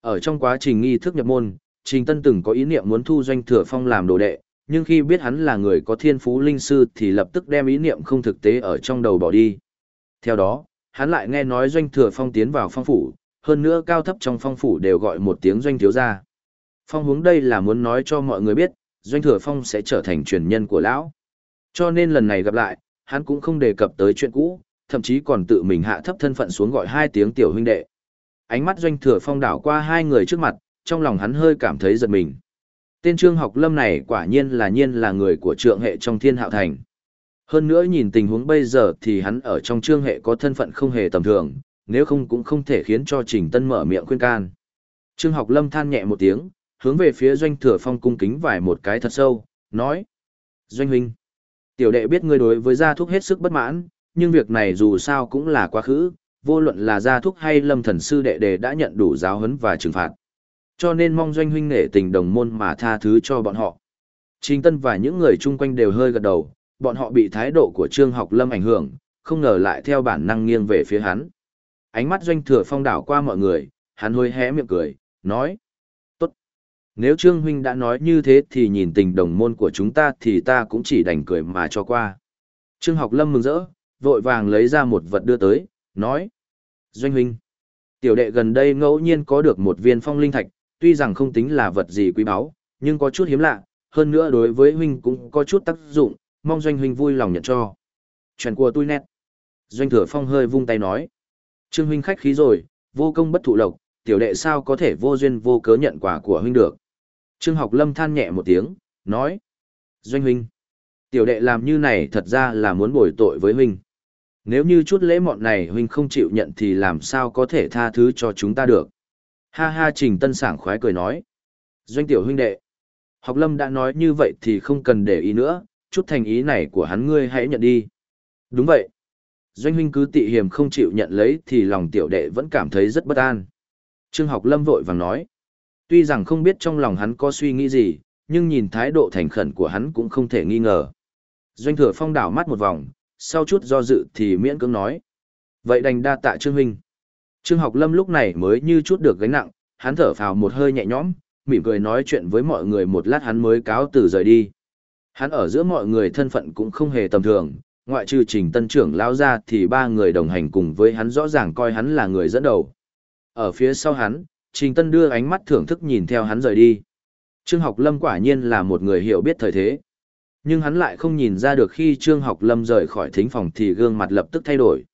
Ở trong quá trình nghi thức nhập môn, Trình Tân từng có ý niệm muốn thu doanh thừa phong làm đồ đệ, nhưng khi biết hắn là người có thiên phú linh sư thì lập tức đem ý niệm không thực tế ở trong đầu bỏ đi. Theo đó, hắn lại nghe nói doanh thừa phong tiến vào phong phủ, hơn nữa cao thấp trong phong phủ đều gọi một tiếng doanh thiếu gia. Phong hướng đây là muốn nói cho mọi người biết, doanh thừa phong sẽ trở thành truyền nhân của lão. Cho nên lần này gặp lại, hắn cũng không đề cập tới chuyện cũ, thậm chí còn tự mình hạ thấp thân phận xuống gọi hai tiếng tiểu huynh đệ. Ánh mắt doanh thừa phong đảo qua hai người trước mặt, trong lòng hắn hơi cảm thấy giật mình. Tên trương học lâm này quả nhiên là nhiên là người của trượng hệ trong thiên hạo thành. Hơn nữa nhìn tình huống bây giờ thì hắn ở trong trương hệ có thân phận không hề tầm thường, nếu không cũng không thể khiến cho Trình Tân mở miệng khuyên can. Trương học lâm than nhẹ một tiếng, hướng về phía doanh thừa phong cung kính vài một cái thật sâu, nói. Doanh huynh, tiểu đệ biết ngươi đối với gia thúc hết sức bất mãn, nhưng việc này dù sao cũng là quá khứ, vô luận là gia thúc hay lâm thần sư đệ đề đã nhận đủ giáo huấn và trừng phạt. Cho nên mong doanh huynh nể tình đồng môn mà tha thứ cho bọn họ. Trình Tân và những người chung quanh đều hơi gật đầu, bọn họ bị thái độ của Trương Học Lâm ảnh hưởng, không ngờ lại theo bản năng nghiêng về phía hắn. Ánh mắt doanh thừa phong đảo qua mọi người, hắn hôi hé miệng cười, nói. Tốt. Nếu Trương Huynh đã nói như thế thì nhìn tình đồng môn của chúng ta thì ta cũng chỉ đành cười mà cho qua. Trương Học Lâm mừng rỡ, vội vàng lấy ra một vật đưa tới, nói. Doanh Huynh. Tiểu đệ gần đây ngẫu nhiên có được một viên phong linh thạch, tuy rằng không tính là vật gì quý báu, nhưng có chút hiếm lạ, hơn nữa đối với huynh cũng có chút tác dụng, mong doanh huynh vui lòng nhận cho. Chuyện của tôi nét. Doanh thừa phong hơi vung tay nói. Trương huynh khách khí rồi, vô công bất thụ lộc, tiểu đệ sao có thể vô duyên vô cớ nhận quả của huynh được. Trương học lâm than nhẹ một tiếng, nói. Doanh huynh. Tiểu đệ làm như này thật ra là muốn bồi tội với huynh. Nếu như chút lễ mọn này huynh không chịu nhận thì làm sao có thể tha thứ cho chúng ta được. Ha ha Trình Tân sảng khoái cười nói. Doanh tiểu huynh đệ. Học lâm đã nói như vậy thì không cần để ý nữa, chút thành ý này của hắn ngươi hãy nhận đi. Đúng vậy. Doanh huynh cứ tị hiềm không chịu nhận lấy thì lòng tiểu đệ vẫn cảm thấy rất bất an. Trương học lâm vội vàng nói. Tuy rằng không biết trong lòng hắn có suy nghĩ gì, nhưng nhìn thái độ thành khẩn của hắn cũng không thể nghi ngờ. Doanh thừa phong đảo mắt một vòng, sau chút do dự thì miễn cưỡng nói. Vậy đành đa tạ Trương huynh. Trương học lâm lúc này mới như chút được gánh nặng, hắn thở phào một hơi nhẹ nhõm, mỉm cười nói chuyện với mọi người một lát hắn mới cáo từ rời đi. Hắn ở giữa mọi người thân phận cũng không hề tầm thường, ngoại trừ trình tân trưởng lao ra thì ba người đồng hành cùng với hắn rõ ràng coi hắn là người dẫn đầu. Ở phía sau hắn, trình tân đưa ánh mắt thưởng thức nhìn theo hắn rời đi. Trương học lâm quả nhiên là một người hiểu biết thời thế. Nhưng hắn lại không nhìn ra được khi Trương học lâm rời khỏi thính phòng thì gương mặt lập tức thay đổi.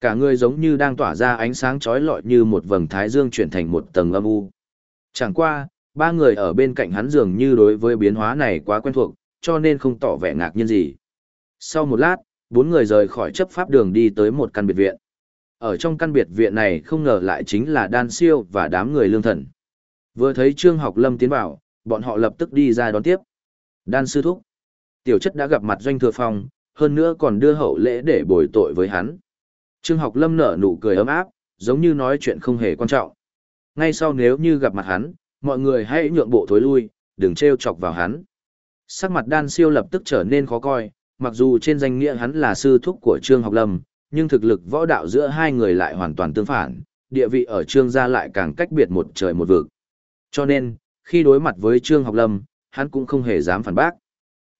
Cả người giống như đang tỏa ra ánh sáng chói lọi như một vầng thái dương chuyển thành một tầng âm u. Chẳng qua, ba người ở bên cạnh hắn dường như đối với biến hóa này quá quen thuộc, cho nên không tỏ vẻ ngạc nhiên gì. Sau một lát, bốn người rời khỏi chấp pháp đường đi tới một căn biệt viện. Ở trong căn biệt viện này không ngờ lại chính là Đan Siêu và đám người lương thần. Vừa thấy Trương Học Lâm tiến vào, bọn họ lập tức đi ra đón tiếp. Đan Sư Thúc. Tiểu chất đã gặp mặt Doanh Thừa Phong, hơn nữa còn đưa hậu lễ để bồi tội với hắn. Trương học lâm nở nụ cười ấm áp, giống như nói chuyện không hề quan trọng. Ngay sau nếu như gặp mặt hắn, mọi người hãy nhượng bộ thối lui, đừng trêu chọc vào hắn. Sắc mặt đan siêu lập tức trở nên khó coi, mặc dù trên danh nghĩa hắn là sư thúc của Trương học lâm, nhưng thực lực võ đạo giữa hai người lại hoàn toàn tương phản, địa vị ở Trương gia lại càng cách biệt một trời một vực. Cho nên, khi đối mặt với Trương học lâm, hắn cũng không hề dám phản bác.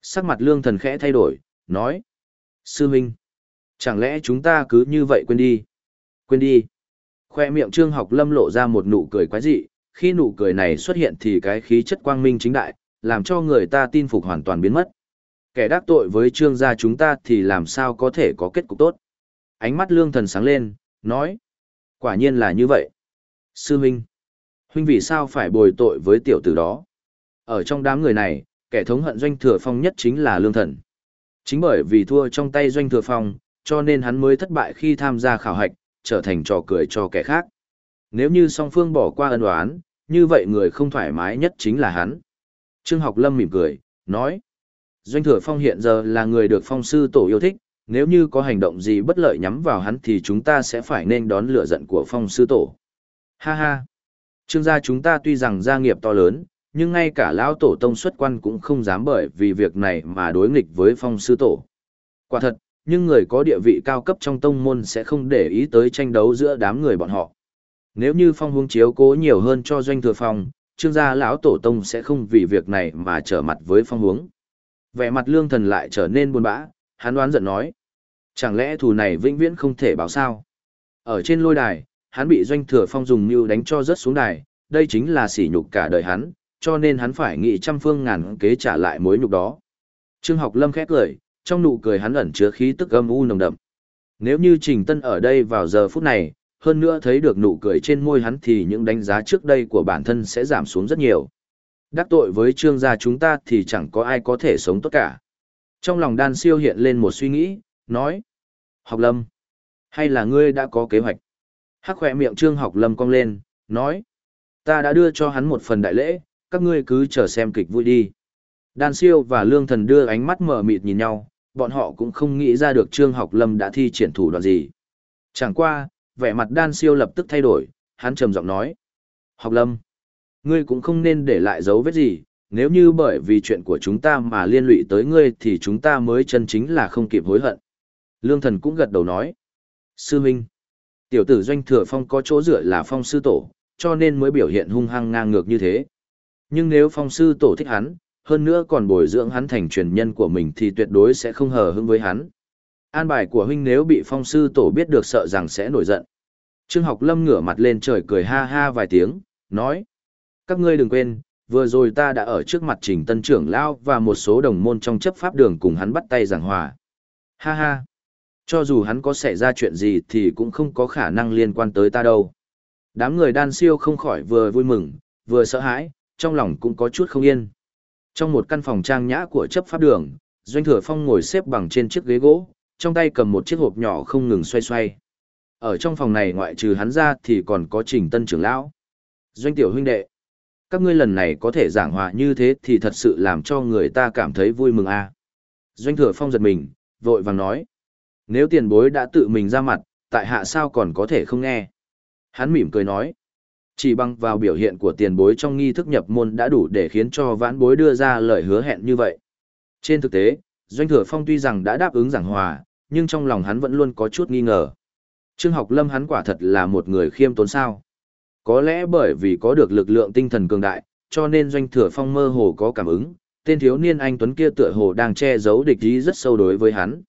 Sắc mặt lương thần khẽ thay đổi, nói. Sư huynh, Chẳng lẽ chúng ta cứ như vậy quên đi? Quên đi. Khoe miệng Trương Học Lâm lộ ra một nụ cười quái dị, khi nụ cười này xuất hiện thì cái khí chất quang minh chính đại, làm cho người ta tin phục hoàn toàn biến mất. Kẻ đắc tội với Trương gia chúng ta thì làm sao có thể có kết cục tốt? Ánh mắt lương thần sáng lên, nói. Quả nhiên là như vậy. Sư huynh. Huynh vì sao phải bồi tội với tiểu tử đó? Ở trong đám người này, kẻ thống hận doanh thừa phong nhất chính là lương thần. Chính bởi vì thua trong tay doanh thừa phong, cho nên hắn mới thất bại khi tham gia khảo hạch, trở thành trò cười cho kẻ khác. Nếu như song phương bỏ qua ân oán, như vậy người không thoải mái nhất chính là hắn. Trương Học Lâm mỉm cười, nói. Doanh thừa phong hiện giờ là người được phong sư tổ yêu thích, nếu như có hành động gì bất lợi nhắm vào hắn thì chúng ta sẽ phải nên đón lửa giận của phong sư tổ. Ha ha! Trương gia chúng ta tuy rằng gia nghiệp to lớn, nhưng ngay cả lão tổ tông xuất quan cũng không dám bởi vì việc này mà đối nghịch với phong sư tổ. Quả thật, nhưng người có địa vị cao cấp trong tông môn sẽ không để ý tới tranh đấu giữa đám người bọn họ. Nếu như phong hướng chiếu cố nhiều hơn cho doanh thừa phong, trương gia lão tổ tông sẽ không vì việc này mà trở mặt với phong hướng. Vẻ mặt lương thần lại trở nên buồn bã, hắn đoán giận nói. Chẳng lẽ thù này vĩnh viễn không thể báo sao? Ở trên lôi đài, hắn bị doanh thừa phong dùng mưu đánh cho rớt xuống đài, đây chính là sỉ nhục cả đời hắn, cho nên hắn phải nghĩ trăm phương ngàn kế trả lại mối nhục đó. Trương học lâm khẽ cười, trong nụ cười hắn ẩn chứa khí tức âm u nồng đậm. Nếu như Trình Tân ở đây vào giờ phút này, hơn nữa thấy được nụ cười trên môi hắn thì những đánh giá trước đây của bản thân sẽ giảm xuống rất nhiều. Đắc tội với trương gia chúng ta thì chẳng có ai có thể sống tốt cả. Trong lòng đan siêu hiện lên một suy nghĩ, nói. Học lâm, hay là ngươi đã có kế hoạch? Hắc khỏe miệng trương học lâm cong lên, nói. Ta đã đưa cho hắn một phần đại lễ, các ngươi cứ chờ xem kịch vui đi. Đan siêu và lương thần đưa ánh mắt mở mịt nhìn nhau, bọn họ cũng không nghĩ ra được trương học lâm đã thi triển thủ đoạn gì. Chẳng qua, vẻ mặt đan siêu lập tức thay đổi, hắn trầm giọng nói. Học lâm, ngươi cũng không nên để lại dấu vết gì, nếu như bởi vì chuyện của chúng ta mà liên lụy tới ngươi thì chúng ta mới chân chính là không kịp hối hận. Lương thần cũng gật đầu nói. Sư Minh, tiểu tử doanh thừa phong có chỗ dựa là phong sư tổ, cho nên mới biểu hiện hung hăng ngang ngược như thế. Nhưng nếu phong sư tổ thích hắn, hơn nữa còn bồi dưỡng hắn thành truyền nhân của mình thì tuyệt đối sẽ không hờ hững với hắn. An bài của huynh nếu bị phong sư tổ biết được sợ rằng sẽ nổi giận. Trương học lâm ngửa mặt lên trời cười ha ha vài tiếng, nói. Các ngươi đừng quên, vừa rồi ta đã ở trước mặt trình tân trưởng lao và một số đồng môn trong chấp pháp đường cùng hắn bắt tay giảng hòa. Ha ha. Cho dù hắn có xảy ra chuyện gì thì cũng không có khả năng liên quan tới ta đâu. Đám người đan siêu không khỏi vừa vui mừng, vừa sợ hãi, trong lòng cũng có chút không yên. Trong một căn phòng trang nhã của chấp pháp đường, Doanh Thừa Phong ngồi xếp bằng trên chiếc ghế gỗ, trong tay cầm một chiếc hộp nhỏ không ngừng xoay xoay. Ở trong phòng này ngoại trừ hắn ra thì còn có Trình Tân trưởng lão. Doanh tiểu huynh đệ, các ngươi lần này có thể giảng hòa như thế thì thật sự làm cho người ta cảm thấy vui mừng a. À. Doanh Thừa Phong giật mình, vội vàng nói: "Nếu tiền bối đã tự mình ra mặt, tại hạ sao còn có thể không nghe?" Hắn mỉm cười nói: "Chỉ bằng vào biểu hiện của tiền bối trong nghi thức nhập môn đã đủ để khiến cho vãn bối đưa ra lời hứa hẹn như vậy." Trên thực tế, Doanh Thừa Phong tuy rằng đã đáp ứng giảng hòa, nhưng trong lòng hắn vẫn luôn có chút nghi ngờ. Trương học lâm hắn quả thật là một người khiêm tốn sao. Có lẽ bởi vì có được lực lượng tinh thần cường đại, cho nên Doanh Thừa Phong mơ hồ có cảm ứng, tên thiếu niên anh Tuấn kia tựa hồ đang che giấu địch ý rất sâu đối với hắn.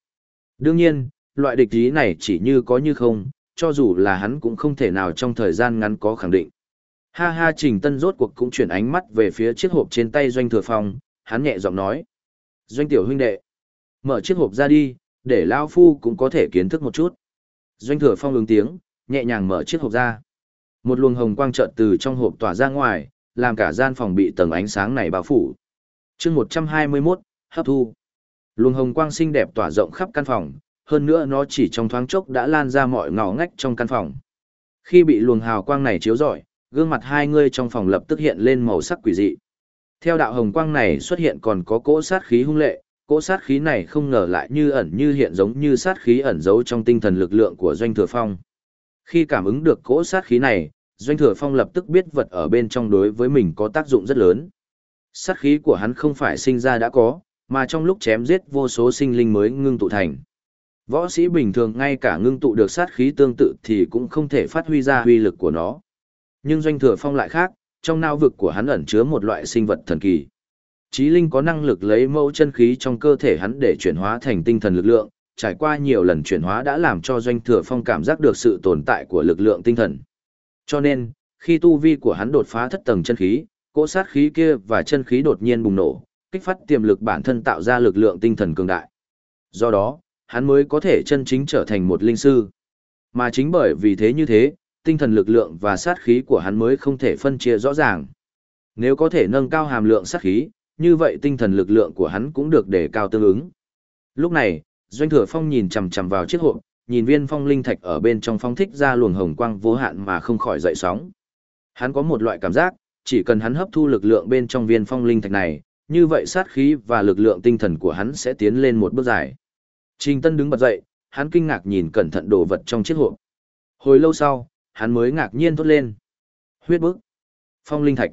Đương nhiên, loại địch ý này chỉ như có như không, cho dù là hắn cũng không thể nào trong thời gian ngắn có khẳng định. Ha ha Trình Tân rốt cuộc cũng chuyển ánh mắt về phía chiếc hộp trên tay Doanh Thừa Phong, hắn nhẹ giọng nói. Doanh tiểu huynh đệ, mở chiếc hộp ra đi, để Lao Phu cũng có thể kiến thức một chút. Doanh thừa phong ứng tiếng, nhẹ nhàng mở chiếc hộp ra. Một luồng hồng quang trợn từ trong hộp tỏa ra ngoài, làm cả gian phòng bị tầng ánh sáng này bao phủ. chương 121, hấp thu. Luồng hồng quang xinh đẹp tỏa rộng khắp căn phòng, hơn nữa nó chỉ trong thoáng chốc đã lan ra mọi ngõ ngách trong căn phòng. Khi bị luồng hào quang này chiếu rọi, gương mặt hai người trong phòng lập tức hiện lên màu sắc quỷ dị. Theo đạo hồng quang này xuất hiện còn có cỗ sát khí hung lệ, cỗ sát khí này không ngờ lại như ẩn như hiện giống như sát khí ẩn giấu trong tinh thần lực lượng của Doanh Thừa Phong. Khi cảm ứng được cỗ sát khí này, Doanh Thừa Phong lập tức biết vật ở bên trong đối với mình có tác dụng rất lớn. Sát khí của hắn không phải sinh ra đã có, mà trong lúc chém giết vô số sinh linh mới ngưng tụ thành. Võ sĩ bình thường ngay cả ngưng tụ được sát khí tương tự thì cũng không thể phát huy ra huy lực của nó. Nhưng Doanh Thừa Phong lại khác, trong não vực của hắn ẩn chứa một loại sinh vật thần kỳ. Chí Linh có năng lực lấy mẫu chân khí trong cơ thể hắn để chuyển hóa thành tinh thần lực lượng, trải qua nhiều lần chuyển hóa đã làm cho Doanh Thừa Phong cảm giác được sự tồn tại của lực lượng tinh thần. Cho nên, khi tu vi của hắn đột phá thất tầng chân khí, cỗ sát khí kia và chân khí đột nhiên bùng nổ, kích phát tiềm lực bản thân tạo ra lực lượng tinh thần cường đại. Do đó, hắn mới có thể chân chính trở thành một linh sư. Mà chính bởi vì thế như thế, tinh thần lực lượng và sát khí của hắn mới không thể phân chia rõ ràng. Nếu có thể nâng cao hàm lượng sát khí, như vậy tinh thần lực lượng của hắn cũng được đề cao tương ứng. Lúc này, Doanh Thừa Phong nhìn chằm chằm vào chiếc hộp, nhìn viên phong linh thạch ở bên trong phong thích ra luồng hồng quang vô hạn mà không khỏi dậy sóng. Hắn có một loại cảm giác, chỉ cần hắn hấp thu lực lượng bên trong viên phong linh thạch này, như vậy sát khí và lực lượng tinh thần của hắn sẽ tiến lên một bước dài. Trình Tân đứng bật dậy, hắn kinh ngạc nhìn cẩn thận đồ vật trong chiếc hộp. Hồi lâu sau, hắn mới ngạc nhiên thốt lên. Huyết bức. Phong linh thạch.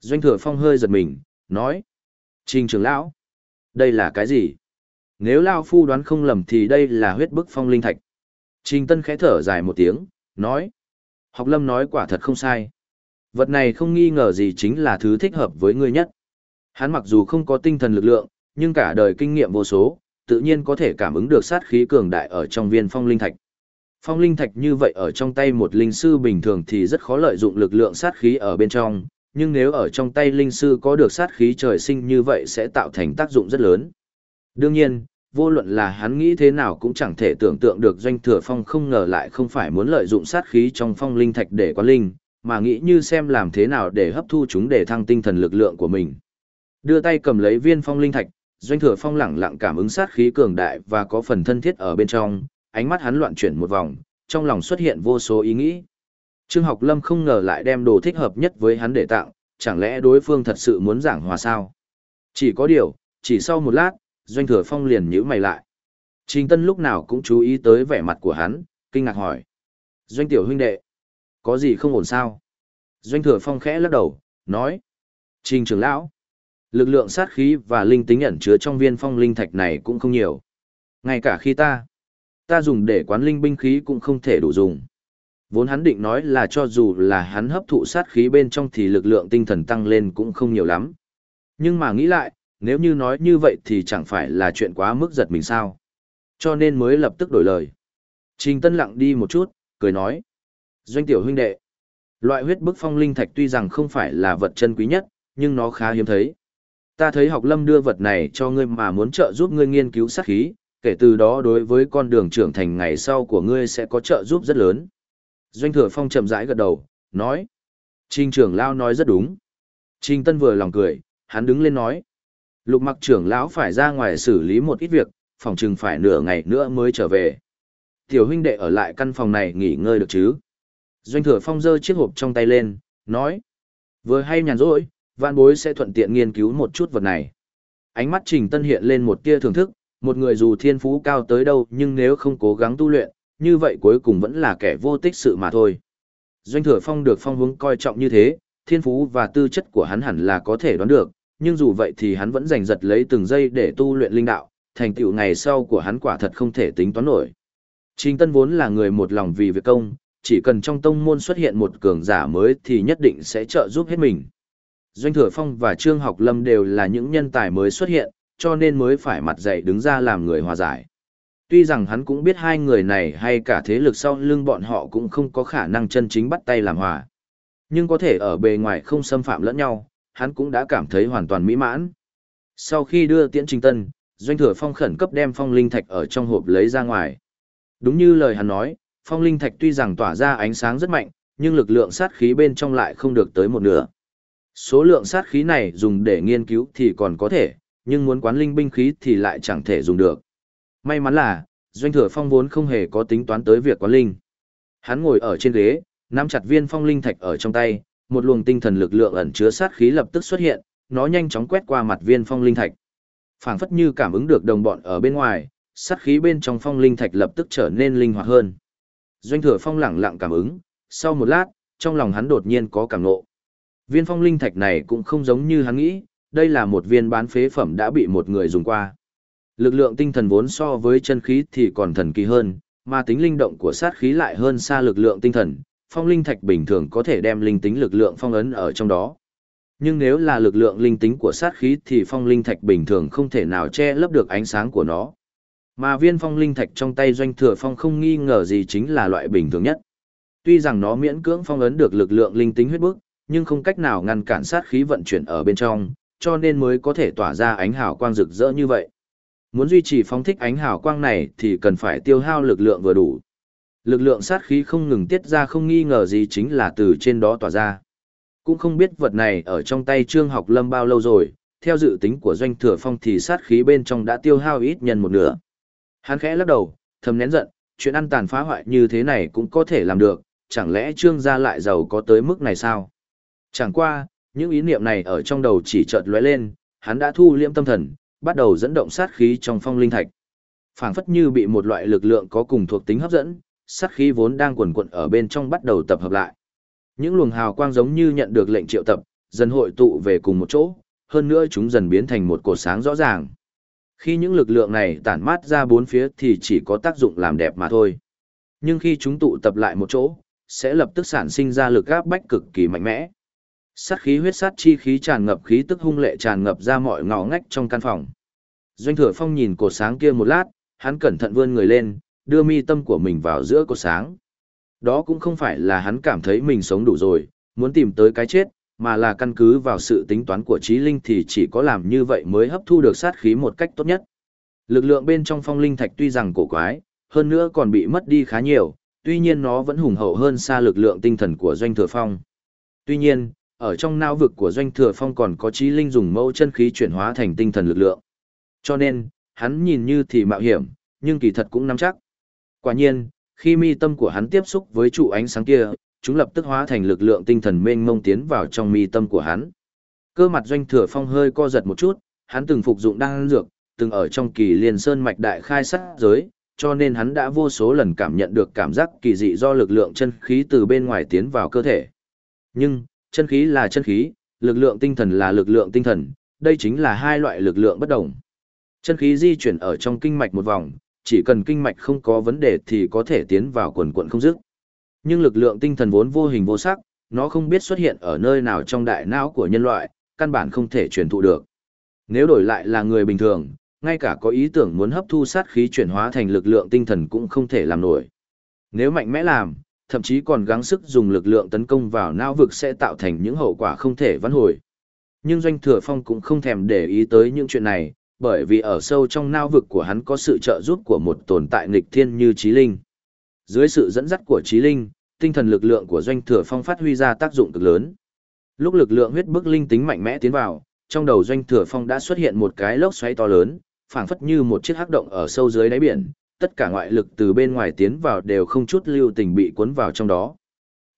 Doanh thừa phong hơi giật mình, nói. Trình trưởng lão. Đây là cái gì? Nếu Lao Phu đoán không lầm thì đây là huyết bức phong linh thạch. Trình Tân khẽ thở dài một tiếng, nói. Học lâm nói quả thật không sai. Vật này không nghi ngờ gì chính là thứ thích hợp với ngươi nhất. Hắn mặc dù không có tinh thần lực lượng, nhưng cả đời kinh nghiệm vô số, tự nhiên có thể cảm ứng được sát khí cường đại ở trong viên phong linh thạch. Phong linh thạch như vậy ở trong tay một linh sư bình thường thì rất khó lợi dụng lực lượng sát khí ở bên trong, nhưng nếu ở trong tay linh sư có được sát khí trời sinh như vậy sẽ tạo thành tác dụng rất lớn. Đương nhiên, vô luận là hắn nghĩ thế nào cũng chẳng thể tưởng tượng được doanh thừa phong không ngờ lại không phải muốn lợi dụng sát khí trong phong linh thạch để quán linh, mà nghĩ như xem làm thế nào để hấp thu chúng để thăng tinh thần lực lượng của mình. Đưa tay cầm lấy viên phong linh thạch, doanh thừa phong lẳng lặng cảm ứng sát khí cường đại và có phần thân thiết ở bên trong, ánh mắt hắn loạn chuyển một vòng, trong lòng xuất hiện vô số ý nghĩ. Trương Học Lâm không ngờ lại đem đồ thích hợp nhất với hắn để tặng, chẳng lẽ đối phương thật sự muốn giảng hòa sao? Chỉ có điều, chỉ sau một lát, Doanh Thừa Phong liền nhíu mày lại. Trình Tân lúc nào cũng chú ý tới vẻ mặt của hắn, kinh ngạc hỏi. Doanh Tiểu huynh đệ, có gì không ổn sao? Doanh Thừa Phong khẽ lắc đầu, nói. Trình trưởng lão, lực lượng sát khí và linh tính ẩn chứa trong viên phong linh thạch này cũng không nhiều. Ngay cả khi ta, ta dùng để quán linh binh khí cũng không thể đủ dùng. Vốn hắn định nói là cho dù là hắn hấp thụ sát khí bên trong thì lực lượng tinh thần tăng lên cũng không nhiều lắm. Nhưng mà nghĩ lại, nếu như nói như vậy thì chẳng phải là chuyện quá mức giật mình sao. Cho nên mới lập tức đổi lời. Trình Tân lặng đi một chút, cười nói. Doanh tiểu huynh đệ. Loại huyết bức phong linh thạch tuy rằng không phải là vật chân quý nhất, nhưng nó khá hiếm thấy. Ta thấy học lâm đưa vật này cho ngươi mà muốn trợ giúp ngươi nghiên cứu sát khí, kể từ đó đối với con đường trưởng thành ngày sau của ngươi sẽ có trợ giúp rất lớn. Doanh thừa phong chậm rãi gật đầu, nói. Trình trưởng lão nói rất đúng. Trình tân vừa lòng cười, hắn đứng lên nói. Lục mặc trưởng lão phải ra ngoài xử lý một ít việc, phòng chừng phải nửa ngày nữa mới trở về. Tiểu huynh đệ ở lại căn phòng này nghỉ ngơi được chứ. Doanh thừa phong giơ chiếc hộp trong tay lên, nói. Vừa hay nhàn rỗi, vạn bối sẽ thuận tiện nghiên cứu một chút vật này. Ánh mắt trình tân hiện lên một tia thưởng thức, một người dù thiên phú cao tới đâu nhưng nếu không cố gắng tu luyện, như vậy cuối cùng vẫn là kẻ vô tích sự mà thôi. Doanh thừa phong được phong hướng coi trọng như thế, thiên phú và tư chất của hắn hẳn là có thể đoán được, nhưng dù vậy thì hắn vẫn giành giật lấy từng giây để tu luyện linh đạo, thành tựu ngày sau của hắn quả thật không thể tính toán nổi. Trình Tân vốn là người một lòng vì việc công, chỉ cần trong tông môn xuất hiện một cường giả mới thì nhất định sẽ trợ giúp hết mình. Doanh Thừa Phong và Trương Học Lâm đều là những nhân tài mới xuất hiện, cho nên mới phải mặt dậy đứng ra làm người hòa giải. Tuy rằng hắn cũng biết hai người này hay cả thế lực sau lưng bọn họ cũng không có khả năng chân chính bắt tay làm hòa. Nhưng có thể ở bề ngoài không xâm phạm lẫn nhau, hắn cũng đã cảm thấy hoàn toàn mỹ mãn. Sau khi đưa tiễn trình tân, doanh thừa phong khẩn cấp đem phong linh thạch ở trong hộp lấy ra ngoài. Đúng như lời hắn nói, phong linh thạch tuy rằng tỏa ra ánh sáng rất mạnh, nhưng lực lượng sát khí bên trong lại không được tới một nửa. Số lượng sát khí này dùng để nghiên cứu thì còn có thể, nhưng muốn quán linh binh khí thì lại chẳng thể dùng được. May mắn là, Doanh Thừa Phong vốn không hề có tính toán tới việc quán linh. Hắn ngồi ở trên ghế, nắm chặt viên phong linh thạch ở trong tay, một luồng tinh thần lực lượng ẩn chứa sát khí lập tức xuất hiện, nó nhanh chóng quét qua mặt viên phong linh thạch. Phảng phất như cảm ứng được đồng bọn ở bên ngoài, sát khí bên trong phong linh thạch lập tức trở nên linh hoạt hơn. Doanh Thừa Phong lẳng lặng cảm ứng, sau một lát, trong lòng hắn đột nhiên có cảm ngộ. Viên phong linh thạch này cũng không giống như hắn nghĩ, đây là một viên bán phế phẩm đã bị một người dùng qua. Lực lượng tinh thần vốn so với chân khí thì còn thần kỳ hơn, mà tính linh động của sát khí lại hơn xa lực lượng tinh thần, phong linh thạch bình thường có thể đem linh tính lực lượng phong ấn ở trong đó. Nhưng nếu là lực lượng linh tính của sát khí thì phong linh thạch bình thường không thể nào che lấp được ánh sáng của nó. Mà viên phong linh thạch trong tay doanh thừa phong không nghi ngờ gì chính là loại bình thường nhất. Tuy rằng nó miễn cưỡng phong ấn được lực lượng linh tính huyết bức, nhưng không cách nào ngăn cản sát khí vận chuyển ở bên trong, cho nên mới có thể tỏa ra ánh hào quang rực rỡ như vậy. Muốn duy trì phóng thích ánh hào quang này thì cần phải tiêu hao lực lượng vừa đủ. Lực lượng sát khí không ngừng tiết ra không nghi ngờ gì chính là từ trên đó tỏa ra. Cũng không biết vật này ở trong tay Trương Học Lâm bao lâu rồi, theo dự tính của doanh thừa phong thì sát khí bên trong đã tiêu hao ít nhân một nửa. Hắn khẽ lắc đầu, thầm nén giận, chuyện ăn tàn phá hoại như thế này cũng có thể làm được, chẳng lẽ Trương gia lại giàu có tới mức này sao? Chẳng qua, những ý niệm này ở trong đầu chỉ chợt lóe lên, hắn đã thu liễm tâm thần, bắt đầu dẫn động sát khí trong phong linh thạch. Phảng phất như bị một loại lực lượng có cùng thuộc tính hấp dẫn, sát khí vốn đang quần quật ở bên trong bắt đầu tập hợp lại. Những luồng hào quang giống như nhận được lệnh triệu tập, dần hội tụ về cùng một chỗ, hơn nữa chúng dần biến thành một cột sáng rõ ràng. Khi những lực lượng này tản mát ra bốn phía thì chỉ có tác dụng làm đẹp mà thôi. Nhưng khi chúng tụ tập lại một chỗ, sẽ lập tức sản sinh ra lực áp bách cực kỳ mạnh mẽ. Sát khí huyết sát chi khí tràn ngập khí tức hung lệ tràn ngập ra mọi ngõ ngách trong căn phòng. Doanh Thừa Phong nhìn cột sáng kia một lát, hắn cẩn thận vươn người lên, đưa mi tâm của mình vào giữa cột sáng. Đó cũng không phải là hắn cảm thấy mình sống đủ rồi, muốn tìm tới cái chết, mà là căn cứ vào sự tính toán của trí linh thì chỉ có làm như vậy mới hấp thu được sát khí một cách tốt nhất. Lực lượng bên trong phong linh thạch tuy rằng cổ quái, hơn nữa còn bị mất đi khá nhiều, tuy nhiên nó vẫn hùng hậu hơn xa lực lượng tinh thần của doanh thừa phong. Tuy nhiên, ở trong não vực của doanh thừa phong còn có trí linh dùng mẫu chân khí chuyển hóa thành tinh thần lực lượng. Cho nên, hắn nhìn như thì mạo hiểm, nhưng kỳ thật cũng nắm chắc. Quả nhiên, khi mi tâm của hắn tiếp xúc với trụ ánh sáng kia, chúng lập tức hóa thành lực lượng tinh thần mênh mông tiến vào trong mi tâm của hắn. Cơ mặt doanh thừa phong hơi co giật một chút, hắn từng phục dụng đan dược, từng ở trong kỳ liên sơn mạch đại khai sát giới, cho nên hắn đã vô số lần cảm nhận được cảm giác kỳ dị do lực lượng chân khí từ bên ngoài tiến vào cơ thể. Nhưng, chân khí là chân khí, lực lượng tinh thần là lực lượng tinh thần, đây chính là hai loại lực lượng bất đồng. Chân khí di chuyển ở trong kinh mạch một vòng, chỉ cần kinh mạch không có vấn đề thì có thể tiến vào quần quận không dứt. Nhưng lực lượng tinh thần vốn vô hình vô sắc, nó không biết xuất hiện ở nơi nào trong đại não của nhân loại, căn bản không thể truyền thụ được. Nếu đổi lại là người bình thường, ngay cả có ý tưởng muốn hấp thu sát khí chuyển hóa thành lực lượng tinh thần cũng không thể làm nổi. Nếu mạnh mẽ làm, thậm chí còn gắng sức dùng lực lượng tấn công vào não vực sẽ tạo thành những hậu quả không thể vãn hồi. Nhưng Doanh Thừa Phong cũng không thèm để ý tới những chuyện này, bởi vì ở sâu trong não vực của hắn có sự trợ giúp của một tồn tại nghịch thiên như Chí Linh. Dưới sự dẫn dắt của Chí Linh, tinh thần lực lượng của Doanh Thừa Phong phát huy ra tác dụng cực lớn. Lúc lực lượng huyết bức linh tính mạnh mẽ tiến vào, trong đầu Doanh Thừa Phong đã xuất hiện một cái lốc xoáy to lớn, phảng phất như một chiếc hắc động ở sâu dưới đáy biển, tất cả ngoại lực từ bên ngoài tiến vào đều không chút lưu tình bị cuốn vào trong đó.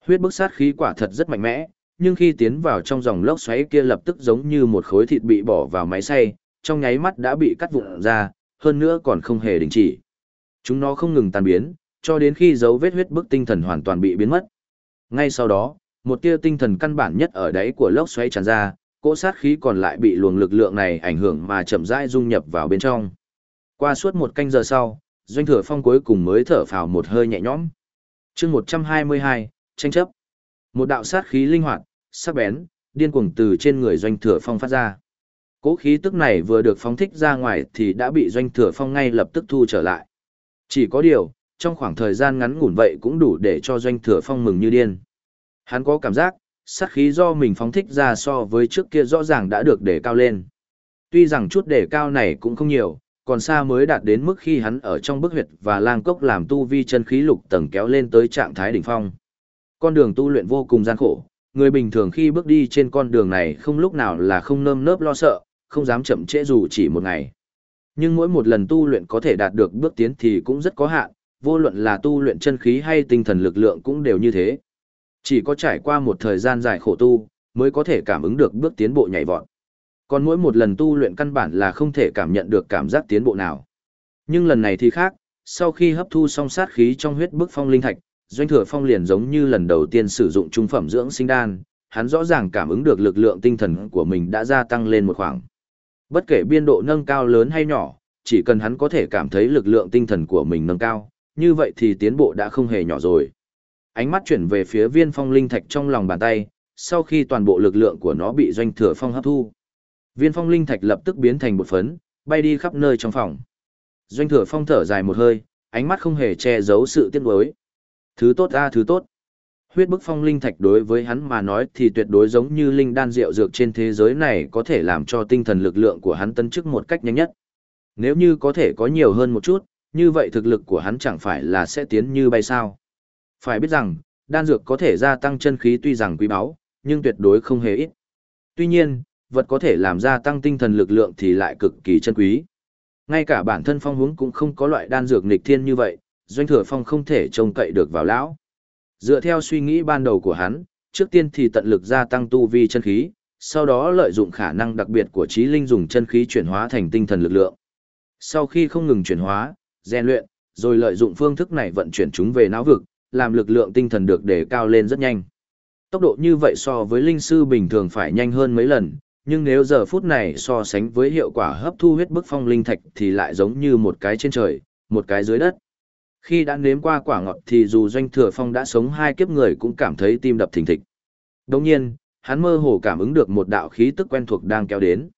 Huyết bức sát khí quả thật rất mạnh mẽ, nhưng khi tiến vào trong dòng lốc xoáy kia lập tức giống như một khối thịt bị bỏ vào máy xay, trong nháy mắt đã bị cắt vụn ra, hơn nữa còn không hề đình chỉ. Chúng nó không ngừng tan biến, cho đến khi dấu vết huyết bức tinh thần hoàn toàn bị biến mất. Ngay sau đó, một tia tinh thần căn bản nhất ở đáy của lốc xoáy tràn ra, cỗ sát khí còn lại bị luồng lực lượng này ảnh hưởng mà chậm rãi dung nhập vào bên trong. Qua suốt một canh giờ sau, Doanh Thừa Phong cuối cùng mới thở phào một hơi nhẹ nhõm. Chương 122, tranh chấp. Một đạo sát khí linh hoạt, sắc bén, điên cuồng từ trên người Doanh Thừa Phong phát ra. Cỗ khí tức này vừa được phóng thích ra ngoài thì đã bị Doanh Thừa Phong ngay lập tức thu trở lại. Chỉ có điều, trong khoảng thời gian ngắn ngủn vậy cũng đủ để cho Doanh Thừa Phong mừng như điên. Hắn có cảm giác, sát khí do mình phóng thích ra so với trước kia rõ ràng đã được đề cao lên. Tuy rằng chút đề cao này cũng không nhiều, còn xa mới đạt đến mức khi hắn ở trong bức huyệt và lang cốc làm tu vi chân khí lục tầng kéo lên tới trạng thái đỉnh phong. Con đường tu luyện vô cùng gian khổ, người bình thường khi bước đi trên con đường này không lúc nào là không nơm nớp lo sợ, không dám chậm trễ dù chỉ một ngày. Nhưng mỗi một lần tu luyện có thể đạt được bước tiến thì cũng rất có hạn, vô luận là tu luyện chân khí hay tinh thần lực lượng cũng đều như thế. Chỉ có trải qua một thời gian dài khổ tu, mới có thể cảm ứng được bước tiến bộ nhảy vọt. Còn mỗi một lần tu luyện căn bản là không thể cảm nhận được cảm giác tiến bộ nào. Nhưng lần này thì khác, sau khi hấp thu xong sát khí trong huyết bức phong linh thạch, doanh thừa phong liền giống như lần đầu tiên sử dụng trung phẩm dưỡng sinh đan, hắn rõ ràng cảm ứng được lực lượng tinh thần của mình đã gia tăng lên một khoảng. Bất kể biên độ nâng cao lớn hay nhỏ, chỉ cần hắn có thể cảm thấy lực lượng tinh thần của mình nâng cao, như vậy thì tiến bộ đã không hề nhỏ rồi ánh mắt chuyển về phía viên phong linh thạch trong lòng bàn tay, sau khi toàn bộ lực lượng của nó bị doanh thừa phong hấp thu. Viên phong linh thạch lập tức biến thành một phấn, bay đi khắp nơi trong phòng. Doanh thừa phong thở dài một hơi, ánh mắt không hề che giấu sự tiếc nuối. Thứ tốt a thứ tốt. Huyết bức phong linh thạch đối với hắn mà nói thì tuyệt đối giống như linh đan rượu dược trên thế giới này có thể làm cho tinh thần lực lượng của hắn tấn chức một cách nhanh nhất. Nếu như có thể có nhiều hơn một chút, như vậy thực lực của hắn chẳng phải là sẽ tiến như bay sao. Phải biết rằng, đan dược có thể gia tăng chân khí tuy rằng quý báu, nhưng tuyệt đối không hề ít. Tuy nhiên, vật có thể làm gia tăng tinh thần lực lượng thì lại cực kỳ chân quý. Ngay cả bản thân phong hướng cũng không có loại đan dược nghịch thiên như vậy, doanh thừa phong không thể trông cậy được vào lão. Dựa theo suy nghĩ ban đầu của hắn, trước tiên thì tận lực gia tăng tu vi chân khí, sau đó lợi dụng khả năng đặc biệt của trí linh dùng chân khí chuyển hóa thành tinh thần lực lượng. Sau khi không ngừng chuyển hóa, rèn luyện, rồi lợi dụng phương thức này vận chuyển chúng về não vực, làm lực lượng tinh thần được đề cao lên rất nhanh. Tốc độ như vậy so với linh sư bình thường phải nhanh hơn mấy lần, nhưng nếu giờ phút này so sánh với hiệu quả hấp thu huyết bức phong linh thạch thì lại giống như một cái trên trời, một cái dưới đất. Khi đã nếm qua quả ngọt thì dù doanh thừa phong đã sống hai kiếp người cũng cảm thấy tim đập thình thịch. Đồng nhiên, hắn mơ hồ cảm ứng được một đạo khí tức quen thuộc đang kéo đến.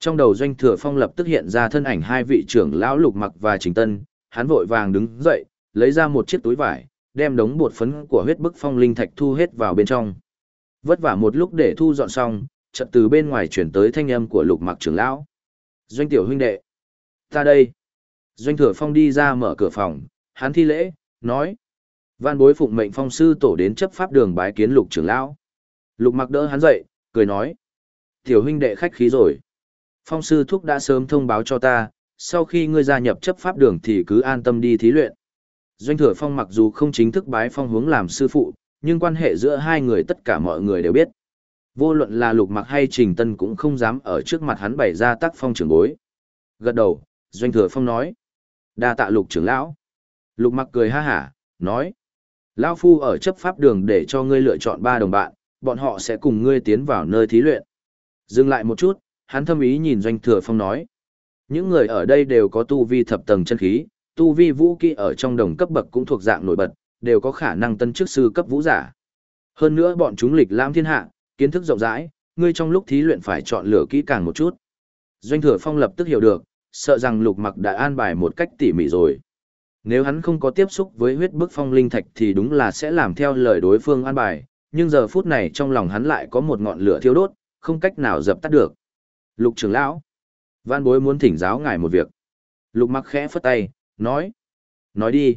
Trong đầu doanh thừa phong lập tức hiện ra thân ảnh hai vị trưởng lão lục mặc và trình tân, hắn vội vàng đứng dậy, lấy ra một chiếc túi vải, đem đống bột phấn của huyết bức phong linh thạch thu hết vào bên trong. Vất vả một lúc để thu dọn xong, chợt từ bên ngoài chuyển tới thanh âm của lục mặc trưởng lão. Doanh tiểu huynh đệ. Ta đây. Doanh thừa phong đi ra mở cửa phòng, hắn thi lễ, nói. Văn bối phụng mệnh phong sư tổ đến chấp pháp đường bái kiến lục trưởng lão. Lục mặc đỡ hắn dậy, cười nói. Tiểu huynh đệ khách khí rồi. Phong sư thúc đã sớm thông báo cho ta, sau khi ngươi gia nhập chấp pháp đường thì cứ an tâm đi thí luyện. Doanh thừa phong mặc dù không chính thức bái phong hướng làm sư phụ, nhưng quan hệ giữa hai người tất cả mọi người đều biết. Vô luận là lục mặc hay trình tân cũng không dám ở trước mặt hắn bày ra tác phong trưởng bối. Gật đầu, doanh thừa phong nói. đa tạ lục trưởng lão. Lục mặc cười ha hả, nói. Lão phu ở chấp pháp đường để cho ngươi lựa chọn ba đồng bạn, bọn họ sẽ cùng ngươi tiến vào nơi thí luyện. Dừng lại một chút, hắn thâm ý nhìn doanh thừa phong nói. Những người ở đây đều có tu vi thập tầng chân khí, tu vi vũ kỹ ở trong đồng cấp bậc cũng thuộc dạng nổi bật, đều có khả năng tân chức sư cấp vũ giả. Hơn nữa bọn chúng lịch lãm thiên hạ, kiến thức rộng rãi, ngươi trong lúc thí luyện phải chọn lựa kỹ càng một chút. Doanh thừa phong lập tức hiểu được, sợ rằng lục mặc đã an bài một cách tỉ mỉ rồi. Nếu hắn không có tiếp xúc với huyết bức phong linh thạch thì đúng là sẽ làm theo lời đối phương an bài, nhưng giờ phút này trong lòng hắn lại có một ngọn lửa thiêu đốt, không cách nào dập tắt được. Lục trưởng lão, văn bối muốn thỉnh giáo ngài một việc. Lục mặc khẽ phất tay, nói. Nói đi.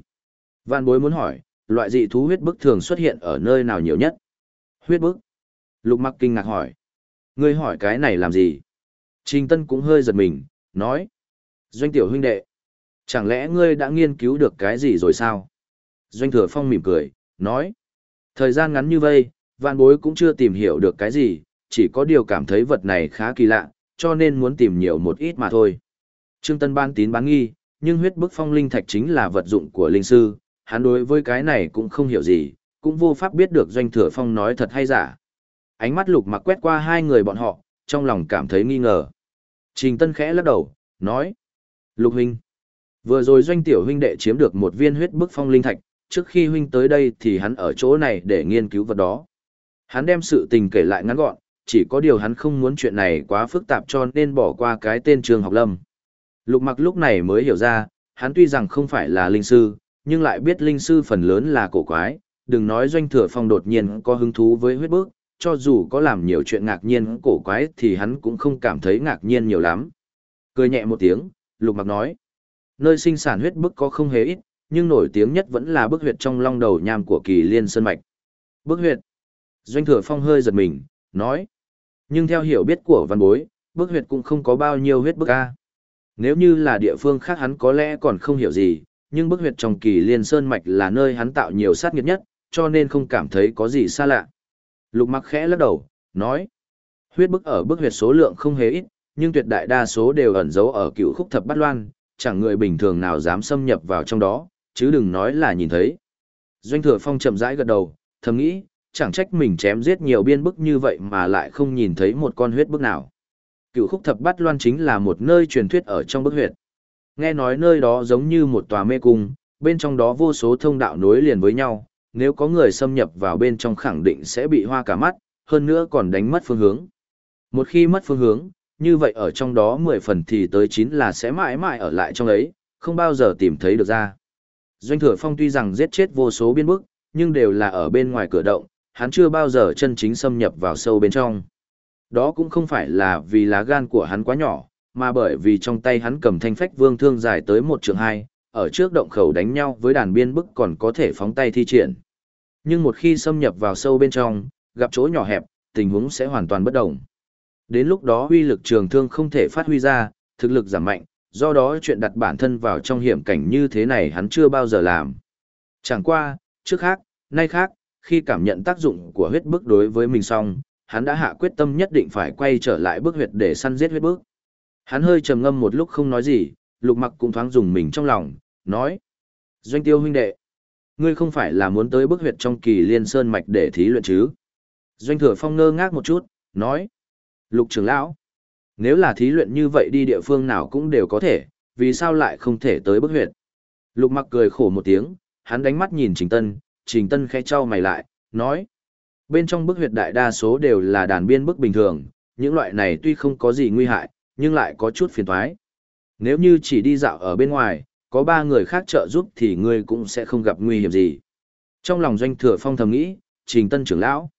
Văn bối muốn hỏi, loại dị thú huyết bức thường xuất hiện ở nơi nào nhiều nhất? Huyết bức. Lục mặc kinh ngạc hỏi. Ngươi hỏi cái này làm gì? Trình Tân cũng hơi giật mình, nói. Doanh tiểu huynh đệ. Chẳng lẽ ngươi đã nghiên cứu được cái gì rồi sao? Doanh thừa phong mỉm cười, nói. Thời gian ngắn như vây, vạn bối cũng chưa tìm hiểu được cái gì, chỉ có điều cảm thấy vật này khá kỳ lạ, cho nên muốn tìm nhiều một ít mà thôi. Trương Tân ban tín bán nghi, nhưng huyết bức phong linh thạch chính là vật dụng của linh sư, hắn đối với cái này cũng không hiểu gì, cũng vô pháp biết được doanh thừa phong nói thật hay giả. Ánh mắt lục mặc quét qua hai người bọn họ, trong lòng cảm thấy nghi ngờ. Trình Tân khẽ lắc đầu, nói. Lục huynh, vừa rồi doanh tiểu huynh đệ chiếm được một viên huyết bức phong linh thạch, trước khi huynh tới đây thì hắn ở chỗ này để nghiên cứu vật đó. Hắn đem sự tình kể lại ngắn gọn, chỉ có điều hắn không muốn chuyện này quá phức tạp cho nên bỏ qua cái tên trường học lâm. Lục mặc lúc này mới hiểu ra, hắn tuy rằng không phải là linh sư, nhưng lại biết linh sư phần lớn là cổ quái, đừng nói doanh thừa phong đột nhiên có hứng thú với huyết bức, cho dù có làm nhiều chuyện ngạc nhiên cổ quái thì hắn cũng không cảm thấy ngạc nhiên nhiều lắm. Cười nhẹ một tiếng, lục mặc nói, nơi sinh sản huyết bức có không hề ít, nhưng nổi tiếng nhất vẫn là bức huyệt trong long đầu nham của kỳ liên sơn mạch. Bức huyệt. Doanh thừa phong hơi giật mình, nói. Nhưng theo hiểu biết của văn bối, bức huyệt cũng không có bao nhiêu huyết bức ca. Nếu như là địa phương khác hắn có lẽ còn không hiểu gì, nhưng bức huyệt trong kỳ liên sơn mạch là nơi hắn tạo nhiều sát nghiệt nhất, cho nên không cảm thấy có gì xa lạ. Lục mặc khẽ lắc đầu, nói. Huyết bức ở bức huyệt số lượng không hề ít, nhưng tuyệt đại đa số đều ẩn giấu ở cựu khúc thập bát loan, chẳng người bình thường nào dám xâm nhập vào trong đó, chứ đừng nói là nhìn thấy. Doanh thừa phong chậm rãi gật đầu, thầm nghĩ, chẳng trách mình chém giết nhiều biên bức như vậy mà lại không nhìn thấy một con huyết bức nào. Cựu khúc thập bát loan chính là một nơi truyền thuyết ở trong bức huyệt. Nghe nói nơi đó giống như một tòa mê cung, bên trong đó vô số thông đạo nối liền với nhau, nếu có người xâm nhập vào bên trong khẳng định sẽ bị hoa cả mắt, hơn nữa còn đánh mất phương hướng. Một khi mất phương hướng, như vậy ở trong đó 10 phần thì tới 9 là sẽ mãi mãi ở lại trong ấy, không bao giờ tìm thấy được ra. Doanh thừa phong tuy rằng giết chết vô số biên bức, nhưng đều là ở bên ngoài cửa động, hắn chưa bao giờ chân chính xâm nhập vào sâu bên trong. Đó cũng không phải là vì lá gan của hắn quá nhỏ, mà bởi vì trong tay hắn cầm thanh phách vương thương dài tới một trường hai, ở trước động khẩu đánh nhau với đàn biên bức còn có thể phóng tay thi triển. Nhưng một khi xâm nhập vào sâu bên trong, gặp chỗ nhỏ hẹp, tình huống sẽ hoàn toàn bất động. Đến lúc đó uy lực trường thương không thể phát huy ra, thực lực giảm mạnh, do đó chuyện đặt bản thân vào trong hiểm cảnh như thế này hắn chưa bao giờ làm. Chẳng qua, trước khác, nay khác, khi cảm nhận tác dụng của huyết bức đối với mình xong, hắn đã hạ quyết tâm nhất định phải quay trở lại bước huyệt để săn giết huyết bức. Hắn hơi trầm ngâm một lúc không nói gì, lục mặc cũng thoáng dùng mình trong lòng, nói. Doanh tiêu huynh đệ, ngươi không phải là muốn tới bức huyệt trong kỳ liên sơn mạch để thí luyện chứ? Doanh thừa phong ngơ ngác một chút, nói. Lục trưởng lão, nếu là thí luyện như vậy đi địa phương nào cũng đều có thể, vì sao lại không thể tới bức huyệt? Lục mặc cười khổ một tiếng, hắn đánh mắt nhìn Trình Tân, Trình Tân khẽ trao mày lại, nói. Bên trong bức huyệt đại đa số đều là đàn biên bức bình thường, những loại này tuy không có gì nguy hại, nhưng lại có chút phiền toái. Nếu như chỉ đi dạo ở bên ngoài, có ba người khác trợ giúp thì ngươi cũng sẽ không gặp nguy hiểm gì. Trong lòng doanh thừa phong thầm nghĩ, Trình Tân trưởng lão.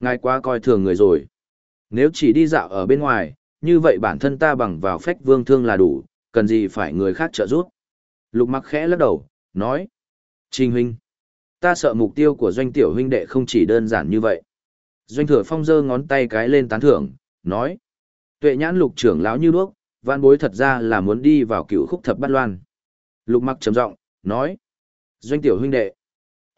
Ngài quá coi thường người rồi. Nếu chỉ đi dạo ở bên ngoài, như vậy bản thân ta bằng vào phách vương thương là đủ, cần gì phải người khác trợ giúp. Lục mặc khẽ lắc đầu, nói. Trình huynh, ta sợ mục tiêu của doanh tiểu huynh đệ không chỉ đơn giản như vậy. Doanh thừa phong giơ ngón tay cái lên tán thưởng, nói. Tuệ nhãn lục trưởng lão như đuốc, văn bối thật ra là muốn đi vào cựu khúc thập bát loan. Lục mặc trầm giọng nói. Doanh tiểu huynh đệ,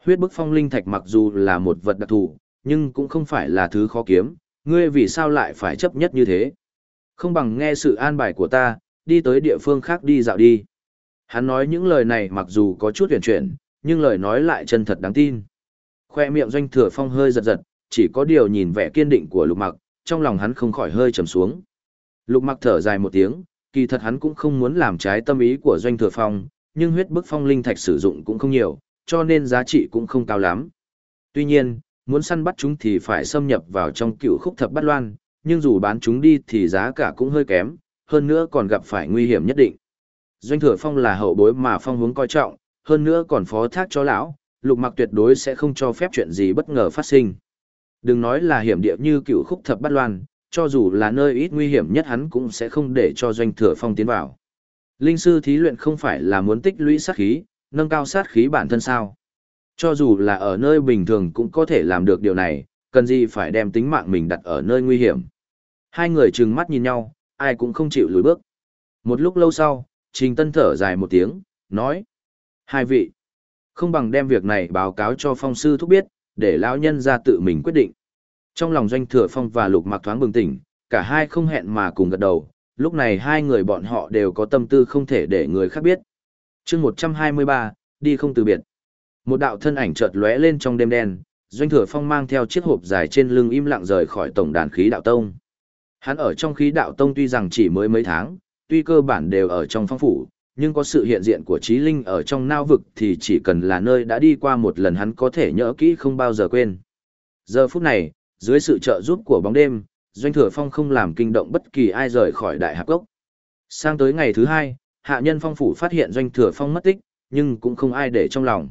huyết bức phong linh thạch mặc dù là một vật đặc thù, nhưng cũng không phải là thứ khó kiếm, ngươi vì sao lại phải chấp nhất như thế? Không bằng nghe sự an bài của ta, đi tới địa phương khác đi dạo đi. Hắn nói những lời này mặc dù có chút huyền chuyển, nhưng lời nói lại chân thật đáng tin. Khoe miệng doanh thừa phong hơi giật giật, chỉ có điều nhìn vẻ kiên định của lục mặc, trong lòng hắn không khỏi hơi trầm xuống. Lục mặc thở dài một tiếng, kỳ thật hắn cũng không muốn làm trái tâm ý của doanh thừa phong, nhưng huyết bức phong linh thạch sử dụng cũng không nhiều, cho nên giá trị cũng không cao lắm. Tuy nhiên, muốn săn bắt chúng thì phải xâm nhập vào trong cựu khúc thập bát loan, nhưng dù bán chúng đi thì giá cả cũng hơi kém, hơn nữa còn gặp phải nguy hiểm nhất định. Doanh thừa phong là hậu bối mà phong hướng coi trọng, hơn nữa còn phó thác cho lão, lục mặc tuyệt đối sẽ không cho phép chuyện gì bất ngờ phát sinh. Đừng nói là hiểm địa như cựu khúc thập bát loan, cho dù là nơi ít nguy hiểm nhất hắn cũng sẽ không để cho doanh thừa phong tiến vào. Linh sư thí luyện không phải là muốn tích lũy sát khí, nâng cao sát khí bản thân sao. Cho dù là ở nơi bình thường cũng có thể làm được điều này, cần gì phải đem tính mạng mình đặt ở nơi nguy hiểm. Hai người trừng mắt nhìn nhau, ai cũng không chịu lùi bước. Một lúc lâu sau, Trình Tân thở dài một tiếng, nói. Hai vị, không bằng đem việc này báo cáo cho phong sư thúc biết, để lão nhân ra tự mình quyết định. Trong lòng doanh thừa phong và lục mặc thoáng bừng tỉnh, cả hai không hẹn mà cùng gật đầu, lúc này hai người bọn họ đều có tâm tư không thể để người khác biết. chương 123, đi không từ biệt. Một đạo thân ảnh chợt lóe lên trong đêm đen, doanh thừa phong mang theo chiếc hộp dài trên lưng im lặng rời khỏi tổng đàn khí đạo tông. Hắn ở trong khí đạo tông tuy rằng chỉ mới mấy tháng, tuy cơ bản đều ở trong phong phủ, nhưng có sự hiện diện của trí linh ở trong nao vực thì chỉ cần là nơi đã đi qua một lần hắn có thể nhớ kỹ không bao giờ quên. Giờ phút này, dưới sự trợ giúp của bóng đêm, Doanh Thừa Phong không làm kinh động bất kỳ ai rời khỏi đại hạp gốc. Sang tới ngày thứ hai, hạ nhân phong phủ phát hiện Doanh Thừa Phong mất tích, nhưng cũng không ai để trong lòng.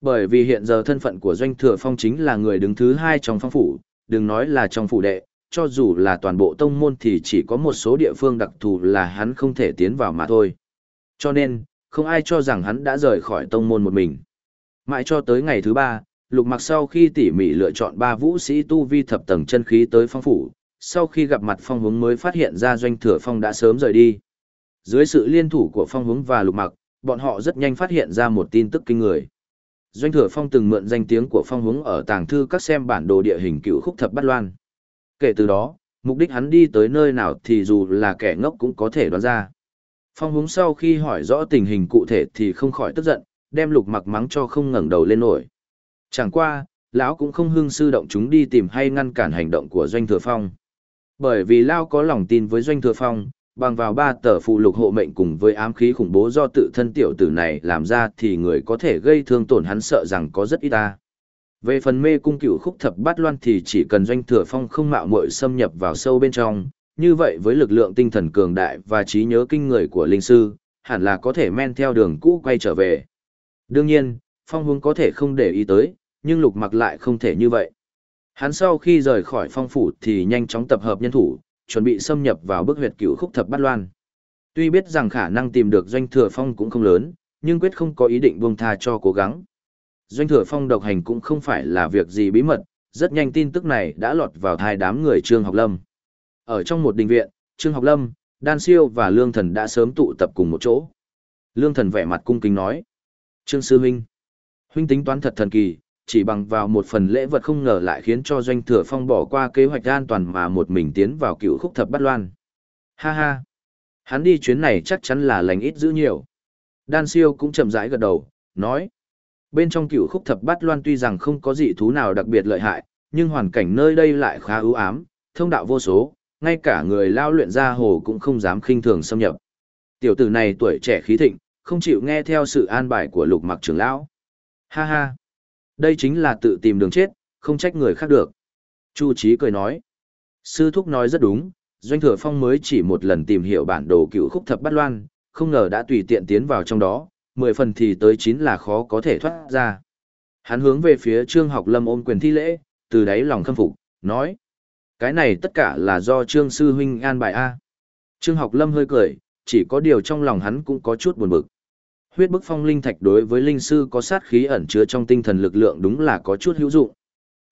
Bởi vì hiện giờ thân phận của Doanh Thừa Phong chính là người đứng thứ hai trong phong phủ, đừng nói là trong phủ đệ, cho dù là toàn bộ tông môn thì chỉ có một số địa phương đặc thù là hắn không thể tiến vào mà thôi. Cho nên, không ai cho rằng hắn đã rời khỏi tông môn một mình. Mãi cho tới ngày thứ ba, lục mặc sau khi tỉ mỉ lựa chọn ba vũ sĩ tu vi thập tầng chân khí tới phong phủ, sau khi gặp mặt phong hướng mới phát hiện ra doanh thừa phong đã sớm rời đi. Dưới sự liên thủ của phong hướng và lục mặc, bọn họ rất nhanh phát hiện ra một tin tức kinh người. Doanh thừa phong từng mượn danh tiếng của phong hướng ở tàng thư các xem bản đồ địa hình cựu khúc thập bát loan. Kể từ đó, mục đích hắn đi tới nơi nào thì dù là kẻ ngốc cũng có thể đoán ra. Phong hướng sau khi hỏi rõ tình hình cụ thể thì không khỏi tức giận, đem lục mặc mắng cho không ngẩng đầu lên nổi. Chẳng qua, lão cũng không hưng sư động chúng đi tìm hay ngăn cản hành động của doanh thừa phong. Bởi vì Lao có lòng tin với doanh thừa phong, bằng vào ba tờ phụ lục hộ mệnh cùng với ám khí khủng bố do tự thân tiểu tử này làm ra thì người có thể gây thương tổn hắn sợ rằng có rất ít ta. Về phần mê cung cửu khúc thập bát loan thì chỉ cần doanh thừa phong không mạo muội xâm nhập vào sâu bên trong, như vậy với lực lượng tinh thần cường đại và trí nhớ kinh người của linh sư, hẳn là có thể men theo đường cũ quay trở về. Đương nhiên, phong hướng có thể không để ý tới, nhưng lục mặc lại không thể như vậy. Hắn sau khi rời khỏi phong phủ thì nhanh chóng tập hợp nhân thủ, chuẩn bị xâm nhập vào bức huyệt cửu khúc thập bát loan. Tuy biết rằng khả năng tìm được doanh thừa phong cũng không lớn, nhưng quyết không có ý định buông tha cho cố gắng. Doanh thừa phong độc hành cũng không phải là việc gì bí mật, rất nhanh tin tức này đã lọt vào thai đám người Trương Học Lâm. Ở trong một đình viện, Trương Học Lâm, Đan Siêu và Lương Thần đã sớm tụ tập cùng một chỗ. Lương Thần vẻ mặt cung kính nói. Trương Sư Huynh. Huynh tính toán thật thần kỳ, chỉ bằng vào một phần lễ vật không ngờ lại khiến cho doanh thừa phong bỏ qua kế hoạch an toàn mà một mình tiến vào cựu khúc thập bát loan. Ha ha! Hắn đi chuyến này chắc chắn là lành ít giữ nhiều. Đan siêu cũng chậm rãi gật đầu, nói. Bên trong cựu khúc thập bát loan tuy rằng không có dị thú nào đặc biệt lợi hại, nhưng hoàn cảnh nơi đây lại khá ưu ám, thông đạo vô số, ngay cả người lao luyện ra hồ cũng không dám khinh thường xâm nhập. Tiểu tử này tuổi trẻ khí thịnh, không chịu nghe theo sự an bài của lục mặc trưởng lão. Ha ha! Đây chính là tự tìm đường chết, không trách người khác được. Chu Chí cười nói. Sư thúc nói rất đúng, Doanh Thừa Phong mới chỉ một lần tìm hiểu bản đồ cựu khúc thập bát loan, không ngờ đã tùy tiện tiến vào trong đó, mười phần thì tới chín là khó có thể thoát ra. Hắn hướng về phía Trương Học Lâm ôm quyền thi lễ, từ đáy lòng khâm phục, nói. Cái này tất cả là do Trương Sư Huynh an bài A. Trương Học Lâm hơi cười, chỉ có điều trong lòng hắn cũng có chút buồn bực. Huyết bức phong linh thạch đối với linh sư có sát khí ẩn chứa trong tinh thần lực lượng đúng là có chút hữu dụng.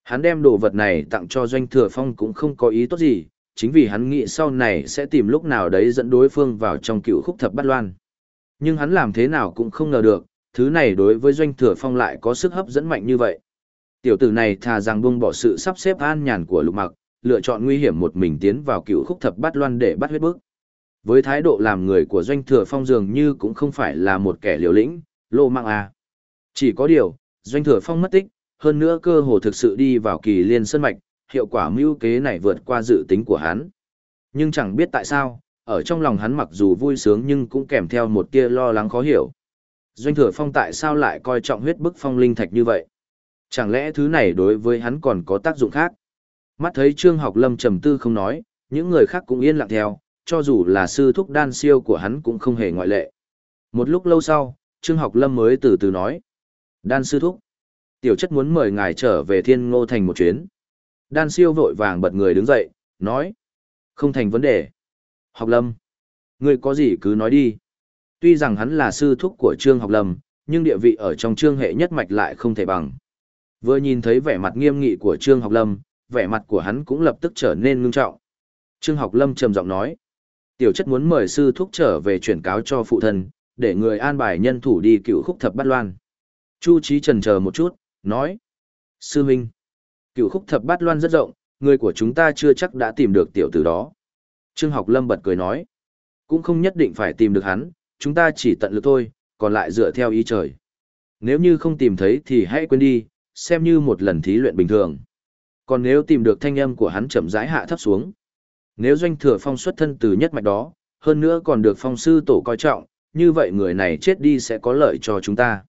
Hắn đem đồ vật này tặng cho doanh thừa phong cũng không có ý tốt gì, chính vì hắn nghĩ sau này sẽ tìm lúc nào đấy dẫn đối phương vào trong cựu khúc thập bát loan. Nhưng hắn làm thế nào cũng không ngờ được, thứ này đối với doanh thừa phong lại có sức hấp dẫn mạnh như vậy. Tiểu tử này thà rằng buông bỏ sự sắp xếp an nhàn của lục mặc, lựa chọn nguy hiểm một mình tiến vào cựu khúc thập bát loan để bắt huyết bức. Với thái độ làm người của doanh thừa phong dường như cũng không phải là một kẻ liều lĩnh, lô mạng à. Chỉ có điều, doanh thừa phong mất tích, hơn nữa cơ hồ thực sự đi vào kỳ liên sân mạch, hiệu quả mưu kế này vượt qua dự tính của hắn. Nhưng chẳng biết tại sao, ở trong lòng hắn mặc dù vui sướng nhưng cũng kèm theo một tia lo lắng khó hiểu. Doanh thừa phong tại sao lại coi trọng huyết bức phong linh thạch như vậy? Chẳng lẽ thứ này đối với hắn còn có tác dụng khác? Mắt thấy Trương Học Lâm trầm tư không nói, những người khác cũng yên lặng theo, cho dù là sư thúc đan siêu của hắn cũng không hề ngoại lệ. Một lúc lâu sau, Trương Học Lâm mới từ từ nói. Đan sư thúc. Tiểu chất muốn mời ngài trở về thiên ngô thành một chuyến. Đan siêu vội vàng bật người đứng dậy, nói. Không thành vấn đề. Học Lâm. Ngươi có gì cứ nói đi. Tuy rằng hắn là sư thúc của Trương Học Lâm, nhưng địa vị ở trong trương hệ nhất mạch lại không thể bằng. Vừa nhìn thấy vẻ mặt nghiêm nghị của Trương Học Lâm, vẻ mặt của hắn cũng lập tức trở nên ngưng trọng. Trương Học Lâm trầm giọng nói, tiểu chất muốn mời sư thúc trở về chuyển cáo cho phụ thân, để người an bài nhân thủ đi cựu khúc thập bát loan. Chu trí trần chờ một chút, nói, sư huynh, cựu khúc thập bát loan rất rộng, người của chúng ta chưa chắc đã tìm được tiểu tử đó. Trương Học Lâm bật cười nói, cũng không nhất định phải tìm được hắn, chúng ta chỉ tận lực thôi, còn lại dựa theo ý trời. Nếu như không tìm thấy thì hãy quên đi, xem như một lần thí luyện bình thường. Còn nếu tìm được thanh âm của hắn chậm rãi hạ thấp xuống, nếu doanh thừa phong xuất thân từ nhất mạch đó, hơn nữa còn được phong sư tổ coi trọng, như vậy người này chết đi sẽ có lợi cho chúng ta.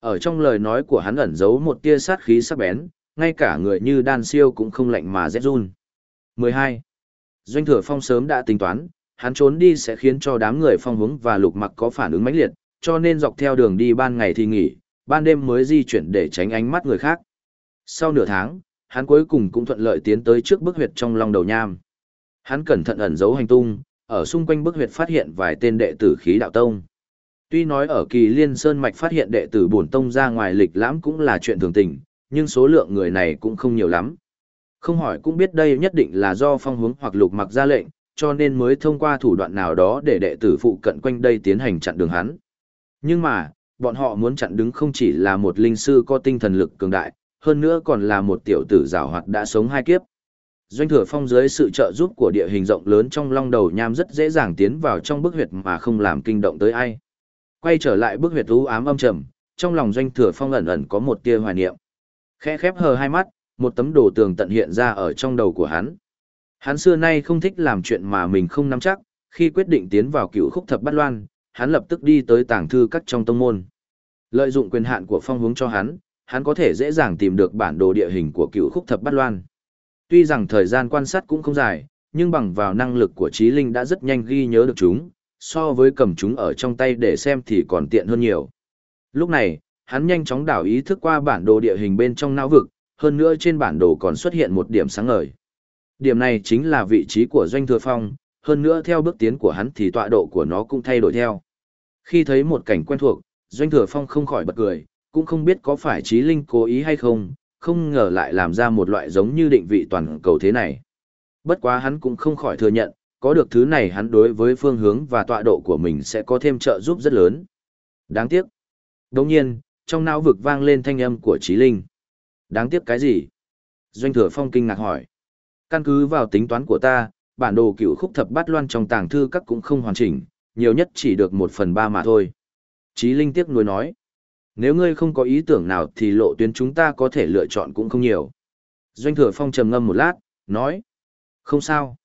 Ở trong lời nói của hắn ẩn giấu một tia sát khí sắc bén, ngay cả người như đan siêu cũng không lạnh mà rét run. 12. Doanh thừa phong sớm đã tính toán, hắn trốn đi sẽ khiến cho đám người phong hướng và lục mặc có phản ứng mãnh liệt, cho nên dọc theo đường đi ban ngày thì nghỉ, ban đêm mới di chuyển để tránh ánh mắt người khác. Sau nửa tháng, hắn cuối cùng cũng thuận lợi tiến tới trước bức huyệt trong lòng đầu nham. Hắn cẩn thận ẩn giấu hành tung, ở xung quanh bức huyệt phát hiện vài tên đệ tử khí đạo tông. Tuy nói ở kỳ liên sơn mạch phát hiện đệ tử bổn tông ra ngoài lịch lãm cũng là chuyện thường tình, nhưng số lượng người này cũng không nhiều lắm. Không hỏi cũng biết đây nhất định là do phong hướng hoặc lục mặc ra lệnh, cho nên mới thông qua thủ đoạn nào đó để đệ tử phụ cận quanh đây tiến hành chặn đường hắn. Nhưng mà, bọn họ muốn chặn đứng không chỉ là một linh sư có tinh thần lực cường đại, hơn nữa còn là một tiểu tử giảo hoạt đã sống hai kiếp. Doanh thừa phong dưới sự trợ giúp của địa hình rộng lớn trong long đầu nham rất dễ dàng tiến vào trong bức huyệt mà không làm kinh động tới ai. Quay trở lại bức huyệt u ám âm trầm, trong lòng doanh thừa phong ẩn ẩn có một tia hoài niệm. Khẽ khép hờ hai mắt, một tấm đồ tường tận hiện ra ở trong đầu của hắn. Hắn xưa nay không thích làm chuyện mà mình không nắm chắc, khi quyết định tiến vào cựu khúc thập bát loan, hắn lập tức đi tới tàng thư các trong tông môn. Lợi dụng quyền hạn của phong hướng cho hắn, hắn có thể dễ dàng tìm được bản đồ địa hình của cựu khúc thập bát loan. Tuy rằng thời gian quan sát cũng không dài, nhưng bằng vào năng lực của trí linh đã rất nhanh ghi nhớ được chúng, so với cầm chúng ở trong tay để xem thì còn tiện hơn nhiều. Lúc này, hắn nhanh chóng đảo ý thức qua bản đồ địa hình bên trong não vực, hơn nữa trên bản đồ còn xuất hiện một điểm sáng ngời. Điểm này chính là vị trí của doanh thừa phong, hơn nữa theo bước tiến của hắn thì tọa độ của nó cũng thay đổi theo. Khi thấy một cảnh quen thuộc, doanh thừa phong không khỏi bật cười, cũng không biết có phải trí linh cố ý hay không, không ngờ lại làm ra một loại giống như định vị toàn cầu thế này. Bất quá hắn cũng không khỏi thừa nhận, có được thứ này hắn đối với phương hướng và tọa độ của mình sẽ có thêm trợ giúp rất lớn. Đáng tiếc. Đồng nhiên, trong não vực vang lên thanh âm của trí linh. Đáng tiếc cái gì? Doanh thừa phong kinh ngạc hỏi. Căn cứ vào tính toán của ta, bản đồ cựu khúc thập bát loan trong tàng thư các cũng không hoàn chỉnh, nhiều nhất chỉ được một phần ba mà thôi. Chí Linh tiếc nuối nói. Nếu ngươi không có ý tưởng nào thì lộ tuyến chúng ta có thể lựa chọn cũng không nhiều. Doanh thừa phong trầm ngâm một lát, nói. Không sao.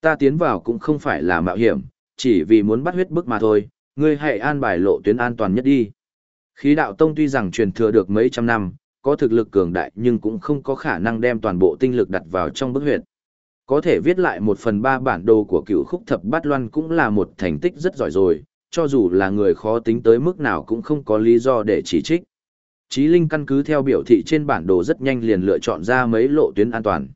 Ta tiến vào cũng không phải là mạo hiểm, chỉ vì muốn bắt huyết bức mà thôi, Ngươi hãy an bài lộ tuyến an toàn nhất đi. Khí đạo tông tuy rằng truyền thừa được mấy trăm năm, có thực lực cường đại nhưng cũng không có khả năng đem toàn bộ tinh lực đặt vào trong bức huyệt. Có thể viết lại một phần ba bản đồ của cựu khúc thập bát loan cũng là một thành tích rất giỏi rồi, cho dù là người khó tính tới mức nào cũng không có lý do để chỉ trích. Chí Linh căn cứ theo biểu thị trên bản đồ rất nhanh liền lựa chọn ra mấy lộ tuyến an toàn.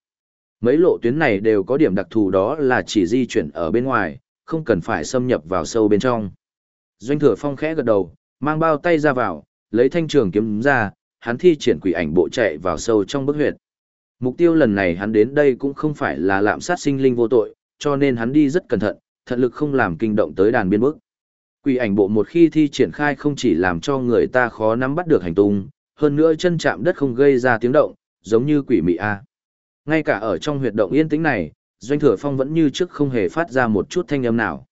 Mấy lộ tuyến này đều có điểm đặc thù đó là chỉ di chuyển ở bên ngoài, không cần phải xâm nhập vào sâu bên trong. Doanh thừa phong khẽ gật đầu, mang bao tay ra vào, lấy thanh trường kiếm ra, hắn thi triển quỷ ảnh bộ chạy vào sâu trong bức huyệt. Mục tiêu lần này hắn đến đây cũng không phải là lạm sát sinh linh vô tội, cho nên hắn đi rất cẩn thận, thận lực không làm kinh động tới đàn biên bức. Quỷ ảnh bộ một khi thi triển khai không chỉ làm cho người ta khó nắm bắt được hành tung, hơn nữa chân chạm đất không gây ra tiếng động, giống như quỷ mị A. Ngay cả ở trong huyệt động yên tĩnh này, Doanh Thừa Phong vẫn như trước không hề phát ra một chút thanh âm nào.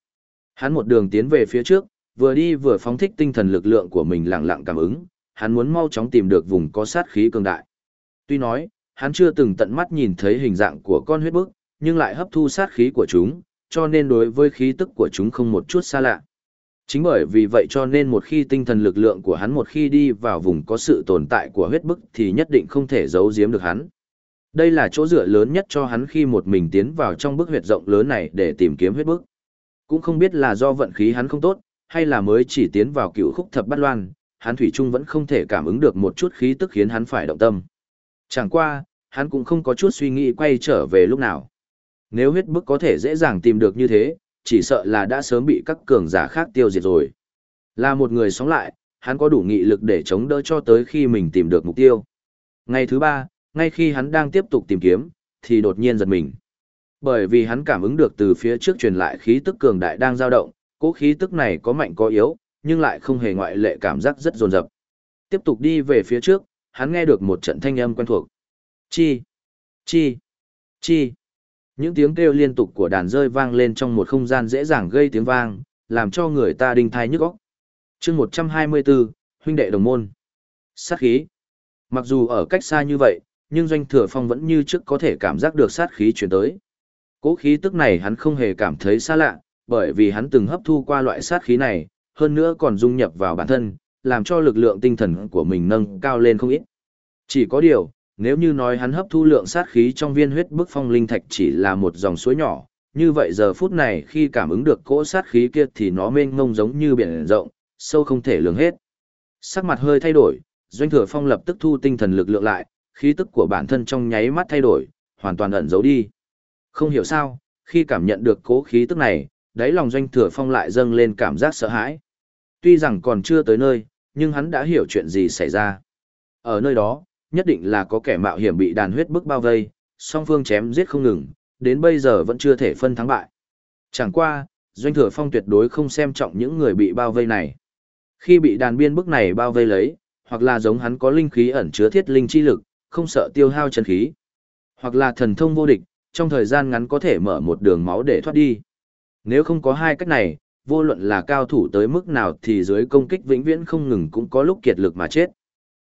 Hắn một đường tiến về phía trước, vừa đi vừa phóng thích tinh thần lực lượng của mình lặng lặng cảm ứng, hắn muốn mau chóng tìm được vùng có sát khí cường đại. Tuy nói, hắn chưa từng tận mắt nhìn thấy hình dạng của con huyết bức, nhưng lại hấp thu sát khí của chúng, cho nên đối với khí tức của chúng không một chút xa lạ. Chính bởi vì vậy cho nên một khi tinh thần lực lượng của hắn một khi đi vào vùng có sự tồn tại của huyết bức thì nhất định không thể giấu giếm được hắn. Đây là chỗ dựa lớn nhất cho hắn khi một mình tiến vào trong bức huyệt rộng lớn này để tìm kiếm huyết bức. Cũng không biết là do vận khí hắn không tốt, hay là mới chỉ tiến vào cựu khúc thập bát loan, hắn thủy chung vẫn không thể cảm ứng được một chút khí tức khiến hắn phải động tâm. Chẳng qua, hắn cũng không có chút suy nghĩ quay trở về lúc nào. Nếu huyết bức có thể dễ dàng tìm được như thế, chỉ sợ là đã sớm bị các cường giả khác tiêu diệt rồi. Là một người sống lại, hắn có đủ nghị lực để chống đỡ cho tới khi mình tìm được mục tiêu. Ngày thứ ba, ngay khi hắn đang tiếp tục tìm kiếm, thì đột nhiên giật mình. Bởi vì hắn cảm ứng được từ phía trước truyền lại khí tức cường đại đang dao động, cố khí tức này có mạnh có yếu, nhưng lại không hề ngoại lệ cảm giác rất dồn dập. Tiếp tục đi về phía trước, hắn nghe được một trận thanh âm quen thuộc. Chi, chi, chi. Những tiếng kêu liên tục của đàn rơi vang lên trong một không gian dễ dàng gây tiếng vang, làm cho người ta đinh thai nhức óc. Chương 124, huynh đệ đồng môn. Sát khí. Mặc dù ở cách xa như vậy, nhưng doanh thừa phong vẫn như trước có thể cảm giác được sát khí truyền tới. Cố khí tức này hắn không hề cảm thấy xa lạ, bởi vì hắn từng hấp thu qua loại sát khí này, hơn nữa còn dung nhập vào bản thân, làm cho lực lượng tinh thần của mình nâng cao lên không ít. Chỉ có điều, nếu như nói hắn hấp thu lượng sát khí trong viên huyết bức phong linh thạch chỉ là một dòng suối nhỏ, như vậy giờ phút này khi cảm ứng được cỗ sát khí kia thì nó mênh mông giống như biển rộng, sâu không thể lường hết. Sắc mặt hơi thay đổi, doanh thừa phong lập tức thu tinh thần lực lượng lại, khí tức của bản thân trong nháy mắt thay đổi, hoàn toàn ẩn giấu đi. Không hiểu sao, khi cảm nhận được cố khí tức này, đáy lòng doanh thừa phong lại dâng lên cảm giác sợ hãi. Tuy rằng còn chưa tới nơi, nhưng hắn đã hiểu chuyện gì xảy ra. Ở nơi đó, nhất định là có kẻ mạo hiểm bị đàn huyết bức bao vây, song phương chém giết không ngừng, đến bây giờ vẫn chưa thể phân thắng bại. Chẳng qua, doanh thừa phong tuyệt đối không xem trọng những người bị bao vây này. Khi bị đàn biên bức này bao vây lấy, hoặc là giống hắn có linh khí ẩn chứa thiết linh chi lực, không sợ tiêu hao chân khí, hoặc là thần thông vô địch, trong thời gian ngắn có thể mở một đường máu để thoát đi. Nếu không có hai cách này, vô luận là cao thủ tới mức nào thì dưới công kích vĩnh viễn không ngừng cũng có lúc kiệt lực mà chết.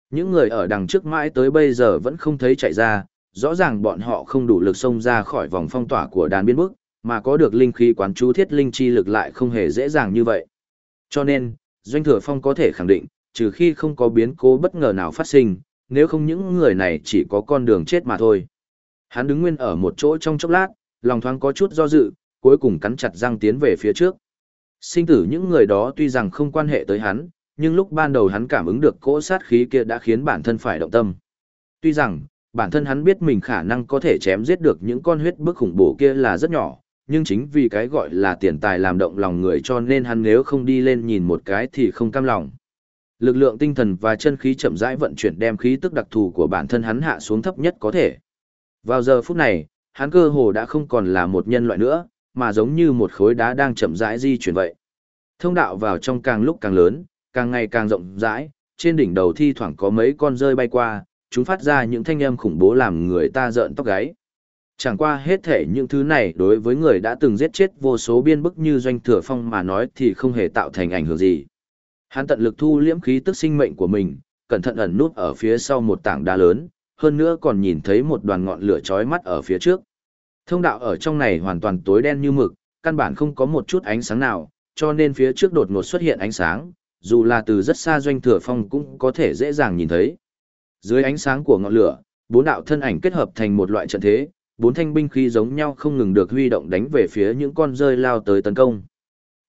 Những người ở đằng trước mãi tới bây giờ vẫn không thấy chạy ra, rõ ràng bọn họ không đủ lực xông ra khỏi vòng phong tỏa của đàn biên bức, mà có được linh khí quán chú thiết linh chi lực lại không hề dễ dàng như vậy. Cho nên, Doanh Thừa Phong có thể khẳng định, trừ khi không có biến cố bất ngờ nào phát sinh, nếu không những người này chỉ có con đường chết mà thôi. Hắn đứng nguyên ở một chỗ trong chốc lát, lòng thoáng có chút do dự, cuối cùng cắn chặt răng tiến về phía trước. Sinh tử những người đó tuy rằng không quan hệ tới hắn, nhưng lúc ban đầu hắn cảm ứng được cỗ sát khí kia đã khiến bản thân phải động tâm. Tuy rằng, bản thân hắn biết mình khả năng có thể chém giết được những con huyết bức khủng bố kia là rất nhỏ, nhưng chính vì cái gọi là tiền tài làm động lòng người cho nên hắn nếu không đi lên nhìn một cái thì không cam lòng. Lực lượng tinh thần và chân khí chậm rãi vận chuyển đem khí tức đặc thù của bản thân hắn hạ xuống thấp nhất có thể. Vào giờ phút này, hắn cơ hồ đã không còn là một nhân loại nữa, mà giống như một khối đá đang chậm rãi di chuyển vậy. Thông đạo vào trong càng lúc càng lớn, càng ngày càng rộng rãi, trên đỉnh đầu thi thoảng có mấy con rơi bay qua, chúng phát ra những thanh âm khủng bố làm người ta rợn tóc gáy. Chẳng qua hết thể những thứ này đối với người đã từng giết chết vô số biên bức như doanh thừa phong mà nói thì không hề tạo thành ảnh hưởng gì. Hắn tận lực thu liễm khí tức sinh mệnh của mình, cẩn thận ẩn nút ở phía sau một tảng đá lớn, hơn nữa còn nhìn thấy một đoàn ngọn lửa chói mắt ở phía trước. Thông đạo ở trong này hoàn toàn tối đen như mực, căn bản không có một chút ánh sáng nào, cho nên phía trước đột ngột xuất hiện ánh sáng, dù là từ rất xa doanh thừa phong cũng có thể dễ dàng nhìn thấy. Dưới ánh sáng của ngọn lửa, bốn đạo thân ảnh kết hợp thành một loại trận thế, bốn thanh binh khí giống nhau không ngừng được huy động đánh về phía những con rơi lao tới tấn công.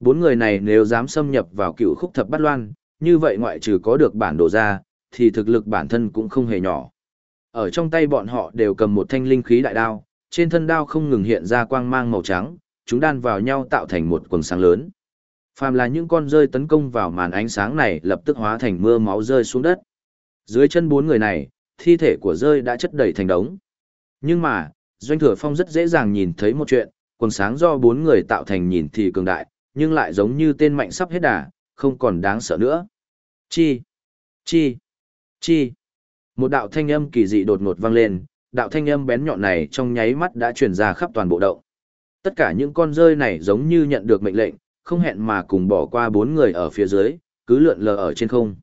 Bốn người này nếu dám xâm nhập vào cựu khúc thập bát loan, như vậy ngoại trừ có được bản đồ ra, thì thực lực bản thân cũng không hề nhỏ. Ở trong tay bọn họ đều cầm một thanh linh khí đại đao, trên thân đao không ngừng hiện ra quang mang màu trắng, chúng đan vào nhau tạo thành một quần sáng lớn. Phàm là những con rơi tấn công vào màn ánh sáng này lập tức hóa thành mưa máu rơi xuống đất. Dưới chân bốn người này, thi thể của rơi đã chất đầy thành đống. Nhưng mà, Doanh Thừa Phong rất dễ dàng nhìn thấy một chuyện, quần sáng do bốn người tạo thành nhìn thì cường đại, nhưng lại giống như tên mạnh sắp hết đà, không còn đáng sợ nữa. Chi? Chi? Chi? Một đạo thanh âm kỳ dị đột ngột vang lên, đạo thanh âm bén nhọn này trong nháy mắt đã truyền ra khắp toàn bộ động. Tất cả những con rơi này giống như nhận được mệnh lệnh, không hẹn mà cùng bỏ qua bốn người ở phía dưới, cứ lượn lờ ở trên không.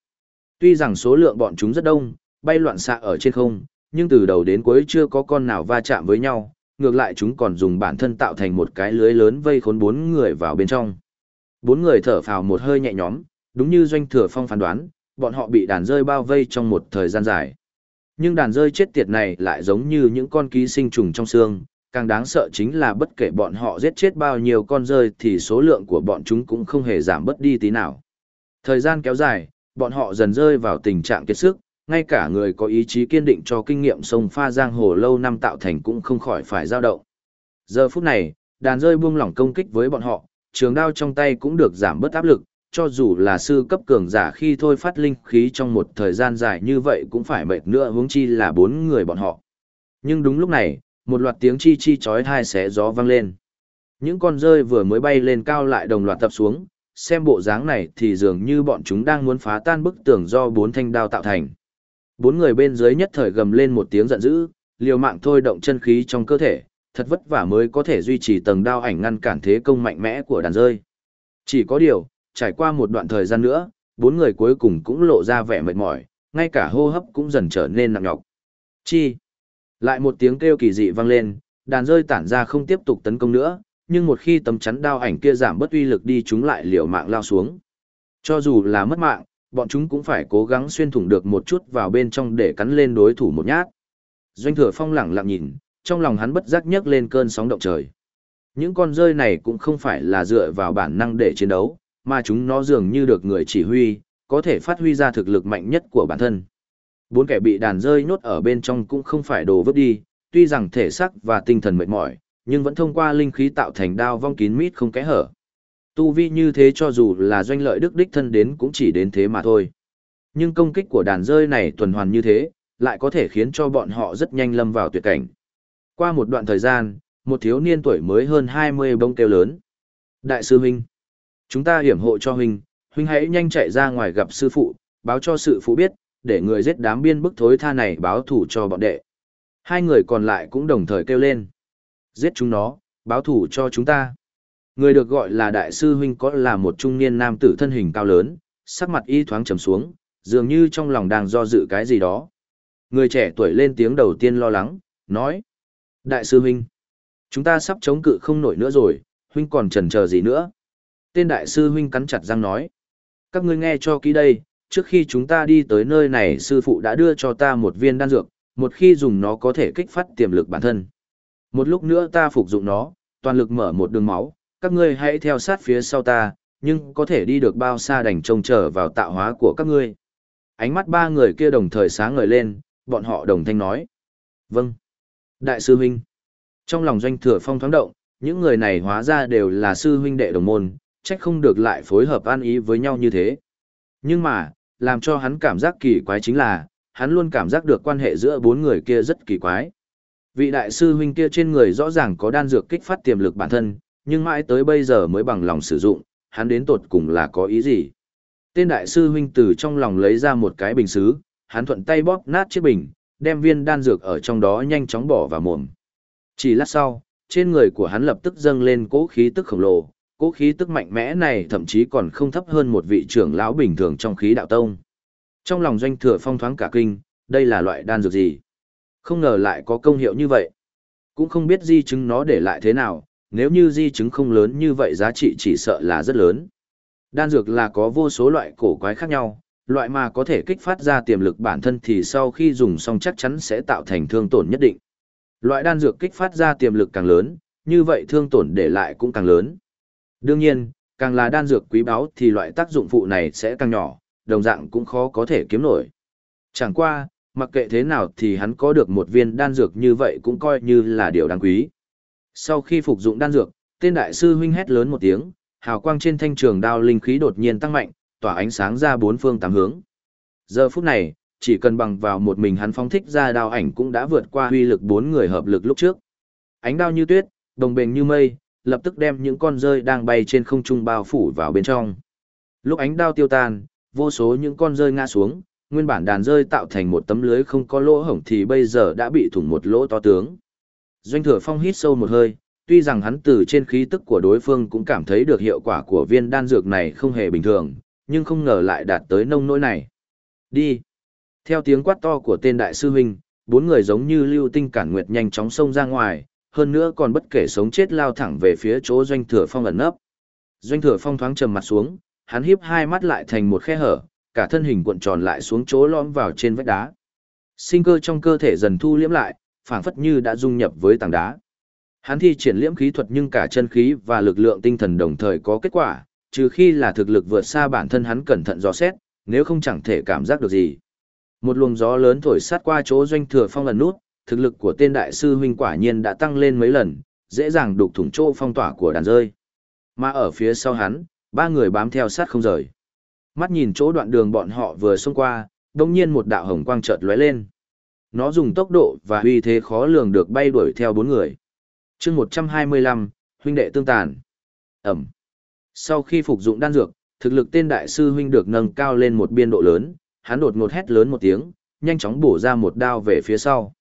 Tuy rằng số lượng bọn chúng rất đông, bay loạn xạ ở trên không, nhưng từ đầu đến cuối chưa có con nào va chạm với nhau, ngược lại chúng còn dùng bản thân tạo thành một cái lưới lớn vây khốn bốn người vào bên trong. Bốn người thở phào một hơi nhẹ nhõm, đúng như doanh thừa phong phán đoán, bọn họ bị đàn rơi bao vây trong một thời gian dài. Nhưng đàn rơi chết tiệt này lại giống như những con ký sinh trùng trong xương, càng đáng sợ chính là bất kể bọn họ giết chết bao nhiêu con rơi thì số lượng của bọn chúng cũng không hề giảm bớt đi tí nào. Thời gian kéo dài, bọn họ dần rơi vào tình trạng kiệt sức, ngay cả người có ý chí kiên định cho kinh nghiệm sông pha giang hồ lâu năm tạo thành cũng không khỏi phải dao động. Giờ phút này, đàn rơi buông lỏng công kích với bọn họ, trường đao trong tay cũng được giảm bớt áp lực, cho dù là sư cấp cường giả khi thôi phát linh khí trong một thời gian dài như vậy cũng phải mệt nữa huống chi là bốn người bọn họ. Nhưng đúng lúc này, một loạt tiếng chi chi chói tai xé gió vang lên. Những con rơi vừa mới bay lên cao lại đồng loạt tập xuống, xem bộ dáng này thì dường như bọn chúng đang muốn phá tan bức tường do bốn thanh đao tạo thành. Bốn người bên dưới nhất thời gầm lên một tiếng giận dữ, liều mạng thôi động chân khí trong cơ thể, thật vất vả mới có thể duy trì tầng đao ảnh ngăn cản thế công mạnh mẽ của đàn rơi. Chỉ có điều, trải qua một đoạn thời gian nữa, bốn người cuối cùng cũng lộ ra vẻ mệt mỏi, ngay cả hô hấp cũng dần trở nên nặng nhọc. Chi? Lại một tiếng kêu kỳ dị vang lên, đàn rơi tản ra không tiếp tục tấn công nữa, nhưng một khi tấm chắn đao ảnh kia giảm bất uy lực đi chúng lại liều mạng lao xuống. Cho dù là mất mạng, bọn chúng cũng phải cố gắng xuyên thủng được một chút vào bên trong để cắn lên đối thủ một nhát. Doanh thừa phong lẳng lặng nhìn, trong lòng hắn bất giác nhấc lên cơn sóng động trời. Những con rơi này cũng không phải là dựa vào bản năng để chiến đấu, mà chúng nó dường như được người chỉ huy, có thể phát huy ra thực lực mạnh nhất của bản thân. Bốn kẻ bị đàn rơi nhốt ở bên trong cũng không phải đồ vứt đi, tuy rằng thể xác và tinh thần mệt mỏi, nhưng vẫn thông qua linh khí tạo thành đao vong kín mít không kẽ hở. Tu vi như thế cho dù là doanh lợi đức đích thân đến cũng chỉ đến thế mà thôi. Nhưng công kích của đàn rơi này tuần hoàn như thế, lại có thể khiến cho bọn họ rất nhanh lâm vào tuyệt cảnh. Qua một đoạn thời gian, một thiếu niên tuổi mới hơn 20 bông kêu lớn. Đại sư huynh, chúng ta hiểm hộ cho huynh, huynh hãy nhanh chạy ra ngoài gặp sư phụ, báo cho sư phụ biết, để người giết đám biên bức thối tha này báo thủ cho bọn đệ. Hai người còn lại cũng đồng thời kêu lên. Giết chúng nó, báo thủ cho chúng ta. Người được gọi là đại sư huynh có là một trung niên nam tử thân hình cao lớn, sắc mặt y thoáng trầm xuống, dường như trong lòng đang do dự cái gì đó. Người trẻ tuổi lên tiếng đầu tiên lo lắng, nói. Đại sư huynh, chúng ta sắp chống cự không nổi nữa rồi, huynh còn chần chờ gì nữa. Tên đại sư huynh cắn chặt răng nói. Các ngươi nghe cho kỹ đây, trước khi chúng ta đi tới nơi này sư phụ đã đưa cho ta một viên đan dược, một khi dùng nó có thể kích phát tiềm lực bản thân. Một lúc nữa ta phục dụng nó, toàn lực mở một đường máu, các ngươi hãy theo sát phía sau ta, nhưng có thể đi được bao xa đành trông chờ vào tạo hóa của các ngươi. Ánh mắt ba người kia đồng thời sáng ngời lên, bọn họ đồng thanh nói. Vâng. Đại sư huynh. Trong lòng doanh thừa phong thoáng động, những người này hóa ra đều là sư huynh đệ đồng môn, trách không được lại phối hợp an ý với nhau như thế. Nhưng mà, làm cho hắn cảm giác kỳ quái chính là, hắn luôn cảm giác được quan hệ giữa bốn người kia rất kỳ quái. Vị đại sư huynh kia trên người rõ ràng có đan dược kích phát tiềm lực bản thân, nhưng mãi tới bây giờ mới bằng lòng sử dụng, hắn đến tột cùng là có ý gì. Tên đại sư huynh từ trong lòng lấy ra một cái bình xứ, hắn thuận tay bóp nát chiếc bình, đem viên đan dược ở trong đó nhanh chóng bỏ vào mồm. Chỉ lát sau, trên người của hắn lập tức dâng lên cỗ khí tức khổng lồ, cỗ khí tức mạnh mẽ này thậm chí còn không thấp hơn một vị trưởng lão bình thường trong khí đạo tông. Trong lòng doanh thừa phong thoáng cả kinh, đây là loại đan dược gì? Không ngờ lại có công hiệu như vậy. Cũng không biết di chứng nó để lại thế nào, nếu như di chứng không lớn như vậy giá trị chỉ sợ là rất lớn. Đan dược là có vô số loại cổ quái khác nhau, loại mà có thể kích phát ra tiềm lực bản thân thì sau khi dùng xong chắc chắn sẽ tạo thành thương tổn nhất định. Loại đan dược kích phát ra tiềm lực càng lớn, như vậy thương tổn để lại cũng càng lớn. Đương nhiên, càng là đan dược quý báu thì loại tác dụng phụ này sẽ càng nhỏ, đồng dạng cũng khó có thể kiếm nổi. Chẳng qua, mặc kệ thế nào thì hắn có được một viên đan dược như vậy cũng coi như là điều đáng quý. Sau khi phục dụng đan dược, tên đại sư huynh hét lớn một tiếng, hào quang trên thanh trường đao linh khí đột nhiên tăng mạnh, tỏa ánh sáng ra bốn phương tám hướng. Giờ phút này, chỉ cần bằng vào một mình hắn phóng thích ra đao ảnh cũng đã vượt qua huy lực bốn người hợp lực lúc trước. Ánh đao như tuyết, đồng bền như mây, lập tức đem những con rơi đang bay trên không trung bao phủ vào bên trong. Lúc ánh đao tiêu tan, vô số những con rơi ngã xuống, nguyên bản đàn rơi tạo thành một tấm lưới không có lỗ hổng thì bây giờ đã bị thủng một lỗ to tướng. Doanh thừa phong hít sâu một hơi, tuy rằng hắn từ trên khí tức của đối phương cũng cảm thấy được hiệu quả của viên đan dược này không hề bình thường, nhưng không ngờ lại đạt tới nông nỗi này. Đi! Theo tiếng quát to của tên đại sư huynh, bốn người giống như lưu tinh cản nguyệt nhanh chóng xông ra ngoài, hơn nữa còn bất kể sống chết lao thẳng về phía chỗ doanh thừa phong ẩn nấp. Doanh thừa phong thoáng trầm mặt xuống, hắn híp hai mắt lại thành một khe hở, cả thân hình cuộn tròn lại xuống chỗ lõm vào trên vách đá. Sinh cơ trong cơ thể dần thu liễm lại, phảng phất như đã dung nhập với tảng đá. Hắn thi triển liễm khí thuật nhưng cả chân khí và lực lượng tinh thần đồng thời có kết quả, trừ khi là thực lực vượt xa bản thân hắn cẩn thận dò xét, nếu không chẳng thể cảm giác được gì. Một luồng gió lớn thổi sát qua chỗ doanh thừa phong lần nút, thực lực của tên đại sư huynh quả nhiên đã tăng lên mấy lần, dễ dàng đục thủng chỗ phong tỏa của đàn rơi. Mà ở phía sau hắn, ba người bám theo sát không rời. Mắt nhìn chỗ đoạn đường bọn họ vừa xông qua, đồng nhiên một đạo hồng quang chợt lóe lên. Nó dùng tốc độ và uy thế khó lường được bay đuổi theo bốn người. chương 125, huynh đệ tương tàn. Ẩm. Sau khi phục dụng đan dược, thực lực tên đại sư huynh được nâng cao lên một biên độ lớn, hắn đột ngột hét lớn một tiếng, nhanh chóng bổ ra một đao về phía sau.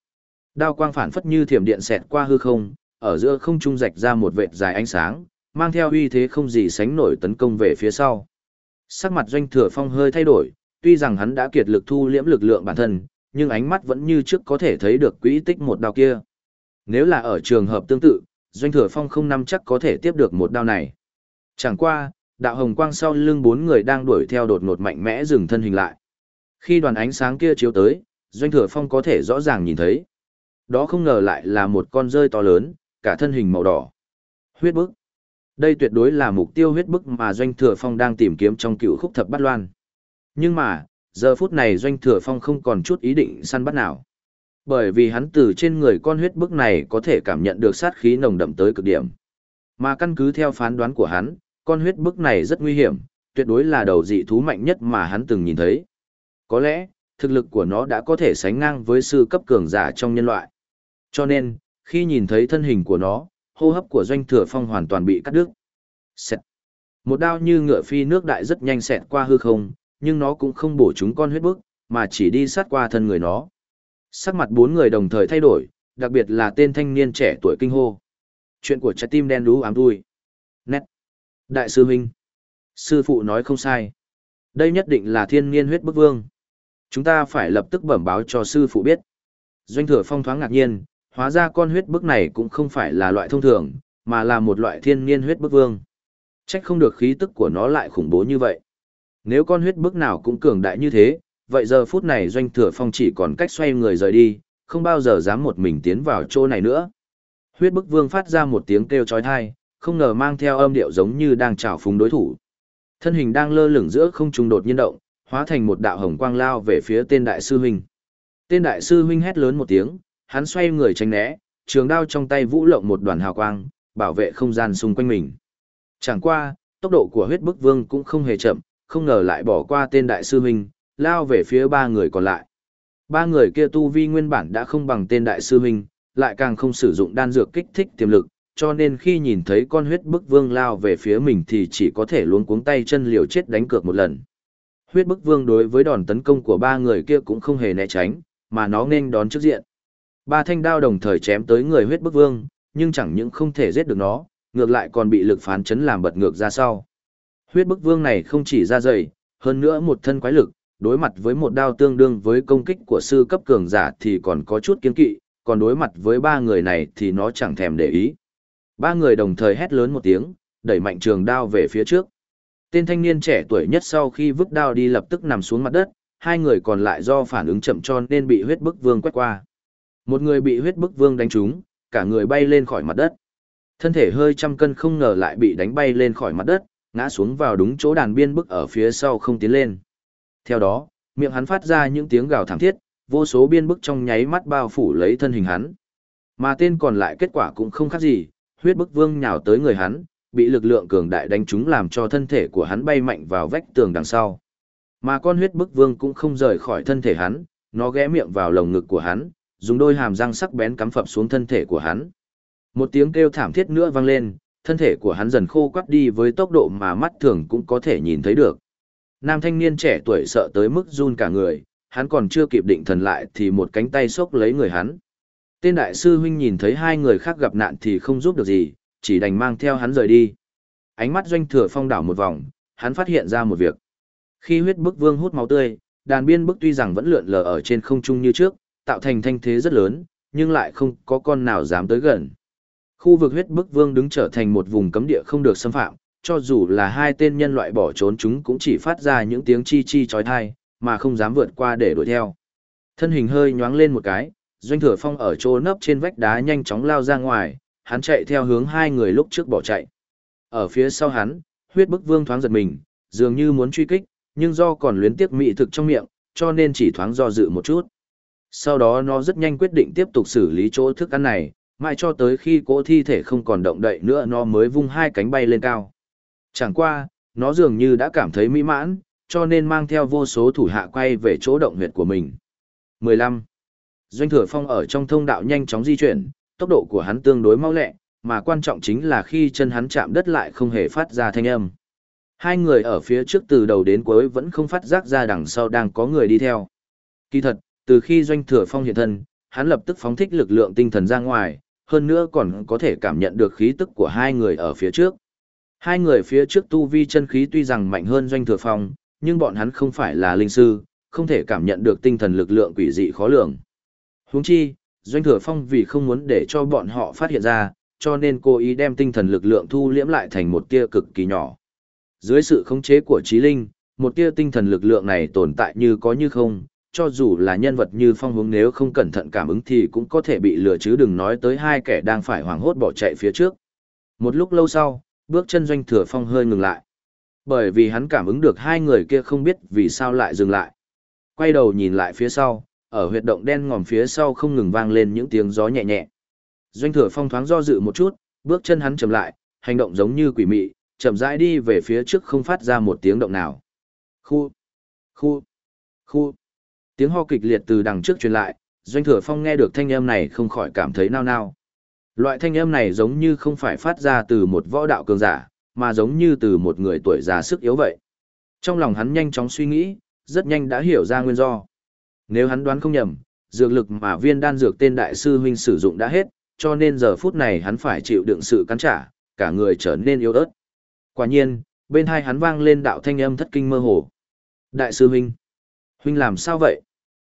Đao quang phản phất như thiểm điện xẹt qua hư không, ở giữa không trung rạch ra một vệt dài ánh sáng, mang theo uy thế không gì sánh nổi tấn công về phía sau. Sắc mặt doanh thừa phong hơi thay đổi, tuy rằng hắn đã kiệt lực thu liễm lực lượng bản thân, nhưng ánh mắt vẫn như trước có thể thấy được quỹ tích một đao kia. Nếu là ở trường hợp tương tự, doanh thừa phong không nắm chắc có thể tiếp được một đao này. Chẳng qua, đạo hồng quang sau lưng bốn người đang đuổi theo đột ngột mạnh mẽ dừng thân hình lại. Khi đoàn ánh sáng kia chiếu tới, doanh thừa phong có thể rõ ràng nhìn thấy. Đó không ngờ lại là một con rơi to lớn, cả thân hình màu đỏ. Huyết bức. Đây tuyệt đối là mục tiêu huyết bức mà Doanh Thừa Phong đang tìm kiếm trong cựu khúc thập bát loan. Nhưng mà, giờ phút này Doanh Thừa Phong không còn chút ý định săn bắt nào. Bởi vì hắn từ trên người con huyết bức này có thể cảm nhận được sát khí nồng đậm tới cực điểm. Mà căn cứ theo phán đoán của hắn, con huyết bức này rất nguy hiểm, tuyệt đối là đầu dị thú mạnh nhất mà hắn từng nhìn thấy. Có lẽ, thực lực của nó đã có thể sánh ngang với sư cấp cường giả trong nhân loại. Cho nên, khi nhìn thấy thân hình của nó, hô hấp của doanh thừa phong hoàn toàn bị cắt đứt. Xẹt. Một đao như ngựa phi nước đại rất nhanh xẹt qua hư không, nhưng nó cũng không bổ chúng con huyết bức, mà chỉ đi sát qua thân người nó. Sắc mặt bốn người đồng thời thay đổi, đặc biệt là tên thanh niên trẻ tuổi kinh hô. Chuyện của trái tim đen đú ám vui. Nét. Đại sư huynh. Sư phụ nói không sai. Đây nhất định là thiên niên huyết bức vương. Chúng ta phải lập tức bẩm báo cho sư phụ biết. Doanh thừa phong thoáng ngạc nhiên, hóa ra con huyết bức này cũng không phải là loại thông thường, mà là một loại thiên niên huyết bức vương. Trách không được khí tức của nó lại khủng bố như vậy. Nếu con huyết bức nào cũng cường đại như thế, vậy giờ phút này doanh thừa phong chỉ còn cách xoay người rời đi, không bao giờ dám một mình tiến vào chỗ này nữa. Huyết bức vương phát ra một tiếng kêu chói tai, không ngờ mang theo âm điệu giống như đang chào phúng đối thủ. Thân hình đang lơ lửng giữa không trung đột nhiên động, hóa thành một đạo hồng quang lao về phía tên đại sư huynh. Tên đại sư huynh hét lớn một tiếng, hắn xoay người tránh né, trường đao trong tay vũ lộng một đoàn hào quang, bảo vệ không gian xung quanh mình. Chẳng qua, tốc độ của huyết bức vương cũng không hề chậm, không ngờ lại bỏ qua tên đại sư huynh, lao về phía ba người còn lại. Ba người kia tu vi nguyên bản đã không bằng tên đại sư huynh, lại càng không sử dụng đan dược kích thích tiềm lực, cho nên khi nhìn thấy con huyết bức vương lao về phía mình thì chỉ có thể luống cuống tay chân liều chết đánh cược một lần. Huyết bức vương đối với đòn tấn công của ba người kia cũng không hề né tránh, mà nó nên đón trước diện. Ba thanh đao đồng thời chém tới người huyết bức vương, nhưng chẳng những không thể giết được nó, ngược lại còn bị lực phán chấn làm bật ngược ra sau. Huyết bức vương này không chỉ ra dày, hơn nữa một thân quái lực, đối mặt với một đao tương đương với công kích của sư cấp cường giả thì còn có chút kiên kỵ, còn đối mặt với ba người này thì nó chẳng thèm để ý. Ba người đồng thời hét lớn một tiếng, đẩy mạnh trường đao về phía trước. Tên thanh niên trẻ tuổi nhất sau khi vứt đao đi lập tức nằm xuống mặt đất, hai người còn lại do phản ứng chậm cho nên bị huyết bức vương quét qua. Một người bị huyết bức vương đánh trúng, cả người bay lên khỏi mặt đất. Thân thể hơi trăm cân không ngờ lại bị đánh bay lên khỏi mặt đất, ngã xuống vào đúng chỗ đàn biên bức ở phía sau không tiến lên. Theo đó, miệng hắn phát ra những tiếng gào thảm thiết, vô số biên bức trong nháy mắt bao phủ lấy thân hình hắn. Mà tên còn lại kết quả cũng không khác gì, huyết bức vương nhào tới người hắn, bị lực lượng cường đại đánh trúng làm cho thân thể của hắn bay mạnh vào vách tường đằng sau. Mà con huyết bức vương cũng không rời khỏi thân thể hắn, nó ghé miệng vào lồng ngực của hắn, dùng đôi hàm răng sắc bén cắm phập xuống thân thể của hắn. Một tiếng kêu thảm thiết nữa vang lên, thân thể của hắn dần khô quắt đi với tốc độ mà mắt thường cũng có thể nhìn thấy được. Nam thanh niên trẻ tuổi sợ tới mức run cả người, hắn còn chưa kịp định thần lại thì một cánh tay xốc lấy người hắn. Tên đại sư huynh nhìn thấy hai người khác gặp nạn thì không giúp được gì, chỉ đành mang theo hắn rời đi. Ánh mắt doanh thừa phong đảo một vòng, hắn phát hiện ra một việc. Khi huyết bức vương hút máu tươi, đàn biên bức tuy rằng vẫn lượn lờ ở trên không trung như trước, tạo thành thanh thế rất lớn, nhưng lại không có con nào dám tới gần. Khu vực huyết bức vương đứng trở thành một vùng cấm địa không được xâm phạm, cho dù là hai tên nhân loại bỏ trốn chúng cũng chỉ phát ra những tiếng chi chi chói tai, mà không dám vượt qua để đuổi theo. Thân hình hơi nhoáng lên một cái, doanh thừa phong ở chỗ nấp trên vách đá nhanh chóng lao ra ngoài, hắn chạy theo hướng hai người lúc trước bỏ chạy. Ở phía sau hắn, huyết bức vương thoáng giật mình, dường như muốn truy kích, nhưng do còn luyến tiếc mị thực trong miệng, cho nên chỉ thoáng do dự một chút. Sau đó nó rất nhanh quyết định tiếp tục xử lý chỗ thức ăn này, mãi cho tới khi cỗ thi thể không còn động đậy nữa nó mới vung hai cánh bay lên cao. Chẳng qua, nó dường như đã cảm thấy mỹ mãn, cho nên mang theo vô số thủ hạ quay về chỗ động huyệt của mình. 15. Doanh thừa phong ở trong thông đạo nhanh chóng di chuyển, tốc độ của hắn tương đối mau lẹ, mà quan trọng chính là khi chân hắn chạm đất lại không hề phát ra thanh âm. Hai người ở phía trước từ đầu đến cuối vẫn không phát giác ra đằng sau đang có người đi theo. Kỳ thật, từ khi doanh thừa phong hiện thân, hắn lập tức phóng thích lực lượng tinh thần ra ngoài, hơn nữa còn có thể cảm nhận được khí tức của hai người ở phía trước. Hai người phía trước tu vi chân khí tuy rằng mạnh hơn doanh thừa phong, nhưng bọn hắn không phải là linh sư, không thể cảm nhận được tinh thần lực lượng quỷ dị khó lường. Huống chi, doanh thừa phong vì không muốn để cho bọn họ phát hiện ra, cho nên cố ý đem tinh thần lực lượng thu liễm lại thành một tia cực kỳ nhỏ. Dưới sự khống chế của trí linh, một tia tinh thần lực lượng này tồn tại như có như không, cho dù là nhân vật như phong hướng nếu không cẩn thận cảm ứng thì cũng có thể bị lừa chứ đừng nói tới hai kẻ đang phải hoảng hốt bỏ chạy phía trước. Một lúc lâu sau, bước chân doanh thừa phong hơi ngừng lại. Bởi vì hắn cảm ứng được hai người kia không biết vì sao lại dừng lại. Quay đầu nhìn lại phía sau, ở huyệt động đen ngòm phía sau không ngừng vang lên những tiếng gió nhẹ nhẹ. Doanh thừa phong thoáng do dự một chút, bước chân hắn chậm lại, hành động giống như quỷ mị, chậm rãi đi về phía trước không phát ra một tiếng động nào. Khu, khu, khu. Tiếng ho kịch liệt từ đằng trước truyền lại, Doanh Thừa Phong nghe được thanh âm này không khỏi cảm thấy nao nao. Loại thanh âm này giống như không phải phát ra từ một võ đạo cường giả, mà giống như từ một người tuổi già sức yếu vậy. Trong lòng hắn nhanh chóng suy nghĩ, rất nhanh đã hiểu ra nguyên do. Nếu hắn đoán không nhầm, dược lực mà viên đan dược tên đại sư huynh sử dụng đã hết, cho nên giờ phút này hắn phải chịu đựng sự cắn trả, cả người trở nên yếu ớt. Quả nhiên, bên hai hắn vang lên đạo thanh âm thất kinh mơ hồ. Đại sư huynh, huynh làm sao vậy?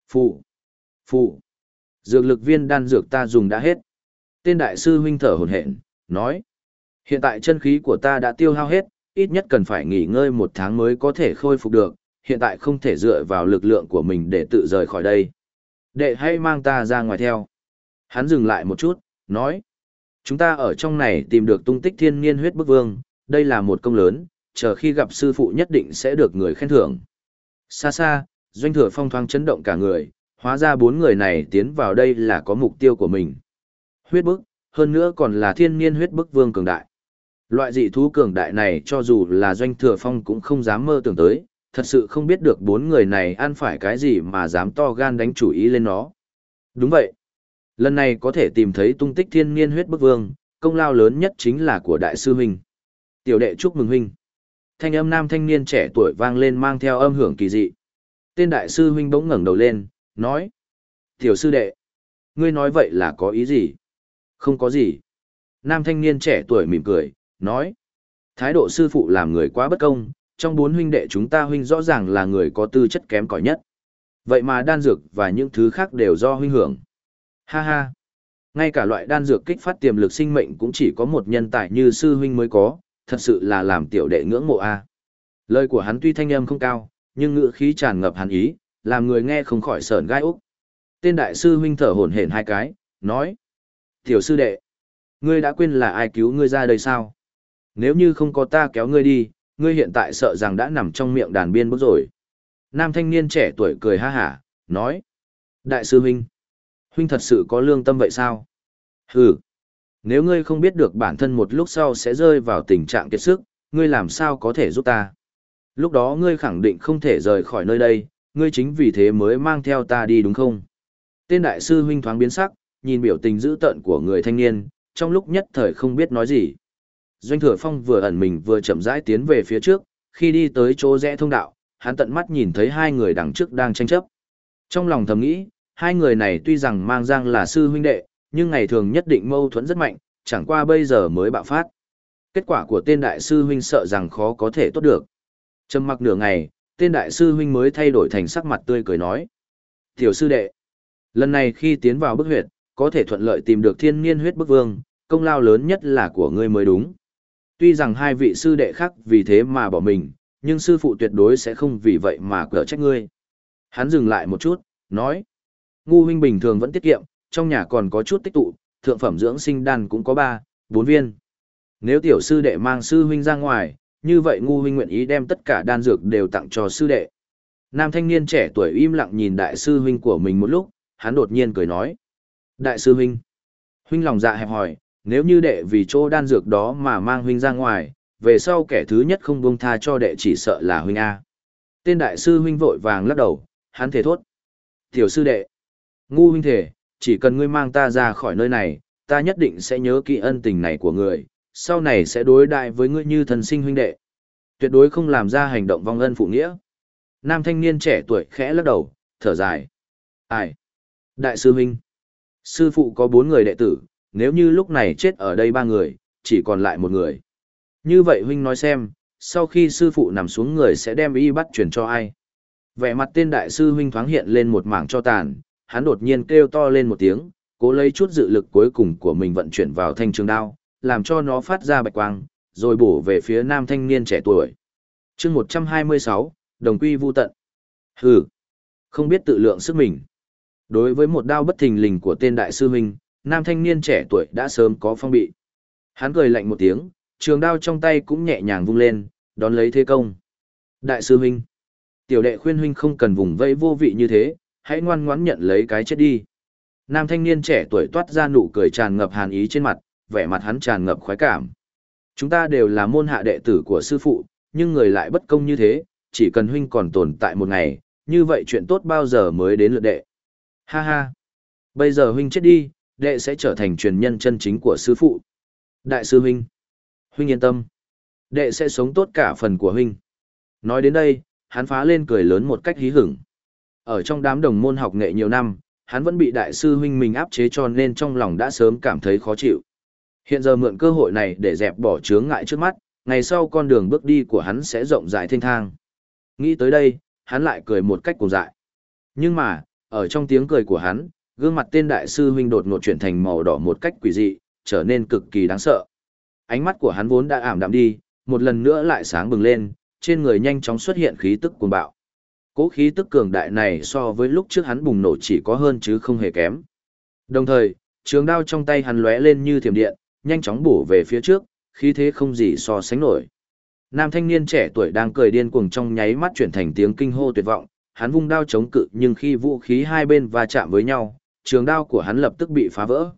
Phụ, phụ, dược lực viên đan dược ta dùng đã hết. Tên đại sư huynh thở hổn hển, nói. Hiện tại chân khí của ta đã tiêu hao hết, ít nhất cần phải nghỉ ngơi một tháng mới có thể khôi phục được, hiện tại không thể dựa vào lực lượng của mình để tự rời khỏi đây. Đệ hãy mang ta ra ngoài theo. Hắn dừng lại một chút, nói. Chúng ta ở trong này tìm được tung tích thiên niên huyết bức vương, đây là một công lớn, chờ khi gặp sư phụ nhất định sẽ được người khen thưởng. Xa xa, doanh thừa phong thoáng chấn động cả người, hóa ra bốn người này tiến vào đây là có mục tiêu của mình. Huyết bức, hơn nữa còn là thiên niên huyết bức vương cường đại. Loại dị thú cường đại này cho dù là doanh thừa phong cũng không dám mơ tưởng tới, thật sự không biết được bốn người này ăn phải cái gì mà dám to gan đánh chủ ý lên nó. Đúng vậy. Lần này có thể tìm thấy tung tích thiên niên huyết bức vương, công lao lớn nhất chính là của đại sư huynh. Tiểu đệ chúc mừng huynh. Thanh âm nam thanh niên trẻ tuổi vang lên mang theo âm hưởng kỳ dị. Tên đại sư huynh bỗng ngẩng đầu lên, nói. Tiểu sư đệ, ngươi nói vậy là có ý gì? Không có gì. Nam thanh niên trẻ tuổi mỉm cười, nói. Thái độ sư phụ làm người quá bất công, trong bốn huynh đệ chúng ta huynh rõ ràng là người có tư chất kém cỏi nhất. Vậy mà đan dược và những thứ khác đều do huynh hưởng. Ha ha. Ngay cả loại đan dược kích phát tiềm lực sinh mệnh cũng chỉ có một nhân tài như sư huynh mới có, thật sự là làm tiểu đệ ngưỡng mộ a. Lời của hắn tuy thanh âm không cao, nhưng ngữ khí tràn ngập hàn ý, làm người nghe không khỏi sởn gai úc. Tên đại sư huynh thở hổn hển hai cái, nói: "Tiểu sư đệ, ngươi đã quên là ai cứu ngươi ra đây sao? Nếu như không có ta kéo ngươi đi, ngươi hiện tại sợ rằng đã nằm trong miệng đàn biên bút rồi." Nam thanh niên trẻ tuổi cười ha hả, nói: "Đại sư huynh, huynh thật sự có lương tâm vậy sao?" "Hừ, nếu ngươi không biết được bản thân một lúc sau sẽ rơi vào tình trạng kiệt sức, ngươi làm sao có thể giúp ta?" Lúc đó ngươi khẳng định không thể rời khỏi nơi đây, ngươi chính vì thế mới mang theo ta đi đúng không? Tên đại sư huynh thoáng biến sắc, nhìn biểu tình dữ tợn của người thanh niên, trong lúc nhất thời không biết nói gì. Doanh thừa phong vừa ẩn mình vừa chậm rãi tiến về phía trước, khi đi tới chỗ rẽ thông đạo, hắn tận mắt nhìn thấy hai người đằng trước đang tranh chấp. Trong lòng thầm nghĩ, hai người này tuy rằng mang giang là sư huynh đệ, nhưng ngày thường nhất định mâu thuẫn rất mạnh, chẳng qua bây giờ mới bạo phát. Kết quả của tên đại sư huynh sợ rằng khó có thể tốt được. Trầm mặc nửa ngày, tên đại sư huynh mới thay đổi thành sắc mặt tươi cười nói. Tiểu sư đệ, lần này khi tiến vào bức huyệt, có thể thuận lợi tìm được thiên niên huyết bức vương, công lao lớn nhất là của ngươi mới đúng. Tuy rằng hai vị sư đệ khác vì thế mà bỏ mình, nhưng sư phụ tuyệt đối sẽ không vì vậy mà cở trách ngươi. Hắn dừng lại một chút, nói. Ngu huynh bình thường vẫn tiết kiệm, trong nhà còn có chút tích tụ, thượng phẩm dưỡng sinh đan cũng có ba, bốn viên. Nếu tiểu sư đệ mang sư huynh ra ngoài, như vậy ngu huynh nguyện ý đem tất cả đan dược đều tặng cho sư đệ. Nam thanh niên trẻ tuổi im lặng nhìn đại sư huynh của mình một lúc, hắn đột nhiên cười nói. Đại sư huynh, huynh lòng dạ hẹp hỏi, nếu như đệ vì chỗ đan dược đó mà mang huynh ra ngoài, về sau kẻ thứ nhất không buông tha cho đệ chỉ sợ là huynh A. Tên đại sư huynh vội vàng lắc đầu, hắn thể thốt. Tiểu sư đệ, ngu huynh thể, chỉ cần ngươi mang ta ra khỏi nơi này, ta nhất định sẽ nhớ kỹ ân tình này của người, sau này sẽ đối đại với ngươi như thần sinh huynh đệ. Tuyệt đối không làm ra hành động vong ân phụ nghĩa. Nam thanh niên trẻ tuổi khẽ lắc đầu, thở dài. Ai? Đại sư huynh. Sư phụ có bốn người đệ tử, nếu như lúc này chết ở đây ba người, chỉ còn lại một người. Như vậy huynh nói xem, sau khi sư phụ nằm xuống người sẽ đem y bắt chuyển cho ai? Vẻ mặt tên đại sư huynh thoáng hiện lên một mảng cho tàn, hắn đột nhiên kêu to lên một tiếng, cố lấy chút dự lực cuối cùng của mình vận chuyển vào thanh trường đao, làm cho nó phát ra bạch quang, rồi bổ về phía nam thanh niên trẻ tuổi. chương 126, đồng quy vu tận. Hừ, không biết tự lượng sức mình. Đối với một đao bất thình lình của tên đại sư huynh, nam thanh niên trẻ tuổi đã sớm có phong bị. Hắn cười lạnh một tiếng, trường đao trong tay cũng nhẹ nhàng vung lên, đón lấy thế công. Đại sư huynh, tiểu đệ khuyên huynh không cần vùng vây vô vị như thế, hãy ngoan ngoãn nhận lấy cái chết đi. Nam thanh niên trẻ tuổi toát ra nụ cười tràn ngập hàn ý trên mặt, vẻ mặt hắn tràn ngập khoái cảm. Chúng ta đều là môn hạ đệ tử của sư phụ, nhưng người lại bất công như thế, chỉ cần huynh còn tồn tại một ngày, như vậy chuyện tốt bao giờ mới đến lượt đệ. Ha ha! Bây giờ huynh chết đi, đệ sẽ trở thành truyền nhân chân chính của sư phụ. Đại sư huynh! Huynh yên tâm! Đệ sẽ sống tốt cả phần của huynh. Nói đến đây, hắn phá lên cười lớn một cách hí hửng. Ở trong đám đồng môn học nghệ nhiều năm, hắn vẫn bị đại sư huynh mình áp chế cho nên trong lòng đã sớm cảm thấy khó chịu. Hiện giờ mượn cơ hội này để dẹp bỏ chướng ngại trước mắt, ngày sau con đường bước đi của hắn sẽ rộng rãi thanh thang. Nghĩ tới đây, hắn lại cười một cách cuồng dại. Nhưng mà, ở trong tiếng cười của hắn, gương mặt tên đại sư huynh đột ngột chuyển thành màu đỏ một cách quỷ dị, trở nên cực kỳ đáng sợ. Ánh mắt của hắn vốn đã ảm đạm đi, một lần nữa lại sáng bừng lên, trên người nhanh chóng xuất hiện khí tức cuồng bạo. Cố khí tức cường đại này so với lúc trước hắn bùng nổ chỉ có hơn chứ không hề kém. Đồng thời, trường đao trong tay hắn lóe lên như thiểm điện, nhanh chóng bổ về phía trước, khí thế không gì so sánh nổi. Nam thanh niên trẻ tuổi đang cười điên cuồng trong nháy mắt chuyển thành tiếng kinh hô tuyệt vọng, hắn vung đao chống cự nhưng khi vũ khí hai bên va chạm với nhau, trường đao của hắn lập tức bị phá vỡ.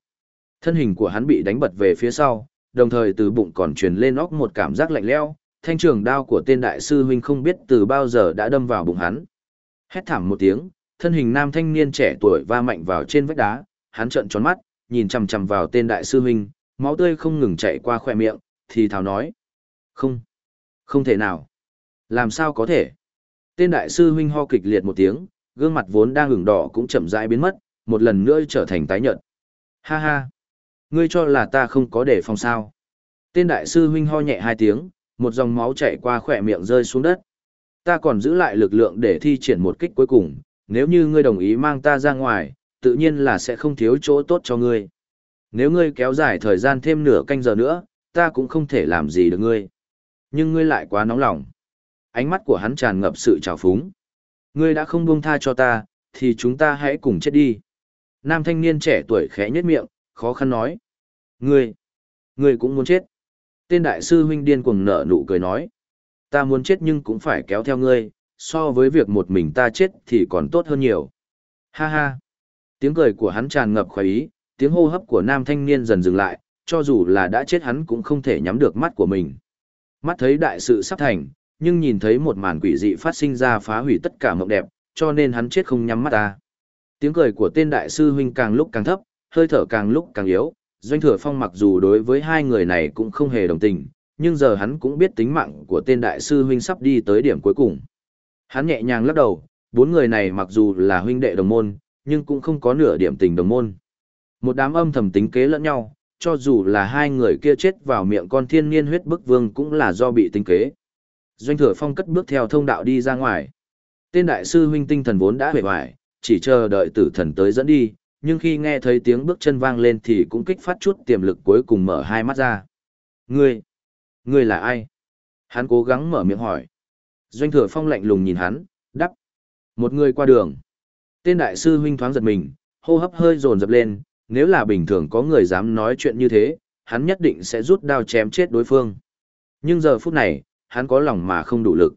Thân hình của hắn bị đánh bật về phía sau, đồng thời từ bụng còn truyền lên óc một cảm giác lạnh lẽo, thanh trường đao của tên đại sư huynh không biết từ bao giờ đã đâm vào bụng hắn. Hét thảm một tiếng, thân hình nam thanh niên trẻ tuổi va mạnh vào trên vách đá, hắn trợn tròn mắt, nhìn chằm chằm vào tên đại sư huynh, máu tươi không ngừng chạy qua khoe miệng, thì thào nói. Không, không thể nào. Làm sao có thể? Tên đại sư huynh ho kịch liệt một tiếng, gương mặt vốn đang ửng đỏ cũng chậm rãi biến mất, một lần nữa trở thành tái nhợt. Ha ha, ngươi cho là ta không có để phòng sao? Tên đại sư huynh ho nhẹ hai tiếng, một dòng máu chảy qua khỏe miệng rơi xuống đất. Ta còn giữ lại lực lượng để thi triển một kích cuối cùng, nếu như ngươi đồng ý mang ta ra ngoài, tự nhiên là sẽ không thiếu chỗ tốt cho ngươi. Nếu ngươi kéo dài thời gian thêm nửa canh giờ nữa, ta cũng không thể làm gì được ngươi. Nhưng ngươi lại quá nóng lòng. ánh mắt của hắn tràn ngập sự trào phúng. Ngươi đã không buông tha cho ta, thì chúng ta hãy cùng chết đi. Nam thanh niên trẻ tuổi khẽ nhếch miệng, khó khăn nói. Ngươi, ngươi cũng muốn chết. Tên đại sư huynh điên cuồng nở nụ cười nói. Ta muốn chết nhưng cũng phải kéo theo ngươi, so với việc một mình ta chết thì còn tốt hơn nhiều. Ha ha. Tiếng cười của hắn tràn ngập khoái ý, tiếng hô hấp của nam thanh niên dần dừng lại, cho dù là đã chết hắn cũng không thể nhắm được mắt của mình. Mắt thấy đại sự sắp thành, nhưng nhìn thấy một màn quỷ dị phát sinh ra phá hủy tất cả mộng đẹp, cho nên hắn chết không nhắm mắt ta. Tiếng cười của tên đại sư huynh càng lúc càng thấp, hơi thở càng lúc càng yếu, Doanh Thừa Phong mặc dù đối với hai người này cũng không hề đồng tình, nhưng giờ hắn cũng biết tính mạng của tên đại sư huynh sắp đi tới điểm cuối cùng. Hắn nhẹ nhàng lắc đầu, bốn người này mặc dù là huynh đệ đồng môn, nhưng cũng không có nửa điểm tình đồng môn. Một đám âm thầm tính kế lẫn nhau, cho dù là hai người kia chết vào miệng con thiên niên huyết bức vương cũng là do bị tính kế. Doanh thừa phong cất bước theo thông đạo đi ra ngoài. Tên đại sư huynh tinh thần vốn đã hề hoài, chỉ chờ đợi tử thần tới dẫn đi, nhưng khi nghe thấy tiếng bước chân vang lên thì cũng kích phát chút tiềm lực cuối cùng mở hai mắt ra. Ngươi, ngươi là ai? Hắn cố gắng mở miệng hỏi. Doanh thừa phong lạnh lùng nhìn hắn, đắp. Một người qua đường. Tên đại sư huynh thoáng giật mình, hô hấp hơi dồn dập lên, nếu là bình thường có người dám nói chuyện như thế, hắn nhất định sẽ rút đao chém chết đối phương. Nhưng giờ phút này, hắn có lòng mà không đủ lực.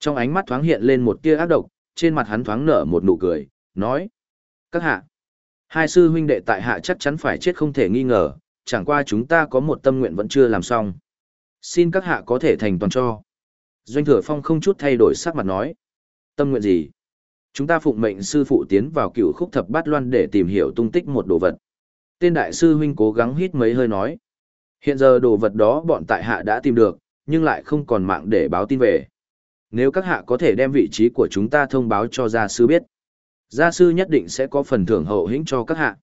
Trong ánh mắt thoáng hiện lên một tia ác độc, trên mặt hắn thoáng nở một nụ cười, nói. Các hạ, hai sư huynh đệ tại hạ chắc chắn phải chết không thể nghi ngờ, chẳng qua chúng ta có một tâm nguyện vẫn chưa làm xong. Xin các hạ có thể thành toàn cho. Doanh thừa phong không chút thay đổi sắc mặt nói. Tâm nguyện gì? Chúng ta phụng mệnh sư phụ tiến vào cựu khúc thập bát loan để tìm hiểu tung tích một đồ vật. Tên đại sư huynh cố gắng hít mấy hơi nói. Hiện giờ đồ vật đó bọn tại hạ đã tìm được, nhưng lại không còn mạng để báo tin về. Nếu các hạ có thể đem vị trí của chúng ta thông báo cho gia sư biết, gia sư nhất định sẽ có phần thưởng hậu hĩnh cho các hạ.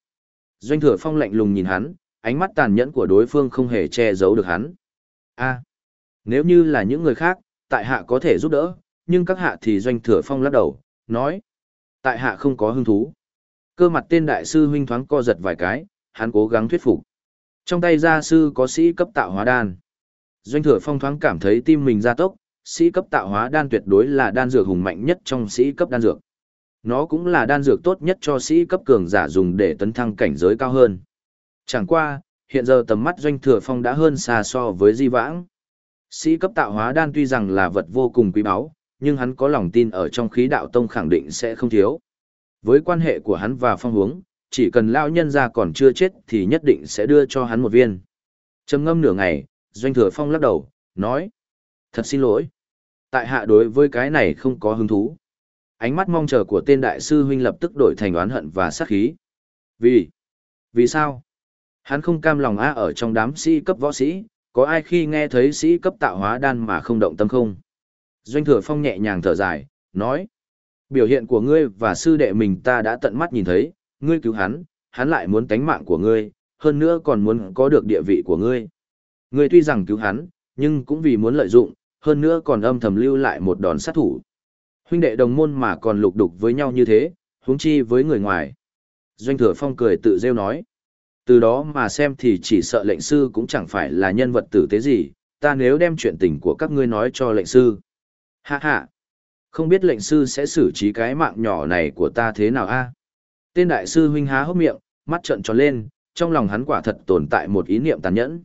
Doanh thừa phong lạnh lùng nhìn hắn, ánh mắt tàn nhẫn của đối phương không hề che giấu được hắn. A, nếu như là những người khác, tại hạ có thể giúp đỡ, nhưng các hạ thì doanh thừa phong lắc đầu, nói. Tại hạ không có hứng thú. Cơ mặt tên đại sư huynh thoáng co giật vài cái, hắn cố gắng thuyết phục. Trong tay gia sư có sĩ cấp tạo hóa đan. Doanh thừa phong thoáng cảm thấy tim mình gia tốc, sĩ cấp tạo hóa đan tuyệt đối là đan dược hùng mạnh nhất trong sĩ cấp đan dược. Nó cũng là đan dược tốt nhất cho sĩ cấp cường giả dùng để tấn thăng cảnh giới cao hơn. Chẳng qua, hiện giờ tầm mắt doanh thừa phong đã hơn xa so với di vãng. Sĩ cấp tạo hóa đan tuy rằng là vật vô cùng quý báu, nhưng hắn có lòng tin ở trong khí đạo tông khẳng định sẽ không thiếu. Với quan hệ của hắn và phong hướng, chỉ cần lao nhân ra còn chưa chết thì nhất định sẽ đưa cho hắn một viên. Trầm ngâm nửa ngày, Doanh Thừa Phong lắc đầu, nói. Thật xin lỗi. Tại hạ đối với cái này không có hứng thú. Ánh mắt mong chờ của tên đại sư huynh lập tức đổi thành oán hận và sát khí. Vì? Vì sao? Hắn không cam lòng a ở trong đám sĩ cấp võ sĩ, có ai khi nghe thấy sĩ cấp tạo hóa đan mà không động tâm không? Doanh thừa phong nhẹ nhàng thở dài, nói. Biểu hiện của ngươi và sư đệ mình ta đã tận mắt nhìn thấy, ngươi cứu hắn, hắn lại muốn tánh mạng của ngươi, hơn nữa còn muốn có được địa vị của ngươi. Ngươi tuy rằng cứu hắn, nhưng cũng vì muốn lợi dụng, hơn nữa còn âm thầm lưu lại một đòn sát thủ. Huynh đệ đồng môn mà còn lục đục với nhau như thế, huống chi với người ngoài. Doanh thừa phong cười tự rêu nói. Từ đó mà xem thì chỉ sợ lệnh sư cũng chẳng phải là nhân vật tử tế gì, ta nếu đem chuyện tình của các ngươi nói cho lệnh sư. Hạ hạ, không biết lệnh sư sẽ xử trí cái mạng nhỏ này của ta thế nào a? Tên đại sư huynh há hốc miệng, mắt trợn tròn lên, trong lòng hắn quả thật tồn tại một ý niệm tàn nhẫn.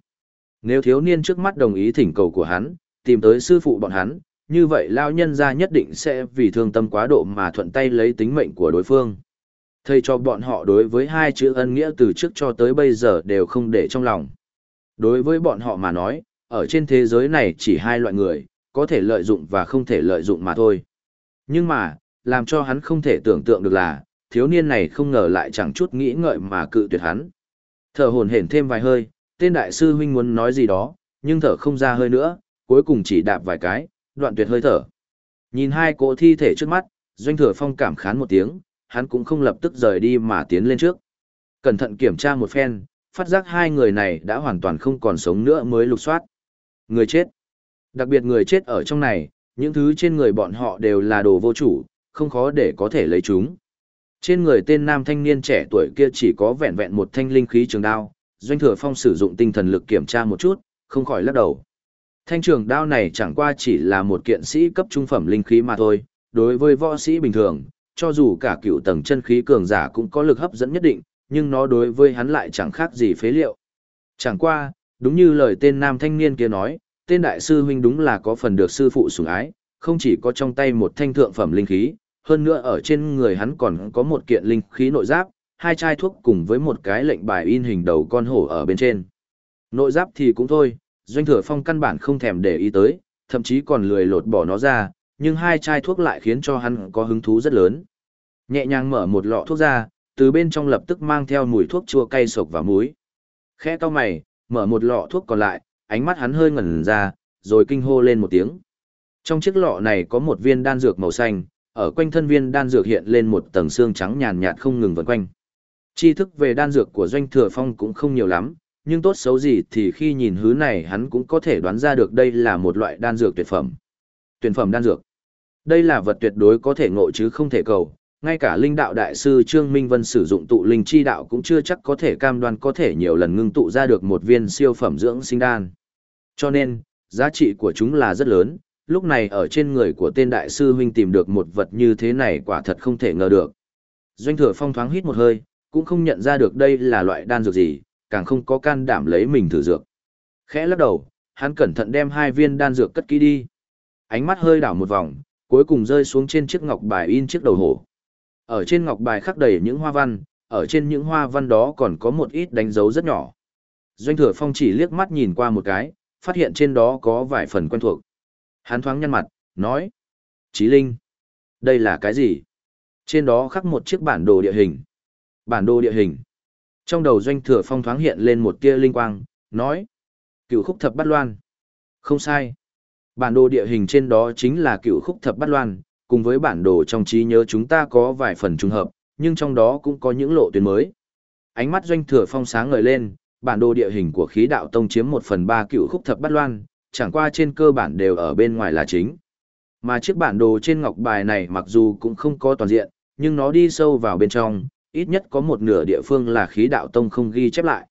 Nếu thiếu niên trước mắt đồng ý thỉnh cầu của hắn, tìm tới sư phụ bọn hắn, như vậy lao nhân ra nhất định sẽ vì thương tâm quá độ mà thuận tay lấy tính mệnh của đối phương. Thầy cho bọn họ đối với hai chữ ân nghĩa từ trước cho tới bây giờ đều không để trong lòng. Đối với bọn họ mà nói, ở trên thế giới này chỉ hai loại người, có thể lợi dụng và không thể lợi dụng mà thôi. Nhưng mà, làm cho hắn không thể tưởng tượng được là, thiếu niên này không ngờ lại chẳng chút nghĩ ngợi mà cự tuyệt hắn. Thở hồn hển thêm vài hơi, tên đại sư huynh muốn nói gì đó, nhưng thở không ra hơi nữa, cuối cùng chỉ đạp vài cái, đoạn tuyệt hơi thở. Nhìn hai cỗ thi thể trước mắt, doanh thừa phong cảm khán một tiếng, hắn cũng không lập tức rời đi mà tiến lên trước. Cẩn thận kiểm tra một phen, phát giác hai người này đã hoàn toàn không còn sống nữa mới lục soát. Người chết. Đặc biệt người chết ở trong này, những thứ trên người bọn họ đều là đồ vô chủ, không khó để có thể lấy chúng. Trên người tên nam thanh niên trẻ tuổi kia chỉ có vẹn vẹn một thanh linh khí trường đao, doanh thừa phong sử dụng tinh thần lực kiểm tra một chút, không khỏi lắc đầu. Thanh trường đao này chẳng qua chỉ là một kiện sĩ cấp trung phẩm linh khí mà thôi, đối với võ sĩ bình thường, cho dù cả cựu tầng chân khí cường giả cũng có lực hấp dẫn nhất định, nhưng nó đối với hắn lại chẳng khác gì phế liệu. Chẳng qua, đúng như lời tên nam thanh niên kia nói, tên đại sư huynh đúng là có phần được sư phụ sủng ái, không chỉ có trong tay một thanh thượng phẩm linh khí, hơn nữa ở trên người hắn còn có một kiện linh khí nội giáp, hai chai thuốc cùng với một cái lệnh bài in hình đầu con hổ ở bên trên. Nội giáp thì cũng thôi, doanh thừa phong căn bản không thèm để ý tới, thậm chí còn lười lột bỏ nó ra, nhưng hai chai thuốc lại khiến cho hắn có hứng thú rất lớn. Nhẹ nhàng mở một lọ thuốc ra, từ bên trong lập tức mang theo mùi thuốc chua cay sộc và muối. Khẽ to mày, mở một lọ thuốc còn lại, ánh mắt hắn hơi ngẩn ra, rồi kinh hô lên một tiếng. Trong chiếc lọ này có một viên đan dược màu xanh, ở quanh thân viên đan dược hiện lên một tầng xương trắng nhàn nhạt không ngừng vần quanh. Tri thức về đan dược của Doanh Thừa Phong cũng không nhiều lắm, nhưng tốt xấu gì thì khi nhìn hứ này hắn cũng có thể đoán ra được đây là một loại đan dược tuyệt phẩm. Tuyệt phẩm đan dược. Đây là vật tuyệt đối có thể ngộ chứ không thể cầu, ngay cả linh đạo đại sư Trương Minh Vân sử dụng tụ linh chi đạo cũng chưa chắc có thể cam đoan có thể nhiều lần ngưng tụ ra được một viên siêu phẩm dưỡng sinh đan. Cho nên, giá trị của chúng là rất lớn, lúc này ở trên người của tên đại sư huynh tìm được một vật như thế này quả thật không thể ngờ được. Doanh thừa phong thoáng hít một hơi, cũng không nhận ra được đây là loại đan dược gì, càng không có can đảm lấy mình thử dược. Khẽ lắc đầu, hắn cẩn thận đem hai viên đan dược cất kỹ đi. Ánh mắt hơi đảo một vòng, cuối cùng rơi xuống trên chiếc ngọc bài in chiếc đầu hổ. Ở trên ngọc bài khắc đầy những hoa văn, ở trên những hoa văn đó còn có một ít đánh dấu rất nhỏ. Doanh thừa phong chỉ liếc mắt nhìn qua một cái, phát hiện trên đó có vài phần quen thuộc. Hắn thoáng nhăn mặt, nói. Chí Linh, đây là cái gì? Trên đó khắc một chiếc bản đồ địa hình. Bản đồ địa hình. Trong đầu doanh thừa phong thoáng hiện lên một tia linh quang, nói. Cựu khúc thập bát loan. Không sai. Bản đồ địa hình trên đó chính là cựu khúc thập bát loan, cùng với bản đồ trong trí nhớ chúng ta có vài phần trùng hợp, nhưng trong đó cũng có những lộ tuyến mới. Ánh mắt doanh thừa phong sáng ngời lên, bản đồ địa hình của khí đạo tông chiếm một phần ba cựu khúc thập bát loan, chẳng qua trên cơ bản đều ở bên ngoài là chính. Mà chiếc bản đồ trên ngọc bài này mặc dù cũng không có toàn diện, nhưng nó đi sâu vào bên trong, ít nhất có một nửa địa phương là khí đạo tông không ghi chép lại.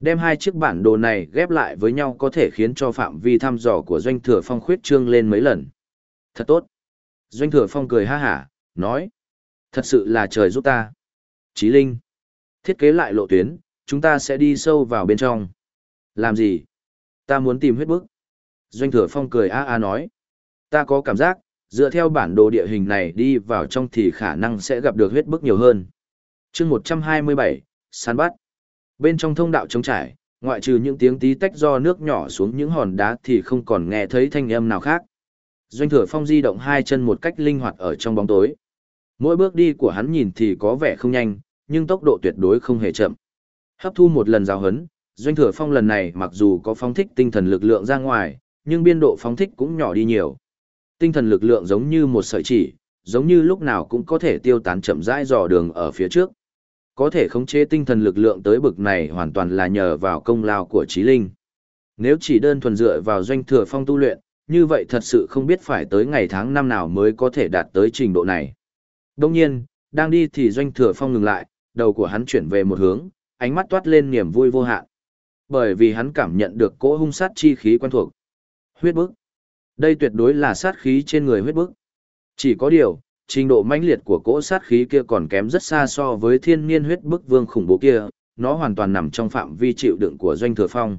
Đem hai chiếc bản đồ này ghép lại với nhau có thể khiến cho phạm vi thăm dò của doanh thừa phong khuyết trương lên mấy lần. Thật tốt. Doanh thừa phong cười ha hả, nói. Thật sự là trời giúp ta. Chí Linh. Thiết kế lại lộ tuyến, chúng ta sẽ đi sâu vào bên trong. Làm gì? Ta muốn tìm huyết bức. Doanh thừa phong cười a a nói. Ta có cảm giác, dựa theo bản đồ địa hình này đi vào trong thì khả năng sẽ gặp được huyết bức nhiều hơn. chương 127, săn bắt. Bên trong thông đạo trống trải, ngoại trừ những tiếng tí tách do nước nhỏ xuống những hòn đá thì không còn nghe thấy thanh âm nào khác. Doanh thừa phong di động hai chân một cách linh hoạt ở trong bóng tối. Mỗi bước đi của hắn nhìn thì có vẻ không nhanh, nhưng tốc độ tuyệt đối không hề chậm. Hấp thu một lần giáo hấn, Doanh thừa phong lần này mặc dù có phóng thích tinh thần lực lượng ra ngoài, nhưng biên độ phóng thích cũng nhỏ đi nhiều. Tinh thần lực lượng giống như một sợi chỉ, giống như lúc nào cũng có thể tiêu tán chậm rãi dò đường ở phía trước. Có thể khống chế tinh thần lực lượng tới bực này hoàn toàn là nhờ vào công lao của trí linh. Nếu chỉ đơn thuần dựa vào doanh thừa phong tu luyện, như vậy thật sự không biết phải tới ngày tháng năm nào mới có thể đạt tới trình độ này. Đông nhiên, đang đi thì doanh thừa phong ngừng lại, đầu của hắn chuyển về một hướng, ánh mắt toát lên niềm vui vô hạn. Bởi vì hắn cảm nhận được cỗ hung sát chi khí quen thuộc. Huyết bức. Đây tuyệt đối là sát khí trên người huyết bức. Chỉ có điều, trình độ mãnh liệt của cỗ sát khí kia còn kém rất xa so với thiên niên huyết bức vương khủng bố kia, nó hoàn toàn nằm trong phạm vi chịu đựng của doanh thừa phong.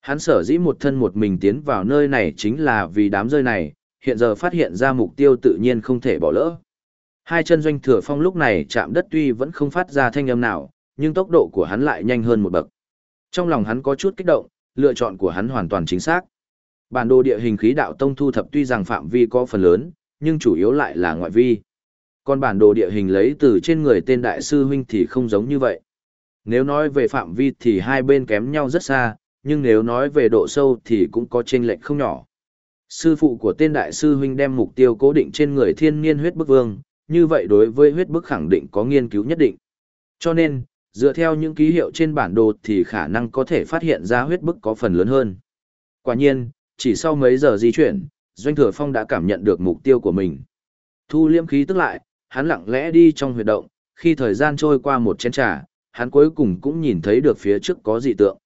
Hắn sở dĩ một thân một mình tiến vào nơi này chính là vì đám rơi này, hiện giờ phát hiện ra mục tiêu tự nhiên không thể bỏ lỡ. Hai chân doanh thừa phong lúc này chạm đất tuy vẫn không phát ra thanh âm nào, nhưng tốc độ của hắn lại nhanh hơn một bậc. Trong lòng hắn có chút kích động, lựa chọn của hắn hoàn toàn chính xác. Bản đồ địa hình khí đạo tông thu thập tuy rằng phạm vi có phần lớn, nhưng chủ yếu lại là ngoại vi. Còn bản đồ địa hình lấy từ trên người tên đại sư huynh thì không giống như vậy. Nếu nói về phạm vi thì hai bên kém nhau rất xa, nhưng nếu nói về độ sâu thì cũng có chênh lệch không nhỏ. Sư phụ của tên đại sư huynh đem mục tiêu cố định trên người thiên niên huyết bức vương, như vậy đối với huyết bức khẳng định có nghiên cứu nhất định. Cho nên, dựa theo những ký hiệu trên bản đồ thì khả năng có thể phát hiện ra huyết bức có phần lớn hơn. Quả nhiên, chỉ sau mấy giờ di chuyển, Doanh Thừa Phong đã cảm nhận được mục tiêu của mình. Thu liêm khí tức lại, hắn lặng lẽ đi trong huyệt động, khi thời gian trôi qua một chén trà, hắn cuối cùng cũng nhìn thấy được phía trước có dị tượng.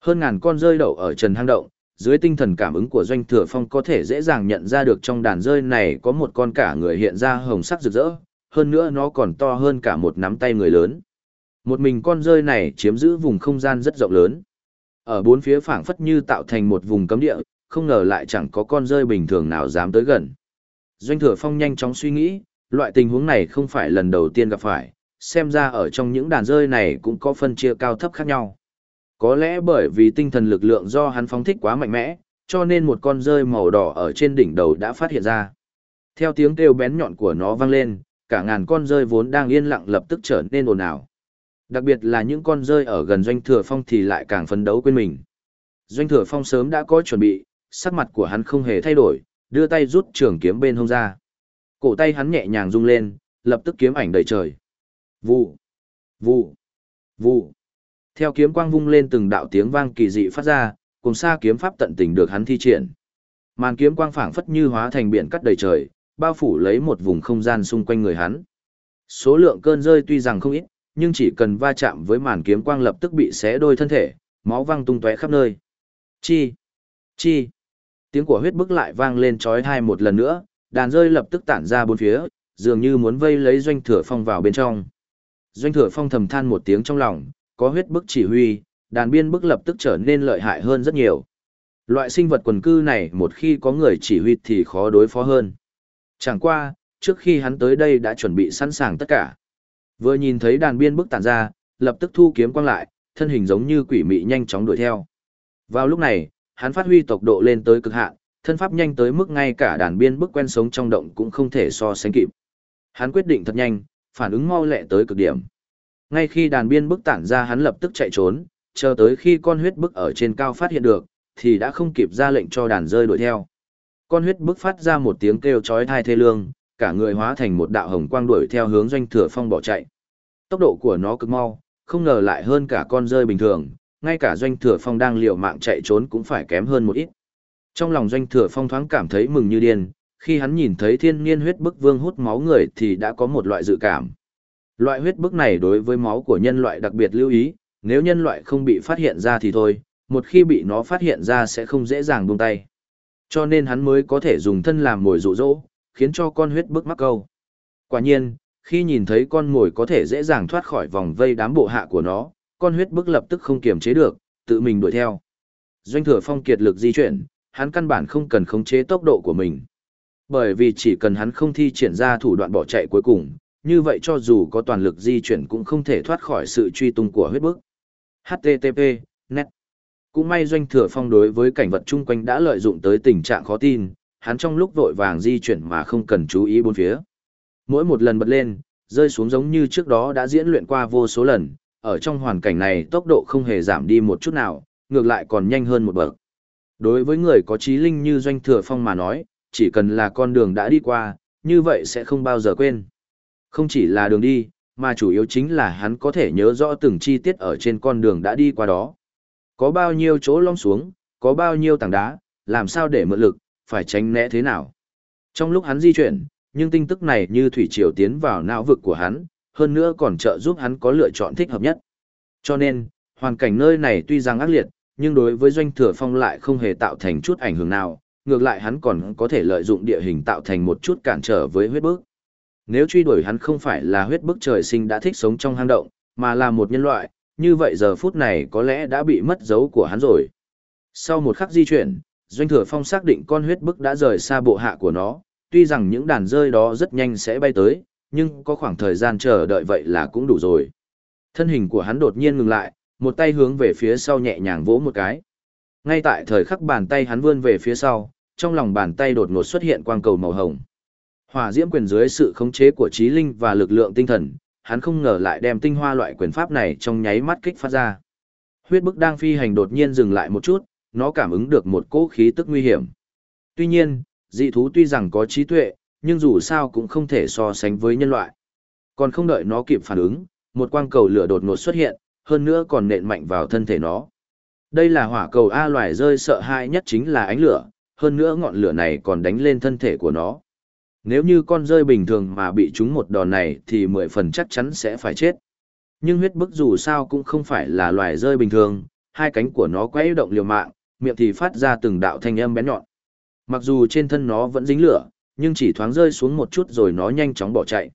Hơn ngàn con rơi đậu ở trần hang động, dưới tinh thần cảm ứng của doanh thừa phong có thể dễ dàng nhận ra được trong đàn rơi này có một con cả người hiện ra hồng sắc rực rỡ, hơn nữa nó còn to hơn cả một nắm tay người lớn. Một mình con rơi này chiếm giữ vùng không gian rất rộng lớn. Ở bốn phía phảng phất như tạo thành một vùng cấm địa, không ngờ lại chẳng có con rơi bình thường nào dám tới gần. Doanh thừa phong nhanh chóng suy nghĩ, loại tình huống này không phải lần đầu tiên gặp phải, xem ra ở trong những đàn rơi này cũng có phân chia cao thấp khác nhau. Có lẽ bởi vì tinh thần lực lượng do hắn phóng thích quá mạnh mẽ, cho nên một con rơi màu đỏ ở trên đỉnh đầu đã phát hiện ra. Theo tiếng kêu bén nhọn của nó vang lên, cả ngàn con rơi vốn đang yên lặng lập tức trở nên ồn ào. Đặc biệt là những con rơi ở gần doanh thừa phong thì lại càng phấn đấu quên mình. Doanh thừa phong sớm đã có chuẩn bị, sắc mặt của hắn không hề thay đổi, đưa tay rút trường kiếm bên hông ra. Cổ tay hắn nhẹ nhàng rung lên, lập tức kiếm ảnh đầy trời. Vụ, vụ, vụ. Theo kiếm quang vung lên từng đạo tiếng vang kỳ dị phát ra, cùng xa kiếm pháp tận tình được hắn thi triển. Màn kiếm quang phảng phất như hóa thành biển cắt đầy trời, bao phủ lấy một vùng không gian xung quanh người hắn. Số lượng cơn rơi tuy rằng không ít, nhưng chỉ cần va chạm với màn kiếm quang lập tức bị xé đôi thân thể, máu văng tung tóe khắp nơi. Chi! Chi! Tiếng của huyết bức lại vang lên trói thai một lần nữa, đàn rơi lập tức tản ra bốn phía, dường như muốn vây lấy doanh thừa phong vào bên trong. Doanh thừa phong thầm than một tiếng trong lòng, có huyết bức chỉ huy, đàn biên bức lập tức trở nên lợi hại hơn rất nhiều. Loại sinh vật quần cư này một khi có người chỉ huy thì khó đối phó hơn. Chẳng qua, trước khi hắn tới đây đã chuẩn bị sẵn sàng tất cả. Vừa nhìn thấy đàn biên bức tản ra, lập tức thu kiếm quang lại, thân hình giống như quỷ mị nhanh chóng đuổi theo. Vào lúc này, hắn phát huy tốc độ lên tới cực hạn, thân pháp nhanh tới mức ngay cả đàn biên bức quen sống trong động cũng không thể so sánh kịp. Hắn quyết định thật nhanh, phản ứng mau lẹ tới cực điểm. Ngay khi đàn biên bức tản ra hắn lập tức chạy trốn, chờ tới khi con huyết bức ở trên cao phát hiện được, thì đã không kịp ra lệnh cho đàn rơi đuổi theo. Con huyết bức phát ra một tiếng kêu chói tai thê lương, cả người hóa thành một đạo hồng quang đuổi theo hướng doanh thừa phong bỏ chạy. Tốc độ của nó cực mau, không ngờ lại hơn cả con rơi bình thường, ngay cả doanh thừa phong đang liều mạng chạy trốn cũng phải kém hơn một ít. Trong lòng doanh thừa phong thoáng cảm thấy mừng như điên, khi hắn nhìn thấy thiên niên huyết bức vương hút máu người thì đã có một loại dự cảm. Loại huyết bức này đối với máu của nhân loại đặc biệt lưu ý, nếu nhân loại không bị phát hiện ra thì thôi, một khi bị nó phát hiện ra sẽ không dễ dàng buông tay. Cho nên hắn mới có thể dùng thân làm mồi dụ dỗ, khiến cho con huyết bức mắc câu. Quả nhiên, khi nhìn thấy con mồi có thể dễ dàng thoát khỏi vòng vây đám bộ hạ của nó, con huyết bức lập tức không kiềm chế được, tự mình đuổi theo. Doanh thừa phong kiệt lực di chuyển, hắn căn bản không cần khống chế tốc độ của mình. Bởi vì chỉ cần hắn không thi triển ra thủ đoạn bỏ chạy cuối cùng, như vậy cho dù có toàn lực di chuyển cũng không thể thoát khỏi sự truy tung của huyết bức. HTTP, net. Cũng may doanh thừa phong đối với cảnh vật chung quanh đã lợi dụng tới tình trạng khó tin, hắn trong lúc vội vàng di chuyển mà không cần chú ý bốn phía. Mỗi một lần bật lên, rơi xuống giống như trước đó đã diễn luyện qua vô số lần, ở trong hoàn cảnh này tốc độ không hề giảm đi một chút nào, ngược lại còn nhanh hơn một bậc. Đối với người có trí linh như doanh thừa phong mà nói, chỉ cần là con đường đã đi qua, như vậy sẽ không bao giờ quên. Không chỉ là đường đi, mà chủ yếu chính là hắn có thể nhớ rõ từng chi tiết ở trên con đường đã đi qua đó. Có bao nhiêu chỗ lom xuống, có bao nhiêu tảng đá, làm sao để mượn lực, phải tránh né thế nào. Trong lúc hắn di chuyển, nhưng tin tức này như thủy triều tiến vào não vực của hắn, hơn nữa còn trợ giúp hắn có lựa chọn thích hợp nhất. Cho nên, hoàn cảnh nơi này tuy rằng ác liệt, nhưng đối với doanh thừa phong lại không hề tạo thành chút ảnh hưởng nào, ngược lại hắn còn có thể lợi dụng địa hình tạo thành một chút cản trở với huyết bức. Nếu truy đuổi hắn không phải là huyết bức trời sinh đã thích sống trong hang động, mà là một nhân loại, như vậy giờ phút này có lẽ đã bị mất dấu của hắn rồi. Sau một khắc di chuyển, Doanh Thừa Phong xác định con huyết bức đã rời xa bộ hạ của nó, tuy rằng những đàn rơi đó rất nhanh sẽ bay tới, nhưng có khoảng thời gian chờ đợi vậy là cũng đủ rồi. Thân hình của hắn đột nhiên ngừng lại, một tay hướng về phía sau nhẹ nhàng vỗ một cái. Ngay tại thời khắc bàn tay hắn vươn về phía sau, trong lòng bàn tay đột ngột xuất hiện quang cầu màu hồng. Hỏa diễm quyền dưới sự khống chế của trí linh và lực lượng tinh thần, hắn không ngờ lại đem tinh hoa loại quyền pháp này trong nháy mắt kích phát ra. Huyết bức đang phi hành đột nhiên dừng lại một chút, nó cảm ứng được một cỗ khí tức nguy hiểm. Tuy nhiên, dị thú tuy rằng có trí tuệ, nhưng dù sao cũng không thể so sánh với nhân loại. Còn không đợi nó kịp phản ứng, một quang cầu lửa đột ngột xuất hiện, hơn nữa còn nện mạnh vào thân thể nó. Đây là hỏa cầu A loài rơi sợ hãi nhất chính là ánh lửa, hơn nữa ngọn lửa này còn đánh lên thân thể của nó. Nếu như con rơi bình thường mà bị trúng một đòn này thì mười phần chắc chắn sẽ phải chết. Nhưng huyết bức dù sao cũng không phải là loài rơi bình thường, hai cánh của nó quay động liều mạng, miệng thì phát ra từng đạo thanh âm bén nhọn. Mặc dù trên thân nó vẫn dính lửa, nhưng chỉ thoáng rơi xuống một chút rồi nó nhanh chóng bỏ chạy.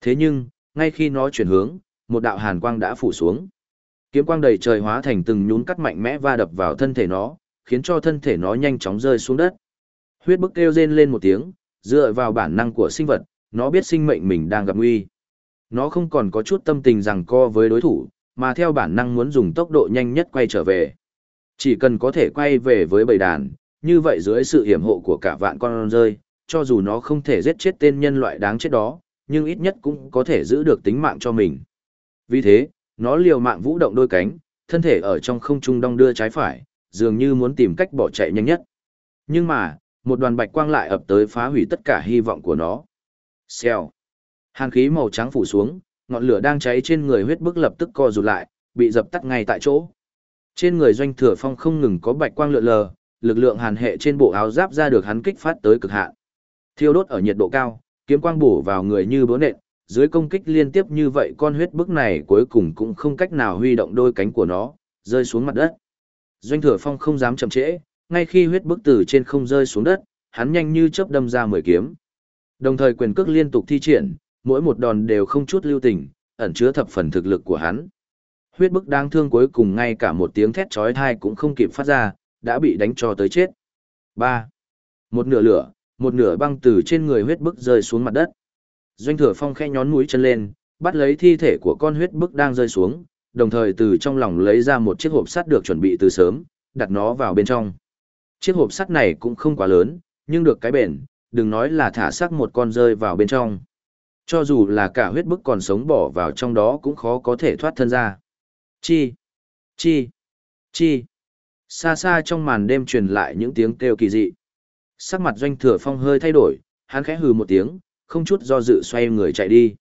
Thế nhưng, ngay khi nó chuyển hướng, một đạo hàn quang đã phủ xuống. Kiếm quang đầy trời hóa thành từng nhún cắt mạnh mẽ va đập vào thân thể nó, khiến cho thân thể nó nhanh chóng rơi xuống đất. Huyết bức kêu rên lên một tiếng, dựa vào bản năng của sinh vật, nó biết sinh mệnh mình đang gặp nguy. Nó không còn có chút tâm tình rằng co với đối thủ, mà theo bản năng muốn dùng tốc độ nhanh nhất quay trở về. Chỉ cần có thể quay về với bầy đàn, như vậy dưới sự hiểm hộ của cả vạn con rơi, cho dù nó không thể giết chết tên nhân loại đáng chết đó, nhưng ít nhất cũng có thể giữ được tính mạng cho mình. Vì thế, nó liều mạng vũ động đôi cánh, thân thể ở trong không trung đong đưa trái phải, dường như muốn tìm cách bỏ chạy nhanh nhất. Nhưng mà, một đoàn bạch quang lại ập tới phá hủy tất cả hy vọng của nó. Xèo. Hàn khí màu trắng phủ xuống, ngọn lửa đang cháy trên người huyết bức lập tức co rụt lại, bị dập tắt ngay tại chỗ. Trên người doanh thừa phong không ngừng có bạch quang lượn lờ, lực lượng hàn hệ trên bộ áo giáp ra được hắn kích phát tới cực hạn. Thiêu đốt ở nhiệt độ cao, kiếm quang bổ vào người như búa nện, dưới công kích liên tiếp như vậy con huyết bức này cuối cùng cũng không cách nào huy động đôi cánh của nó, rơi xuống mặt đất. Doanh thừa phong không dám chậm trễ, ngay khi huyết bức từ trên không rơi xuống đất, hắn nhanh như chớp đâm ra mười kiếm. Đồng thời quyền cước liên tục thi triển, mỗi một đòn đều không chút lưu tình, ẩn chứa thập phần thực lực của hắn. Huyết bức đáng thương cuối cùng ngay cả một tiếng thét chói tai cũng không kịp phát ra, đã bị đánh cho tới chết. 3. Một nửa lửa, một nửa băng từ trên người huyết bức rơi xuống mặt đất. Doanh thừa phong khẽ nhón mũi chân lên, bắt lấy thi thể của con huyết bức đang rơi xuống, đồng thời từ trong lòng lấy ra một chiếc hộp sắt được chuẩn bị từ sớm, đặt nó vào bên trong. Chiếc hộp sắt này cũng không quá lớn, nhưng được cái bền, đừng nói là thả xác một con rơi vào bên trong. Cho dù là cả huyết bức còn sống bỏ vào trong đó cũng khó có thể thoát thân ra. Chi? Chi? Chi? Xa xa trong màn đêm truyền lại những tiếng kêu kỳ dị. Sắc mặt doanh thừa phong hơi thay đổi, hắn khẽ hừ một tiếng, không chút do dự xoay người chạy đi.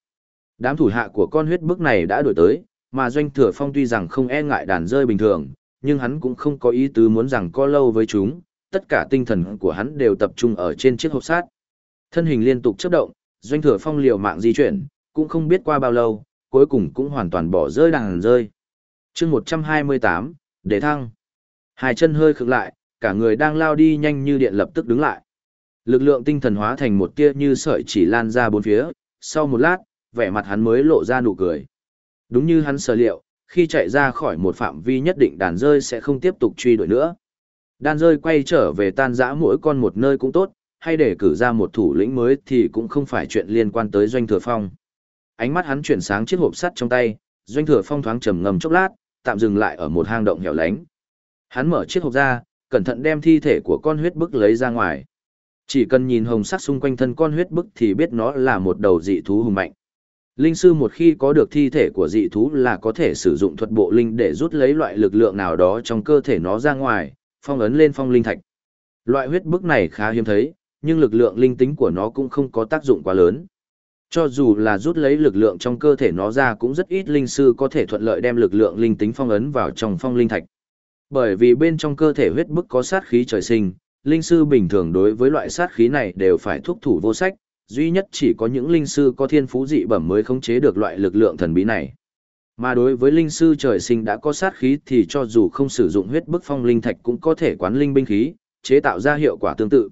Đám thủ hạ của con huyết bức này đã đuổi tới, mà doanh thừa phong tuy rằng không e ngại đàn rơi bình thường, nhưng hắn cũng không có ý tứ muốn rằng co lâu với chúng, tất cả tinh thần của hắn đều tập trung ở trên chiếc hộp sát. Thân hình liên tục chấp động, doanh thừa phong liều mạng di chuyển, cũng không biết qua bao lâu, cuối cùng cũng hoàn toàn bỏ rơi đàn rơi chương 128, để thăng. Hai chân hơi khựng lại, cả người đang lao đi nhanh như điện lập tức đứng lại. Lực lượng tinh thần hóa thành một tia như sợi chỉ lan ra bốn phía, sau một lát, vẻ mặt hắn mới lộ ra nụ cười. Đúng như hắn sở liệu, khi chạy ra khỏi một phạm vi nhất định đàn rơi sẽ không tiếp tục truy đuổi nữa. Đàn rơi quay trở về tan rã mỗi con một nơi cũng tốt, hay để cử ra một thủ lĩnh mới thì cũng không phải chuyện liên quan tới doanh thừa phong. Ánh mắt hắn chuyển sáng chiếc hộp sắt trong tay, doanh thừa phong thoáng trầm ngầm chốc lát, tạm dừng lại ở một hang động hẻo lánh. Hắn mở chiếc hộp ra, cẩn thận đem thi thể của con huyết bức lấy ra ngoài. Chỉ cần nhìn hồng sắc xung quanh thân con huyết bức thì biết nó là một đầu dị thú hùng mạnh. Linh sư một khi có được thi thể của dị thú là có thể sử dụng thuật bộ linh để rút lấy loại lực lượng nào đó trong cơ thể nó ra ngoài, phong ấn lên phong linh thạch. Loại huyết bức này khá hiếm thấy, nhưng lực lượng linh tính của nó cũng không có tác dụng quá lớn. Cho dù là rút lấy lực lượng trong cơ thể nó ra cũng rất ít linh sư có thể thuận lợi đem lực lượng linh tính phong ấn vào trong phong linh thạch. Bởi vì bên trong cơ thể huyết bức có sát khí trời sinh, linh sư bình thường đối với loại sát khí này đều phải thúc thủ vô sách, duy nhất chỉ có những linh sư có thiên phú dị bẩm mới khống chế được loại lực lượng thần bí này. Mà đối với linh sư trời sinh đã có sát khí thì cho dù không sử dụng huyết bức phong linh thạch cũng có thể quán linh binh khí, chế tạo ra hiệu quả tương tự.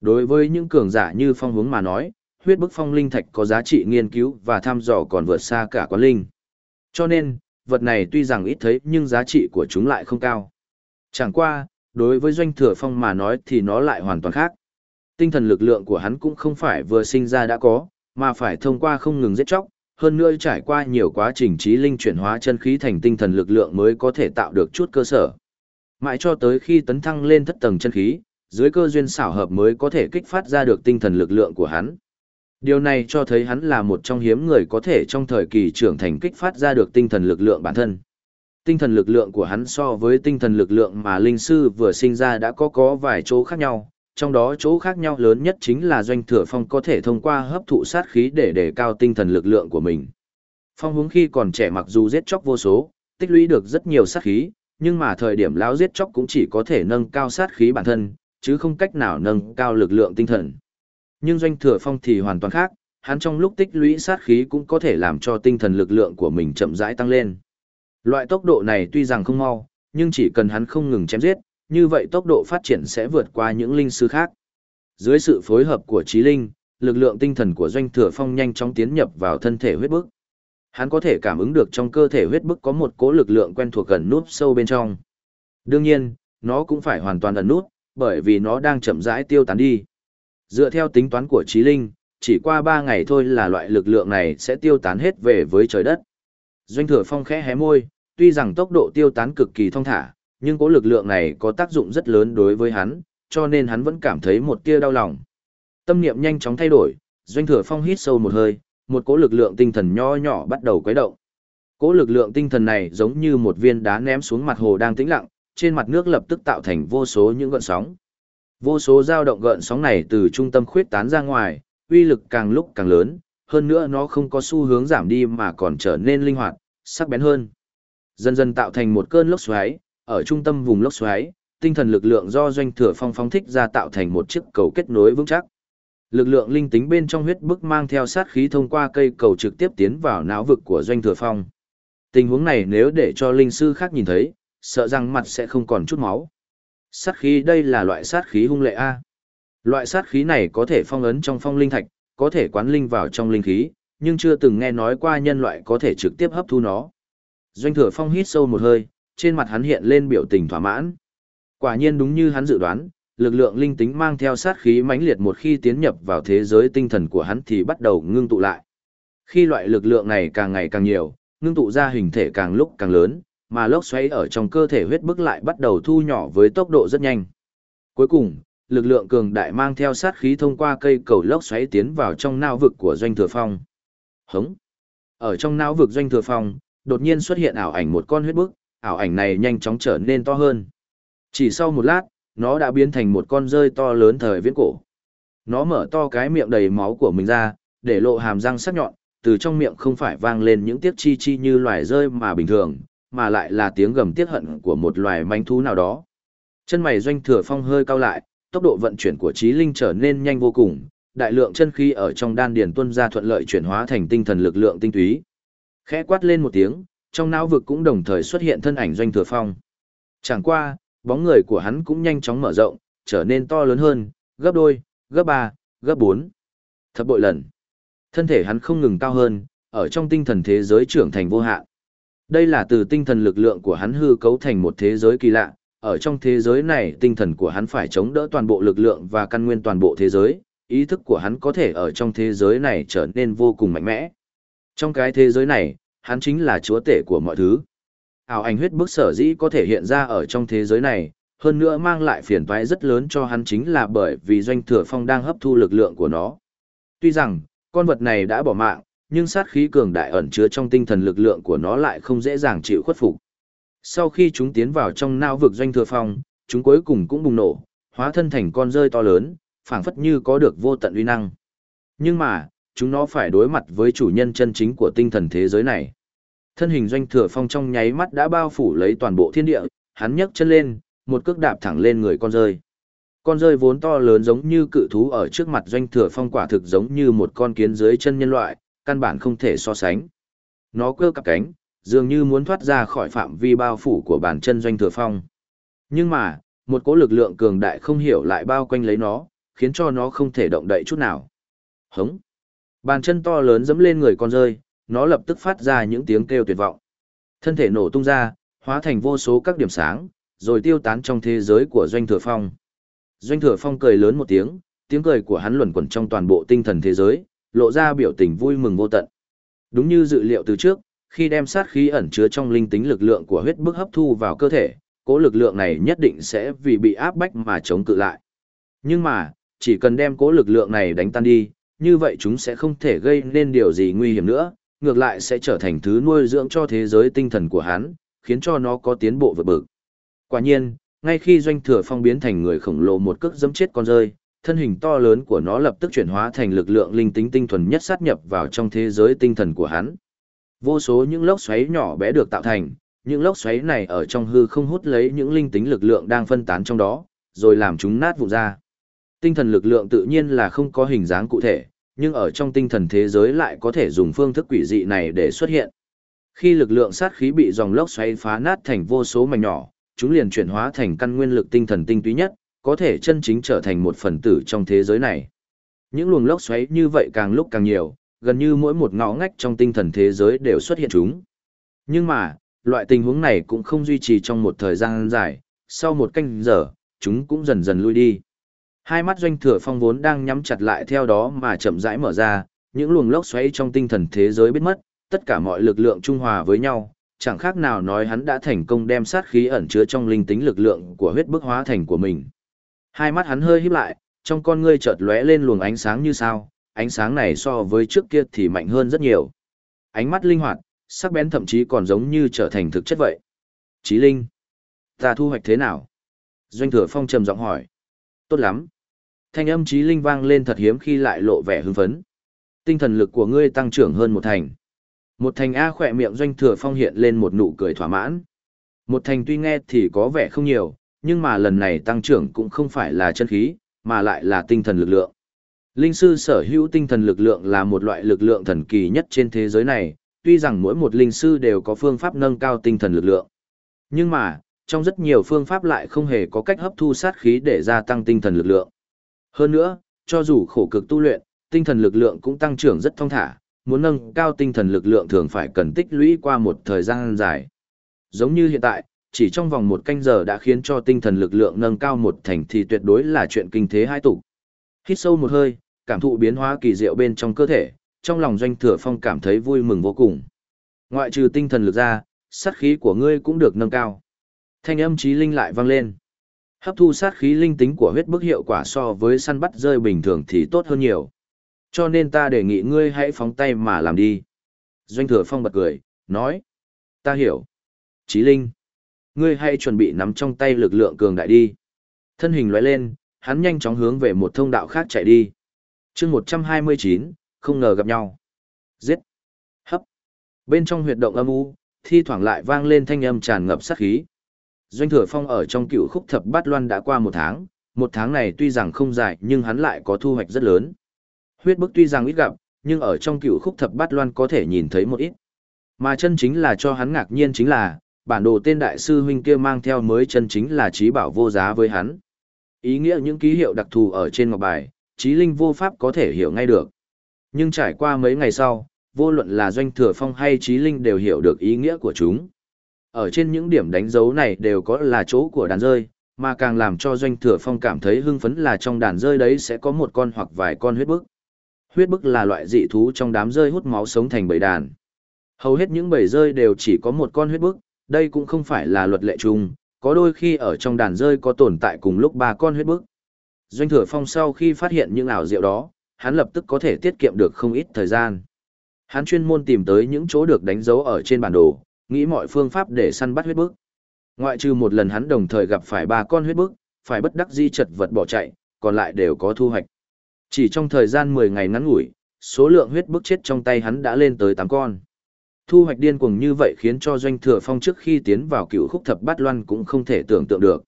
Đối với những cường giả như phong hướng mà nói, huyết bức phong linh thạch có giá trị nghiên cứu và thăm dò còn vượt xa cả quán linh. Cho nên, vật này tuy rằng ít thấy nhưng giá trị của chúng lại không cao. Chẳng qua, đối với doanh thừa phong mà nói thì nó lại hoàn toàn khác. Tinh thần lực lượng của hắn cũng không phải vừa sinh ra đã có, mà phải thông qua không ngừng giết chóc, hơn nữa trải qua nhiều quá trình trí linh chuyển hóa chân khí thành tinh thần lực lượng mới có thể tạo được chút cơ sở. Mãi cho tới khi tấn thăng lên thất tầng chân khí, dưới cơ duyên xảo hợp mới có thể kích phát ra được tinh thần lực lượng của hắn. Điều này cho thấy hắn là một trong hiếm người có thể trong thời kỳ trưởng thành kích phát ra được tinh thần lực lượng bản thân. Tinh thần lực lượng của hắn so với tinh thần lực lượng mà linh sư vừa sinh ra đã có có vài chỗ khác nhau, trong đó chỗ khác nhau lớn nhất chính là doanh thừa phong có thể thông qua hấp thụ sát khí để đề cao tinh thần lực lượng của mình. Phong hướng khi còn trẻ mặc dù giết chóc vô số, tích lũy được rất nhiều sát khí, nhưng mà thời điểm lão giết chóc cũng chỉ có thể nâng cao sát khí bản thân, chứ không cách nào nâng cao lực lượng tinh thần. Nhưng doanh thừa phong thì hoàn toàn khác, hắn trong lúc tích lũy sát khí cũng có thể làm cho tinh thần lực lượng của mình chậm rãi tăng lên. Loại tốc độ này tuy rằng không mau, nhưng chỉ cần hắn không ngừng chém giết, như vậy tốc độ phát triển sẽ vượt qua những linh sư khác. Dưới sự phối hợp của trí linh, lực lượng tinh thần của doanh thừa phong nhanh chóng tiến nhập vào thân thể huyết bức. Hắn có thể cảm ứng được trong cơ thể huyết bức có một cỗ lực lượng quen thuộc gần nút sâu bên trong. Đương nhiên, nó cũng phải hoàn toàn ẩn nút, bởi vì nó đang chậm rãi tiêu tán đi. Dựa theo tính toán của trí linh, chỉ qua 3 ngày thôi là loại lực lượng này sẽ tiêu tán hết về với trời đất. Doanh thừa phong khẽ hé môi, tuy rằng tốc độ tiêu tán cực kỳ thông thả, nhưng cố lực lượng này có tác dụng rất lớn đối với hắn, cho nên hắn vẫn cảm thấy một tia đau lòng. Tâm niệm nhanh chóng thay đổi, doanh thừa phong hít sâu một hơi, một cố lực lượng tinh thần nho nhỏ bắt đầu quấy động. Cố lực lượng tinh thần này giống như một viên đá ném xuống mặt hồ đang tĩnh lặng, trên mặt nước lập tức tạo thành vô số những gợn sóng. Vô số dao động gợn sóng này từ trung tâm khuyết tán ra ngoài, uy lực càng lúc càng lớn, hơn nữa nó không có xu hướng giảm đi mà còn trở nên linh hoạt, sắc bén hơn. Dần dần tạo thành một cơn lốc xoáy, ở trung tâm vùng lốc xoáy, tinh thần lực lượng do doanh thừa phong phóng thích ra tạo thành một chiếc cầu kết nối vững chắc. Lực lượng linh tính bên trong huyết bức mang theo sát khí thông qua cây cầu trực tiếp tiến vào não vực của doanh thừa phong. Tình huống này nếu để cho linh sư khác nhìn thấy, sợ rằng mặt sẽ không còn chút máu. Sát khí đây là loại sát khí hung lệ A. Loại sát khí này có thể phong ấn trong phong linh thạch, có thể quán linh vào trong linh khí, nhưng chưa từng nghe nói qua nhân loại có thể trực tiếp hấp thu nó. Doanh thừa phong hít sâu một hơi, trên mặt hắn hiện lên biểu tình thỏa mãn. Quả nhiên đúng như hắn dự đoán, lực lượng linh tính mang theo sát khí mãnh liệt một khi tiến nhập vào thế giới tinh thần của hắn thì bắt đầu ngưng tụ lại. Khi loại lực lượng này càng ngày càng nhiều, ngưng tụ ra hình thể càng lúc càng lớn, mà lốc xoáy ở trong cơ thể huyết bức lại bắt đầu thu nhỏ với tốc độ rất nhanh. Cuối cùng, lực lượng cường đại mang theo sát khí thông qua cây cầu lốc xoáy tiến vào trong não vực của doanh thừa phong. Hống! Ở trong não vực doanh thừa phong, đột nhiên xuất hiện ảo ảnh một con huyết bức, ảo ảnh này nhanh chóng trở nên to hơn. Chỉ sau một lát, nó đã biến thành một con rơi to lớn thời viễn cổ. Nó mở to cái miệng đầy máu của mình ra, để lộ hàm răng sắc nhọn, từ trong miệng không phải vang lên những tiếng chi chi như loài rơi mà bình thường, mà lại là tiếng gầm tiết hận của một loài manh thú nào đó. Chân mày doanh thừa phong hơi cao lại, tốc độ vận chuyển của trí linh trở nên nhanh vô cùng, đại lượng chân khí ở trong đan điền tuân ra thuận lợi chuyển hóa thành tinh thần lực lượng tinh túy. Khẽ quát lên một tiếng, trong não vực cũng đồng thời xuất hiện thân ảnh doanh thừa phong. Chẳng qua, bóng người của hắn cũng nhanh chóng mở rộng, trở nên to lớn hơn, gấp đôi, gấp ba, gấp bốn, thập bội lần. Thân thể hắn không ngừng cao hơn, ở trong tinh thần thế giới trưởng thành vô hạn. Đây là từ tinh thần lực lượng của hắn hư cấu thành một thế giới kỳ lạ, ở trong thế giới này tinh thần của hắn phải chống đỡ toàn bộ lực lượng và căn nguyên toàn bộ thế giới, ý thức của hắn có thể ở trong thế giới này trở nên vô cùng mạnh mẽ. Trong cái thế giới này, hắn chính là chúa tể của mọi thứ. Ảo ảnh huyết bức sở dĩ có thể hiện ra ở trong thế giới này, hơn nữa mang lại phiền toái rất lớn cho hắn chính là bởi vì doanh thừa phong đang hấp thu lực lượng của nó. Tuy rằng, con vật này đã bỏ mạng, nhưng sát khí cường đại ẩn chứa trong tinh thần lực lượng của nó lại không dễ dàng chịu khuất phục. Sau khi chúng tiến vào trong não vực doanh thừa phong, chúng cuối cùng cũng bùng nổ, hóa thân thành con rơi to lớn, phảng phất như có được vô tận uy năng. Nhưng mà, chúng nó phải đối mặt với chủ nhân chân chính của tinh thần thế giới này. Thân hình doanh thừa phong trong nháy mắt đã bao phủ lấy toàn bộ thiên địa, hắn nhấc chân lên, một cước đạp thẳng lên người con rơi. Con rơi vốn to lớn giống như cự thú ở trước mặt doanh thừa phong quả thực giống như một con kiến dưới chân nhân loại, căn bản không thể so sánh. Nó cơ cặp cánh, dường như muốn thoát ra khỏi phạm vi bao phủ của bàn chân doanh thừa phong. Nhưng mà, một cỗ lực lượng cường đại không hiểu lại bao quanh lấy nó, khiến cho nó không thể động đậy chút nào. Hống! Bàn chân to lớn dẫm lên người con rơi, nó lập tức phát ra những tiếng kêu tuyệt vọng. Thân thể nổ tung ra, hóa thành vô số các điểm sáng, rồi tiêu tán trong thế giới của Doanh Thừa Phong. Doanh Thừa Phong cười lớn một tiếng, tiếng cười của hắn luẩn quẩn trong toàn bộ tinh thần thế giới, lộ ra biểu tình vui mừng vô tận. Đúng như dự liệu từ trước, khi đem sát khí ẩn chứa trong linh tính lực lượng của huyết bức hấp thu vào cơ thể, cố lực lượng này nhất định sẽ vì bị áp bách mà chống cự lại. Nhưng mà, chỉ cần đem cố lực lượng này đánh tan đi, như vậy chúng sẽ không thể gây nên điều gì nguy hiểm nữa, ngược lại sẽ trở thành thứ nuôi dưỡng cho thế giới tinh thần của hắn, khiến cho nó có tiến bộ vượt bực. Quả nhiên, ngay khi doanh thừa phong biến thành người khổng lồ một cước dẫm chết con rơi, thân hình to lớn của nó lập tức chuyển hóa thành lực lượng linh tính tinh thuần nhất sát nhập vào trong thế giới tinh thần của hắn. Vô số những lốc xoáy nhỏ bé được tạo thành, những lốc xoáy này ở trong hư không hút lấy những linh tính lực lượng đang phân tán trong đó, rồi làm chúng nát vụn ra. Tinh thần lực lượng tự nhiên là không có hình dáng cụ thể, nhưng ở trong tinh thần thế giới lại có thể dùng phương thức quỷ dị này để xuất hiện. Khi lực lượng sát khí bị dòng lốc xoáy phá nát thành vô số mảnh nhỏ, chúng liền chuyển hóa thành căn nguyên lực tinh thần tinh túy nhất, có thể chân chính trở thành một phần tử trong thế giới này. Những luồng lốc xoáy như vậy càng lúc càng nhiều, gần như mỗi một ngõ ngách trong tinh thần thế giới đều xuất hiện chúng. Nhưng mà, loại tình huống này cũng không duy trì trong một thời gian dài, sau một canh giờ, chúng cũng dần dần lui đi. Hai mắt doanh thừa phong vốn đang nhắm chặt lại theo đó mà chậm rãi mở ra, những luồng lốc xoáy trong tinh thần thế giới biết mất, tất cả mọi lực lượng trung hòa với nhau, chẳng khác nào nói hắn đã thành công đem sát khí ẩn chứa trong linh tính lực lượng của huyết bức hóa thành của mình. Hai mắt hắn hơi híp lại, trong con ngươi chợt lóe lên luồng ánh sáng như sao, ánh sáng này so với trước kia thì mạnh hơn rất nhiều. Ánh mắt linh hoạt, sắc bén thậm chí còn giống như trở thành thực chất vậy. Chí Linh, ta thu hoạch thế nào? Doanh thừa phong trầm giọng hỏi. Tốt lắm. Thanh âm Chí Linh vang lên thật hiếm khi lại lộ vẻ hưng phấn. Tinh thần lực của ngươi tăng trưởng hơn một thành. Một thành A khỏe miệng doanh thừa phong hiện lên một nụ cười thỏa mãn. Một thành tuy nghe thì có vẻ không nhiều, nhưng mà lần này tăng trưởng cũng không phải là chân khí, mà lại là tinh thần lực lượng. Linh sư sở hữu tinh thần lực lượng là một loại lực lượng thần kỳ nhất trên thế giới này, tuy rằng mỗi một linh sư đều có phương pháp nâng cao tinh thần lực lượng. Nhưng mà, trong rất nhiều phương pháp lại không hề có cách hấp thu sát khí để gia tăng tinh thần lực lượng. Hơn nữa, cho dù khổ cực tu luyện, tinh thần lực lượng cũng tăng trưởng rất thong thả, muốn nâng cao tinh thần lực lượng thường phải cần tích lũy qua một thời gian dài. Giống như hiện tại, chỉ trong vòng một canh giờ đã khiến cho tinh thần lực lượng nâng cao một thành thì tuyệt đối là chuyện kinh thế hai tục. Hít sâu một hơi, cảm thụ biến hóa kỳ diệu bên trong cơ thể, trong lòng doanh thừa phong cảm thấy vui mừng vô cùng. Ngoại trừ tinh thần lực ra, sát khí của ngươi cũng được nâng cao. Thanh âm trí linh lại vang lên. Hấp thu sát khí linh tính của huyết bức hiệu quả so với săn bắt rơi bình thường thì tốt hơn nhiều. Cho nên ta đề nghị ngươi hãy phóng tay mà làm đi. Doanh thừa phong bật cười, nói. Ta hiểu. Trí linh. Ngươi hãy chuẩn bị nắm trong tay lực lượng cường đại đi. Thân hình lóe lên, hắn nhanh chóng hướng về một thông đạo khác chạy đi. chương 129, không ngờ gặp nhau. Giết. Hấp. Bên trong huyệt động âm u, thi thoảng lại vang lên thanh âm tràn ngập sát khí. Doanh thừa phong ở trong cựu khúc thập bát loan đã qua một tháng, một tháng này tuy rằng không dài nhưng hắn lại có thu hoạch rất lớn. Huyết bức tuy rằng ít gặp, nhưng ở trong cựu khúc thập bát loan có thể nhìn thấy một ít. Mà chân chính là cho hắn ngạc nhiên chính là, bản đồ tên đại sư huynh kia mang theo mới chân chính là trí bảo vô giá với hắn. Ý nghĩa những ký hiệu đặc thù ở trên ngọc bài, trí linh vô pháp có thể hiểu ngay được. Nhưng trải qua mấy ngày sau, vô luận là doanh thừa phong hay trí linh đều hiểu được ý nghĩa của chúng. Ở trên những điểm đánh dấu này đều có là chỗ của đàn rơi, mà càng làm cho doanh thừa phong cảm thấy hưng phấn là trong đàn rơi đấy sẽ có một con hoặc vài con huyết bức. Huyết bức là loại dị thú trong đám rơi hút máu sống thành bầy đàn. Hầu hết những bầy rơi đều chỉ có một con huyết bức, đây cũng không phải là luật lệ chung, có đôi khi ở trong đàn rơi có tồn tại cùng lúc ba con huyết bức. Doanh thừa phong sau khi phát hiện những ảo diệu đó, hắn lập tức có thể tiết kiệm được không ít thời gian. Hắn chuyên môn tìm tới những chỗ được đánh dấu ở trên bản đồ, nghĩ mọi phương pháp để săn bắt huyết bức. Ngoại trừ một lần hắn đồng thời gặp phải ba con huyết bức, phải bất đắc di chật vật bỏ chạy, còn lại đều có thu hoạch. Chỉ trong thời gian 10 ngày ngắn ngủi, số lượng huyết bức chết trong tay hắn đã lên tới 8 con. Thu hoạch điên cuồng như vậy khiến cho doanh thừa phong trước khi tiến vào cựu khúc thập bát loan cũng không thể tưởng tượng được.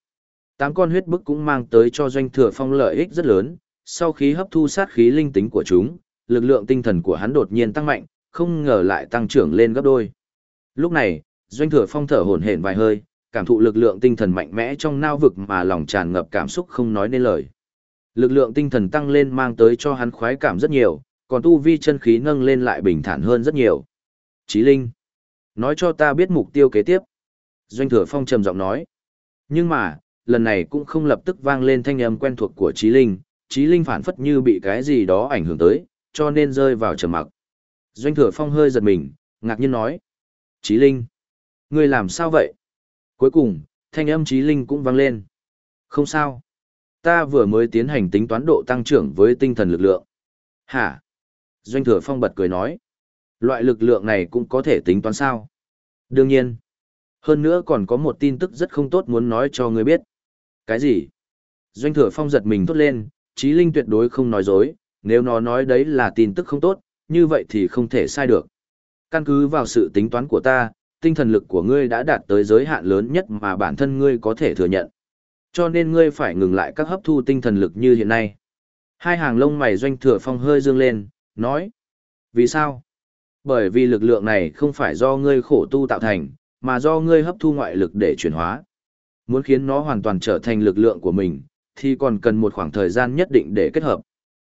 Tám con huyết bức cũng mang tới cho doanh thừa phong lợi ích rất lớn, sau khi hấp thu sát khí linh tính của chúng, lực lượng tinh thần của hắn đột nhiên tăng mạnh, không ngờ lại tăng trưởng lên gấp đôi. Lúc này, doanh thừa phong thở hổn hển vài hơi, cảm thụ lực lượng tinh thần mạnh mẽ trong nao vực mà lòng tràn ngập cảm xúc không nói nên lời. Lực lượng tinh thần tăng lên mang tới cho hắn khoái cảm rất nhiều, còn tu vi chân khí nâng lên lại bình thản hơn rất nhiều. Chí Linh, nói cho ta biết mục tiêu kế tiếp. Doanh thừa phong trầm giọng nói. Nhưng mà, lần này cũng không lập tức vang lên thanh âm quen thuộc của Chí Linh, Chí Linh phản phất như bị cái gì đó ảnh hưởng tới, cho nên rơi vào trầm mặc. Doanh thừa phong hơi giật mình, ngạc nhiên nói. Chí Linh, ngươi làm sao vậy? Cuối cùng, thanh âm Chí Linh cũng vang lên. Không sao. Ta vừa mới tiến hành tính toán độ tăng trưởng với tinh thần lực lượng. Hả? Doanh thừa phong bật cười nói. Loại lực lượng này cũng có thể tính toán sao? Đương nhiên. Hơn nữa còn có một tin tức rất không tốt muốn nói cho ngươi biết. Cái gì? Doanh thừa phong giật mình tốt lên, trí linh tuyệt đối không nói dối, nếu nó nói đấy là tin tức không tốt, như vậy thì không thể sai được. Căn cứ vào sự tính toán của ta, tinh thần lực của ngươi đã đạt tới giới hạn lớn nhất mà bản thân ngươi có thể thừa nhận. Cho nên ngươi phải ngừng lại các hấp thu tinh thần lực như hiện nay. Hai hàng lông mày doanh thừa phong hơi dương lên, nói. Vì sao? Bởi vì lực lượng này không phải do ngươi khổ tu tạo thành, mà do ngươi hấp thu ngoại lực để chuyển hóa. Muốn khiến nó hoàn toàn trở thành lực lượng của mình, thì còn cần một khoảng thời gian nhất định để kết hợp.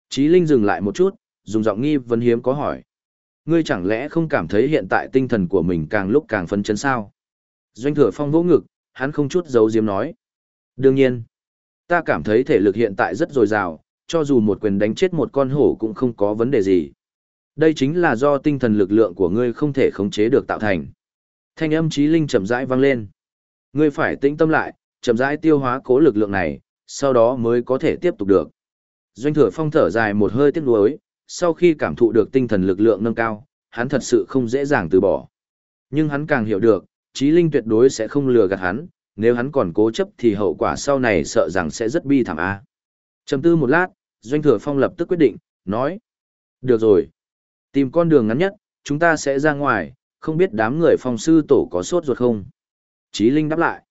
Chí Linh dừng lại một chút, dùng giọng nghi vấn hiếm có hỏi. Ngươi chẳng lẽ không cảm thấy hiện tại tinh thần của mình càng lúc càng phấn chấn sao? Doanh thừa phong vỗ ngực, hắn không chút giấu diếm nói. Đương nhiên, ta cảm thấy thể lực hiện tại rất dồi dào, cho dù một quyền đánh chết một con hổ cũng không có vấn đề gì. Đây chính là do tinh thần lực lượng của ngươi không thể khống chế được tạo thành. Thanh âm trí linh chậm rãi vang lên. Ngươi phải tĩnh tâm lại, chậm rãi tiêu hóa cố lực lượng này, sau đó mới có thể tiếp tục được. Doanh thừa phong thở dài một hơi tiếc nuối, sau khi cảm thụ được tinh thần lực lượng nâng cao, hắn thật sự không dễ dàng từ bỏ. Nhưng hắn càng hiểu được, trí linh tuyệt đối sẽ không lừa gạt hắn, nếu hắn còn cố chấp thì hậu quả sau này sợ rằng sẽ rất bi thảm a. Trầm tư một lát, Doanh Thừa Phong lập tức quyết định, nói: "Được rồi, tìm con đường ngắn nhất, chúng ta sẽ ra ngoài, không biết đám người phong sư tổ có sốt ruột không?" Chí Linh đáp lại: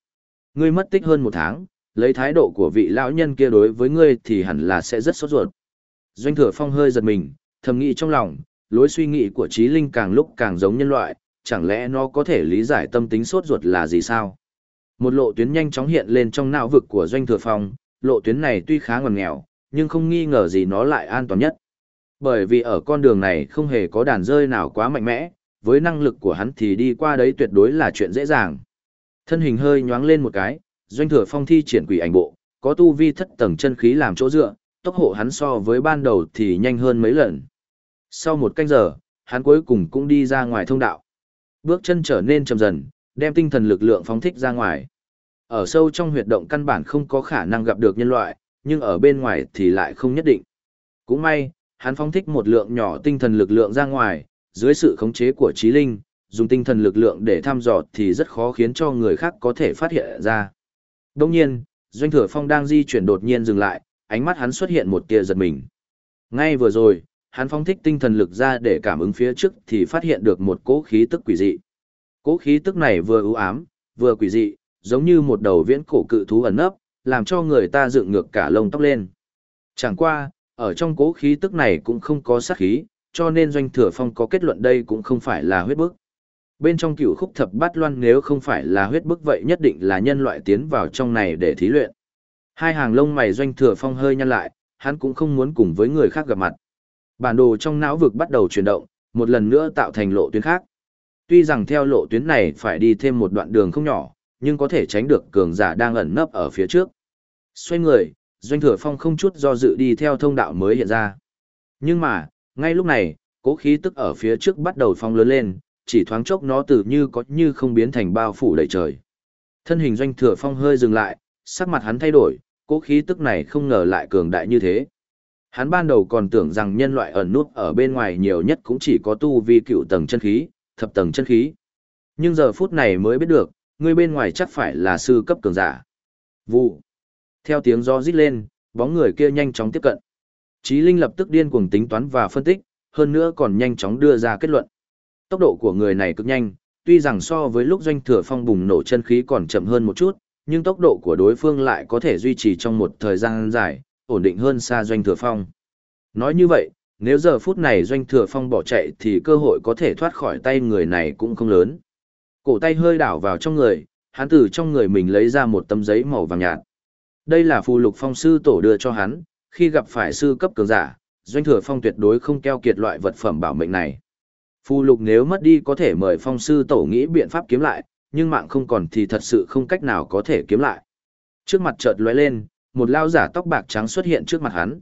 "Ngươi mất tích hơn một tháng, lấy thái độ của vị lão nhân kia đối với ngươi thì hẳn là sẽ rất sốt ruột." Doanh Thừa Phong hơi giật mình, thầm nghĩ trong lòng, lối suy nghĩ của Chí Linh càng lúc càng giống nhân loại, chẳng lẽ nó có thể lý giải tâm tính sốt ruột là gì sao? Một lộ tuyến nhanh chóng hiện lên trong não vực của Doanh Thừa Phong, lộ tuyến này tuy khá ngần nghèo, nhưng không nghi ngờ gì nó lại an toàn nhất. Bởi vì ở con đường này không hề có đàn rơi nào quá mạnh mẽ, với năng lực của hắn thì đi qua đấy tuyệt đối là chuyện dễ dàng. Thân hình hơi nhoáng lên một cái, Doanh Thừa Phong thi triển quỷ ảnh bộ, có tu vi thất tầng chân khí làm chỗ dựa, tốc độ hắn so với ban đầu thì nhanh hơn mấy lần. Sau một canh giờ, hắn cuối cùng cũng đi ra ngoài thông đạo. Bước chân trở nên chậm dần, đem tinh thần lực lượng phóng thích ra ngoài. Ở sâu trong huyệt động căn bản không có khả năng gặp được nhân loại, nhưng ở bên ngoài thì lại không nhất định. Cũng may, hắn phóng thích một lượng nhỏ tinh thần lực lượng ra ngoài, dưới sự khống chế của trí linh, dùng tinh thần lực lượng để thăm dò thì rất khó khiến cho người khác có thể phát hiện ra. Đồng nhiên, Doanh Thừa Phong đang di chuyển đột nhiên dừng lại, ánh mắt hắn xuất hiện một tia giật mình. Ngay vừa rồi, hắn phóng thích tinh thần lực ra để cảm ứng phía trước thì phát hiện được một cỗ khí tức quỷ dị. Cỗ khí tức này vừa ưu ám, vừa quỷ dị, giống như một đầu viễn cổ cự thú ẩn nấp, làm cho người ta dựng ngược cả lông tóc lên. Chẳng qua, ở trong cố khí tức này cũng không có sát khí, cho nên doanh thừa phong có kết luận đây cũng không phải là huyết bức. Bên trong cựu khúc thập bát loan nếu không phải là huyết bức vậy nhất định là nhân loại tiến vào trong này để thí luyện. Hai hàng lông mày doanh thừa phong hơi nhăn lại, hắn cũng không muốn cùng với người khác gặp mặt. Bản đồ trong não vực bắt đầu chuyển động, một lần nữa tạo thành lộ tuyến khác. Tuy rằng theo lộ tuyến này phải đi thêm một đoạn đường không nhỏ, nhưng có thể tránh được cường giả đang ẩn nấp ở phía trước. Xoay người, Doanh Thừa Phong không chút do dự đi theo thông đạo mới hiện ra. Nhưng mà, ngay lúc này, cố khí tức ở phía trước bắt đầu phong lớn lên, chỉ thoáng chốc nó tự như có như không biến thành bao phủ đầy trời. Thân hình Doanh Thừa Phong hơi dừng lại, sắc mặt hắn thay đổi, cố khí tức này không ngờ lại cường đại như thế. Hắn ban đầu còn tưởng rằng nhân loại ẩn nút ở bên ngoài nhiều nhất cũng chỉ có tu vi cựu tầng chân khí, thập tầng chân khí. Nhưng giờ phút này mới biết được, người bên ngoài chắc phải là sư cấp cường giả. Vụ. Theo tiếng gió rít lên, bóng người kia nhanh chóng tiếp cận. Chí Linh lập tức điên cuồng tính toán và phân tích, hơn nữa còn nhanh chóng đưa ra kết luận. Tốc độ của người này cực nhanh, tuy rằng so với lúc doanh thừa phong bùng nổ chân khí còn chậm hơn một chút, nhưng tốc độ của đối phương lại có thể duy trì trong một thời gian dài, ổn định hơn xa doanh thừa phong. Nói như vậy, nếu giờ phút này doanh thừa phong bỏ chạy thì cơ hội có thể thoát khỏi tay người này cũng không lớn. Cổ tay hơi đảo vào trong người, hắn từ trong người mình lấy ra một tấm giấy màu vàng nhạt. Đây là phù lục phong sư tổ đưa cho hắn, khi gặp phải sư cấp cường giả, doanh thừa phong tuyệt đối không keo kiệt loại vật phẩm bảo mệnh này. Phù lục nếu mất đi có thể mời phong sư tổ nghĩ biện pháp kiếm lại, nhưng mạng không còn thì thật sự không cách nào có thể kiếm lại. Trước mặt chợt lóe lên, một lao giả tóc bạc trắng xuất hiện trước mặt hắn.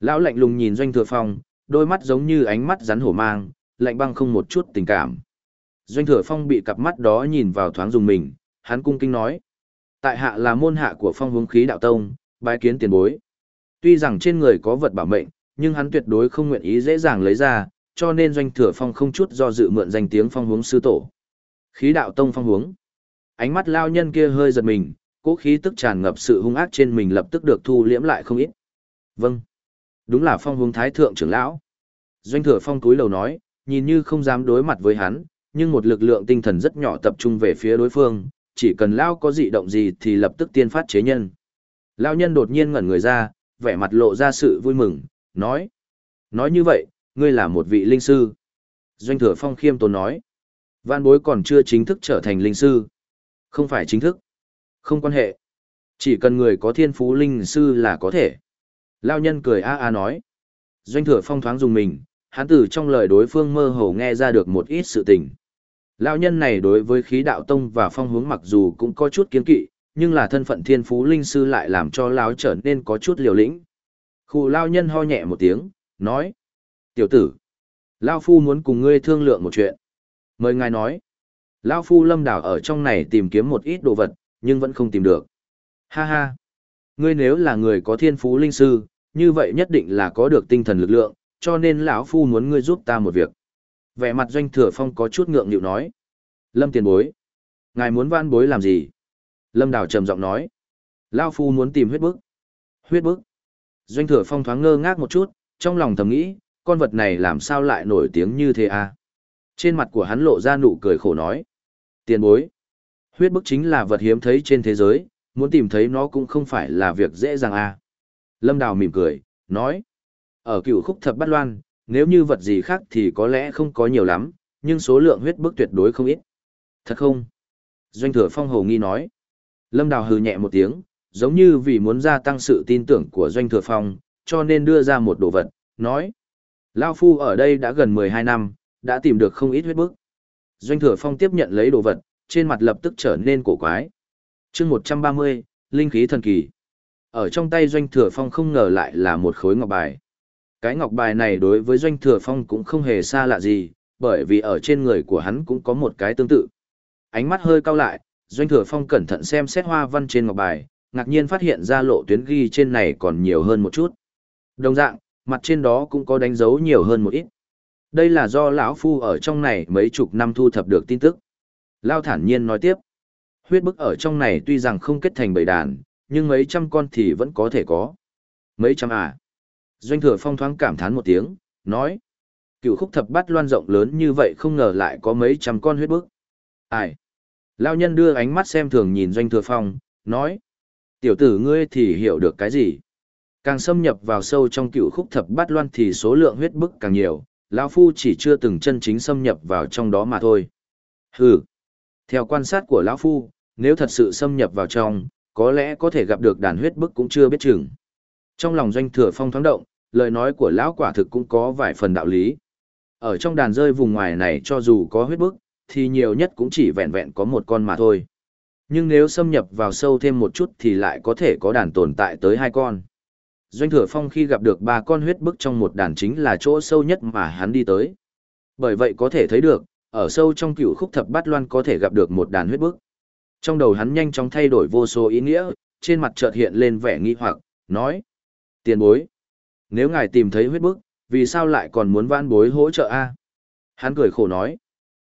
Lão lạnh lùng nhìn doanh thừa phong, đôi mắt giống như ánh mắt rắn hổ mang, lạnh băng không một chút tình cảm. Doanh thừa phong bị cặp mắt đó nhìn vào thoáng dùng mình, hắn cung kinh nói. Tại hạ là môn hạ của phong hướng khí đạo tông, bái kiến tiền bối. Tuy rằng trên người có vật bảo mệnh, nhưng hắn tuyệt đối không nguyện ý dễ dàng lấy ra, cho nên doanh thừa phong không chút do dự mượn danh tiếng phong hướng sư tổ. Khí đạo tông phong hướng. Ánh mắt lao nhân kia hơi giật mình, cố khí tức tràn ngập sự hung ác trên mình lập tức được thu liễm lại không ít. Vâng. Đúng là phong hướng thái thượng trưởng lão. Doanh thừa phong túi lầu nói, nhìn như không dám đối mặt với hắn, nhưng một lực lượng tinh thần rất nhỏ tập trung về phía đối phương, chỉ cần Lao có dị động gì thì lập tức tiên phát chế nhân. Lao nhân đột nhiên ngẩn người ra, vẻ mặt lộ ra sự vui mừng, nói. Nói như vậy, ngươi là một vị linh sư. Doanh thừa phong khiêm tốn nói. Văn bối còn chưa chính thức trở thành linh sư. Không phải chính thức. Không quan hệ. Chỉ cần người có thiên phú linh sư là có thể. Lao nhân cười a a nói. Doanh thừa phong thoáng dùng mình, hắn từ trong lời đối phương mơ hồ nghe ra được một ít sự tình. Lão nhân này đối với khí đạo tông và phong hướng mặc dù cũng có chút kiến kỵ, nhưng là thân phận thiên phú linh sư lại làm cho Lão trở nên có chút liều lĩnh. Khu lão nhân ho nhẹ một tiếng, nói. Tiểu tử, lão Phu muốn cùng ngươi thương lượng một chuyện. Mời ngài nói. Lão Phu lâm đảo ở trong này tìm kiếm một ít đồ vật, nhưng vẫn không tìm được. Ha ha. Ngươi nếu là người có thiên phú linh sư, như vậy nhất định là có được tinh thần lực lượng, cho nên lão Phu muốn ngươi giúp ta một việc. Vẻ mặt doanh thừa phong có chút ngượng nghịu nói. Lâm tiền bối. Ngài muốn van bối làm gì? Lâm Đào trầm giọng nói. Lao Phu muốn tìm huyết bức. Huyết bức. Doanh thừa phong thoáng ngơ ngác một chút, trong lòng thầm nghĩ, con vật này làm sao lại nổi tiếng như thế à? Trên mặt của hắn lộ ra nụ cười khổ nói. Tiền bối. Huyết bức chính là vật hiếm thấy trên thế giới, muốn tìm thấy nó cũng không phải là việc dễ dàng à. Lâm Đào mỉm cười, nói. Ở cựu khúc thập bát loan, nếu như vật gì khác thì có lẽ không có nhiều lắm, nhưng số lượng huyết bức tuyệt đối không ít. Thật không? Doanh thừa phong hồ nghi nói. Lâm Đào hừ nhẹ một tiếng, giống như vì muốn gia tăng sự tin tưởng của Doanh thừa phong, cho nên đưa ra một đồ vật, nói. Lao Phu ở đây đã gần 12 năm, đã tìm được không ít huyết bức. Doanh thừa phong tiếp nhận lấy đồ vật, trên mặt lập tức trở nên cổ quái. chương 130, Linh khí thần kỳ. Ở trong tay Doanh thừa phong không ngờ lại là một khối ngọc bài. Cái ngọc bài này đối với Doanh thừa phong cũng không hề xa lạ gì, bởi vì ở trên người của hắn cũng có một cái tương tự. Ánh mắt hơi cau lại, Doanh thừa phong cẩn thận xem xét hoa văn trên ngọc bài, ngạc nhiên phát hiện ra lộ tuyến ghi trên này còn nhiều hơn một chút. Đồng dạng, mặt trên đó cũng có đánh dấu nhiều hơn một ít. Đây là do lão phu ở trong này mấy chục năm thu thập được tin tức. Lao thản nhiên nói tiếp. Huyết bức ở trong này tuy rằng không kết thành bầy đàn, nhưng mấy trăm con thì vẫn có thể có. Mấy trăm à? Doanh thừa phong thoáng cảm thán một tiếng, nói. Cựu khúc thập bát loan rộng lớn như vậy không ngờ lại có mấy trăm con huyết bức. Ai? Lao nhân đưa ánh mắt xem thường nhìn doanh thừa phong, nói. Tiểu tử ngươi thì hiểu được cái gì? Càng xâm nhập vào sâu trong cựu khúc thập bát loan thì số lượng huyết bức càng nhiều, lão phu chỉ chưa từng chân chính xâm nhập vào trong đó mà thôi. Hừ. Theo quan sát của lão phu, nếu thật sự xâm nhập vào trong, có lẽ có thể gặp được đàn huyết bức cũng chưa biết chừng. Trong lòng doanh thừa phong thoáng động, lời nói của lão quả thực cũng có vài phần đạo lý. Ở trong đàn rơi vùng ngoài này cho dù có huyết bức, thì nhiều nhất cũng chỉ vẹn vẹn có một con mà thôi. Nhưng nếu xâm nhập vào sâu thêm một chút thì lại có thể có đàn tồn tại tới hai con. Doanh thừa phong khi gặp được ba con huyết bức trong một đàn chính là chỗ sâu nhất mà hắn đi tới. Bởi vậy có thể thấy được, ở sâu trong cựu khúc thập bát loan có thể gặp được một đàn huyết bức. Trong đầu hắn nhanh chóng thay đổi vô số ý nghĩa, trên mặt chợt hiện lên vẻ nghi hoặc, nói. Tiền bối. Nếu ngài tìm thấy huyết bức, vì sao lại còn muốn vãn bối hỗ trợ a? Hắn cười khổ nói.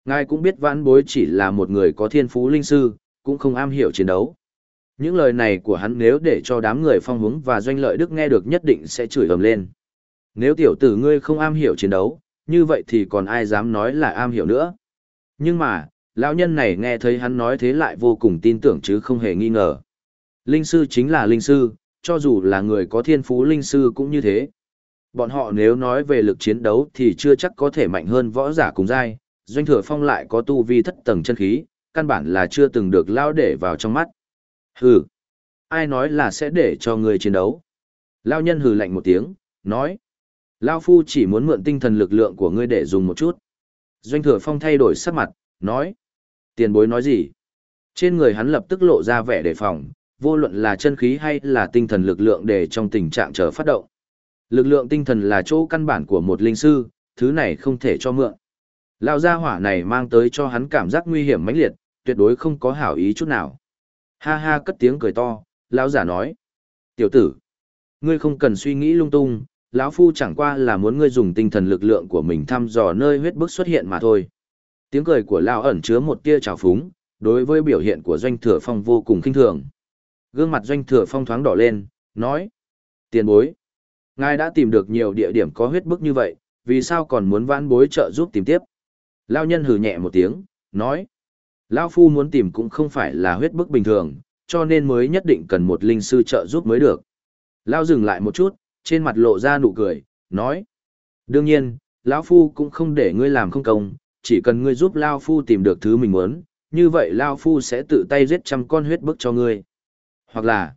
Ngài cũng biết vãn bối chỉ là một người có thiên phú linh sư, cũng không am hiểu chiến đấu. Những lời này của hắn nếu để cho đám người phong hướng và doanh lợi đức nghe được nhất định sẽ chửi ầm lên. Nếu tiểu tử ngươi không am hiểu chiến đấu, như vậy thì còn ai dám nói là am hiểu nữa. Nhưng mà, lão nhân này nghe thấy hắn nói thế lại vô cùng tin tưởng chứ không hề nghi ngờ. Linh sư chính là linh sư, cho dù là người có thiên phú linh sư cũng như thế. Bọn họ nếu nói về lực chiến đấu thì chưa chắc có thể mạnh hơn võ giả cùng giai, doanh thừa phong lại có tu vi thất tầng chân khí, căn bản là chưa từng được lao để vào trong mắt. Hừ, ai nói là sẽ để cho người chiến đấu? Lao nhân hừ lạnh một tiếng, nói. Lao phu chỉ muốn mượn tinh thần lực lượng của ngươi để dùng một chút. Doanh thừa phong thay đổi sắc mặt, nói. Tiền bối nói gì? Trên người hắn lập tức lộ ra vẻ đề phòng, vô luận là chân khí hay là tinh thần lực lượng để trong tình trạng chờ phát động. Lực lượng tinh thần là chỗ căn bản của một linh sư, thứ này không thể cho mượn. Lao gia hỏa này mang tới cho hắn cảm giác nguy hiểm mãnh liệt, tuyệt đối không có hảo ý chút nào. Ha ha cất tiếng cười to, lão giả nói. Tiểu tử, ngươi không cần suy nghĩ lung tung, lão phu chẳng qua là muốn ngươi dùng tinh thần lực lượng của mình thăm dò nơi huyết bức xuất hiện mà thôi. Tiếng cười của lão ẩn chứa một tia trào phúng, đối với biểu hiện của doanh thừa phong vô cùng kinh thường. Gương mặt doanh thừa phong thoáng đỏ lên, nói. Tiền bối, ngài đã tìm được nhiều địa điểm có huyết bức như vậy, vì sao còn muốn vãn bối trợ giúp tìm tiếp? Lão nhân hừ nhẹ một tiếng, nói. Lão Phu muốn tìm cũng không phải là huyết bức bình thường, cho nên mới nhất định cần một linh sư trợ giúp mới được. Lão dừng lại một chút, trên mặt lộ ra nụ cười, nói. Đương nhiên, Lão Phu cũng không để ngươi làm không công, chỉ cần ngươi giúp Lão Phu tìm được thứ mình muốn, như vậy Lao Phu sẽ tự tay giết trăm con huyết bức cho ngươi. Hoặc là,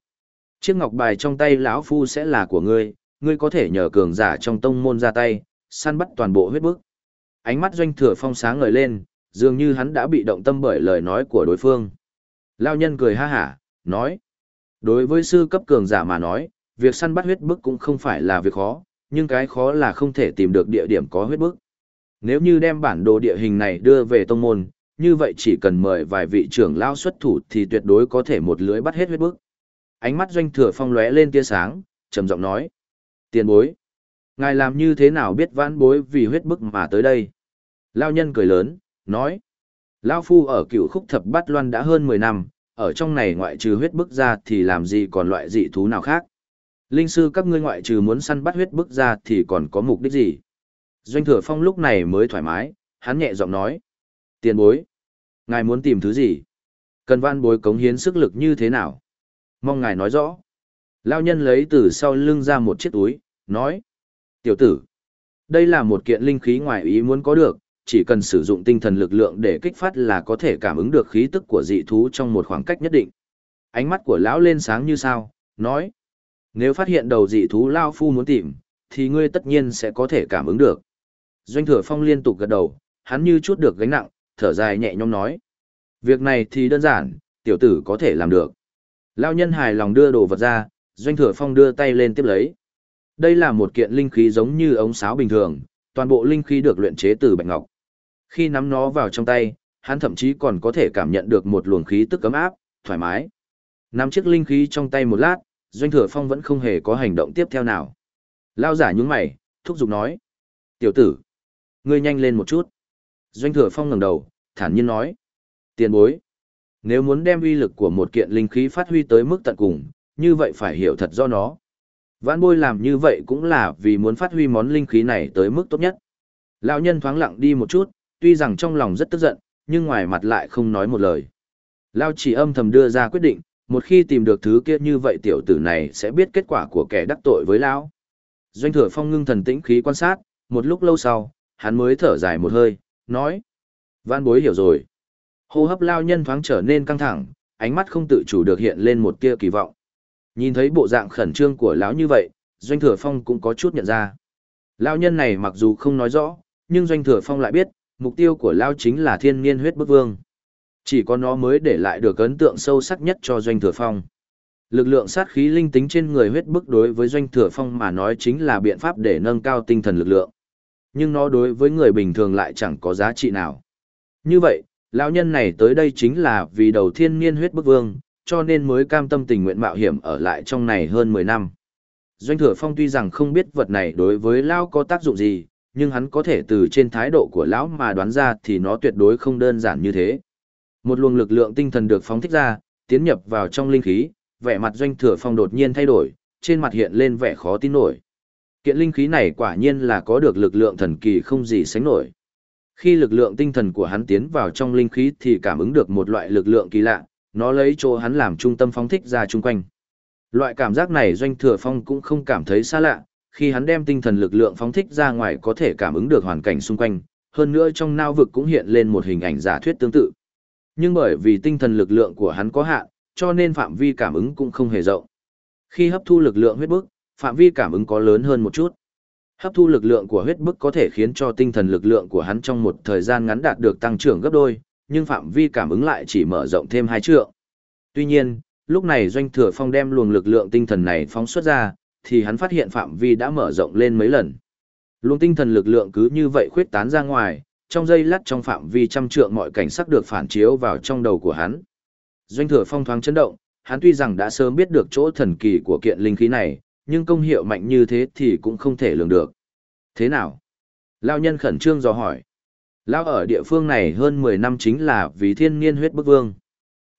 chiếc ngọc bài trong tay lão Phu sẽ là của ngươi, ngươi có thể nhờ cường giả trong tông môn ra tay, săn bắt toàn bộ huyết bức. Ánh mắt doanh thừa phong sáng ngời lên, dường như hắn đã bị động tâm bởi lời nói của đối phương. Lao nhân cười ha hả, nói. Đối với sư cấp cường giả mà nói, việc săn bắt huyết bức cũng không phải là việc khó, nhưng cái khó là không thể tìm được địa điểm có huyết bức. Nếu như đem bản đồ địa hình này đưa về tông môn, như vậy chỉ cần mời vài vị trưởng lao xuất thủ thì tuyệt đối có thể một lưới bắt hết huyết bức. Ánh mắt doanh thừa phong lóe lên tia sáng, trầm giọng nói. Tiền bối. Ngài làm như thế nào biết vãn bối vì huyết bức mà tới đây? Lao nhân cười lớn, nói. Lao phu ở cựu khúc thập bát loan đã hơn 10 năm, ở trong này ngoại trừ huyết bức ra thì làm gì còn loại dị thú nào khác. Linh sư các ngươi ngoại trừ muốn săn bắt huyết bức ra thì còn có mục đích gì? Doanh thừa phong lúc này mới thoải mái, hắn nhẹ giọng nói. Tiền bối. Ngài muốn tìm thứ gì? Cần văn bối cống hiến sức lực như thế nào? Mong ngài nói rõ. Lao nhân lấy từ sau lưng ra một chiếc túi, nói. Tiểu tử. Đây là một kiện linh khí ngoài ý muốn có được, chỉ cần sử dụng tinh thần lực lượng để kích phát là có thể cảm ứng được khí tức của dị thú trong một khoảng cách nhất định. Ánh mắt của lão lên sáng như sao, nói. Nếu phát hiện đầu dị thú Lao Phu muốn tìm, thì ngươi tất nhiên sẽ có thể cảm ứng được. Doanh thừa phong liên tục gật đầu, hắn như chút được gánh nặng, thở dài nhẹ nhõm nói. Việc này thì đơn giản, tiểu tử có thể làm được. Lao nhân hài lòng đưa đồ vật ra, doanh thừa phong đưa tay lên tiếp lấy. Đây là một kiện linh khí giống như ống sáo bình thường, toàn bộ linh khí được luyện chế từ bạch ngọc. Khi nắm nó vào trong tay, hắn thậm chí còn có thể cảm nhận được một luồng khí tức cấm áp, thoải mái. Nắm chiếc linh khí trong tay một lát, doanh thừa phong vẫn không hề có hành động tiếp theo nào. Lao giả nhúng mày, thúc giục nói. Tiểu tử, ngươi nhanh lên một chút. Doanh thừa phong ngẩng đầu, thản nhiên nói. Tiền bối. Nếu muốn đem uy lực của một kiện linh khí phát huy tới mức tận cùng, như vậy phải hiểu thật do nó. Vãn bôi làm như vậy cũng là vì muốn phát huy món linh khí này tới mức tốt nhất. Lão nhân thoáng lặng đi một chút, tuy rằng trong lòng rất tức giận, nhưng ngoài mặt lại không nói một lời. Lão chỉ âm thầm đưa ra quyết định, một khi tìm được thứ kia như vậy tiểu tử này sẽ biết kết quả của kẻ đắc tội với lão. Doanh thừa phong ngưng thần tĩnh khí quan sát, một lúc lâu sau, hắn mới thở dài một hơi, nói. Văn bối hiểu rồi. Hô hấp lao nhân thoáng trở nên căng thẳng, ánh mắt không tự chủ được hiện lên một tia kỳ vọng. Nhìn thấy bộ dạng khẩn trương của lão như vậy, Doanh Thừa Phong cũng có chút nhận ra. Lão nhân này mặc dù không nói rõ, nhưng Doanh Thừa Phong lại biết, mục tiêu của lão chính là thiên niên huyết bức vương. Chỉ có nó mới để lại được ấn tượng sâu sắc nhất cho Doanh Thừa Phong. Lực lượng sát khí linh tính trên người huyết bức đối với Doanh Thừa Phong mà nói chính là biện pháp để nâng cao tinh thần lực lượng. Nhưng nó đối với người bình thường lại chẳng có giá trị nào. Như vậy, lão nhân này tới đây chính là vì đầu thiên niên huyết bức vương, cho nên mới cam tâm tình nguyện mạo hiểm ở lại trong này hơn 10 năm. Doanh thừa phong tuy rằng không biết vật này đối với lão có tác dụng gì, nhưng hắn có thể từ trên thái độ của lão mà đoán ra thì nó tuyệt đối không đơn giản như thế. Một luồng lực lượng tinh thần được phóng thích ra, tiến nhập vào trong linh khí, vẻ mặt doanh thừa phong đột nhiên thay đổi, trên mặt hiện lên vẻ khó tin nổi. Kiện linh khí này quả nhiên là có được lực lượng thần kỳ không gì sánh nổi. Khi lực lượng tinh thần của hắn tiến vào trong linh khí thì cảm ứng được một loại lực lượng kỳ lạ, nó lấy chỗ hắn làm trung tâm phóng thích ra chung quanh. Loại cảm giác này doanh thừa phong cũng không cảm thấy xa lạ, khi hắn đem tinh thần lực lượng phóng thích ra ngoài có thể cảm ứng được hoàn cảnh xung quanh, hơn nữa trong nao vực cũng hiện lên một hình ảnh giả thuyết tương tự. Nhưng bởi vì tinh thần lực lượng của hắn có hạn, cho nên phạm vi cảm ứng cũng không hề rộng. Khi hấp thu lực lượng huyết bức, phạm vi cảm ứng có lớn hơn một chút. Hấp thu lực lượng của huyết bức có thể khiến cho tinh thần lực lượng của hắn trong một thời gian ngắn đạt được tăng trưởng gấp đôi, nhưng phạm vi cảm ứng lại chỉ mở rộng thêm hai trượng. Tuy nhiên, lúc này doanh thừa phong đem luồng lực lượng tinh thần này phóng xuất ra, thì hắn phát hiện phạm vi đã mở rộng lên mấy lần. Luồng tinh thần lực lượng cứ như vậy khuyết tán ra ngoài, trong giây lát trong phạm vi trăm trượng mọi cảnh sắc được phản chiếu vào trong đầu của hắn. Doanh thừa phong thoáng chấn động, hắn tuy rằng đã sớm biết được chỗ thần kỳ của kiện linh khí này, nhưng công hiệu mạnh như thế thì cũng không thể lường được. Thế nào? Lao nhân khẩn trương dò hỏi. Lao ở địa phương này hơn 10 năm chính là vì thiên niên huyết bức vương.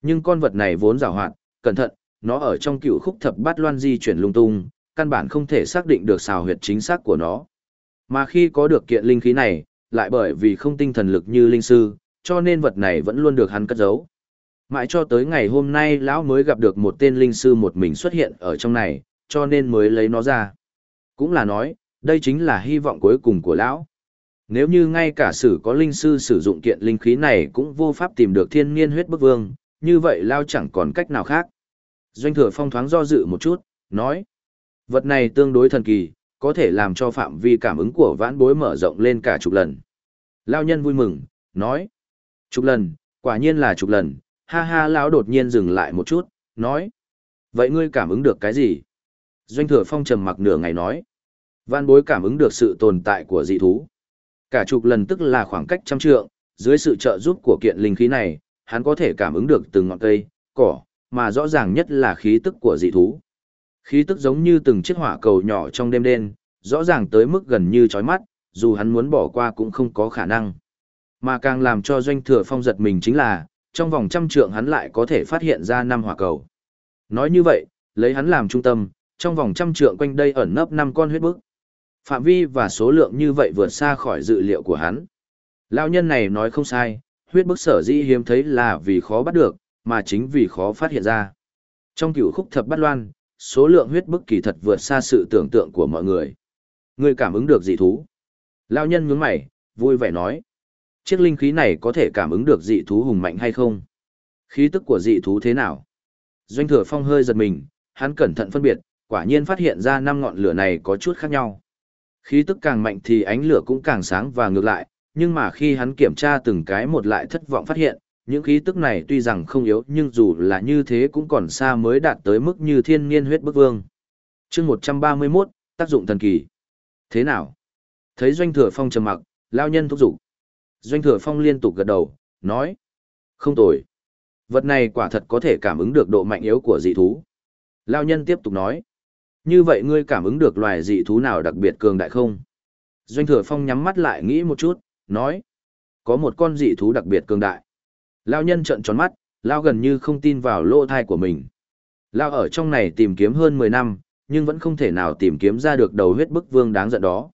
Nhưng con vật này vốn rào hoạt, cẩn thận, nó ở trong cựu khúc thập bát loan di chuyển lung tung, căn bản không thể xác định được xào huyệt chính xác của nó. Mà khi có được kiện linh khí này, lại bởi vì không tinh thần lực như linh sư, cho nên vật này vẫn luôn được hắn cất giấu. Mãi cho tới ngày hôm nay lão mới gặp được một tên linh sư một mình xuất hiện ở trong này, cho nên mới lấy nó ra. Cũng là nói, đây chính là hy vọng cuối cùng của lão. Nếu như ngay cả sử có linh sư sử dụng kiện linh khí này cũng vô pháp tìm được thiên niên huyết bức vương, như vậy lao chẳng còn cách nào khác. Doanh thừa phong thoáng do dự một chút, nói. Vật này tương đối thần kỳ, có thể làm cho phạm vi cảm ứng của vãn bối mở rộng lên cả chục lần. Lao nhân vui mừng, nói. Chục lần, quả nhiên là chục lần, ha ha lão đột nhiên dừng lại một chút, nói. Vậy ngươi cảm ứng được cái gì? Doanh thừa phong trầm mặc nửa ngày nói. Van bối cảm ứng được sự tồn tại của dị thú. Cả chục lần tức là khoảng cách trăm trượng, dưới sự trợ giúp của kiện linh khí này, hắn có thể cảm ứng được từng ngọn cây, cỏ, mà rõ ràng nhất là khí tức của dị thú. Khí tức giống như từng chiếc hỏa cầu nhỏ trong đêm đen, rõ ràng tới mức gần như chói mắt, dù hắn muốn bỏ qua cũng không có khả năng. Mà càng làm cho doanh thừa phong giật mình chính là, trong vòng trăm trượng hắn lại có thể phát hiện ra năm hỏa cầu. Nói như vậy, lấy hắn làm trung tâm, trong vòng trăm trượng quanh đây ẩn nấp năm con huyết bức. Phạm vi và số lượng như vậy vượt xa khỏi dự liệu của hắn. Lão nhân này nói không sai, huyết bức sở dĩ hiếm thấy là vì khó bắt được, mà chính vì khó phát hiện ra. Trong cửu khúc thập bát loan, số lượng huyết bức kỳ thật vượt xa sự tưởng tượng của mọi người. Ngươi cảm ứng được dị thú. Lão nhân nhướng mày, vui vẻ nói. Chiếc linh khí này có thể cảm ứng được dị thú hùng mạnh hay không? Khí tức của dị thú thế nào? Doanh thừa phong hơi giật mình, hắn cẩn thận phân biệt, quả nhiên phát hiện ra năm ngọn lửa này có chút khác nhau. Khí tức càng mạnh thì ánh lửa cũng càng sáng và ngược lại, nhưng mà khi hắn kiểm tra từng cái một lại thất vọng phát hiện, những khí tức này tuy rằng không yếu nhưng dù là như thế cũng còn xa mới đạt tới mức như thiên niên huyết bức vương. chương 131, tác dụng thần kỳ. Thế nào? Thấy doanh thừa phong trầm mặc, lao nhân thúc giục. Doanh thừa phong liên tục gật đầu, nói. Không tồi. Vật này quả thật có thể cảm ứng được độ mạnh yếu của dị thú. Lao nhân tiếp tục nói. Như vậy ngươi cảm ứng được loài dị thú nào đặc biệt cường đại không? Doanh thừa phong nhắm mắt lại nghĩ một chút, nói. Có một con dị thú đặc biệt cường đại. Lao nhân trợn tròn mắt, Lao gần như không tin vào lỗ thai của mình. Lao ở trong này tìm kiếm hơn 10 năm, nhưng vẫn không thể nào tìm kiếm ra được đầu huyết bức vương đáng giận đó.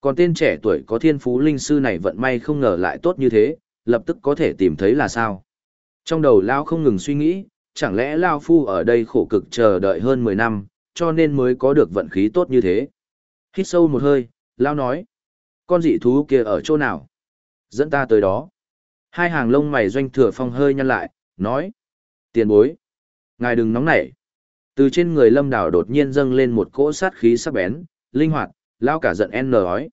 Còn tên trẻ tuổi có thiên phú linh sư này vận may không ngờ lại tốt như thế, lập tức có thể tìm thấy là sao. Trong đầu Lao không ngừng suy nghĩ, chẳng lẽ Lao Phu ở đây khổ cực chờ đợi hơn 10 năm, cho nên mới có được vận khí tốt như thế. Hít sâu một hơi, Lao nói. Con dị thú kia ở chỗ nào? Dẫn ta tới đó. Hai hàng lông mày doanh thừa phong hơi nhăn lại, nói. Tiền bối. Ngài đừng nóng nảy. Từ trên người lâm đảo đột nhiên dâng lên một cỗ sát khí sắc bén, linh hoạt, lao cả giận n nói.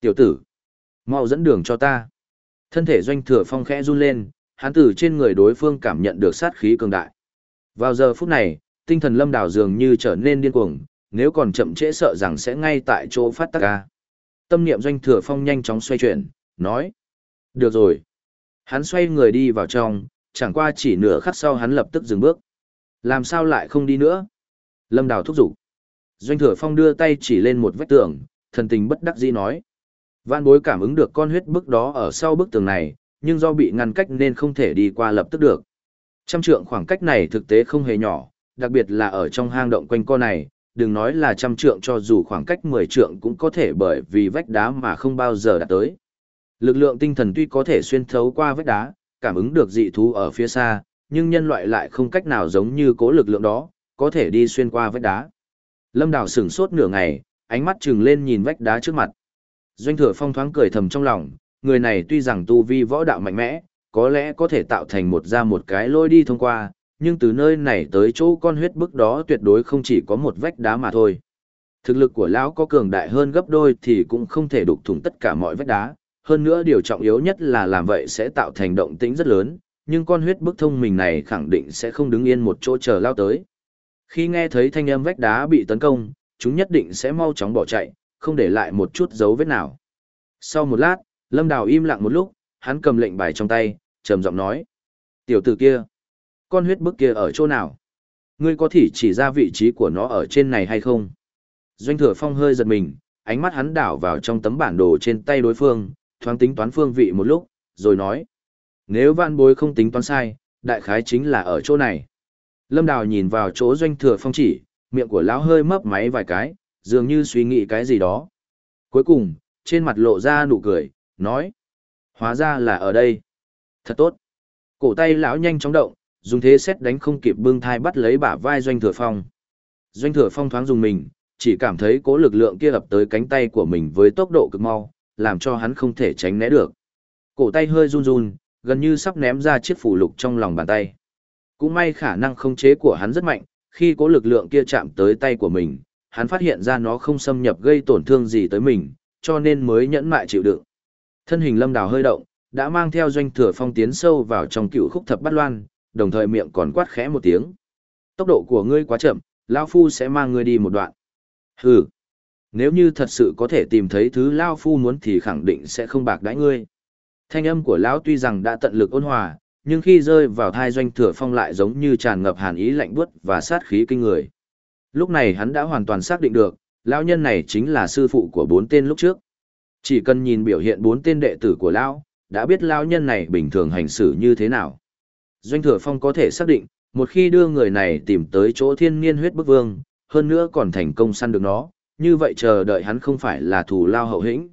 Tiểu tử. mau dẫn đường cho ta. Thân thể doanh thừa phong khẽ run lên, hắn từ trên người đối phương cảm nhận được sát khí cường đại. Vào giờ phút này, tinh thần lâm đảo dường như trở nên điên cuồng, nếu còn chậm trễ sợ rằng sẽ ngay tại chỗ phát tắc ca. Tâm niệm doanh thừa phong nhanh chóng xoay chuyển, nói. Được rồi. Hắn xoay người đi vào trong, chẳng qua chỉ nửa khắc sau hắn lập tức dừng bước. Làm sao lại không đi nữa? Lâm Đào thúc giục. Doanh thừa phong đưa tay chỉ lên một vách tường, thần tình bất đắc dĩ nói. Vạn bối cảm ứng được con huyết bức đó ở sau bức tường này, nhưng do bị ngăn cách nên không thể đi qua lập tức được. Trăm trượng khoảng cách này thực tế không hề nhỏ, đặc biệt là ở trong hang động quanh co này, đừng nói là trăm trượng cho dù khoảng cách mười trượng cũng có thể bởi vì vách đá mà không bao giờ đạt tới. Lực lượng tinh thần tuy có thể xuyên thấu qua vách đá, cảm ứng được dị thú ở phía xa, nhưng nhân loại lại không cách nào giống như cố lực lượng đó, có thể đi xuyên qua vách đá. Lâm Đào sửng sốt nửa ngày, ánh mắt trừng lên nhìn vách đá trước mặt. Doanh thừa phong thoáng cười thầm trong lòng, người này tuy rằng tu vi võ đạo mạnh mẽ, có lẽ có thể tạo thành một ra một cái lôi đi thông qua, nhưng từ nơi này tới chỗ con huyết bức đó tuyệt đối không chỉ có một vách đá mà thôi. Thực lực của lão có cường đại hơn gấp đôi thì cũng không thể đục thủng tất cả mọi vách đá, hơn nữa điều trọng yếu nhất là làm vậy sẽ tạo thành động tĩnh rất lớn, nhưng con huyết bức thông mình này khẳng định sẽ không đứng yên một chỗ chờ lao tới. Khi nghe thấy thanh âm vách đá bị tấn công, chúng nhất định sẽ mau chóng bỏ chạy, không để lại một chút dấu vết nào. Sau một lát, Lâm Đào im lặng một lúc, hắn cầm lệnh bài trong tay, trầm giọng nói. Tiểu tử kia, con huyết bức kia ở chỗ nào? Ngươi có thể chỉ ra vị trí của nó ở trên này hay không? Doanh thừa phong hơi giật mình, ánh mắt hắn đảo vào trong tấm bản đồ trên tay đối phương, thoáng tính toán phương vị một lúc, rồi nói. Nếu vạn bối không tính toán sai, đại khái chính là ở chỗ này. Lâm Đào nhìn vào chỗ doanh thừa phong chỉ, miệng của lão hơi mấp máy vài cái, dường như suy nghĩ cái gì đó. Cuối cùng, trên mặt lộ ra nụ cười, nói. Hóa ra là ở đây. Thật tốt. Cổ tay lão nhanh chóng động, dùng thế xét đánh không kịp bưng thai bắt lấy bả vai doanh thừa phong. Doanh thừa phong thoáng dùng mình, chỉ cảm thấy cố lực lượng kia ập tới cánh tay của mình với tốc độ cực mau, làm cho hắn không thể tránh né được. Cổ tay hơi run run, gần như sắp ném ra chiếc phủ lục trong lòng bàn tay. Cũng may khả năng không chế của hắn rất mạnh, khi có lực lượng kia chạm tới tay của mình, hắn phát hiện ra nó không xâm nhập gây tổn thương gì tới mình, cho nên mới nhẫn mại chịu đựng. Thân hình lâm đào hơi động, đã mang theo doanh thừa phong tiến sâu vào trong cựu khúc thập bát loan, đồng thời miệng còn quát khẽ một tiếng. Tốc độ của ngươi quá chậm, Lao Phu sẽ mang ngươi đi một đoạn. Hừ, nếu như thật sự có thể tìm thấy thứ Lao Phu muốn thì khẳng định sẽ không bạc đãi ngươi. Thanh âm của Lão tuy rằng đã tận lực ôn hòa, nhưng khi rơi vào thai doanh thừa phong lại giống như tràn ngập hàn ý lạnh buốt và sát khí kinh người. Lúc này hắn đã hoàn toàn xác định được, lão nhân này chính là sư phụ của bốn tên lúc trước. Chỉ cần nhìn biểu hiện bốn tên đệ tử của lão, đã biết lão nhân này bình thường hành xử như thế nào. Doanh thừa phong có thể xác định, một khi đưa người này tìm tới chỗ thiên niên huyết bức vương, hơn nữa còn thành công săn được nó, như vậy chờ đợi hắn không phải là thù lao hậu hĩnh.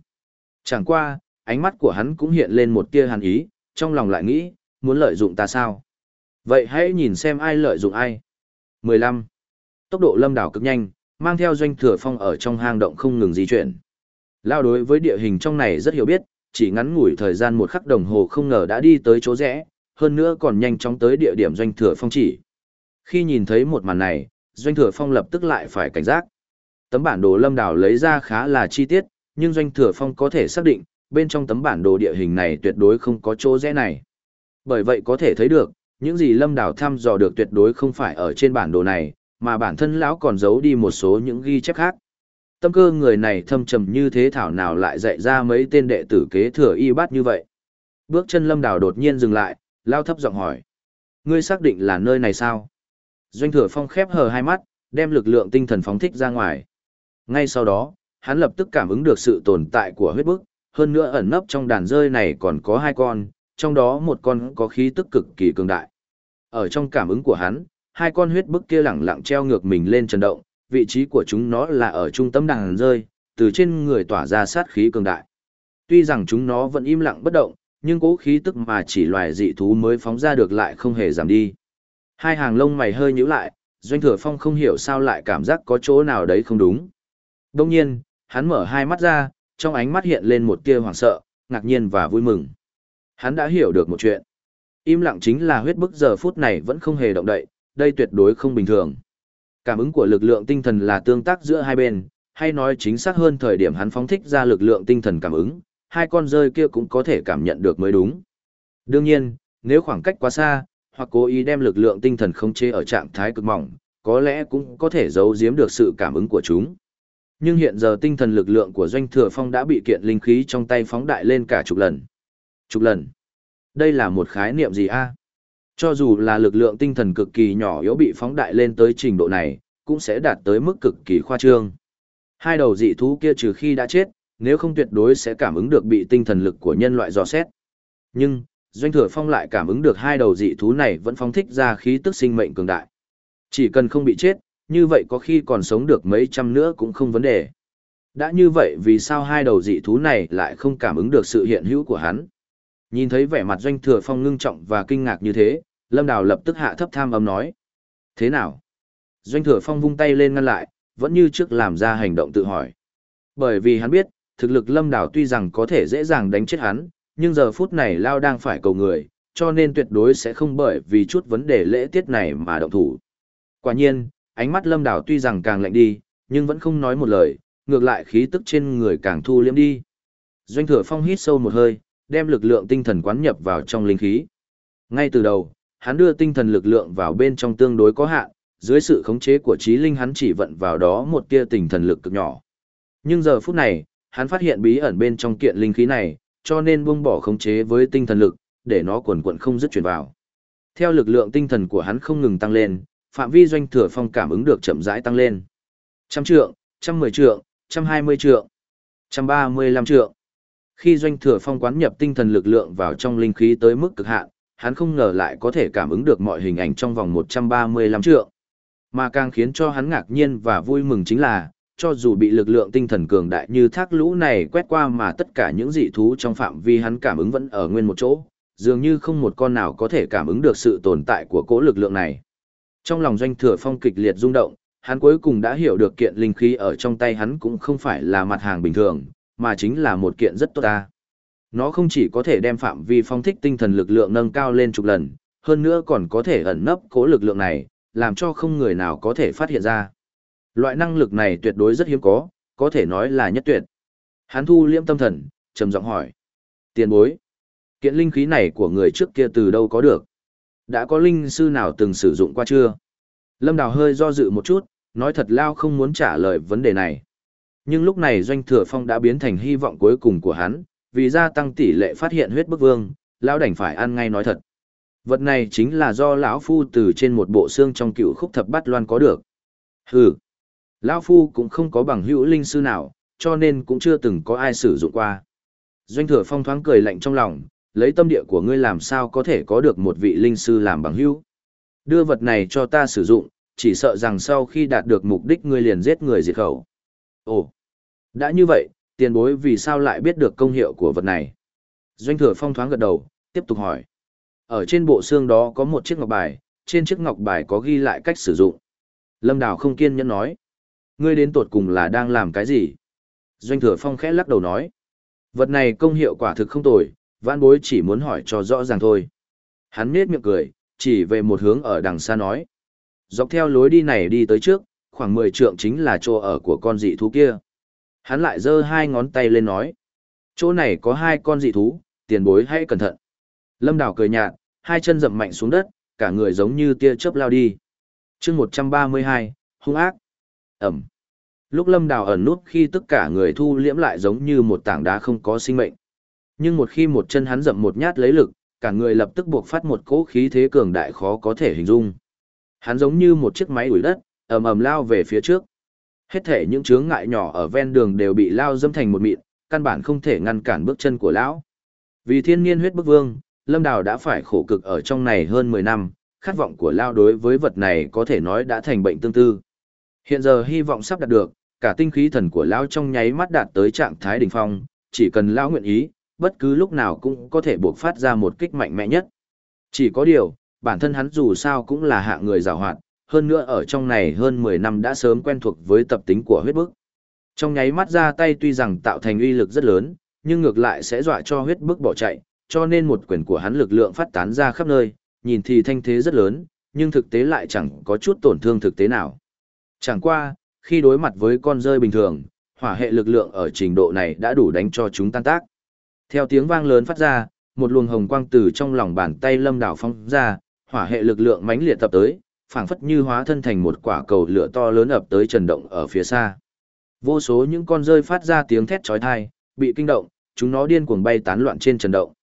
Chẳng qua, ánh mắt của hắn cũng hiện lên một tia hàn ý, trong lòng lại nghĩ, muốn lợi dụng ta sao? Vậy hãy nhìn xem ai lợi dụng ai. 15. Tốc độ lâm đảo cực nhanh, mang theo doanh thừa phong ở trong hang động không ngừng di chuyển. Lao đối với địa hình trong này rất hiểu biết, chỉ ngắn ngủi thời gian một khắc đồng hồ không ngờ đã đi tới chỗ rẽ, hơn nữa còn nhanh chóng tới địa điểm doanh thừa phong chỉ. Khi nhìn thấy một màn này, doanh thừa phong lập tức lại phải cảnh giác. Tấm bản đồ lâm đảo lấy ra khá là chi tiết, nhưng doanh thừa phong có thể xác định, bên trong tấm bản đồ địa hình này tuyệt đối không có chỗ rẽ này. Bởi vậy có thể thấy được, những gì lâm đảo thăm dò được tuyệt đối không phải ở trên bản đồ này, mà bản thân lão còn giấu đi một số những ghi chép khác. Tâm cơ người này thâm trầm như thế thảo nào lại dạy ra mấy tên đệ tử kế thừa y bát như vậy. Bước chân lâm đảo đột nhiên dừng lại, lao thấp giọng hỏi. Ngươi xác định là nơi này sao? Doanh thừa phong khép hờ hai mắt, đem lực lượng tinh thần phóng thích ra ngoài. Ngay sau đó, hắn lập tức cảm ứng được sự tồn tại của huyết bức, hơn nữa ẩn nấp trong đàn rơi này còn có hai con, trong đó một con có khí tức cực kỳ cường đại. Ở trong cảm ứng của hắn, hai con huyết bức kia lẳng lặng treo ngược mình lên trần động, vị trí của chúng nó là ở trung tâm đàn rơi, từ trên người tỏa ra sát khí cường đại. Tuy rằng chúng nó vẫn im lặng bất động, nhưng cố khí tức mà chỉ loài dị thú mới phóng ra được lại không hề giảm đi. Hai hàng lông mày hơi nhíu lại, Doanh Thừa Phong không hiểu sao lại cảm giác có chỗ nào đấy không đúng. Đông nhiên, hắn mở hai mắt ra, trong ánh mắt hiện lên một tia hoảng sợ, ngạc nhiên và vui mừng. Hắn đã hiểu được một chuyện. Im lặng chính là huyết bức giờ phút này vẫn không hề động đậy, đây tuyệt đối không bình thường. Cảm ứng của lực lượng tinh thần là tương tác giữa hai bên, hay nói chính xác hơn thời điểm hắn phóng thích ra lực lượng tinh thần cảm ứng, hai con rơi kia cũng có thể cảm nhận được mới đúng. Đương nhiên, nếu khoảng cách quá xa, hoặc cố ý đem lực lượng tinh thần không chế ở trạng thái cực mỏng, có lẽ cũng có thể giấu giếm được sự cảm ứng của chúng. Nhưng hiện giờ tinh thần lực lượng của Doanh Thừa Phong đã bị kiện linh khí trong tay phóng đại lên cả chục lần. Chục lần. Đây là một khái niệm gì a? Cho dù là lực lượng tinh thần cực kỳ nhỏ yếu bị phóng đại lên tới trình độ này, cũng sẽ đạt tới mức cực kỳ khoa trương. Hai đầu dị thú kia trừ khi đã chết, nếu không tuyệt đối sẽ cảm ứng được bị tinh thần lực của nhân loại dò xét. Nhưng, Doanh Thừa Phong lại cảm ứng được hai đầu dị thú này vẫn phóng thích ra khí tức sinh mệnh cường đại. Chỉ cần không bị chết, như vậy có khi còn sống được mấy trăm nữa cũng không vấn đề. Đã như vậy vì sao hai đầu dị thú này lại không cảm ứng được sự hiện hữu của hắn? Nhìn thấy vẻ mặt doanh thừa phong ngưng trọng và kinh ngạc như thế, Lâm Đào lập tức hạ thấp tham âm nói. Thế nào? Doanh thừa phong vung tay lên ngăn lại, vẫn như trước làm ra hành động tự hỏi. Bởi vì hắn biết, thực lực Lâm Đào tuy rằng có thể dễ dàng đánh chết hắn, nhưng giờ phút này Lao đang phải cầu người, cho nên tuyệt đối sẽ không bởi vì chút vấn đề lễ tiết này mà động thủ. Quả nhiên, ánh mắt Lâm Đào tuy rằng càng lạnh đi, nhưng vẫn không nói một lời, ngược lại khí tức trên người càng thu liếm đi. Doanh thừa phong hít sâu một hơi, đem lực lượng tinh thần quán nhập vào trong linh khí. Ngay từ đầu, hắn đưa tinh thần lực lượng vào bên trong tương đối có hạn, dưới sự khống chế của trí linh hắn chỉ vận vào đó một tia tinh thần lực cực nhỏ. Nhưng giờ phút này, hắn phát hiện bí ẩn bên trong kiện linh khí này, cho nên buông bỏ khống chế với tinh thần lực, để nó quần quận không dứt chuyển vào. Theo lực lượng tinh thần của hắn không ngừng tăng lên, phạm vi doanh thừa phong cảm ứng được chậm rãi tăng lên. Trăm trượng, trăm mười trượng, trăm hai mươi trượng, trăm ba mươi lăm trượng. Khi doanh thừa phong quán nhập tinh thần lực lượng vào trong linh khí tới mức cực hạn, hắn không ngờ lại có thể cảm ứng được mọi hình ảnh trong vòng 135 trượng. Mà càng khiến cho hắn ngạc nhiên và vui mừng chính là, cho dù bị lực lượng tinh thần cường đại như thác lũ này quét qua mà tất cả những dị thú trong phạm vi hắn cảm ứng vẫn ở nguyên một chỗ, dường như không một con nào có thể cảm ứng được sự tồn tại của cỗ lực lượng này. Trong lòng doanh thừa phong kịch liệt rung động, hắn cuối cùng đã hiểu được kiện linh khí ở trong tay hắn cũng không phải là mặt hàng bình thường, mà chính là một kiện rất tốt ta. Nó không chỉ có thể đem phạm vi phong thích tinh thần lực lượng nâng cao lên chục lần, hơn nữa còn có thể ẩn nấp cố lực lượng này, làm cho không người nào có thể phát hiện ra. Loại năng lực này tuyệt đối rất hiếm có, có thể nói là nhất tuyệt. Hắn thu liễm tâm thần, trầm giọng hỏi. Tiền bối. Kiện linh khí này của người trước kia từ đâu có được? Đã có linh sư nào từng sử dụng qua chưa? Lâm Đào hơi do dự một chút, nói thật lao không muốn trả lời vấn đề này. Nhưng lúc này doanh thừa phong đã biến thành hy vọng cuối cùng của hắn, vì gia tăng tỷ lệ phát hiện huyết bức vương, lão đành phải ăn ngay nói thật. Vật này chính là do lão phu từ trên một bộ xương trong cựu khúc thập bát loan có được. Hừ, lão phu cũng không có bằng hữu linh sư nào, cho nên cũng chưa từng có ai sử dụng qua. Doanh thừa phong thoáng cười lạnh trong lòng, lấy tâm địa của ngươi làm sao có thể có được một vị linh sư làm bằng hữu. Đưa vật này cho ta sử dụng, chỉ sợ rằng sau khi đạt được mục đích ngươi liền giết người diệt khẩu. Ồ, đã như vậy, tiền bối vì sao lại biết được công hiệu của vật này? Doanh thừa phong thoáng gật đầu, tiếp tục hỏi. Ở trên bộ xương đó có một chiếc ngọc bài, trên chiếc ngọc bài có ghi lại cách sử dụng. Lâm Đào không kiên nhẫn nói. Ngươi đến tột cùng là đang làm cái gì? Doanh thừa phong khẽ lắc đầu nói. Vật này công hiệu quả thực không tồi, vãn bối chỉ muốn hỏi cho rõ ràng thôi. Hắn nết miệng cười, chỉ về một hướng ở đằng xa nói. Dọc theo lối đi này đi tới trước, khoảng 10 trượng chính là chỗ ở của con dị thú kia. Hắn lại giơ hai ngón tay lên nói. Chỗ này có hai con dị thú, tiền bối hãy cẩn thận. Lâm Đào cười nhạt, hai chân dậm mạnh xuống đất, cả người giống như tia chớp lao đi. chương 132, hung ác. Ẩm. Lúc Lâm Đào ẩn nút khi tất cả người thu liễm lại giống như một tảng đá không có sinh mệnh. Nhưng một khi một chân hắn dậm một nhát lấy lực, cả người lập tức buộc phát một cỗ khí thế cường đại khó có thể hình dung. Hắn giống như một chiếc máy đuổi đất, ầm ầm lao về phía trước. Hết thể những chướng ngại nhỏ ở ven đường đều bị lao dâm thành một mịn, căn bản không thể ngăn cản bước chân của lão. Vì thiên nhiên huyết bức vương, Lâm Đào đã phải khổ cực ở trong này hơn 10 năm, khát vọng của lao đối với vật này có thể nói đã thành bệnh tương tư. Hiện giờ hy vọng sắp đạt được, cả tinh khí thần của lão trong nháy mắt đạt tới trạng thái đỉnh phong, chỉ cần lão nguyện ý, bất cứ lúc nào cũng có thể buộc phát ra một kích mạnh mẽ nhất. Chỉ có điều, bản thân hắn dù sao cũng là hạ người giàu hoạt, hơn nữa ở trong này hơn 10 năm đã sớm quen thuộc với tập tính của huyết bức. Trong nháy mắt ra tay tuy rằng tạo thành uy lực rất lớn, nhưng ngược lại sẽ dọa cho huyết bức bỏ chạy, cho nên một quyền của hắn lực lượng phát tán ra khắp nơi, nhìn thì thanh thế rất lớn, nhưng thực tế lại chẳng có chút tổn thương thực tế nào. Chẳng qua, khi đối mặt với con rơi bình thường, hỏa hệ lực lượng ở trình độ này đã đủ đánh cho chúng tan tác. Theo tiếng vang lớn phát ra, một luồng hồng quang từ trong lòng bàn tay lâm đảo phong ra, hỏa hệ lực lượng mãnh liệt tập tới, phảng phất như hóa thân thành một quả cầu lửa to lớn ập tới trần động ở phía xa. Vô số những con rơi phát ra tiếng thét chói tai, bị kinh động, chúng nó điên cuồng bay tán loạn trên trần động.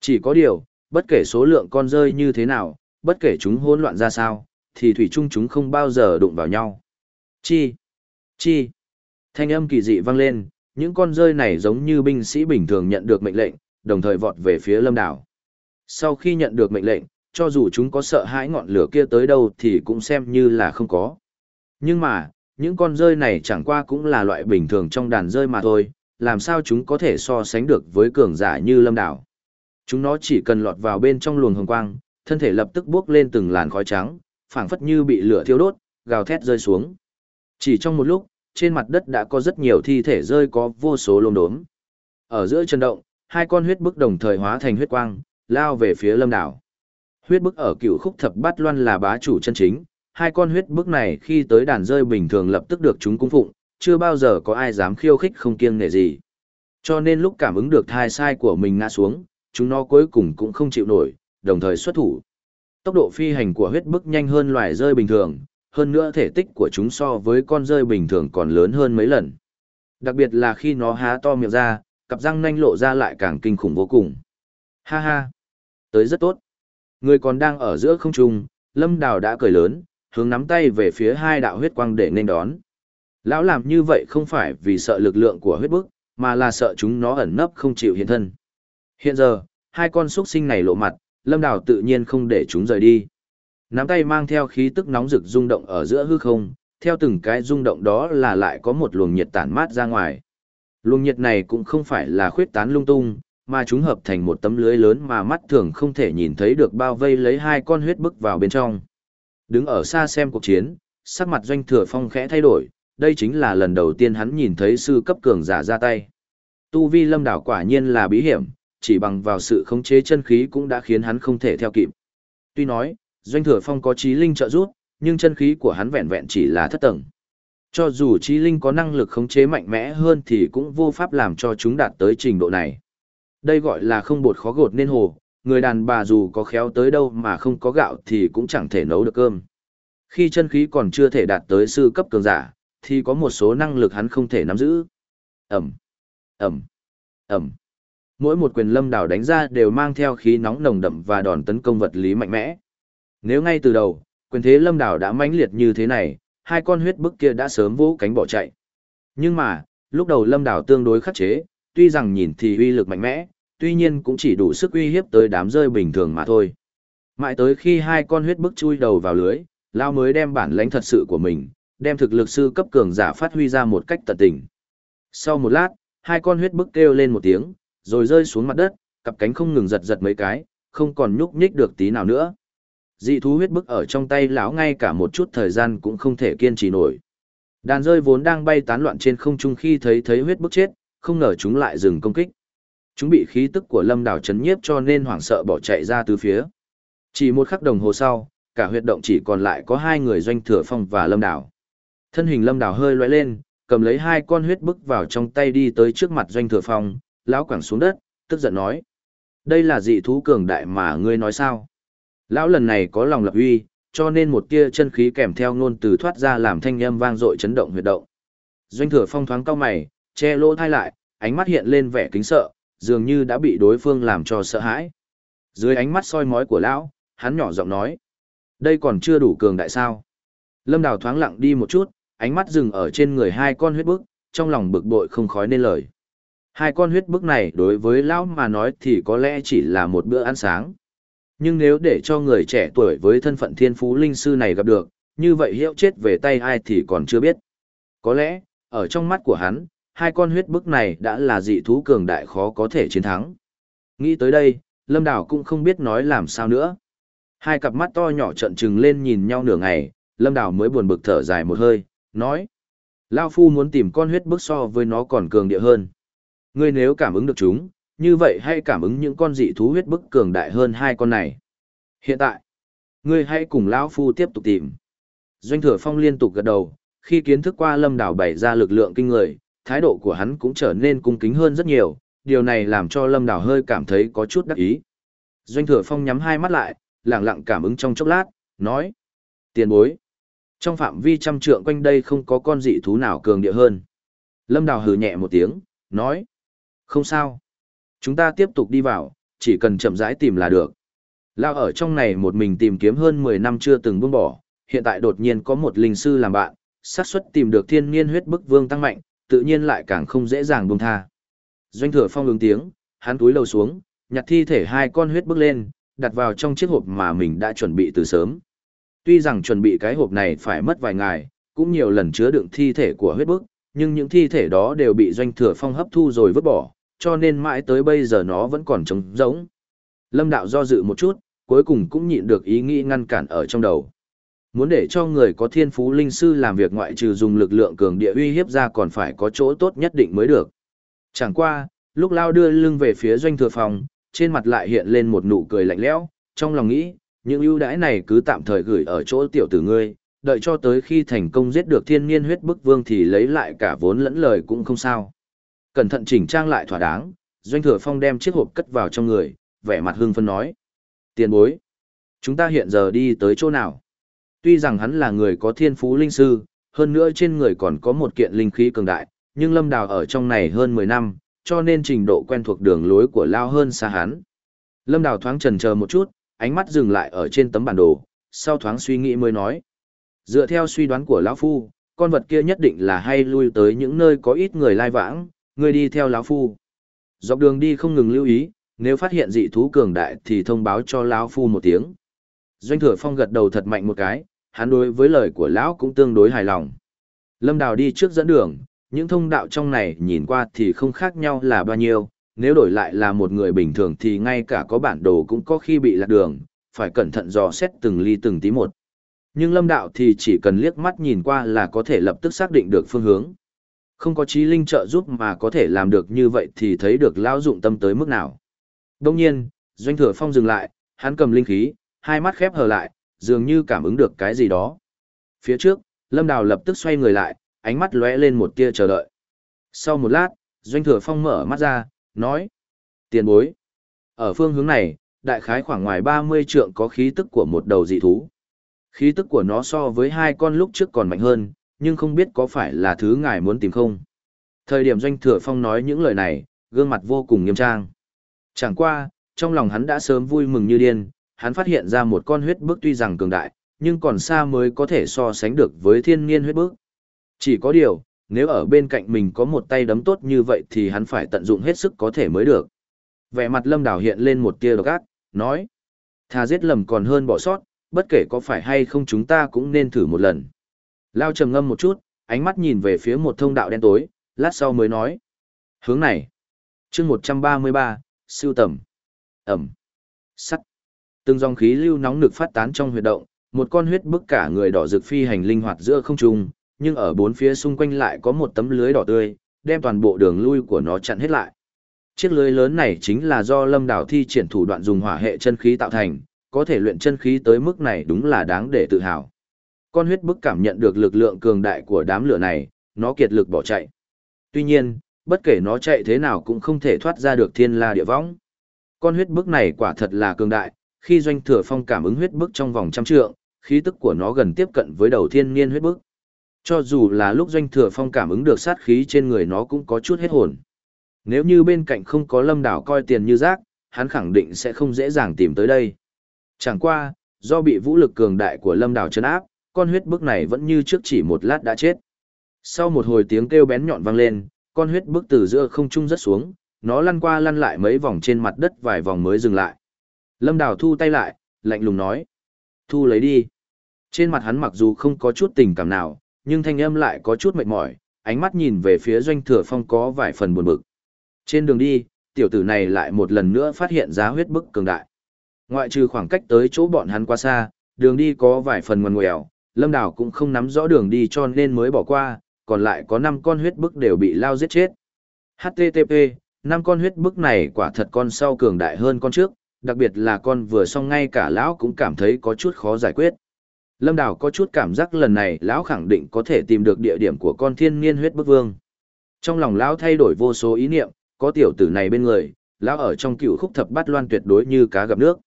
Chỉ có điều, bất kể số lượng con rơi như thế nào, bất kể chúng hỗn loạn ra sao, thì thủy chung chúng không bao giờ đụng vào nhau. Chi? Chi? Thanh âm kỳ dị vang lên, những con rơi này giống như binh sĩ bình thường nhận được mệnh lệnh, đồng thời vọt về phía lâm đảo. Sau khi nhận được mệnh lệnh, cho dù chúng có sợ hãi ngọn lửa kia tới đâu thì cũng xem như là không có. Nhưng mà, những con rơi này chẳng qua cũng là loại bình thường trong đàn rơi mà thôi, làm sao chúng có thể so sánh được với cường giả như lâm đảo. Chúng nó chỉ cần lọt vào bên trong luồng hồng quang, thân thể lập tức bước lên từng làn khói trắng, phảng phất như bị lửa thiêu đốt, gào thét rơi xuống. Chỉ trong một lúc, trên mặt đất đã có rất nhiều thi thể rơi có vô số lông đốm. Ở giữa chân động, hai con huyết bức đồng thời hóa thành huyết quang, lao về phía lâm đảo. Huyết bức ở cựu khúc thập bát loan là bá chủ chân chính, hai con huyết bức này khi tới đàn rơi bình thường lập tức được chúng cung phụng, chưa bao giờ có ai dám khiêu khích không kiêng nể gì. Cho nên lúc cảm ứng được thai sai của mình ngã xuống, chúng nó cuối cùng cũng không chịu nổi, đồng thời xuất thủ. Tốc độ phi hành của huyết bức nhanh hơn loài rơi bình thường, hơn nữa thể tích của chúng so với con rơi bình thường còn lớn hơn mấy lần. Đặc biệt là khi nó há to miệng ra, cặp răng nanh lộ ra lại càng kinh khủng vô cùng. Ha ha! Tới rất tốt. Người còn đang ở giữa không trung, Lâm Đào đã cười lớn, hướng nắm tay về phía hai đạo huyết quang để nên đón. Lão làm như vậy không phải vì sợ lực lượng của huyết bức, mà là sợ chúng nó ẩn nấp không chịu hiện thân. Hiện giờ, hai con xuất sinh này lộ mặt, Lâm Đào tự nhiên không để chúng rời đi. Nắm tay mang theo khí tức nóng rực rung động ở giữa hư không, theo từng cái rung động đó là lại có một luồng nhiệt tản mát ra ngoài. Luồng nhiệt này cũng không phải là khuyết tán lung tung, mà chúng hợp thành một tấm lưới lớn mà mắt thường không thể nhìn thấy được bao vây lấy hai con huyết bức vào bên trong. Đứng ở xa xem cuộc chiến, sắc mặt doanh thừa phong khẽ thay đổi, đây chính là lần đầu tiên hắn nhìn thấy sư cấp cường giả ra tay. Tu vi lâm đảo quả nhiên là bí hiểm, chỉ bằng vào sự khống chế chân khí cũng đã khiến hắn không thể theo kịp. Tuy nói, doanh thừa phong có trí linh trợ giúp, nhưng chân khí của hắn vẹn vẹn chỉ là thất tầng. Cho dù trí linh có năng lực khống chế mạnh mẽ hơn thì cũng vô pháp làm cho chúng đạt tới trình độ này. Đây gọi là không bột khó gột nên hồ, người đàn bà dù có khéo tới đâu mà không có gạo thì cũng chẳng thể nấu được cơm. Khi chân khí còn chưa thể đạt tới sư cấp cường giả, thì có một số năng lực hắn không thể nắm giữ. Ẩm, Ẩm, Ẩm. Mỗi một quyền lâm đảo đánh ra đều mang theo khí nóng nồng đậm và đòn tấn công vật lý mạnh mẽ. Nếu ngay từ đầu, quyền thế lâm đảo đã mãnh liệt như thế này, hai con huyết bức kia đã sớm vỗ cánh bỏ chạy. Nhưng mà, lúc đầu lâm đảo tương đối khắc chế, tuy rằng nhìn thì uy lực mạnh mẽ, tuy nhiên cũng chỉ đủ sức uy hiếp tới đám rơi bình thường mà thôi. Mãi tới khi hai con huyết bức chui đầu vào lưới, Lao mới đem bản lãnh thật sự của mình, đem thực lực sư cấp cường giả phát huy ra một cách tận tình. Sau một lát, hai con huyết bức kêu lên một tiếng, rồi rơi xuống mặt đất, cặp cánh không ngừng giật giật mấy cái, không còn nhúc nhích được tí nào nữa. Dị thú huyết bức ở trong tay lão ngay cả một chút thời gian cũng không thể kiên trì nổi. Đàn rơi vốn đang bay tán loạn trên không trung khi thấy thấy huyết bức chết, không ngờ chúng lại dừng công kích. Chúng bị khí tức của lâm đảo chấn nhiếp cho nên hoảng sợ bỏ chạy ra từ phía. Chỉ một khắc đồng hồ sau, cả huyệt động chỉ còn lại có hai người doanh thừa phong và lâm đảo. Thân hình lâm đảo hơi lóe lên, cầm lấy hai con huyết bức vào trong tay đi tới trước mặt doanh thừa phong, lão quẳng xuống đất, tức giận nói. Đây là dị thú cường đại mà ngươi nói sao? Lão lần này có lòng lập uy, cho nên một tia chân khí kèm theo ngôn từ thoát ra làm thanh âm vang dội chấn động huyệt động. Doanh thừa phong thoáng cao mày, che lỗ thai lại, ánh mắt hiện lên vẻ kính sợ, dường như đã bị đối phương làm cho sợ hãi. Dưới ánh mắt soi mói của lão, hắn nhỏ giọng nói. Đây còn chưa đủ cường đại sao. Lâm Đào thoáng lặng đi một chút, ánh mắt dừng ở trên người hai con huyết bức, trong lòng bực bội không khói nên lời. Hai con huyết bức này đối với lão mà nói thì có lẽ chỉ là một bữa ăn sáng. Nhưng nếu để cho người trẻ tuổi với thân phận thiên phú linh sư này gặp được, như vậy hiệu chết về tay ai thì còn chưa biết. Có lẽ, ở trong mắt của hắn, hai con huyết bức này đã là dị thú cường đại khó có thể chiến thắng. Nghĩ tới đây, Lâm đảo cũng không biết nói làm sao nữa. Hai cặp mắt to nhỏ trận trừng lên nhìn nhau nửa ngày, Lâm đảo mới buồn bực thở dài một hơi, nói. Lao Phu muốn tìm con huyết bức so với nó còn cường địa hơn. Ngươi nếu cảm ứng được chúng, như vậy hãy cảm ứng những con dị thú huyết bức cường đại hơn hai con này. Hiện tại, ngươi hãy cùng lão Phu tiếp tục tìm. Doanh thừa phong liên tục gật đầu, khi kiến thức qua Lâm Đảo bày ra lực lượng kinh người, thái độ của hắn cũng trở nên cung kính hơn rất nhiều, điều này làm cho Lâm Đảo hơi cảm thấy có chút đắc ý. Doanh thừa phong nhắm hai mắt lại, lặng lặng cảm ứng trong chốc lát, nói. Tiền bối. Trong phạm vi trăm trượng quanh đây không có con dị thú nào cường địa hơn. Lâm Đào hừ nhẹ một tiếng, nói. Không sao. Chúng ta tiếp tục đi vào, chỉ cần chậm rãi tìm là được. Lao ở trong này một mình tìm kiếm hơn 10 năm chưa từng buông bỏ, hiện tại đột nhiên có một linh sư làm bạn, xác suất tìm được thiên niên huyết bức vương tăng mạnh, tự nhiên lại càng không dễ dàng buông tha. Doanh thừa phong ứng tiếng, hắn túi lầu xuống, nhặt thi thể hai con huyết bức lên, đặt vào trong chiếc hộp mà mình đã chuẩn bị từ sớm. Tuy rằng chuẩn bị cái hộp này phải mất vài ngày, cũng nhiều lần chứa đựng thi thể của huyết bức, nhưng những thi thể đó đều bị doanh thừa phong hấp thu rồi vứt bỏ, cho nên mãi tới bây giờ nó vẫn còn trống rỗng. Lâm đạo do dự một chút, cuối cùng cũng nhịn được ý nghĩ ngăn cản ở trong đầu. Muốn để cho người có thiên phú linh sư làm việc ngoại trừ dùng lực lượng cường địa uy hiếp ra còn phải có chỗ tốt nhất định mới được. Chẳng qua, lúc lao đưa lưng về phía doanh thừa phòng, trên mặt lại hiện lên một nụ cười lạnh lẽo, trong lòng nghĩ, những ưu đãi này cứ tạm thời gửi ở chỗ tiểu tử ngươi, đợi cho tới khi thành công giết được thiên niên huyết bức vương thì lấy lại cả vốn lẫn lời cũng không sao. Cẩn thận chỉnh trang lại thỏa đáng, doanh thừa phong đem chiếc hộp cất vào trong người, vẻ mặt hưng phân nói. Tiền bối, chúng ta hiện giờ đi tới chỗ nào? Tuy rằng hắn là người có thiên phú linh sư, hơn nữa trên người còn có một kiện linh khí cường đại, nhưng Lâm Đào ở trong này hơn 10 năm, cho nên trình độ quen thuộc đường lối của Lao hơn xa hắn. Lâm Đào thoáng chần chờ một chút, ánh mắt dừng lại ở trên tấm bản đồ, sau thoáng suy nghĩ mới nói. Dựa theo suy đoán của lão Phu, con vật kia nhất định là hay lui tới những nơi có ít người lai vãng, Ngươi đi theo lão Phu. Dọc đường đi không ngừng lưu ý, nếu phát hiện dị thú cường đại thì thông báo cho lão Phu một tiếng. Doanh thừa phong gật đầu thật mạnh một cái, hắn đối với lời của lão cũng tương đối hài lòng. Lâm Đào đi trước dẫn đường, những thông đạo trong này nhìn qua thì không khác nhau là bao nhiêu, nếu đổi lại là một người bình thường thì ngay cả có bản đồ cũng có khi bị lạc đường, phải cẩn thận dò xét từng ly từng tí một. Nhưng lâm đạo thì chỉ cần liếc mắt nhìn qua là có thể lập tức xác định được phương hướng. Không có trí linh trợ giúp mà có thể làm được như vậy thì thấy được lao dụng tâm tới mức nào. Đông nhiên, Doanh Thừa Phong dừng lại, hắn cầm linh khí, hai mắt khép hờ lại, dường như cảm ứng được cái gì đó. Phía trước, Lâm Đào lập tức xoay người lại, ánh mắt lóe lên một tia chờ đợi. Sau một lát, Doanh Thừa Phong mở mắt ra, nói. Tiền bối. Ở phương hướng này, đại khái khoảng ngoài 30 trượng có khí tức của một đầu dị thú. Khí tức của nó so với hai con lúc trước còn mạnh hơn, nhưng không biết có phải là thứ ngài muốn tìm không. Thời điểm Doanh Thừa Phong nói những lời này, gương mặt vô cùng nghiêm trang. Chẳng qua, trong lòng hắn đã sớm vui mừng như điên, hắn phát hiện ra một con huyết bức tuy rằng cường đại, nhưng còn xa mới có thể so sánh được với thiên nhiên huyết bức. Chỉ có điều, nếu ở bên cạnh mình có một tay đấm tốt như vậy thì hắn phải tận dụng hết sức có thể mới được. Vẻ mặt lâm đảo hiện lên một tia độc ác, nói. Thà giết lầm còn hơn bỏ sót, bất kể có phải hay không chúng ta cũng nên thử một lần. Lao trầm ngâm một chút, ánh mắt nhìn về phía một thông đạo đen tối, lát sau mới nói. Hướng này. chương 133, siêu tầm. Ẩm. Sắt. Từng dòng khí lưu nóng nực phát tán trong huyệt động, một con huyết bức cả người đỏ rực phi hành linh hoạt giữa không trung, nhưng ở bốn phía xung quanh lại có một tấm lưới đỏ tươi, đem toàn bộ đường lui của nó chặn hết lại. Chiếc lưới lớn này chính là do Lâm Đảo thi triển thủ đoạn dùng hỏa hệ chân khí tạo thành, có thể luyện chân khí tới mức này đúng là đáng để tự hào. Con huyết bức cảm nhận được lực lượng cường đại của đám lửa này, nó kiệt lực bỏ chạy. Tuy nhiên, bất kể nó chạy thế nào cũng không thể thoát ra được thiên la địa võng. Con huyết bức này quả thật là cường đại, khi doanh thừa phong cảm ứng huyết bức trong vòng trăm trượng, khí tức của nó gần tiếp cận với đầu thiên niên huyết bức. Cho dù là lúc doanh thừa phong cảm ứng được sát khí trên người nó cũng có chút hết hồn. Nếu như bên cạnh không có lâm đảo coi tiền như rác, hắn khẳng định sẽ không dễ dàng tìm tới đây. Chẳng qua, do bị vũ lực cường đại của lâm đảo chấn áp, con huyết bức này vẫn như trước chỉ một lát đã chết. Sau một hồi tiếng kêu bén nhọn vang lên, con huyết bức từ giữa không trung rất xuống, nó lăn qua lăn lại mấy vòng trên mặt đất vài vòng mới dừng lại. Lâm Đào thu tay lại, lạnh lùng nói. Thu lấy đi. Trên mặt hắn mặc dù không có chút tình cảm nào, nhưng thanh âm lại có chút mệt mỏi, ánh mắt nhìn về phía doanh thừa phong có vài phần buồn bực. Trên đường đi, tiểu tử này lại một lần nữa phát hiện giá huyết bức cường đại. Ngoại trừ khoảng cách tới chỗ bọn hắn quá xa, đường đi có vài phần ngoằn ngoèo, Lâm Đào cũng không nắm rõ đường đi cho nên mới bỏ qua, còn lại có 5 con huyết bức đều bị lao giết chết. HTTP, 5 con huyết bức này quả thật con sau cường đại hơn con trước, đặc biệt là con vừa xong ngay cả lão cũng cảm thấy có chút khó giải quyết. Lâm Đào có chút cảm giác lần này lão khẳng định có thể tìm được địa điểm của con thiên niên huyết bức vương. Trong lòng lão thay đổi vô số ý niệm, có tiểu tử này bên người, lão ở trong cựu khúc thập bát loan tuyệt đối như cá gặp nước.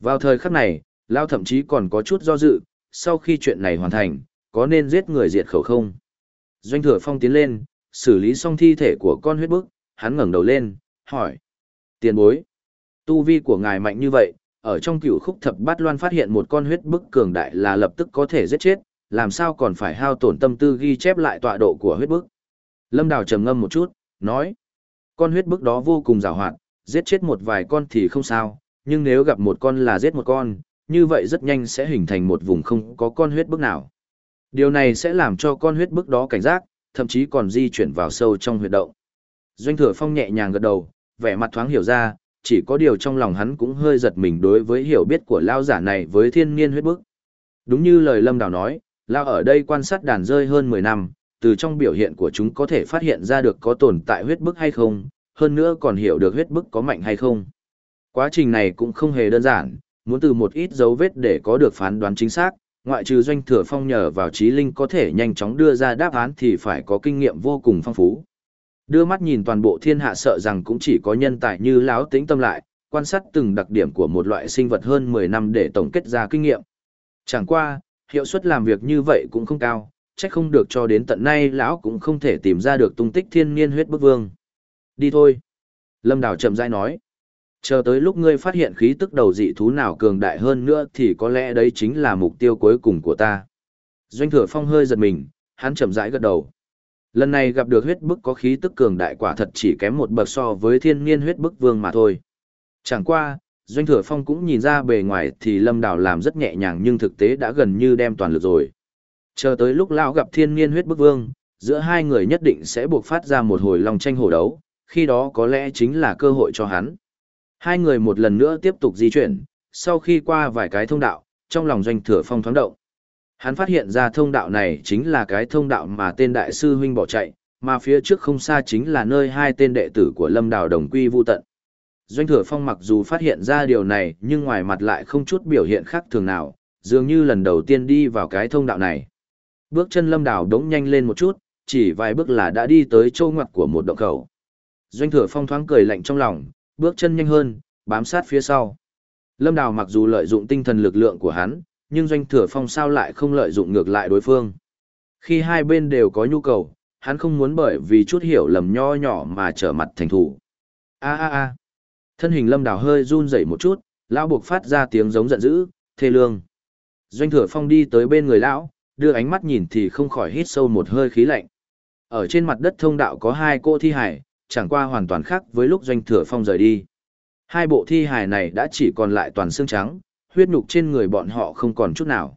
Vào thời khắc này, lão thậm chí còn có chút do dự, sau khi chuyện này hoàn thành, có nên giết người diệt khẩu không? Doanh thừa phong tiến lên, xử lý xong thi thể của con huyết bức, hắn ngẩng đầu lên, hỏi. Tiền bối. Tu vi của ngài mạnh như vậy, ở trong cựu khúc thập bát loan phát hiện một con huyết bức cường đại là lập tức có thể giết chết, làm sao còn phải hao tổn tâm tư ghi chép lại tọa độ của huyết bức. Lâm Đào trầm ngâm một chút, nói. Con huyết bức đó vô cùng rào hoạt, giết chết một vài con thì không sao, nhưng nếu gặp một con là giết một con, như vậy rất nhanh sẽ hình thành một vùng không có con huyết bức nào. Điều này sẽ làm cho con huyết bức đó cảnh giác, thậm chí còn di chuyển vào sâu trong huyệt động. Doanh thừa phong nhẹ nhàng gật đầu, vẻ mặt thoáng hiểu ra, chỉ có điều trong lòng hắn cũng hơi giật mình đối với hiểu biết của lao giả này với thiên niên huyết bức. Đúng như lời Lâm Đào nói, lao ở đây quan sát đàn rơi hơn 10 năm, từ trong biểu hiện của chúng có thể phát hiện ra được có tồn tại huyết bức hay không, hơn nữa còn hiểu được huyết bức có mạnh hay không. Quá trình này cũng không hề đơn giản, muốn từ một ít dấu vết để có được phán đoán chính xác, ngoại trừ doanh thừa phong nhờ vào trí linh có thể nhanh chóng đưa ra đáp án thì phải có kinh nghiệm vô cùng phong phú. Đưa mắt nhìn toàn bộ thiên hạ sợ rằng cũng chỉ có nhân tài như lão tĩnh tâm lại, quan sát từng đặc điểm của một loại sinh vật hơn 10 năm để tổng kết ra kinh nghiệm. Chẳng qua, hiệu suất làm việc như vậy cũng không cao, chắc không được cho đến tận nay lão cũng không thể tìm ra được tung tích thiên niên huyết bức vương. Đi thôi. Lâm Đào chậm rãi nói. Chờ tới lúc ngươi phát hiện khí tức đầu dị thú nào cường đại hơn nữa thì có lẽ đấy chính là mục tiêu cuối cùng của ta. Doanh thừa phong hơi giật mình, hắn chậm rãi gật đầu. Lần này gặp được huyết bức có khí tức cường đại quả thật chỉ kém một bậc so với thiên niên huyết bức vương mà thôi. Chẳng qua, Doanh Thừa Phong cũng nhìn ra bề ngoài thì Lâm Đào làm rất nhẹ nhàng nhưng thực tế đã gần như đem toàn lực rồi. Chờ tới lúc Lão gặp thiên niên huyết bức vương, giữa hai người nhất định sẽ buộc phát ra một hồi lòng tranh hổ đấu, khi đó có lẽ chính là cơ hội cho hắn. Hai người một lần nữa tiếp tục di chuyển, sau khi qua vài cái thông đạo, trong lòng Doanh Thừa Phong thoáng động. Hắn phát hiện ra thông đạo này chính là cái thông đạo mà tên đại sư huynh bỏ chạy, mà phía trước không xa chính là nơi hai tên đệ tử của Lâm Đào đồng quy vu tận. Doanh Thừa Phong mặc dù phát hiện ra điều này nhưng ngoài mặt lại không chút biểu hiện khác thường nào, dường như lần đầu tiên đi vào cái thông đạo này. Bước chân Lâm Đào đống nhanh lên một chút, chỉ vài bước là đã đi tới châu ngoặt của một động khẩu. Doanh Thừa Phong thoáng cười lạnh trong lòng, bước chân nhanh hơn, bám sát phía sau. Lâm Đào mặc dù lợi dụng tinh thần lực lượng của hắn, nhưng Doanh Thừa Phong sao lại không lợi dụng ngược lại đối phương. Khi hai bên đều có nhu cầu, hắn không muốn bởi vì chút hiểu lầm nho nhỏ mà trở mặt thành thủ. A a a. Thân hình Lâm Đào hơi run rẩy một chút, lão buộc phát ra tiếng giống giận dữ, thê lương. Doanh Thừa Phong đi tới bên người lão, đưa ánh mắt nhìn thì không khỏi hít sâu một hơi khí lạnh. Ở trên mặt đất thông đạo có hai cô thi hải, chẳng qua hoàn toàn khác với lúc Doanh Thừa Phong rời đi. Hai bộ thi hài này đã chỉ còn lại toàn xương trắng, huyết nhục trên người bọn họ không còn chút nào.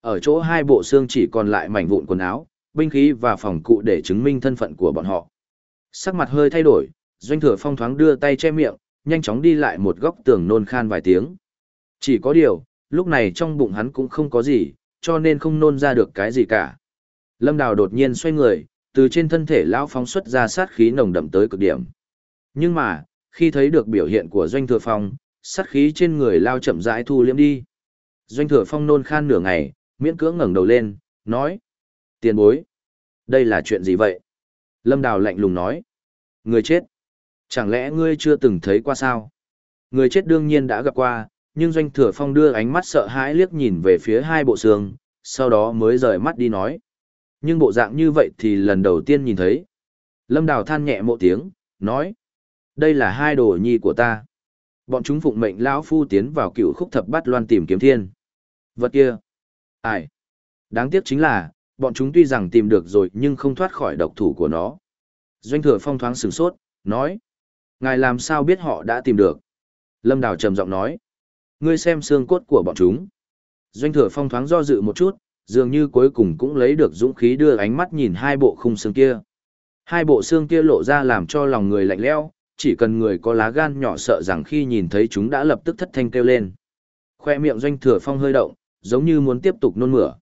Ở chỗ hai bộ xương chỉ còn lại mảnh vụn quần áo, binh khí và phòng cụ để chứng minh thân phận của bọn họ. Sắc mặt hơi thay đổi, doanh thừa phong thoáng đưa tay che miệng, nhanh chóng đi lại một góc tường nôn khan vài tiếng. Chỉ có điều, lúc này trong bụng hắn cũng không có gì, cho nên không nôn ra được cái gì cả. Lâm Đào đột nhiên xoay người, từ trên thân thể lão phóng xuất ra sát khí nồng đậm tới cực điểm. Nhưng mà, khi thấy được biểu hiện của doanh thừa phong sát khí trên người lao chậm rãi thu liếm đi. Doanh thừa phong nôn khan nửa ngày miễn cưỡng ngẩng đầu lên nói tiền bối đây là chuyện gì vậy? Lâm đào lạnh lùng nói người chết. Chẳng lẽ ngươi chưa từng thấy qua sao? Người chết đương nhiên đã gặp qua nhưng doanh thừa phong đưa ánh mắt sợ hãi liếc nhìn về phía hai bộ xương sau đó mới rời mắt đi nói nhưng bộ dạng như vậy thì lần đầu tiên nhìn thấy lâm đào than nhẹ một tiếng nói đây là hai đồ nhi của ta. Bọn chúng phụng mệnh lão phu tiến vào cựu khúc thập bát loan tìm kiếm thiên. Vật kia. Ai? Đáng tiếc chính là, bọn chúng tuy rằng tìm được rồi nhưng không thoát khỏi độc thủ của nó. Doanh thừa phong thoáng sửng sốt, nói. Ngài làm sao biết họ đã tìm được? Lâm Đào trầm giọng nói. Ngươi xem xương cốt của bọn chúng. Doanh thừa phong thoáng do dự một chút, dường như cuối cùng cũng lấy được dũng khí đưa ánh mắt nhìn hai bộ khung xương kia. Hai bộ xương kia lộ ra làm cho lòng người lạnh lẽo, chỉ cần người có lá gan nhỏ sợ rằng khi nhìn thấy chúng đã lập tức thất thanh kêu lên. Khoe miệng doanh thừa phong hơi động, giống như muốn tiếp tục nôn mửa.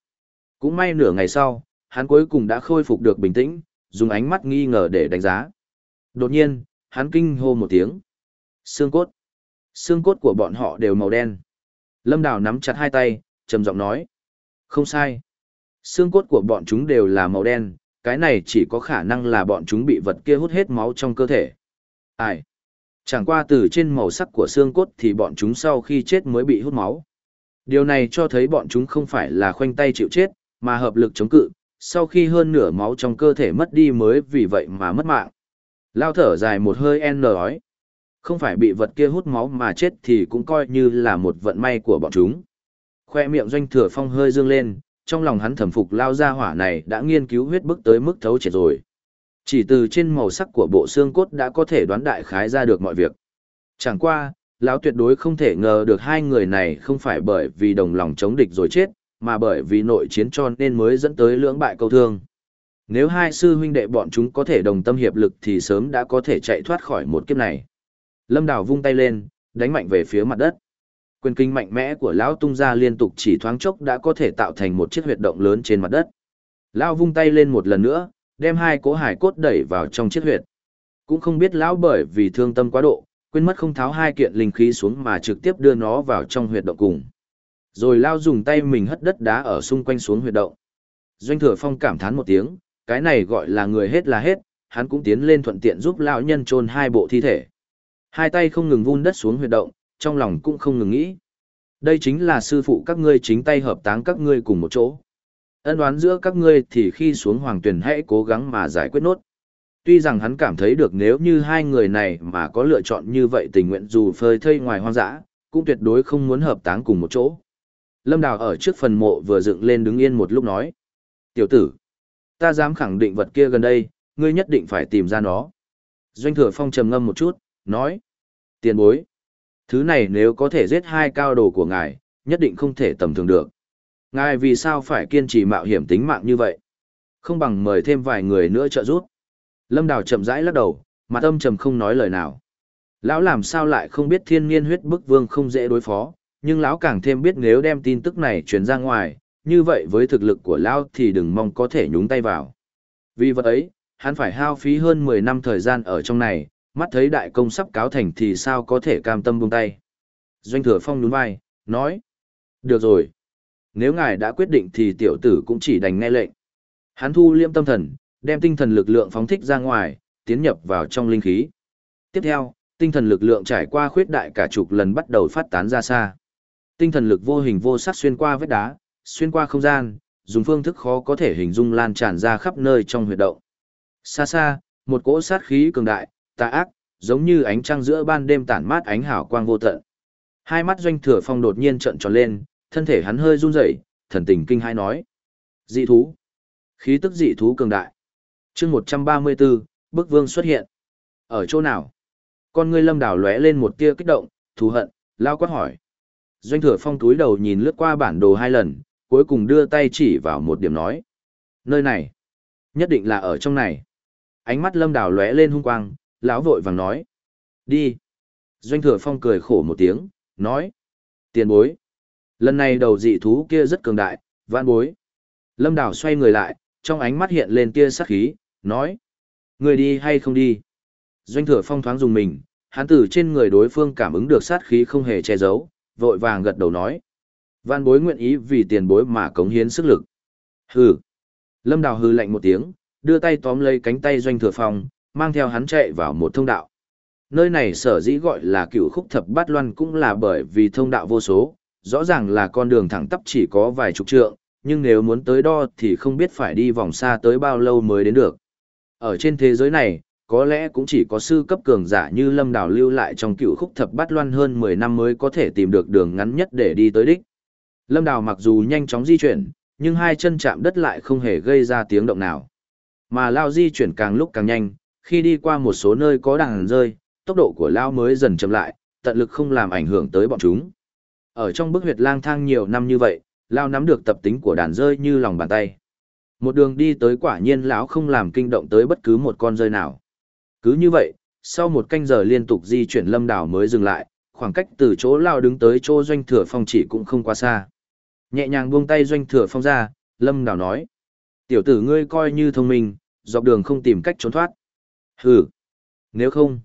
Cũng may nửa ngày sau, hắn cuối cùng đã khôi phục được bình tĩnh, dùng ánh mắt nghi ngờ để đánh giá. Đột nhiên, hắn kinh hô một tiếng. Xương cốt. Xương cốt của bọn họ đều màu đen. Lâm Đào nắm chặt hai tay, trầm giọng nói. Không sai. Xương cốt của bọn chúng đều là màu đen, cái này chỉ có khả năng là bọn chúng bị vật kia hút hết máu trong cơ thể. Ai? Chẳng qua từ trên màu sắc của xương cốt thì bọn chúng sau khi chết mới bị hút máu. Điều này cho thấy bọn chúng không phải là khoanh tay chịu chết, mà hợp lực chống cự, sau khi hơn nửa máu trong cơ thể mất đi mới vì vậy mà mất mạng. Lao thở dài một hơi n nói. Không phải bị vật kia hút máu mà chết thì cũng coi như là một vận may của bọn chúng. Khoe miệng doanh thừa phong hơi dương lên, trong lòng hắn thẩm phục lao ra hỏa này đã nghiên cứu huyết bức tới mức thấu triệt rồi. Chỉ từ trên màu sắc của bộ xương cốt đã có thể đoán đại khái ra được mọi việc. Chẳng qua, lão tuyệt đối không thể ngờ được hai người này không phải bởi vì đồng lòng chống địch rồi chết, mà bởi vì nội chiến cho nên mới dẫn tới lưỡng bại câu thương. Nếu hai sư huynh đệ bọn chúng có thể đồng tâm hiệp lực thì sớm đã có thể chạy thoát khỏi một kiếp này. Lâm Đào vung tay lên, đánh mạnh về phía mặt đất. Quyền kinh mạnh mẽ của lão tung ra liên tục chỉ thoáng chốc đã có thể tạo thành một chiếc huyệt động lớn trên mặt đất. Lão vung tay lên một lần nữa, đem hai cỗ hải cốt đẩy vào trong chiếc huyệt. Cũng không biết lão bởi vì thương tâm quá độ, quên mất không tháo hai kiện linh khí xuống mà trực tiếp đưa nó vào trong huyệt động cùng. Rồi Lão dùng tay mình hất đất đá ở xung quanh xuống huyệt động. Doanh thừa phong cảm thán một tiếng, cái này gọi là người hết là hết, hắn cũng tiến lên thuận tiện giúp lão nhân chôn hai bộ thi thể. Hai tay không ngừng vun đất xuống huyệt động, trong lòng cũng không ngừng nghĩ. Đây chính là sư phụ các ngươi chính tay hợp táng các ngươi cùng một chỗ. Ân oán giữa các ngươi thì khi xuống hoàng tuyển hãy cố gắng mà giải quyết nốt. Tuy rằng hắn cảm thấy được nếu như hai người này mà có lựa chọn như vậy tình nguyện dù phơi thây ngoài hoang dã, cũng tuyệt đối không muốn hợp táng cùng một chỗ. Lâm Đào ở trước phần mộ vừa dựng lên đứng yên một lúc nói. Tiểu tử, ta dám khẳng định vật kia gần đây, ngươi nhất định phải tìm ra nó. Doanh thừa phong trầm ngâm một chút, nói. Tiền bối. Thứ này nếu có thể giết hai cao đồ của ngài, nhất định không thể tầm thường được. Ngài vì sao phải kiên trì mạo hiểm tính mạng như vậy? Không bằng mời thêm vài người nữa trợ giúp. Lâm Đào chậm rãi lắc đầu, mặt âm trầm không nói lời nào. Lão làm sao lại không biết thiên niên huyết bức vương không dễ đối phó, nhưng lão càng thêm biết nếu đem tin tức này truyền ra ngoài, như vậy với thực lực của lão thì đừng mong có thể nhúng tay vào. Vì vậy ấy, hắn phải hao phí hơn 10 năm thời gian ở trong này, mắt thấy đại công sắp cáo thành thì sao có thể cam tâm buông tay. Doanh thừa phong nhún vai, nói. Được rồi. Nếu ngài đã quyết định thì tiểu tử cũng chỉ đành nghe lệnh. Hắn thu liêm tâm thần, đem tinh thần lực lượng phóng thích ra ngoài, tiến nhập vào trong linh khí. Tiếp theo, tinh thần lực lượng trải qua khuyết đại cả chục lần bắt đầu phát tán ra xa. Tinh thần lực vô hình vô sắc xuyên qua vết đá, xuyên qua không gian, dùng phương thức khó có thể hình dung lan tràn ra khắp nơi trong huyệt động. Xa xa, một cỗ sát khí cường đại, tà ác, giống như ánh trăng giữa ban đêm tản mát ánh hào quang vô tận. Hai mắt doanh thừa phong đột nhiên trợn tròn lên, thân thể hắn hơi run rẩy, thần tình kinh hãi nói. Dị thú. Khí tức dị thú cường đại. chương 134, bức vương xuất hiện. Ở chỗ nào? Con ngươi lâm đảo lóe lên một tia kích động, thù hận, lao quát hỏi. Doanh thừa phong túi đầu nhìn lướt qua bản đồ hai lần, cuối cùng đưa tay chỉ vào một điểm nói. Nơi này, nhất định là ở trong này. Ánh mắt lâm đảo lóe lên hung quang, lão vội vàng nói. Đi. Doanh thừa phong cười khổ một tiếng, nói. Tiền bối. Lần này đầu dị thú kia rất cường đại, vạn bối. Lâm đảo xoay người lại, trong ánh mắt hiện lên tia sắc khí, nói. Người đi hay không đi? Doanh thừa phong thoáng dùng mình, hắn từ trên người đối phương cảm ứng được sát khí không hề che giấu, vội vàng gật đầu nói. Văn bối nguyện ý vì tiền bối mà cống hiến sức lực. Hừ. Lâm Đào hừ lạnh một tiếng, đưa tay tóm lấy cánh tay doanh thừa phong, mang theo hắn chạy vào một thông đạo. Nơi này sở dĩ gọi là cựu khúc thập bát loan cũng là bởi vì thông đạo vô số, rõ ràng là con đường thẳng tắp chỉ có vài chục trượng, nhưng nếu muốn tới đo thì không biết phải đi vòng xa tới bao lâu mới đến được. Ở trên thế giới này, có lẽ cũng chỉ có sư cấp cường giả như Lâm Đào lưu lại trong cựu khúc thập bát loan hơn 10 năm mới có thể tìm được đường ngắn nhất để đi tới đích. Lâm Đào mặc dù nhanh chóng di chuyển, nhưng hai chân chạm đất lại không hề gây ra tiếng động nào. Mà Lao di chuyển càng lúc càng nhanh, khi đi qua một số nơi có đàn rơi, tốc độ của Lao mới dần chậm lại, tận lực không làm ảnh hưởng tới bọn chúng. Ở trong bức huyệt lang thang nhiều năm như vậy, Lao nắm được tập tính của đàn rơi như lòng bàn tay. Một đường đi tới quả nhiên lão không làm kinh động tới bất cứ một con rơi nào. Cứ như vậy, sau một canh giờ liên tục di chuyển lâm đảo mới dừng lại, khoảng cách từ chỗ lao đứng tới chỗ doanh thừa phong chỉ cũng không quá xa. Nhẹ nhàng buông tay doanh thừa phong ra, lâm đảo nói. Tiểu tử ngươi coi như thông minh, dọc đường không tìm cách trốn thoát. Hừ, nếu không.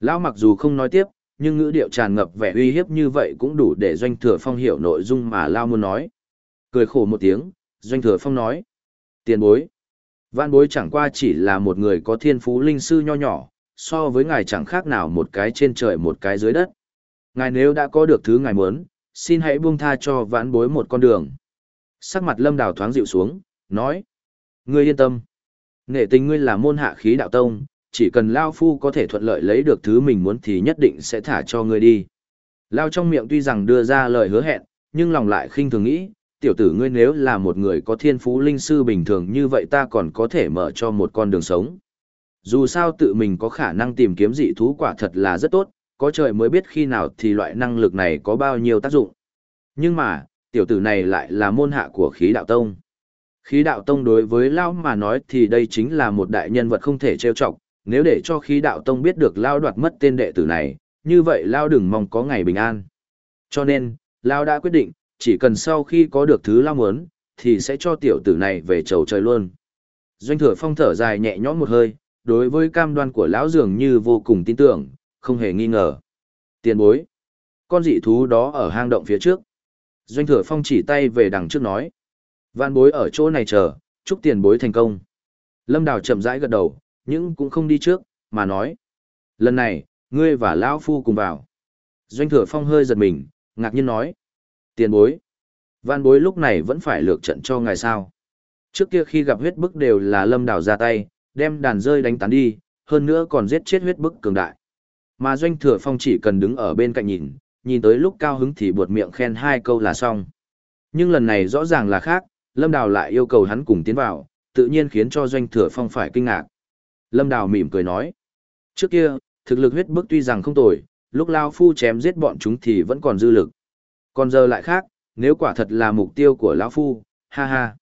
Lão mặc dù không nói tiếp, nhưng ngữ điệu tràn ngập vẻ uy hiếp như vậy cũng đủ để doanh thừa phong hiểu nội dung mà Lao muốn nói. Cười khổ một tiếng, doanh thừa phong nói. Tiền bối. Văn bối chẳng qua chỉ là một người có thiên phú linh sư nho nhỏ, so với ngài chẳng khác nào một cái trên trời một cái dưới đất. Ngài nếu đã có được thứ ngài muốn, xin hãy buông tha cho vãn bối một con đường. Sắc mặt lâm đào thoáng dịu xuống, nói. Ngươi yên tâm. Nghệ tình ngươi là môn hạ khí đạo tông, chỉ cần Lao Phu có thể thuận lợi lấy được thứ mình muốn thì nhất định sẽ thả cho ngươi đi. Lao trong miệng tuy rằng đưa ra lời hứa hẹn, nhưng lòng lại khinh thường nghĩ, tiểu tử ngươi nếu là một người có thiên phú linh sư bình thường như vậy ta còn có thể mở cho một con đường sống. Dù sao tự mình có khả năng tìm kiếm dị thú quả thật là rất tốt, có trời mới biết khi nào thì loại năng lực này có bao nhiêu tác dụng. Nhưng mà, tiểu tử này lại là môn hạ của khí đạo tông. Khí đạo tông đối với Lao mà nói thì đây chính là một đại nhân vật không thể trêu chọc, nếu để cho khí đạo tông biết được Lao đoạt mất tên đệ tử này, như vậy Lao đừng mong có ngày bình an. Cho nên, Lao đã quyết định, chỉ cần sau khi có được thứ Lao muốn, thì sẽ cho tiểu tử này về chầu trời luôn. Doanh thừa phong thở dài nhẹ nhõm một hơi, đối với cam đoan của lão dường như vô cùng tin tưởng, không hề nghi ngờ. Tiền bối. Con dị thú đó ở hang động phía trước. Doanh thừa phong chỉ tay về đằng trước nói. Vạn bối ở chỗ này chờ, chúc tiền bối thành công. Lâm Đào chậm rãi gật đầu, nhưng cũng không đi trước, mà nói. Lần này, ngươi và Lão Phu cùng vào. Doanh thừa phong hơi giật mình, ngạc nhiên nói. Tiền bối. văn bối lúc này vẫn phải lược trận cho ngài sao. Trước kia khi gặp huyết bức đều là lâm đảo ra tay, đem đàn rơi đánh tán đi, hơn nữa còn giết chết huyết bức cường đại. Mà doanh thừa phong chỉ cần đứng ở bên cạnh nhìn, nhìn tới lúc cao hứng thì buột miệng khen hai câu là xong. Nhưng lần này rõ ràng là khác, lâm đào lại yêu cầu hắn cùng tiến vào, tự nhiên khiến cho doanh thừa phong phải kinh ngạc. Lâm đào mỉm cười nói. Trước kia, thực lực huyết bức tuy rằng không tồi, lúc lao phu chém giết bọn chúng thì vẫn còn dư lực. Còn giờ lại khác, nếu quả thật là mục tiêu của lão phu, ha ha.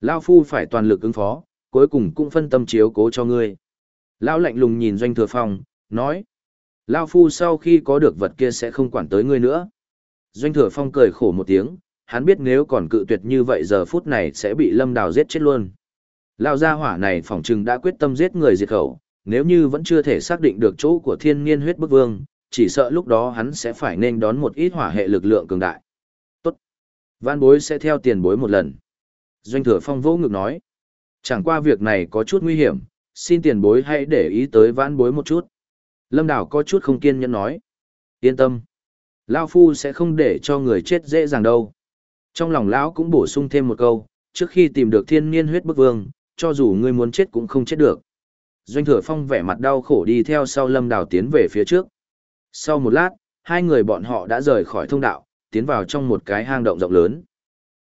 Lão phu phải toàn lực ứng phó, cuối cùng cũng phân tâm chiếu cố cho ngươi. Lão lạnh lùng nhìn doanh thừa phong, nói. Lão phu sau khi có được vật kia sẽ không quản tới ngươi nữa. Doanh thừa phong cười khổ một tiếng, hắn biết nếu còn cự tuyệt như vậy giờ phút này sẽ bị lâm đào giết chết luôn. Lao gia hỏa này phỏng chừng đã quyết tâm giết người diệt khẩu, nếu như vẫn chưa thể xác định được chỗ của thiên Nhiên huyết bức vương, chỉ sợ lúc đó hắn sẽ phải nên đón một ít hỏa hệ lực lượng cường đại. Tốt. Văn bối sẽ theo tiền bối một lần. Doanh thừa phong vô ngực nói. Chẳng qua việc này có chút nguy hiểm, xin tiền bối hãy để ý tới vãn bối một chút. Lâm Đảo có chút không kiên nhẫn nói. Yên tâm. Lao Phu sẽ không để cho người chết dễ dàng đâu. Trong lòng Lão cũng bổ sung thêm một câu, trước khi tìm được thiên niên huyết bức vương, cho dù ngươi muốn chết cũng không chết được. Doanh thừa phong vẻ mặt đau khổ đi theo sau lâm đào tiến về phía trước. Sau một lát, hai người bọn họ đã rời khỏi thông đạo, tiến vào trong một cái hang động rộng lớn.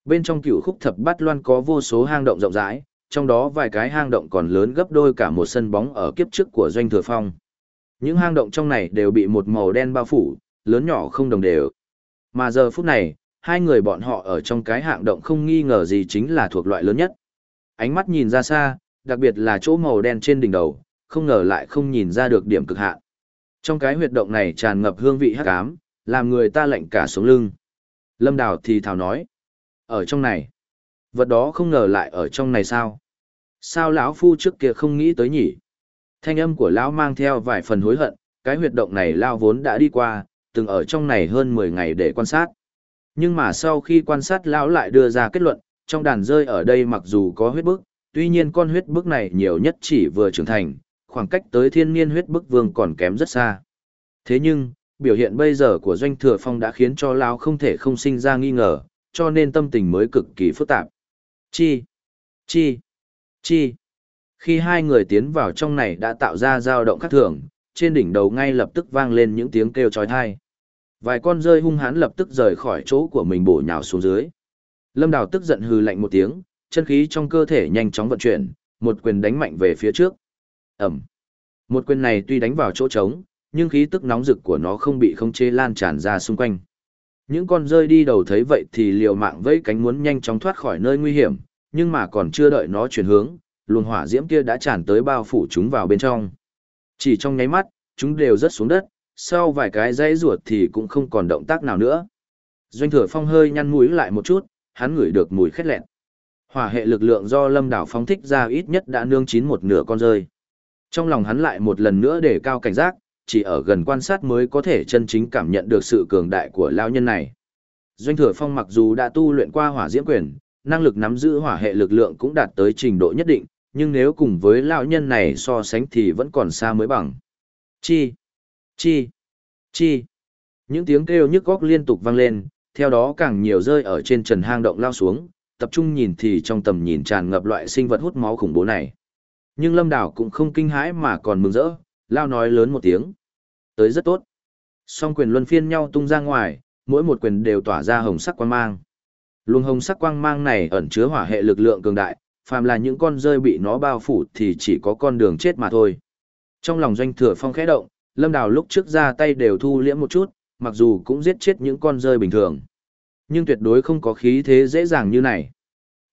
Bên trong cựu khúc thập bát loan có vô số hang động rộng rãi, trong đó vài cái hang động còn lớn gấp đôi cả một sân bóng ở kiếp trước của doanh thừa phong. Những hang động trong này đều bị một màu đen bao phủ, lớn nhỏ không đồng đều. Mà giờ phút này, hai người bọn họ ở trong cái hang động không nghi ngờ gì chính là thuộc loại lớn nhất. Ánh mắt nhìn ra xa, đặc biệt là chỗ màu đen trên đỉnh đầu, không ngờ lại không nhìn ra được điểm cực hạn. Trong cái huyệt động này tràn ngập hương vị hắc ám, làm người ta lạnh cả sống lưng. Lâm Đào thì thào nói, ở trong này, vật đó không ngờ lại ở trong này sao? Sao lão phu trước kia không nghĩ tới nhỉ? Thanh âm của lão mang theo vài phần hối hận, cái huyệt động này lão vốn đã đi qua, từng ở trong này hơn 10 ngày để quan sát. Nhưng mà sau khi quan sát lão lại đưa ra kết luận, trong đàn rơi ở đây mặc dù có huyết bức, tuy nhiên con huyết bức này nhiều nhất chỉ vừa trưởng thành, khoảng cách tới thiên niên huyết bức vương còn kém rất xa. Thế nhưng, biểu hiện bây giờ của doanh thừa phong đã khiến cho lão không thể không sinh ra nghi ngờ, cho nên tâm tình mới cực kỳ phức tạp. Chi? Chi? Chi? Khi hai người tiến vào trong này đã tạo ra dao động khác thường, trên đỉnh đầu ngay lập tức vang lên những tiếng kêu chói tai. Vài con rơi hung hãn lập tức rời khỏi chỗ của mình bổ nhào xuống dưới. Lâm Đào tức giận hừ lạnh một tiếng, chân khí trong cơ thể nhanh chóng vận chuyển, một quyền đánh mạnh về phía trước. Ẩm. Một quyền này tuy đánh vào chỗ trống, nhưng khí tức nóng rực của nó không bị khống chế lan tràn ra xung quanh. Những con rơi đi đầu thấy vậy thì liều mạng vẫy cánh muốn nhanh chóng thoát khỏi nơi nguy hiểm, nhưng mà còn chưa đợi nó chuyển hướng, luồng hỏa diễm kia đã tràn tới bao phủ chúng vào bên trong. Chỉ trong nháy mắt, chúng đều rớt xuống đất, sau vài cái dây ruột thì cũng không còn động tác nào nữa. Doanh thừa phong hơi nhăn mũi lại một chút, hắn ngửi được mùi khét lẹn. Hỏa hệ lực lượng do lâm đảo phóng thích ra ít nhất đã nương chín một nửa con rơi. Trong lòng hắn lại một lần nữa để cao cảnh giác, chỉ ở gần quan sát mới có thể chân chính cảm nhận được sự cường đại của lao nhân này. Doanh thừa phong mặc dù đã tu luyện qua hỏa diễm quyền, năng lực nắm giữ hỏa hệ lực lượng cũng đạt tới trình độ nhất định, nhưng nếu cùng với lão nhân này so sánh thì vẫn còn xa mới bằng. Chi, chi, chi. Những tiếng kêu nhức góc liên tục vang lên, theo đó càng nhiều rơi ở trên trần hang động lao xuống, tập trung nhìn thì trong tầm nhìn tràn ngập loại sinh vật hút máu khủng bố này. Nhưng Lâm Đảo cũng không kinh hãi mà còn mừng rỡ, lao nói lớn một tiếng. Tới rất tốt. Song quyền luân phiên nhau tung ra ngoài, mỗi một quyền đều tỏa ra hồng sắc quang mang. Luồng hồng sắc quang mang này ẩn chứa hỏa hệ lực lượng cường đại, phàm là những con rơi bị nó bao phủ thì chỉ có con đường chết mà thôi. Trong lòng doanh thừa phong khẽ động, Lâm Đào lúc trước ra tay đều thu liễm một chút, mặc dù cũng giết chết những con rơi bình thường. Nhưng tuyệt đối không có khí thế dễ dàng như này.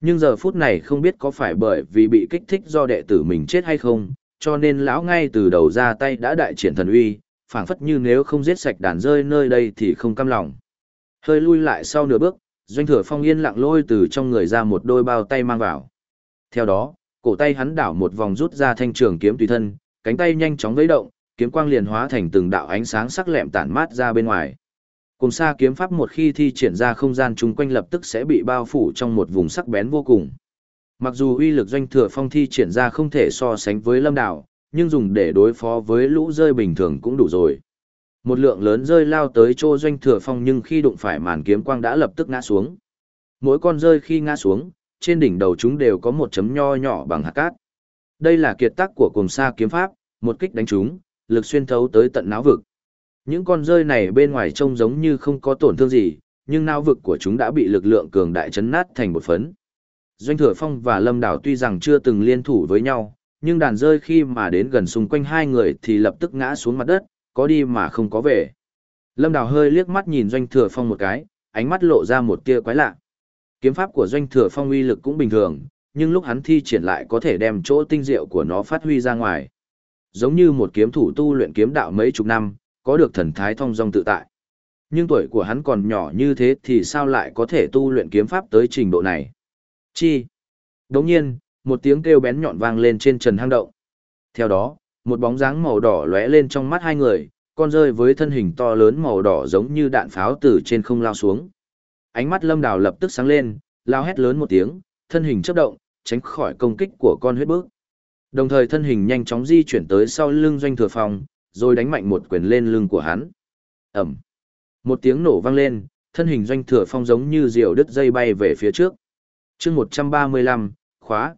Nhưng giờ phút này không biết có phải bởi vì bị kích thích do đệ tử mình chết hay không, cho nên lão ngay từ đầu ra tay đã đại triển thần uy, phảng phất như nếu không giết sạch đàn rơi nơi đây thì không cam lòng. Hơi lui lại sau nửa bước, doanh thừa phong yên lặng lôi từ trong người ra một đôi bao tay mang vào. Theo đó, cổ tay hắn đảo một vòng rút ra thanh trường kiếm tùy thân, cánh tay nhanh chóng vẫy động, kiếm quang liền hóa thành từng đạo ánh sáng sắc lẹm tản mát ra bên ngoài. Cùng xa kiếm pháp một khi thi triển ra không gian chung quanh lập tức sẽ bị bao phủ trong một vùng sắc bén vô cùng. Mặc dù uy lực doanh thừa phong thi triển ra không thể so sánh với lâm đạo, nhưng dùng để đối phó với lũ rơi bình thường cũng đủ rồi. Một lượng lớn rơi lao tới chỗ doanh thừa phong nhưng khi đụng phải màn kiếm quang đã lập tức ngã xuống. Mỗi con rơi khi ngã xuống, trên đỉnh đầu chúng đều có một chấm nho nhỏ bằng hạt cát. Đây là kiệt tác của cùng sa kiếm pháp, một kích đánh chúng, lực xuyên thấu tới tận não vực. Những con rơi này bên ngoài trông giống như không có tổn thương gì, nhưng não vực của chúng đã bị lực lượng cường đại chấn nát thành một phấn. Doanh Thừa Phong và Lâm Đảo tuy rằng chưa từng liên thủ với nhau, nhưng đàn rơi khi mà đến gần xung quanh hai người thì lập tức ngã xuống mặt đất, có đi mà không có về. Lâm Đảo hơi liếc mắt nhìn Doanh Thừa Phong một cái, ánh mắt lộ ra một tia quái lạ. Kiếm pháp của Doanh Thừa Phong uy lực cũng bình thường, nhưng lúc hắn thi triển lại có thể đem chỗ tinh diệu của nó phát huy ra ngoài. Giống như một kiếm thủ tu luyện kiếm đạo mấy chục năm, có được thần thái thông dong tự tại. Nhưng tuổi của hắn còn nhỏ như thế thì sao lại có thể tu luyện kiếm pháp tới trình độ này? Chi? Đồng nhiên, một tiếng kêu bén nhọn vang lên trên trần hang động. Theo đó, một bóng dáng màu đỏ lóe lên trong mắt hai người, con rơi với thân hình to lớn màu đỏ giống như đạn pháo từ trên không lao xuống. Ánh mắt Lâm Đào lập tức sáng lên, lao hét lớn một tiếng, thân hình chấp động, tránh khỏi công kích của con huyết bước. Đồng thời thân hình nhanh chóng di chuyển tới sau lưng doanh thừa phong, rồi đánh mạnh một quyền lên lưng của hắn. Ẩm. Một tiếng nổ vang lên, thân hình doanh thừa phong giống như diều đứt dây bay về phía trước. chương 135, khóa.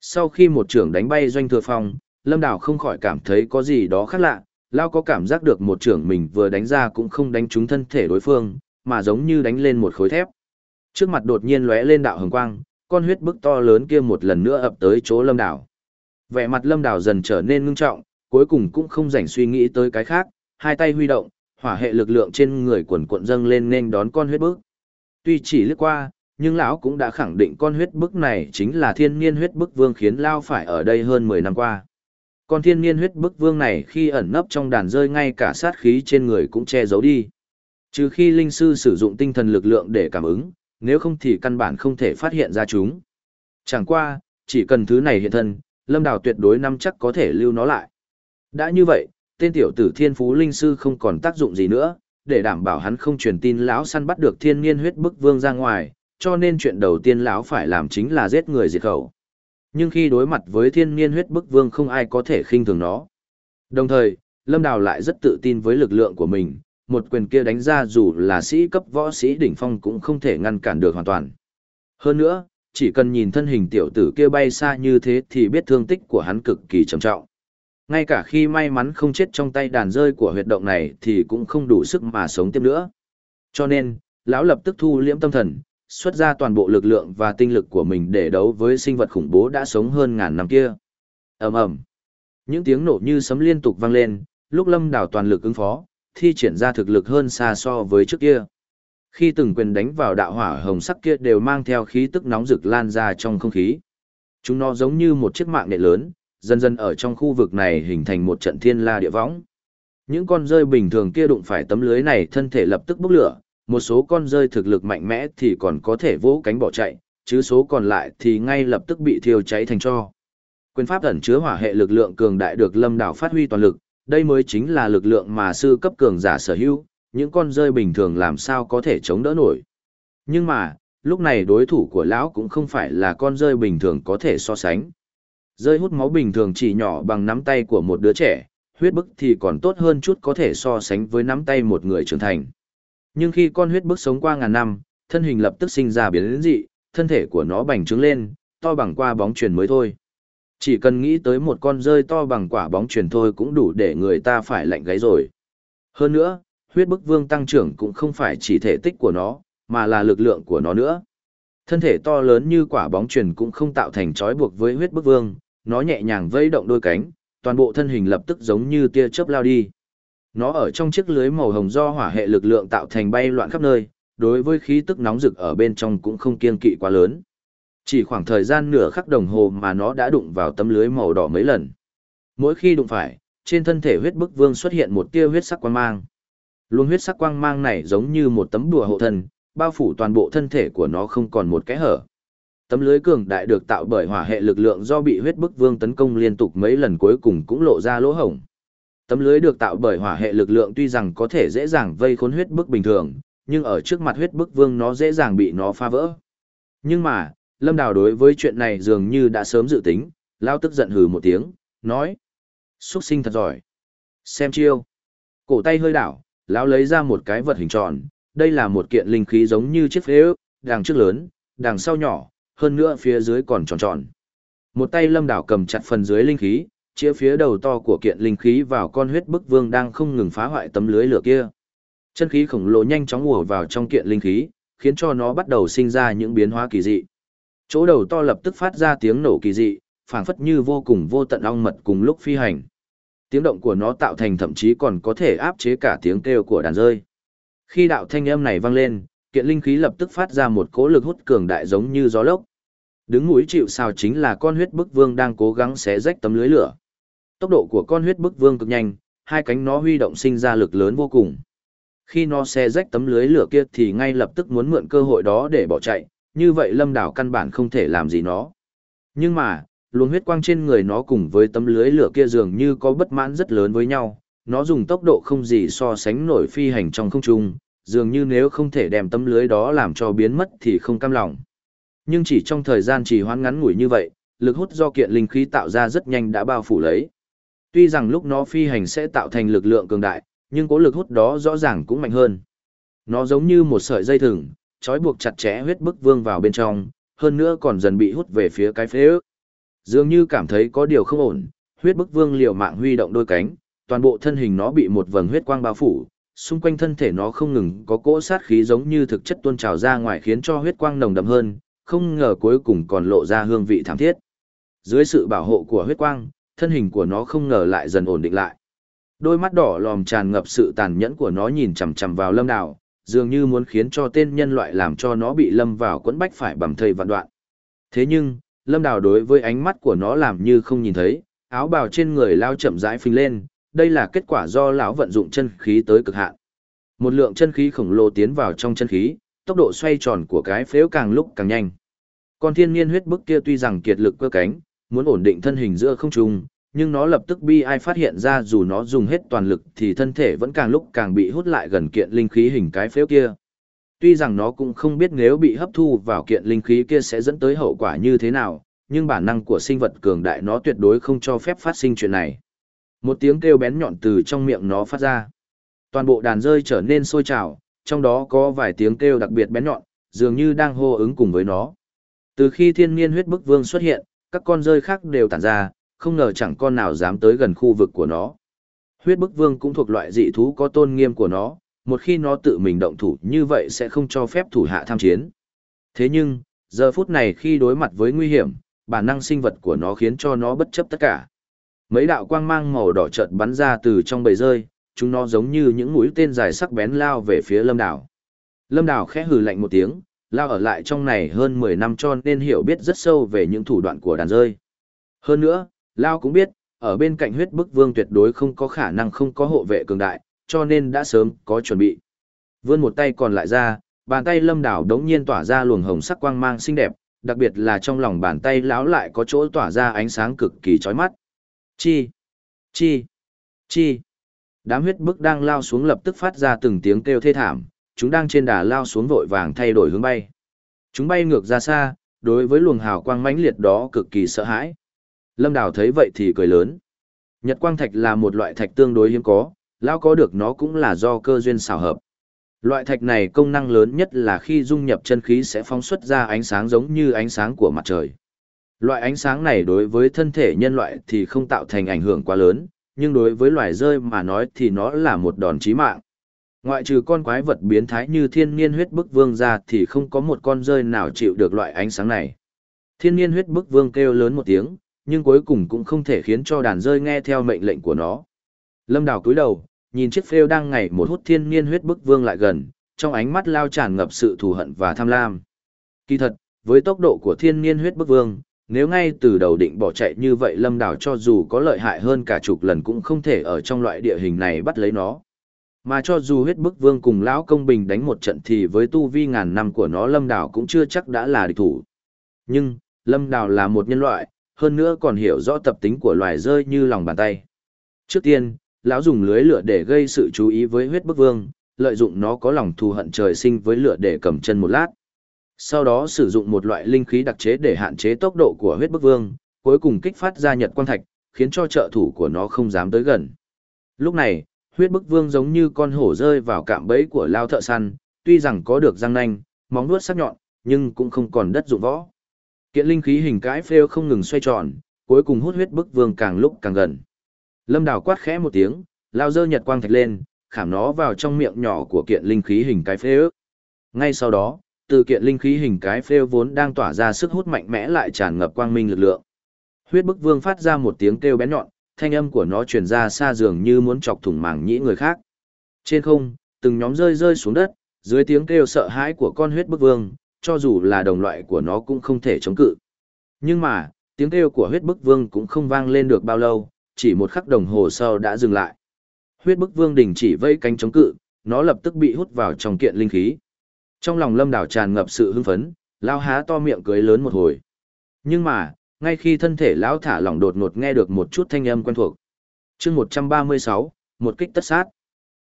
Sau khi một trưởng đánh bay doanh thừa phong, Lâm đảo không khỏi cảm thấy có gì đó khác lạ, Lao có cảm giác được một trưởng mình vừa đánh ra cũng không đánh trúng thân thể đối phương, mà giống như đánh lên một khối thép. Trước mặt đột nhiên lóe lên đạo hồng quang, con huyết bức to lớn kia một lần nữa ập tới chỗ Lâm đảo. Vẻ mặt Lâm Đào dần trở nên ngưng trọng, cuối cùng cũng không rảnh suy nghĩ tới cái khác, hai tay huy động, hỏa hệ lực lượng trên người quần cuộn dâng lên nên đón con huyết bức. Tuy chỉ lướt qua, nhưng lão cũng đã khẳng định con huyết bức này chính là thiên niên huyết bức vương khiến lao phải ở đây hơn 10 năm qua. Con thiên niên huyết bức vương này khi ẩn nấp trong đàn rơi ngay cả sát khí trên người cũng che giấu đi. Trừ khi linh sư sử dụng tinh thần lực lượng để cảm ứng, nếu không thì căn bản không thể phát hiện ra chúng. Chẳng qua, chỉ cần thứ này hiện thân, lâm đào tuyệt đối năm chắc có thể lưu nó lại. Đã như vậy, tên tiểu tử thiên phú linh sư không còn tác dụng gì nữa, để đảm bảo hắn không truyền tin lão săn bắt được thiên niên huyết bức vương ra ngoài, cho nên chuyện đầu tiên lão phải làm chính là giết người diệt khẩu. Nhưng khi đối mặt với thiên niên huyết bức vương không ai có thể khinh thường nó. Đồng thời, Lâm Đào lại rất tự tin với lực lượng của mình, một quyền kia đánh ra dù là sĩ cấp võ sĩ đỉnh phong cũng không thể ngăn cản được hoàn toàn. Hơn nữa, chỉ cần nhìn thân hình tiểu tử kia bay xa như thế thì biết thương tích của hắn cực kỳ trầm trọng. Ngay cả khi may mắn không chết trong tay đàn rơi của huyệt động này thì cũng không đủ sức mà sống tiếp nữa. Cho nên, lão lập tức thu liễm tâm thần, xuất ra toàn bộ lực lượng và tinh lực của mình để đấu với sinh vật khủng bố đã sống hơn ngàn năm kia. ầm ầm, những tiếng nổ như sấm liên tục vang lên, lúc Lâm Đào toàn lực ứng phó, thi triển ra thực lực hơn xa so với trước kia. Khi từng quyền đánh vào đạo hỏa hồng sắc kia đều mang theo khí tức nóng rực lan ra trong không khí. Chúng nó giống như một chiếc mạng nhện lớn, dần dần ở trong khu vực này hình thành một trận thiên la địa võng. Những con rơi bình thường kia đụng phải tấm lưới này thân thể lập tức bốc lửa, một số con rơi thực lực mạnh mẽ thì còn có thể vỗ cánh bỏ chạy, chứ số còn lại thì ngay lập tức bị thiêu cháy thành tro. Quyền pháp ẩn chứa hỏa hệ lực lượng cường đại được Lâm Đảo phát huy toàn lực, đây mới chính là lực lượng mà sư cấp cường giả sở hữu, những con rơi bình thường làm sao có thể chống đỡ nổi. Nhưng mà, lúc này đối thủ của lão cũng không phải là con rơi bình thường có thể so sánh. Rơi hút máu bình thường chỉ nhỏ bằng nắm tay của một đứa trẻ, huyết bức thì còn tốt hơn chút có thể so sánh với nắm tay một người trưởng thành. Nhưng khi con huyết bức sống qua ngàn năm, thân hình lập tức sinh ra biến dị, thân thể của nó bành trướng lên, to bằng qua bóng truyền mới thôi. Chỉ cần nghĩ tới một con rơi to bằng quả bóng truyền thôi cũng đủ để người ta phải lạnh gáy rồi. Hơn nữa, huyết bức vương tăng trưởng cũng không phải chỉ thể tích của nó, mà là lực lượng của nó nữa. Thân thể to lớn như quả bóng truyền cũng không tạo thành trói buộc với huyết bức vương, nó nhẹ nhàng vây động đôi cánh, toàn bộ thân hình lập tức giống như tia chớp lao đi. Nó ở trong chiếc lưới màu hồng do hỏa hệ lực lượng tạo thành bay loạn khắp nơi, đối với khí tức nóng rực ở bên trong cũng không kiên kỵ quá lớn. Chỉ khoảng thời gian nửa khắc đồng hồ mà nó đã đụng vào tấm lưới màu đỏ mấy lần. Mỗi khi đụng phải, trên thân thể huyết bức vương xuất hiện một tia huyết sắc quang mang. Luồng huyết sắc quang mang này giống như một tấm đùa hộ thân, bao phủ toàn bộ thân thể của nó không còn một cái hở. Tấm lưới cường đại được tạo bởi hỏa hệ lực lượng do bị huyết bức vương tấn công liên tục mấy lần cuối cùng cũng lộ ra lỗ hổng. Tấm lưới được tạo bởi hỏa hệ lực lượng tuy rằng có thể dễ dàng vây khốn huyết bức bình thường, nhưng ở trước mặt huyết bức vương nó dễ dàng bị nó phá vỡ. Nhưng mà, Lâm Đào đối với chuyện này dường như đã sớm dự tính, lao tức giận hừ một tiếng, nói. Xuất sinh thật giỏi. Xem chiêu. Cổ tay hơi đảo, lão lấy ra một cái vật hình tròn, đây là một kiện linh khí giống như chiếc phế ước, đằng trước lớn, đằng sau nhỏ, hơn nữa phía dưới còn tròn tròn. Một tay lâm đảo cầm chặt phần dưới linh khí, chia phía đầu to của kiện linh khí vào con huyết bức vương đang không ngừng phá hoại tấm lưới lửa kia. Chân khí khổng lồ nhanh chóng ùa vào trong kiện linh khí, khiến cho nó bắt đầu sinh ra những biến hóa kỳ dị. Chỗ đầu to lập tức phát ra tiếng nổ kỳ dị, phảng phất như vô cùng vô tận ong mật cùng lúc phi hành. Tiếng động của nó tạo thành thậm chí còn có thể áp chế cả tiếng kêu của đàn rơi. Khi đạo thanh âm này vang lên, kiện linh khí lập tức phát ra một cỗ lực hút cường đại giống như gió lốc. Đứng mũi chịu sào chính là con huyết bức vương đang cố gắng xé rách tấm lưới lửa. Tốc độ của con huyết bức vương cực nhanh, hai cánh nó huy động sinh ra lực lớn vô cùng. Khi nó xé rách tấm lưới lửa kia thì ngay lập tức muốn mượn cơ hội đó để bỏ chạy, như vậy lâm đảo căn bản không thể làm gì nó. Nhưng mà, luồng huyết quang trên người nó cùng với tấm lưới lửa kia dường như có bất mãn rất lớn với nhau, nó dùng tốc độ không gì so sánh nổi phi hành trong không trung, dường như nếu không thể đem tấm lưới đó làm cho biến mất thì không cam lòng. Nhưng chỉ trong thời gian trì hoãn ngắn ngủi như vậy, lực hút do kiện linh khí tạo ra rất nhanh đã bao phủ lấy. Tuy rằng lúc nó phi hành sẽ tạo thành lực lượng cường đại, nhưng cố lực hút đó rõ ràng cũng mạnh hơn. Nó giống như một sợi dây thừng, trói buộc chặt chẽ huyết bức vương vào bên trong, hơn nữa còn dần bị hút về phía cái phế ước. Dường như cảm thấy có điều không ổn, huyết bức vương liều mạng huy động đôi cánh, toàn bộ thân hình nó bị một vầng huyết quang bao phủ, xung quanh thân thể nó không ngừng có cỗ sát khí giống như thực chất tuôn trào ra ngoài khiến cho huyết quang nồng đậm hơn, không ngờ cuối cùng còn lộ ra hương vị thảm thiết. Dưới sự bảo hộ của huyết quang, thân hình của nó không ngờ lại dần ổn định lại. Đôi mắt đỏ lòm tràn ngập sự tàn nhẫn của nó nhìn chằm chằm vào lâm đào, dường như muốn khiến cho tên nhân loại làm cho nó bị lâm vào quẫn bách phải bầm thây vạn đoạn. Thế nhưng, lâm đào đối với ánh mắt của nó làm như không nhìn thấy, áo bào trên người lao chậm rãi phình lên, đây là kết quả do lão vận dụng chân khí tới cực hạn. Một lượng chân khí khổng lồ tiến vào trong chân khí, tốc độ xoay tròn của cái phếu càng lúc càng nhanh. Con thiên niên huyết bức kia tuy rằng kiệt lực cơ cánh, muốn ổn định thân hình giữa không trung, nhưng nó lập tức bi ai phát hiện ra dù nó dùng hết toàn lực thì thân thể vẫn càng lúc càng bị hút lại gần kiện linh khí hình cái phếu kia. Tuy rằng nó cũng không biết nếu bị hấp thu vào kiện linh khí kia sẽ dẫn tới hậu quả như thế nào, nhưng bản năng của sinh vật cường đại nó tuyệt đối không cho phép phát sinh chuyện này. Một tiếng kêu bén nhọn từ trong miệng nó phát ra. Toàn bộ đàn rơi trở nên sôi trào, trong đó có vài tiếng kêu đặc biệt bén nhọn, dường như đang hô ứng cùng với nó. Từ khi thiên niên huyết bức vương xuất hiện, các con rơi khác đều tản ra, không ngờ chẳng con nào dám tới gần khu vực của nó. Huyết bức vương cũng thuộc loại dị thú có tôn nghiêm của nó, một khi nó tự mình động thủ như vậy sẽ không cho phép thủ hạ tham chiến. Thế nhưng, giờ phút này khi đối mặt với nguy hiểm, bản năng sinh vật của nó khiến cho nó bất chấp tất cả. Mấy đạo quang mang màu đỏ chợt bắn ra từ trong bầy rơi, chúng nó giống như những mũi tên dài sắc bén lao về phía lâm đảo. Lâm đảo khẽ hừ lạnh một tiếng, lao ở lại trong này hơn 10 năm cho nên hiểu biết rất sâu về những thủ đoạn của đàn rơi. Hơn nữa, Lao cũng biết, ở bên cạnh huyết bức vương tuyệt đối không có khả năng không có hộ vệ cường đại, cho nên đã sớm có chuẩn bị. Vươn một tay còn lại ra, bàn tay lâm đảo đống nhiên tỏa ra luồng hồng sắc quang mang xinh đẹp, đặc biệt là trong lòng bàn tay lão lại có chỗ tỏa ra ánh sáng cực kỳ chói mắt. Chi! Chi! Chi! Đám huyết bức đang lao xuống lập tức phát ra từng tiếng kêu thê thảm, chúng đang trên đà lao xuống vội vàng thay đổi hướng bay. Chúng bay ngược ra xa, đối với luồng hào quang mãnh liệt đó cực kỳ sợ hãi. Lâm Đào thấy vậy thì cười lớn. Nhật quang thạch là một loại thạch tương đối hiếm có, lão có được nó cũng là do cơ duyên xảo hợp. Loại thạch này công năng lớn nhất là khi dung nhập chân khí sẽ phóng xuất ra ánh sáng giống như ánh sáng của mặt trời. Loại ánh sáng này đối với thân thể nhân loại thì không tạo thành ảnh hưởng quá lớn, nhưng đối với loài rơi mà nói thì nó là một đòn chí mạng. Ngoại trừ con quái vật biến thái như thiên niên huyết bức vương ra thì không có một con rơi nào chịu được loại ánh sáng này. Thiên niên huyết bức vương kêu lớn một tiếng, nhưng cuối cùng cũng không thể khiến cho đàn rơi nghe theo mệnh lệnh của nó. Lâm Đào cúi đầu, nhìn chiếc phêu đang ngày một hút thiên niên huyết bức vương lại gần, trong ánh mắt lao tràn ngập sự thù hận và tham lam. Kỳ thật, với tốc độ của thiên niên huyết bức vương, nếu ngay từ đầu định bỏ chạy như vậy Lâm Đào cho dù có lợi hại hơn cả chục lần cũng không thể ở trong loại địa hình này bắt lấy nó. Mà cho dù huyết bức vương cùng lão công bình đánh một trận thì với tu vi ngàn năm của nó Lâm Đào cũng chưa chắc đã là địch thủ. Nhưng, Lâm Đào là một nhân loại, hơn nữa còn hiểu rõ tập tính của loài rơi như lòng bàn tay. Trước tiên, lão dùng lưới lửa để gây sự chú ý với huyết bức vương, lợi dụng nó có lòng thù hận trời sinh với lửa để cầm chân một lát. Sau đó sử dụng một loại linh khí đặc chế để hạn chế tốc độ của huyết bức vương, cuối cùng kích phát ra nhật quang thạch, khiến cho trợ thủ của nó không dám tới gần. Lúc này, huyết bức vương giống như con hổ rơi vào cạm bẫy của lao thợ săn, tuy rằng có được răng nanh, móng vuốt sắc nhọn, nhưng cũng không còn đất dụng võ. Kiện linh khí hình cãi phêu không ngừng xoay tròn, cuối cùng hút huyết bức vương càng lúc càng gần. Lâm Đào quát khẽ một tiếng, lao dơ nhật quang thạch lên, khảm nó vào trong miệng nhỏ của kiện linh khí hình cái phêu. Ngay sau đó, từ kiện linh khí hình cái phêu vốn đang tỏa ra sức hút mạnh mẽ lại tràn ngập quang minh lực lượng. Huyết bức vương phát ra một tiếng kêu bén nhọn, thanh âm của nó truyền ra xa dường như muốn chọc thủng màng nhĩ người khác. Trên không, từng nhóm rơi rơi xuống đất, dưới tiếng kêu sợ hãi của con huyết bức vương, cho dù là đồng loại của nó cũng không thể chống cự. Nhưng mà, tiếng kêu của huyết bức vương cũng không vang lên được bao lâu, chỉ một khắc đồng hồ sau đã dừng lại. Huyết bức vương đình chỉ vây cánh chống cự, nó lập tức bị hút vào trong kiện linh khí. Trong lòng lâm đảo tràn ngập sự hưng phấn, lao há to miệng cưới lớn một hồi. Nhưng mà, ngay khi thân thể lão thả lỏng đột ngột nghe được một chút thanh âm quen thuộc. chương 136, một kích tất sát.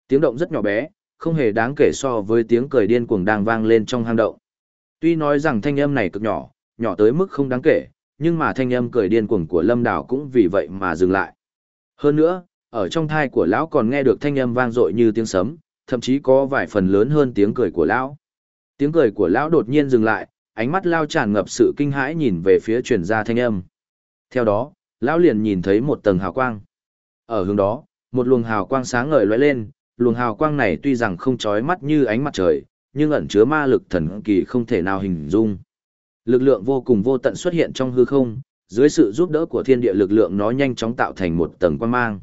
Tiếng động rất nhỏ bé, không hề đáng kể so với tiếng cười điên cuồng đang vang lên trong hang động. Tuy nói rằng thanh âm này cực nhỏ, nhỏ tới mức không đáng kể, nhưng mà thanh âm cười điên cuồng của Lâm Đào cũng vì vậy mà dừng lại. Hơn nữa, ở trong thai của lão còn nghe được thanh âm vang dội như tiếng sấm, thậm chí có vài phần lớn hơn tiếng cười của lão. Tiếng cười của lão đột nhiên dừng lại, ánh mắt lao tràn ngập sự kinh hãi nhìn về phía truyền ra thanh âm. Theo đó, lão liền nhìn thấy một tầng hào quang. Ở hướng đó, một luồng hào quang sáng ngời lóe lên, luồng hào quang này tuy rằng không chói mắt như ánh mặt trời, nhưng ẩn chứa ma lực thần kỳ không thể nào hình dung. Lực lượng vô cùng vô tận xuất hiện trong hư không, dưới sự giúp đỡ của thiên địa lực lượng nó nhanh chóng tạo thành một tầng quang mang.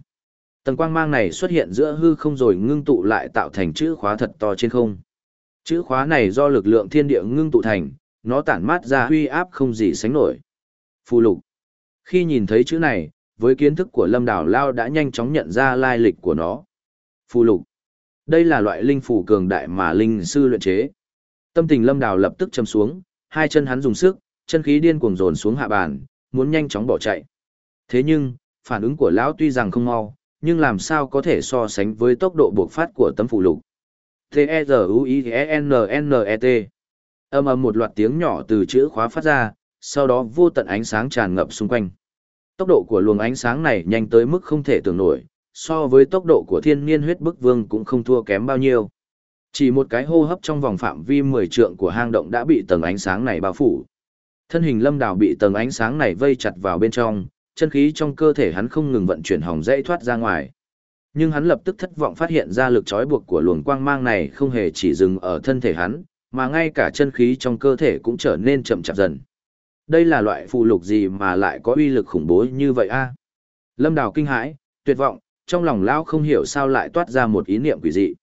Tầng quang mang này xuất hiện giữa hư không rồi ngưng tụ lại tạo thành chữ khóa thật to trên không. Chữ khóa này do lực lượng thiên địa ngưng tụ thành, nó tản mát ra huy áp không gì sánh nổi. Phù lục. Khi nhìn thấy chữ này, với kiến thức của Lâm Đảo Lao đã nhanh chóng nhận ra lai lịch của nó. Phù lục. Đây là loại linh phù cường đại mà linh sư luyện chế. Tâm tình Lâm Đào lập tức châm xuống, hai chân hắn dùng sức, chân khí điên cuồng dồn xuống hạ bàn, muốn nhanh chóng bỏ chạy. Thế nhưng, phản ứng của lão tuy rằng không mau, nhưng làm sao có thể so sánh với tốc độ buộc phát của tấm phụ lục. T-E-Z-U-I-E-N-N-E-T Âm Âm ầm một loạt tiếng nhỏ từ chữ khóa phát ra, sau đó vô tận ánh sáng tràn ngập xung quanh. Tốc độ của luồng ánh sáng này nhanh tới mức không thể tưởng nổi, so với tốc độ của thiên niên huyết bức vương cũng không thua kém bao nhiêu. Chỉ một cái hô hấp trong vòng phạm vi 10 trượng của hang động đã bị tầng ánh sáng này bao phủ. Thân hình lâm đào bị tầng ánh sáng này vây chặt vào bên trong, chân khí trong cơ thể hắn không ngừng vận chuyển hỏng dãy thoát ra ngoài. Nhưng hắn lập tức thất vọng phát hiện ra lực trói buộc của luồng quang mang này không hề chỉ dừng ở thân thể hắn, mà ngay cả chân khí trong cơ thể cũng trở nên chậm chạp dần. Đây là loại phù lục gì mà lại có uy lực khủng bố như vậy a? Lâm Đào kinh hãi, tuyệt vọng, trong lòng lão không hiểu sao lại toát ra một ý niệm quỷ dị.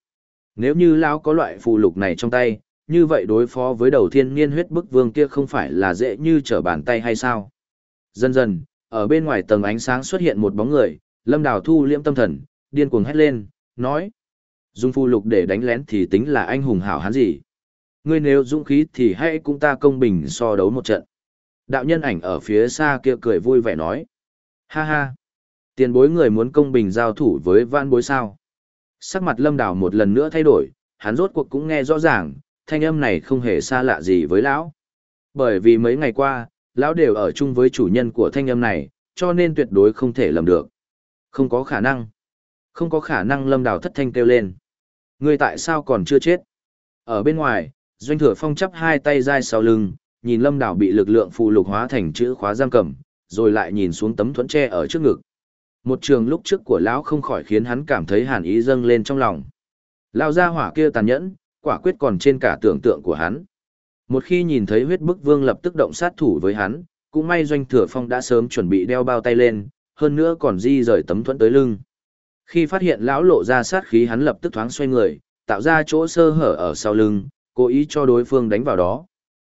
Nếu như lão có loại phù lục này trong tay, như vậy đối phó với đầu thiên niên huyết bức vương kia không phải là dễ như trở bàn tay hay sao? Dần dần, ở bên ngoài tầng ánh sáng xuất hiện một bóng người, Lâm Đào thu liễm tâm thần, điên cuồng hét lên, nói: Dung phu lục để đánh lén thì tính là anh hùng hảo hán gì? Ngươi nếu dũng khí thì hãy cùng ta công bình so đấu một trận." Đạo nhân ảnh ở phía xa kia cười vui vẻ nói: "Ha ha, tiền bối người muốn công bình giao thủ với vãn bối sao. Sắc mặt lâm đào một lần nữa thay đổi, hắn rốt cuộc cũng nghe rõ ràng, thanh âm này không hề xa lạ gì với lão. Bởi vì mấy ngày qua, lão đều ở chung với chủ nhân của thanh âm này, cho nên tuyệt đối không thể lầm được. Không có khả năng. Không có khả năng lâm đào thất thanh kêu lên. Người tại sao còn chưa chết? Ở bên ngoài, doanh thừa phong chắp hai tay dai sau lưng, nhìn lâm đào bị lực lượng phụ lục hóa thành chữ khóa giam cầm, rồi lại nhìn xuống tấm thuẫn tre ở trước ngực, một trường lúc trước của lão không khỏi khiến hắn cảm thấy hàn ý dâng lên trong lòng. Lão ra hỏa kia tàn nhẫn, quả quyết còn trên cả tưởng tượng của hắn. Một khi nhìn thấy huyết bức vương lập tức động sát thủ với hắn, cũng may doanh thừa phong đã sớm chuẩn bị đeo bao tay lên, hơn nữa còn di rời tấm thuẫn tới lưng. Khi phát hiện lão lộ ra sát khí hắn lập tức thoáng xoay người, tạo ra chỗ sơ hở ở sau lưng, cố ý cho đối phương đánh vào đó.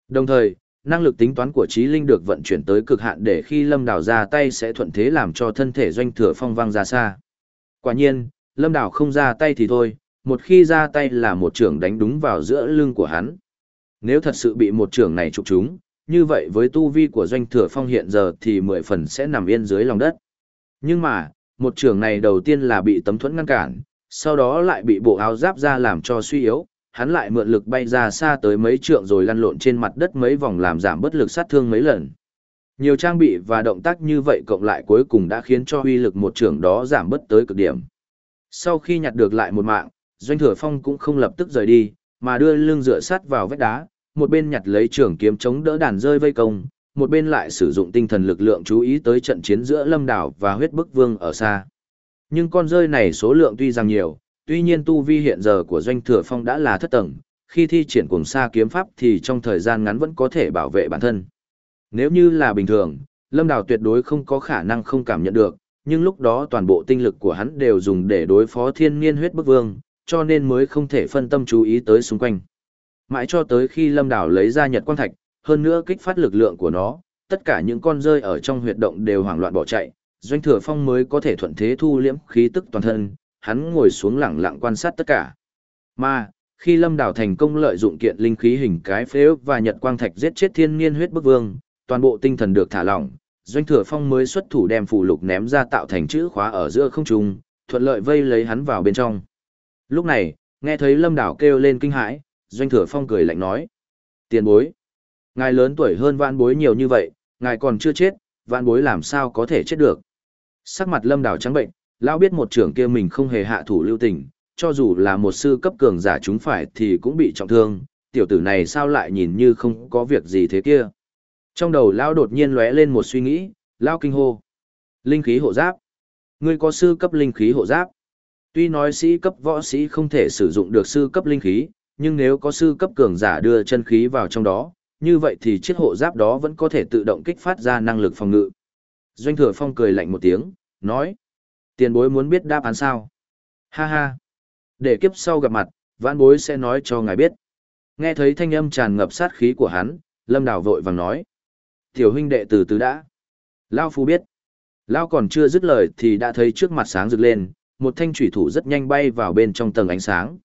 Đồng thời, năng lực tính toán của trí linh được vận chuyển tới cực hạn để khi lâm đào ra tay sẽ thuận thế làm cho thân thể doanh thừa phong văng ra xa quả nhiên lâm đào không ra tay thì thôi một khi ra tay là một trưởng đánh đúng vào giữa lưng của hắn nếu thật sự bị một trưởng này trục trúng như vậy với tu vi của doanh thừa phong hiện giờ thì mười phần sẽ nằm yên dưới lòng đất nhưng mà một trưởng này đầu tiên là bị tấm thuẫn ngăn cản sau đó lại bị bộ áo giáp ra làm cho suy yếu hắn lại mượn lực bay ra xa tới mấy trượng rồi lăn lộn trên mặt đất mấy vòng làm giảm bất lực sát thương mấy lần. Nhiều trang bị và động tác như vậy cộng lại cuối cùng đã khiến cho uy lực một trưởng đó giảm bất tới cực điểm. Sau khi nhặt được lại một mạng, Doanh Thừa Phong cũng không lập tức rời đi, mà đưa lưng dựa sát vào vách đá, một bên nhặt lấy trường kiếm chống đỡ đàn rơi vây công, một bên lại sử dụng tinh thần lực lượng chú ý tới trận chiến giữa Lâm Đảo và Huyết Bức Vương ở xa. Nhưng con rơi này số lượng tuy rằng nhiều, Tuy nhiên tu vi hiện giờ của doanh thừa phong đã là thất tầng, khi thi triển cùng xa kiếm pháp thì trong thời gian ngắn vẫn có thể bảo vệ bản thân. Nếu như là bình thường, Lâm Đào tuyệt đối không có khả năng không cảm nhận được, nhưng lúc đó toàn bộ tinh lực của hắn đều dùng để đối phó thiên niên huyết bức vương, cho nên mới không thể phân tâm chú ý tới xung quanh. Mãi cho tới khi Lâm Đảo lấy ra nhật quang thạch, hơn nữa kích phát lực lượng của nó, tất cả những con rơi ở trong huyệt động đều hoảng loạn bỏ chạy, doanh thừa phong mới có thể thuận thế thu liễm khí tức toàn thân, hắn ngồi xuống lặng lặng quan sát tất cả. Mà, khi Lâm Đảo thành công lợi dụng kiện linh khí hình cái phế và nhật quang thạch giết chết thiên niên huyết bức vương, toàn bộ tinh thần được thả lỏng, Doanh Thừa Phong mới xuất thủ đem phù lục ném ra tạo thành chữ khóa ở giữa không trung, thuận lợi vây lấy hắn vào bên trong. Lúc này, nghe thấy Lâm Đảo kêu lên kinh hãi, Doanh Thừa Phong cười lạnh nói: "Tiền bối, ngài lớn tuổi hơn vạn bối nhiều như vậy, ngài còn chưa chết, vạn bối làm sao có thể chết được?" Sắc mặt Lâm Đảo trắng bệnh, lão biết một trưởng kia mình không hề hạ thủ lưu tình, cho dù là một sư cấp cường giả chúng phải thì cũng bị trọng thương, tiểu tử này sao lại nhìn như không có việc gì thế kia. Trong đầu lão đột nhiên lóe lên một suy nghĩ, lão kinh hô. Linh khí hộ giáp. Ngươi có sư cấp linh khí hộ giáp. Tuy nói sĩ cấp võ sĩ không thể sử dụng được sư cấp linh khí, nhưng nếu có sư cấp cường giả đưa chân khí vào trong đó, như vậy thì chiếc hộ giáp đó vẫn có thể tự động kích phát ra năng lực phòng ngự. Doanh thừa phong cười lạnh một tiếng, nói. Tiền bối muốn biết đáp án sao? Ha ha. Để kiếp sau gặp mặt, vãn bối sẽ nói cho ngài biết. Nghe thấy thanh âm tràn ngập sát khí của hắn, Lâm Đào vội vàng nói. Tiểu huynh đệ từ từ đã. Lao Phu biết. Lao còn chưa dứt lời thì đã thấy trước mặt sáng rực lên, một thanh thủy thủ rất nhanh bay vào bên trong tầng ánh sáng.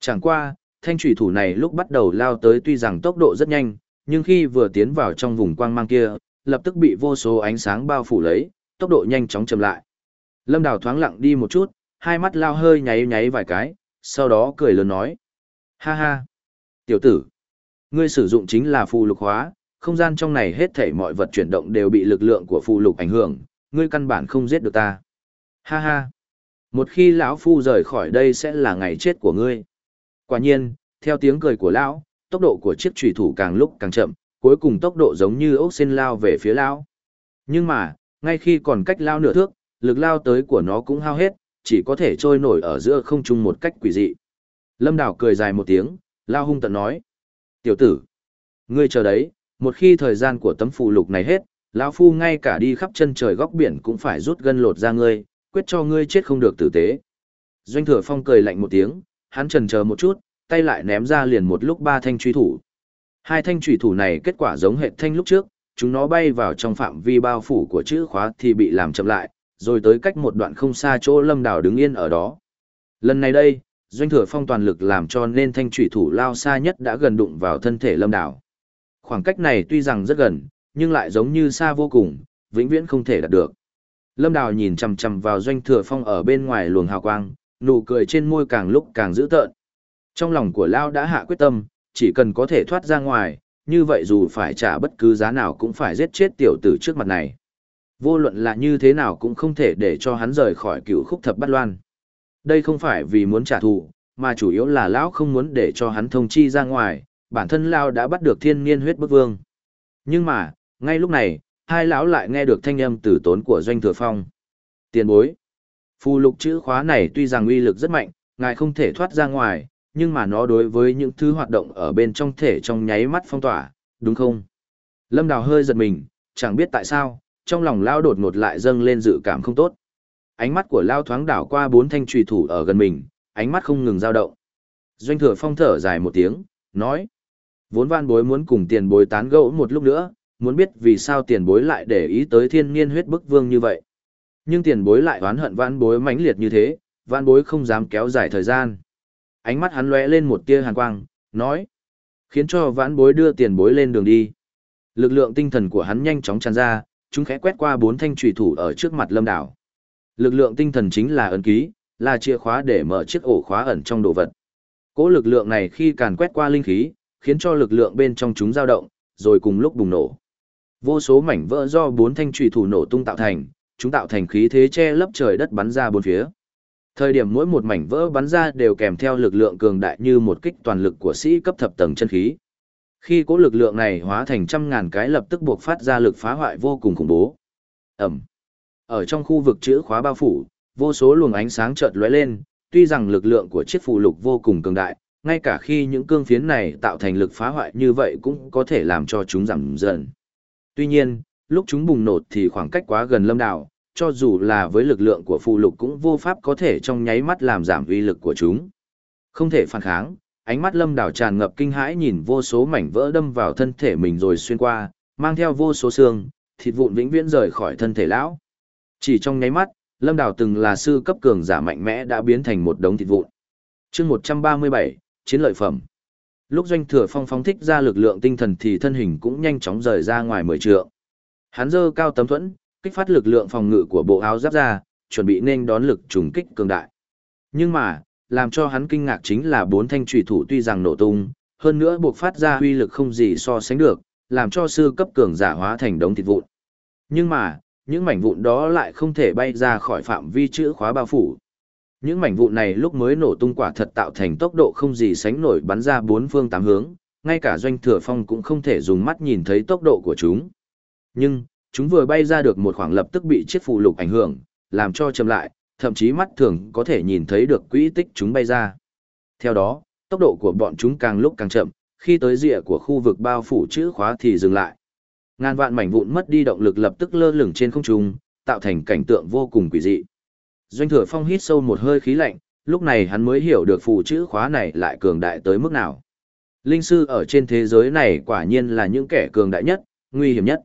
Chẳng qua, thanh thủy thủ này lúc bắt đầu lao tới tuy rằng tốc độ rất nhanh, nhưng khi vừa tiến vào trong vùng quang mang kia, lập tức bị vô số ánh sáng bao phủ lấy, tốc độ nhanh chóng chậm lại. Lâm Đào thoáng lặng đi một chút, hai mắt lao hơi nháy nháy vài cái, sau đó cười lớn nói. Ha ha! Tiểu tử! Ngươi sử dụng chính là phù lục hóa, không gian trong này hết thảy mọi vật chuyển động đều bị lực lượng của phù lục ảnh hưởng, ngươi căn bản không giết được ta. Ha ha! Một khi lão phu rời khỏi đây sẽ là ngày chết của ngươi. Quả nhiên, theo tiếng cười của lão, tốc độ của chiếc chủy thủ càng lúc càng chậm, cuối cùng tốc độ giống như ốc xin lao về phía lão. Nhưng mà, ngay khi còn cách lao nửa thước, lực lao tới của nó cũng hao hết, chỉ có thể trôi nổi ở giữa không trung một cách quỷ dị. Lâm Đào cười dài một tiếng, lao hung tận nói. Tiểu tử, ngươi chờ đấy, một khi thời gian của tấm phù lục này hết, lão phu ngay cả đi khắp chân trời góc biển cũng phải rút gân lột ra ngươi, quyết cho ngươi chết không được tử tế. Doanh thừa phong cười lạnh một tiếng, hắn trần chờ một chút, tay lại ném ra liền một lúc ba thanh truy thủ. Hai thanh truy thủ này kết quả giống hệ thanh lúc trước, chúng nó bay vào trong phạm vi bao phủ của chữ khóa thì bị làm chậm lại, rồi tới cách một đoạn không xa chỗ lâm đảo đứng yên ở đó. Lần này đây, doanh thừa phong toàn lực làm cho nên thanh truy thủ lao xa nhất đã gần đụng vào thân thể lâm đảo. Khoảng cách này tuy rằng rất gần, nhưng lại giống như xa vô cùng, vĩnh viễn không thể đạt được. Lâm Đào nhìn chằm chằm vào doanh thừa phong ở bên ngoài luồng hào quang, nụ cười trên môi càng lúc càng dữ tợn. Trong lòng của Lao đã hạ quyết tâm, chỉ cần có thể thoát ra ngoài, như vậy dù phải trả bất cứ giá nào cũng phải giết chết tiểu tử trước mặt này. Vô luận là như thế nào cũng không thể để cho hắn rời khỏi cựu khúc thập bát loan. Đây không phải vì muốn trả thù, mà chủ yếu là lão không muốn để cho hắn thông chi ra ngoài, bản thân lão đã bắt được thiên niên huyết bức vương. Nhưng mà, ngay lúc này, hai lão lại nghe được thanh âm từ tốn của doanh thừa phong. Tiền bối. Phù lục chữ khóa này tuy rằng uy lực rất mạnh, ngài không thể thoát ra ngoài, nhưng mà nó đối với những thứ hoạt động ở bên trong thể trong nháy mắt phong tỏa, đúng không? Lâm Đào hơi giật mình, chẳng biết tại sao, trong lòng lao đột ngột lại dâng lên dự cảm không tốt. Ánh mắt của lao thoáng đảo qua bốn thanh trùy thủ ở gần mình, ánh mắt không ngừng dao động. Doanh thừa phong thở dài một tiếng, nói. Vốn van bối muốn cùng tiền bối tán gẫu một lúc nữa, muốn biết vì sao tiền bối lại để ý tới thiên niên huyết bức vương như vậy. Nhưng tiền bối lại oán hận vãn bối mãnh liệt như thế, vãn bối không dám kéo dài thời gian. Ánh mắt hắn lóe lên một tia hàn quang, nói. Khiến cho vãn bối đưa tiền bối lên đường đi. Lực lượng tinh thần của hắn nhanh chóng tràn ra, chúng khẽ quét qua bốn thanh trùy thủ ở trước mặt lâm đảo. Lực lượng tinh thần chính là ấn ký, là chìa khóa để mở chiếc ổ khóa ẩn trong đồ vật. Cố lực lượng này khi càn quét qua linh khí, khiến cho lực lượng bên trong chúng dao động, rồi cùng lúc bùng nổ. Vô số mảnh vỡ do bốn thanh trùy thủ nổ tung tạo thành, chúng tạo thành khí thế che lấp trời đất bắn ra bốn phía. Thời điểm mỗi một mảnh vỡ bắn ra đều kèm theo lực lượng cường đại như một kích toàn lực của sĩ cấp thập tầng chân khí. Khi cố lực lượng này hóa thành trăm ngàn cái lập tức buộc phát ra lực phá hoại vô cùng khủng bố. Ẩm. Ở trong khu vực chữ khóa bao phủ, vô số luồng ánh sáng chợt lóe lên, tuy rằng lực lượng của chiếc phù lục vô cùng cường đại, ngay cả khi những cương phiến này tạo thành lực phá hoại như vậy cũng có thể làm cho chúng giảm dần. Tuy nhiên, lúc chúng bùng nổ thì khoảng cách quá gần lâm đảo, cho dù là với lực lượng của phù lục cũng vô pháp có thể trong nháy mắt làm giảm uy lực của chúng. Không thể phản kháng, ánh mắt lâm đảo tràn ngập kinh hãi nhìn vô số mảnh vỡ đâm vào thân thể mình rồi xuyên qua, mang theo vô số xương, thịt vụn vĩnh viễn rời khỏi thân thể lão. Chỉ trong nháy mắt, lâm đảo từng là sư cấp cường giả mạnh mẽ đã biến thành một đống thịt vụn. chương 137, chiến lợi phẩm. Lúc doanh thừa phong phóng thích ra lực lượng tinh thần thì thân hình cũng nhanh chóng rời ra ngoài mười trượng. Hắn giơ cao tấm thuẫn, kích phát lực lượng phòng ngự của bộ áo giáp ra, chuẩn bị nên đón lực trùng kích cường đại. Nhưng mà, làm cho hắn kinh ngạc chính là bốn thanh trùy thủ tuy rằng nổ tung, hơn nữa buộc phát ra uy lực không gì so sánh được, làm cho sư cấp cường giả hóa thành đống thịt vụn. Nhưng mà, những mảnh vụn đó lại không thể bay ra khỏi phạm vi chữ khóa bao phủ. Những mảnh vụn này lúc mới nổ tung quả thật tạo thành tốc độ không gì sánh nổi bắn ra bốn phương tám hướng, ngay cả doanh thừa phong cũng không thể dùng mắt nhìn thấy tốc độ của chúng. Nhưng, chúng vừa bay ra được một khoảng lập tức bị chiếc phụ lục ảnh hưởng, làm cho chậm lại, thậm chí mắt thường có thể nhìn thấy được quỹ tích chúng bay ra. Theo đó, tốc độ của bọn chúng càng lúc càng chậm, khi tới rìa của khu vực bao phủ chữ khóa thì dừng lại. Ngàn vạn mảnh vụn mất đi động lực lập tức lơ lửng trên không trung, tạo thành cảnh tượng vô cùng quỷ dị. Doanh Thừa Phong hít sâu một hơi khí lạnh, lúc này hắn mới hiểu được phù chữ khóa này lại cường đại tới mức nào. Linh sư ở trên thế giới này quả nhiên là những kẻ cường đại nhất, nguy hiểm nhất.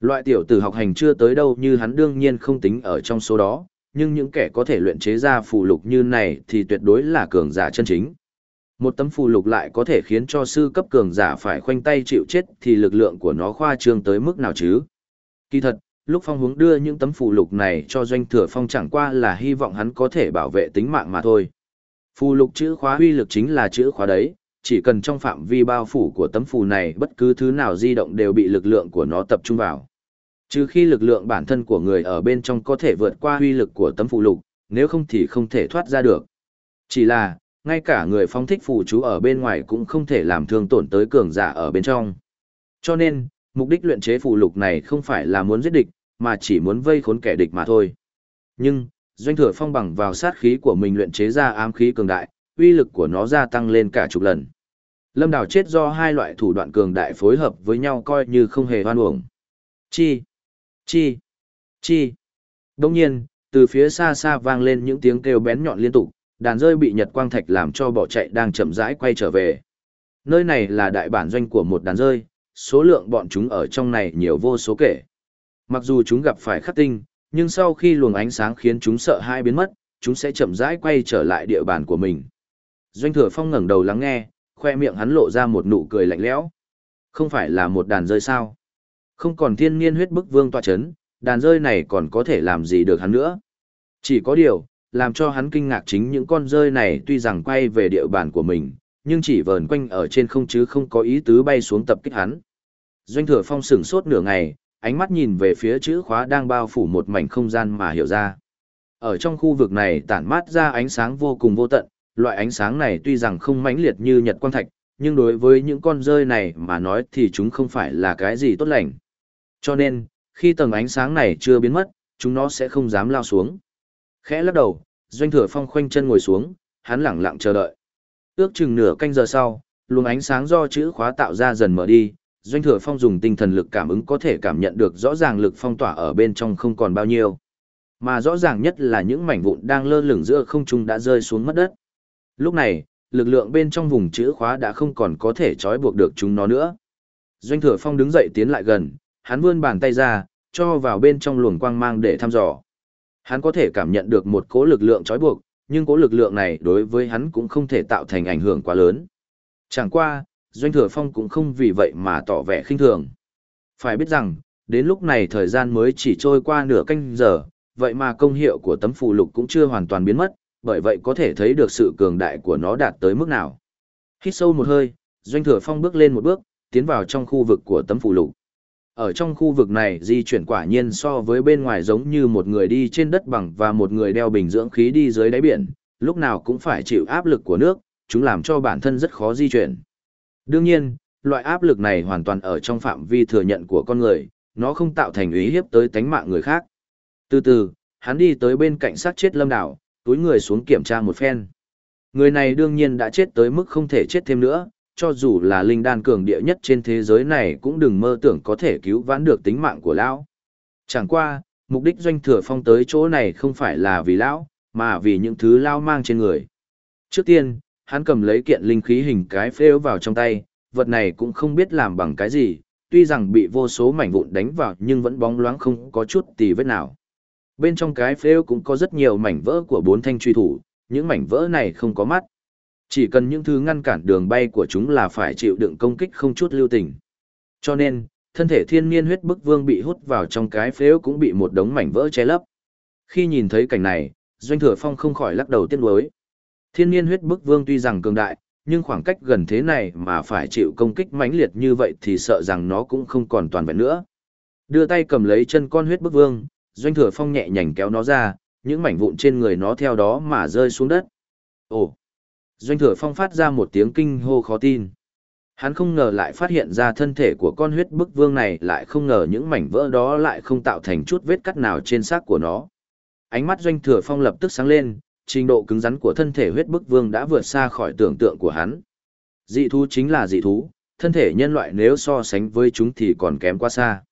Loại tiểu tử học hành chưa tới đâu như hắn đương nhiên không tính ở trong số đó, nhưng những kẻ có thể luyện chế ra phù lục như này thì tuyệt đối là cường giả chân chính. Một tấm phù lục lại có thể khiến cho sư cấp cường giả phải khoanh tay chịu chết thì lực lượng của nó khoa trương tới mức nào chứ? Kỳ thật, lúc phong hướng đưa những tấm phù lục này cho doanh thừa phong chẳng qua là hy vọng hắn có thể bảo vệ tính mạng mà thôi. Phù lục chữ khóa uy lực chính là chữ khóa đấy, chỉ cần trong phạm vi bao phủ của tấm phù này bất cứ thứ nào di động đều bị lực lượng của nó tập trung vào. Trừ khi lực lượng bản thân của người ở bên trong có thể vượt qua uy lực của tấm phù lục, nếu không thì không thể thoát ra được. Chỉ là, ngay cả người phong thích phù chú ở bên ngoài cũng không thể làm thương tổn tới cường giả ở bên trong. Cho nên, mục đích luyện chế phù lục này không phải là muốn giết địch, mà chỉ muốn vây khốn kẻ địch mà thôi. Nhưng, doanh thừa phong bằng vào sát khí của mình luyện chế ra ám khí cường đại, uy lực của nó gia tăng lên cả chục lần. Lâm Đào chết do hai loại thủ đoạn cường đại phối hợp với nhau coi như không hề hoan uổng. Chi, chi, chi. Đông nhiên, từ phía xa xa vang lên những tiếng kêu bén nhọn liên tục, đàn rơi bị Nhật Quang Thạch làm cho bỏ chạy đang chậm rãi quay trở về. Nơi này là đại bản doanh của một đàn rơi, số lượng bọn chúng ở trong này nhiều vô số kể. Mặc dù chúng gặp phải khắc tinh, nhưng sau khi luồng ánh sáng khiến chúng sợ hai biến mất, chúng sẽ chậm rãi quay trở lại địa bàn của mình. Doanh thừa phong ngẩng đầu lắng nghe, khoe miệng hắn lộ ra một nụ cười lạnh lẽo. Không phải là một đàn rơi sao? Không còn thiên niên huyết bức vương tọa chấn, đàn rơi này còn có thể làm gì được hắn nữa? Chỉ có điều, làm cho hắn kinh ngạc chính những con rơi này tuy rằng quay về địa bàn của mình, nhưng chỉ vờn quanh ở trên không chứ không có ý tứ bay xuống tập kích hắn. Doanh thừa phong sửng sốt nửa ngày, ánh mắt nhìn về phía chữ khóa đang bao phủ một mảnh không gian mà hiểu ra. Ở trong khu vực này tản mát ra ánh sáng vô cùng vô tận, loại ánh sáng này tuy rằng không mãnh liệt như nhật quang thạch, nhưng đối với những con rơi này mà nói thì chúng không phải là cái gì tốt lành. Cho nên, khi tầng ánh sáng này chưa biến mất, chúng nó sẽ không dám lao xuống. Khẽ lắc đầu, doanh thừa phong khoanh chân ngồi xuống, hắn lẳng lặng chờ đợi. Ước chừng nửa canh giờ sau, luồng ánh sáng do chữ khóa tạo ra dần mở đi, doanh thừa phong dùng tinh thần lực cảm ứng có thể cảm nhận được rõ ràng lực phong tỏa ở bên trong không còn bao nhiêu. Mà rõ ràng nhất là những mảnh vụn đang lơ lửng giữa không trung đã rơi xuống mất đất. Lúc này, lực lượng bên trong vùng chữ khóa đã không còn có thể trói buộc được chúng nó nữa. Doanh thừa phong đứng dậy tiến lại gần, hắn vươn bàn tay ra, cho vào bên trong luồng quang mang để thăm dò. Hắn có thể cảm nhận được một cỗ lực lượng trói buộc, nhưng cỗ lực lượng này đối với hắn cũng không thể tạo thành ảnh hưởng quá lớn. Chẳng qua, Doanh Thừa Phong cũng không vì vậy mà tỏ vẻ khinh thường. Phải biết rằng, đến lúc này thời gian mới chỉ trôi qua nửa canh giờ, vậy mà công hiệu của tấm phù lục cũng chưa hoàn toàn biến mất, bởi vậy có thể thấy được sự cường đại của nó đạt tới mức nào. Hít sâu một hơi, Doanh Thừa Phong bước lên một bước, tiến vào trong khu vực của tấm phù lục. Ở trong khu vực này di chuyển quả nhiên so với bên ngoài giống như một người đi trên đất bằng và một người đeo bình dưỡng khí đi dưới đáy biển, lúc nào cũng phải chịu áp lực của nước, chúng làm cho bản thân rất khó di chuyển. Đương nhiên, loại áp lực này hoàn toàn ở trong phạm vi thừa nhận của con người, nó không tạo thành ý hiếp tới tánh mạng người khác. Từ từ, hắn đi tới bên cạnh sát chết lâm đảo, túi người xuống kiểm tra một phen. Người này đương nhiên đã chết tới mức không thể chết thêm nữa, cho dù là linh đan cường địa nhất trên thế giới này cũng đừng mơ tưởng có thể cứu vãn được tính mạng của lão. Chẳng qua, mục đích doanh thừa phong tới chỗ này không phải là vì lão, mà vì những thứ lao mang trên người. Trước tiên, hắn cầm lấy kiện linh khí hình cái phêu vào trong tay, vật này cũng không biết làm bằng cái gì, tuy rằng bị vô số mảnh vụn đánh vào nhưng vẫn bóng loáng không có chút tì vết nào. Bên trong cái phêu cũng có rất nhiều mảnh vỡ của bốn thanh truy thủ, những mảnh vỡ này không có mắt. Chỉ cần những thứ ngăn cản đường bay của chúng là phải chịu đựng công kích không chút lưu tình. Cho nên, thân thể thiên niên huyết bức vương bị hút vào trong cái phếu cũng bị một đống mảnh vỡ che lấp. Khi nhìn thấy cảnh này, Doanh Thừa Phong không khỏi lắc đầu tiếc nuối. Thiên niên huyết bức vương tuy rằng cường đại, nhưng khoảng cách gần thế này mà phải chịu công kích mãnh liệt như vậy thì sợ rằng nó cũng không còn toàn vẹn nữa. Đưa tay cầm lấy chân con huyết bức vương, Doanh Thừa Phong nhẹ nhàng kéo nó ra, những mảnh vụn trên người nó theo đó mà rơi xuống đất. Ồ! Doanh Thừa Phong phát ra một tiếng kinh hô khó tin. Hắn không ngờ lại phát hiện ra thân thể của con huyết bức vương này lại không ngờ những mảnh vỡ đó lại không tạo thành chút vết cắt nào trên xác của nó. Ánh mắt Doanh Thừa Phong lập tức sáng lên, trình độ cứng rắn của thân thể huyết bức vương đã vượt xa khỏi tưởng tượng của hắn. Dị thú chính là dị thú, thân thể nhân loại nếu so sánh với chúng thì còn kém quá xa.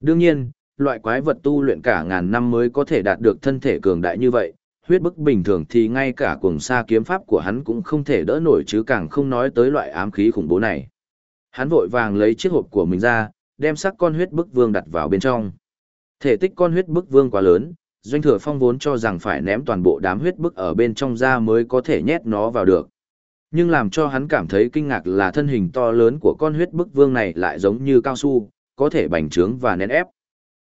Đương nhiên, loại quái vật tu luyện cả ngàn năm mới có thể đạt được thân thể cường đại như vậy, huyết bức bình thường thì ngay cả cuồng sa kiếm pháp của hắn cũng không thể đỡ nổi chứ càng không nói tới loại ám khí khủng bố này. Hắn vội vàng lấy chiếc hộp của mình ra, đem sắc con huyết bức vương đặt vào bên trong. Thể tích con huyết bức vương quá lớn, doanh thừa phong vốn cho rằng phải ném toàn bộ đám huyết bức ở bên trong ra mới có thể nhét nó vào được. Nhưng làm cho hắn cảm thấy kinh ngạc là thân hình to lớn của con huyết bức vương này lại giống như cao su, có thể bành trướng và nén ép.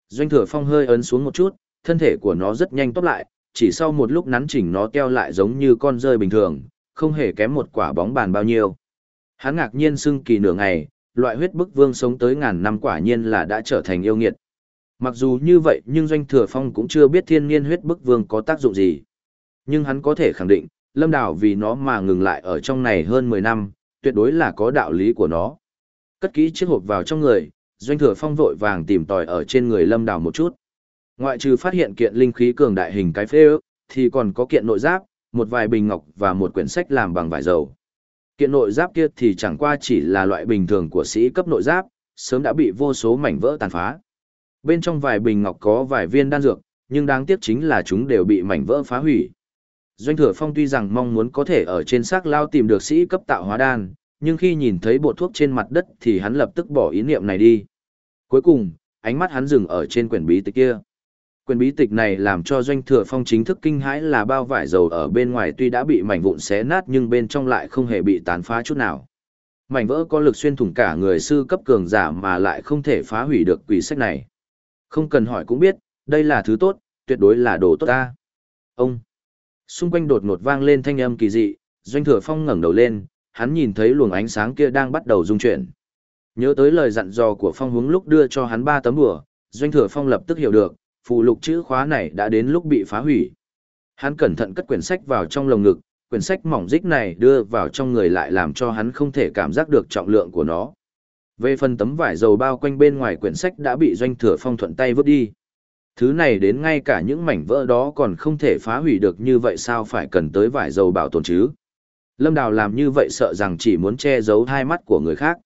Doanh thừa phong hơi ấn xuống một chút, thân thể của nó rất nhanh tốt lại, chỉ sau một lúc nắn chỉnh nó teo lại giống như con rơi bình thường, không hề kém một quả bóng bàn bao nhiêu. Hắn ngạc nhiên sưng kỳ nửa ngày, loại huyết bức vương sống tới ngàn năm quả nhiên là đã trở thành yêu nghiệt. Mặc dù như vậy nhưng Doanh Thừa Phong cũng chưa biết thiên niên huyết bức vương có tác dụng gì. Nhưng hắn có thể khẳng định, Lâm Đảo vì nó mà ngừng lại ở trong này hơn 10 năm, tuyệt đối là có đạo lý của nó. Cất kỹ chiếc hộp vào trong người, Doanh Thừa Phong vội vàng tìm tòi ở trên người Lâm Đảo một chút. Ngoại trừ phát hiện kiện linh khí cường đại hình cái phê ước, thì còn có kiện nội giáp, một vài bình ngọc và một quyển sách làm bằng vải dầu. Kiện nội giáp kia thì chẳng qua chỉ là loại bình thường của sĩ cấp nội giáp, sớm đã bị vô số mảnh vỡ tàn phá. Bên trong vài bình ngọc có vài viên đan dược, nhưng đáng tiếc chính là chúng đều bị mảnh vỡ phá hủy. Doanh thừa phong tuy rằng mong muốn có thể ở trên xác lao tìm được sĩ cấp tạo hóa đan, nhưng khi nhìn thấy bộ thuốc trên mặt đất thì hắn lập tức bỏ ý niệm này đi. Cuối cùng, ánh mắt hắn dừng ở trên quyển bí tịch kia. Quyển bí tịch này làm cho doanh thừa phong chính thức kinh hãi là bao vải dầu ở bên ngoài tuy đã bị mảnh vụn xé nát nhưng bên trong lại không hề bị tàn phá chút nào. Mảnh vỡ có lực xuyên thủng cả người sư cấp cường giả mà lại không thể phá hủy được quỷ sách này. Không cần hỏi cũng biết, đây là thứ tốt, tuyệt đối là đồ tốt ta. Ông! Xung quanh đột ngột vang lên thanh âm kỳ dị, doanh thừa phong ngẩng đầu lên, hắn nhìn thấy luồng ánh sáng kia đang bắt đầu rung chuyển. Nhớ tới lời dặn dò của phong hướng lúc đưa cho hắn ba tấm bùa, doanh thừa phong lập tức hiểu được, phù lục chữ khóa này đã đến lúc bị phá hủy. Hắn cẩn thận cất quyển sách vào trong lồng ngực, quyển sách mỏng dích này đưa vào trong người lại làm cho hắn không thể cảm giác được trọng lượng của nó. Về phần tấm vải dầu bao quanh bên ngoài quyển sách đã bị doanh thừa phong thuận tay vứt đi. Thứ này đến ngay cả những mảnh vỡ đó còn không thể phá hủy được như vậy sao phải cần tới vải dầu bảo tồn chứ. Lâm Đào làm như vậy sợ rằng chỉ muốn che giấu hai mắt của người khác.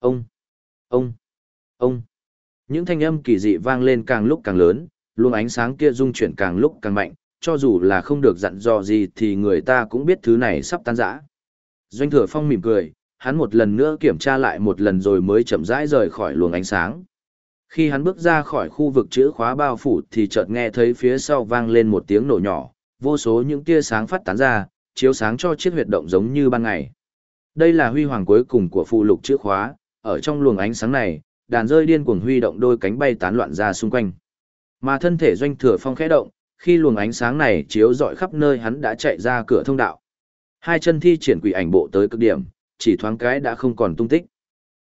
Ông! Ông! Ông! Những thanh âm kỳ dị vang lên càng lúc càng lớn, luồng ánh sáng kia rung chuyển càng lúc càng mạnh, cho dù là không được dặn dò gì thì người ta cũng biết thứ này sắp tan rã. Doanh thừa phong mỉm cười, hắn một lần nữa kiểm tra lại một lần rồi mới chậm rãi rời khỏi luồng ánh sáng. Khi hắn bước ra khỏi khu vực chữ khóa bao phủ thì chợt nghe thấy phía sau vang lên một tiếng nổ nhỏ, vô số những tia sáng phát tán ra, chiếu sáng cho chiếc huyệt động giống như ban ngày. Đây là huy hoàng cuối cùng của phụ lục chữ khóa, ở trong luồng ánh sáng này, đàn rơi điên cuồng huy động đôi cánh bay tán loạn ra xung quanh. Mà thân thể doanh thừa phong khẽ động, khi luồng ánh sáng này chiếu rọi khắp nơi hắn đã chạy ra cửa thông đạo. Hai chân thi triển quỷ ảnh bộ tới cực điểm, chỉ thoáng cái đã không còn tung tích.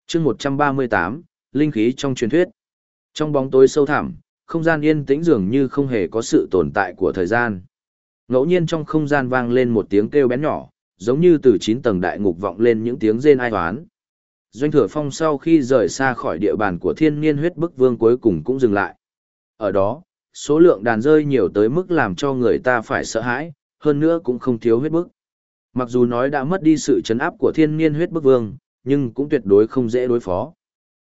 chương 138, Linh khí trong truyền thuyết. Trong bóng tối sâu thẳm, không gian yên tĩnh dường như không hề có sự tồn tại của thời gian. Ngẫu nhiên trong không gian vang lên một tiếng kêu bén nhỏ, giống như từ chín tầng đại ngục vọng lên những tiếng rên ai toán. Doanh thừa phong sau khi rời xa khỏi địa bàn của thiên niên huyết bức vương cuối cùng cũng dừng lại. Ở đó, số lượng đàn rơi nhiều tới mức làm cho người ta phải sợ hãi, hơn nữa cũng không thiếu huyết bức. Mặc dù nói đã mất đi sự chấn áp của thiên niên huyết bức vương, nhưng cũng tuyệt đối không dễ đối phó.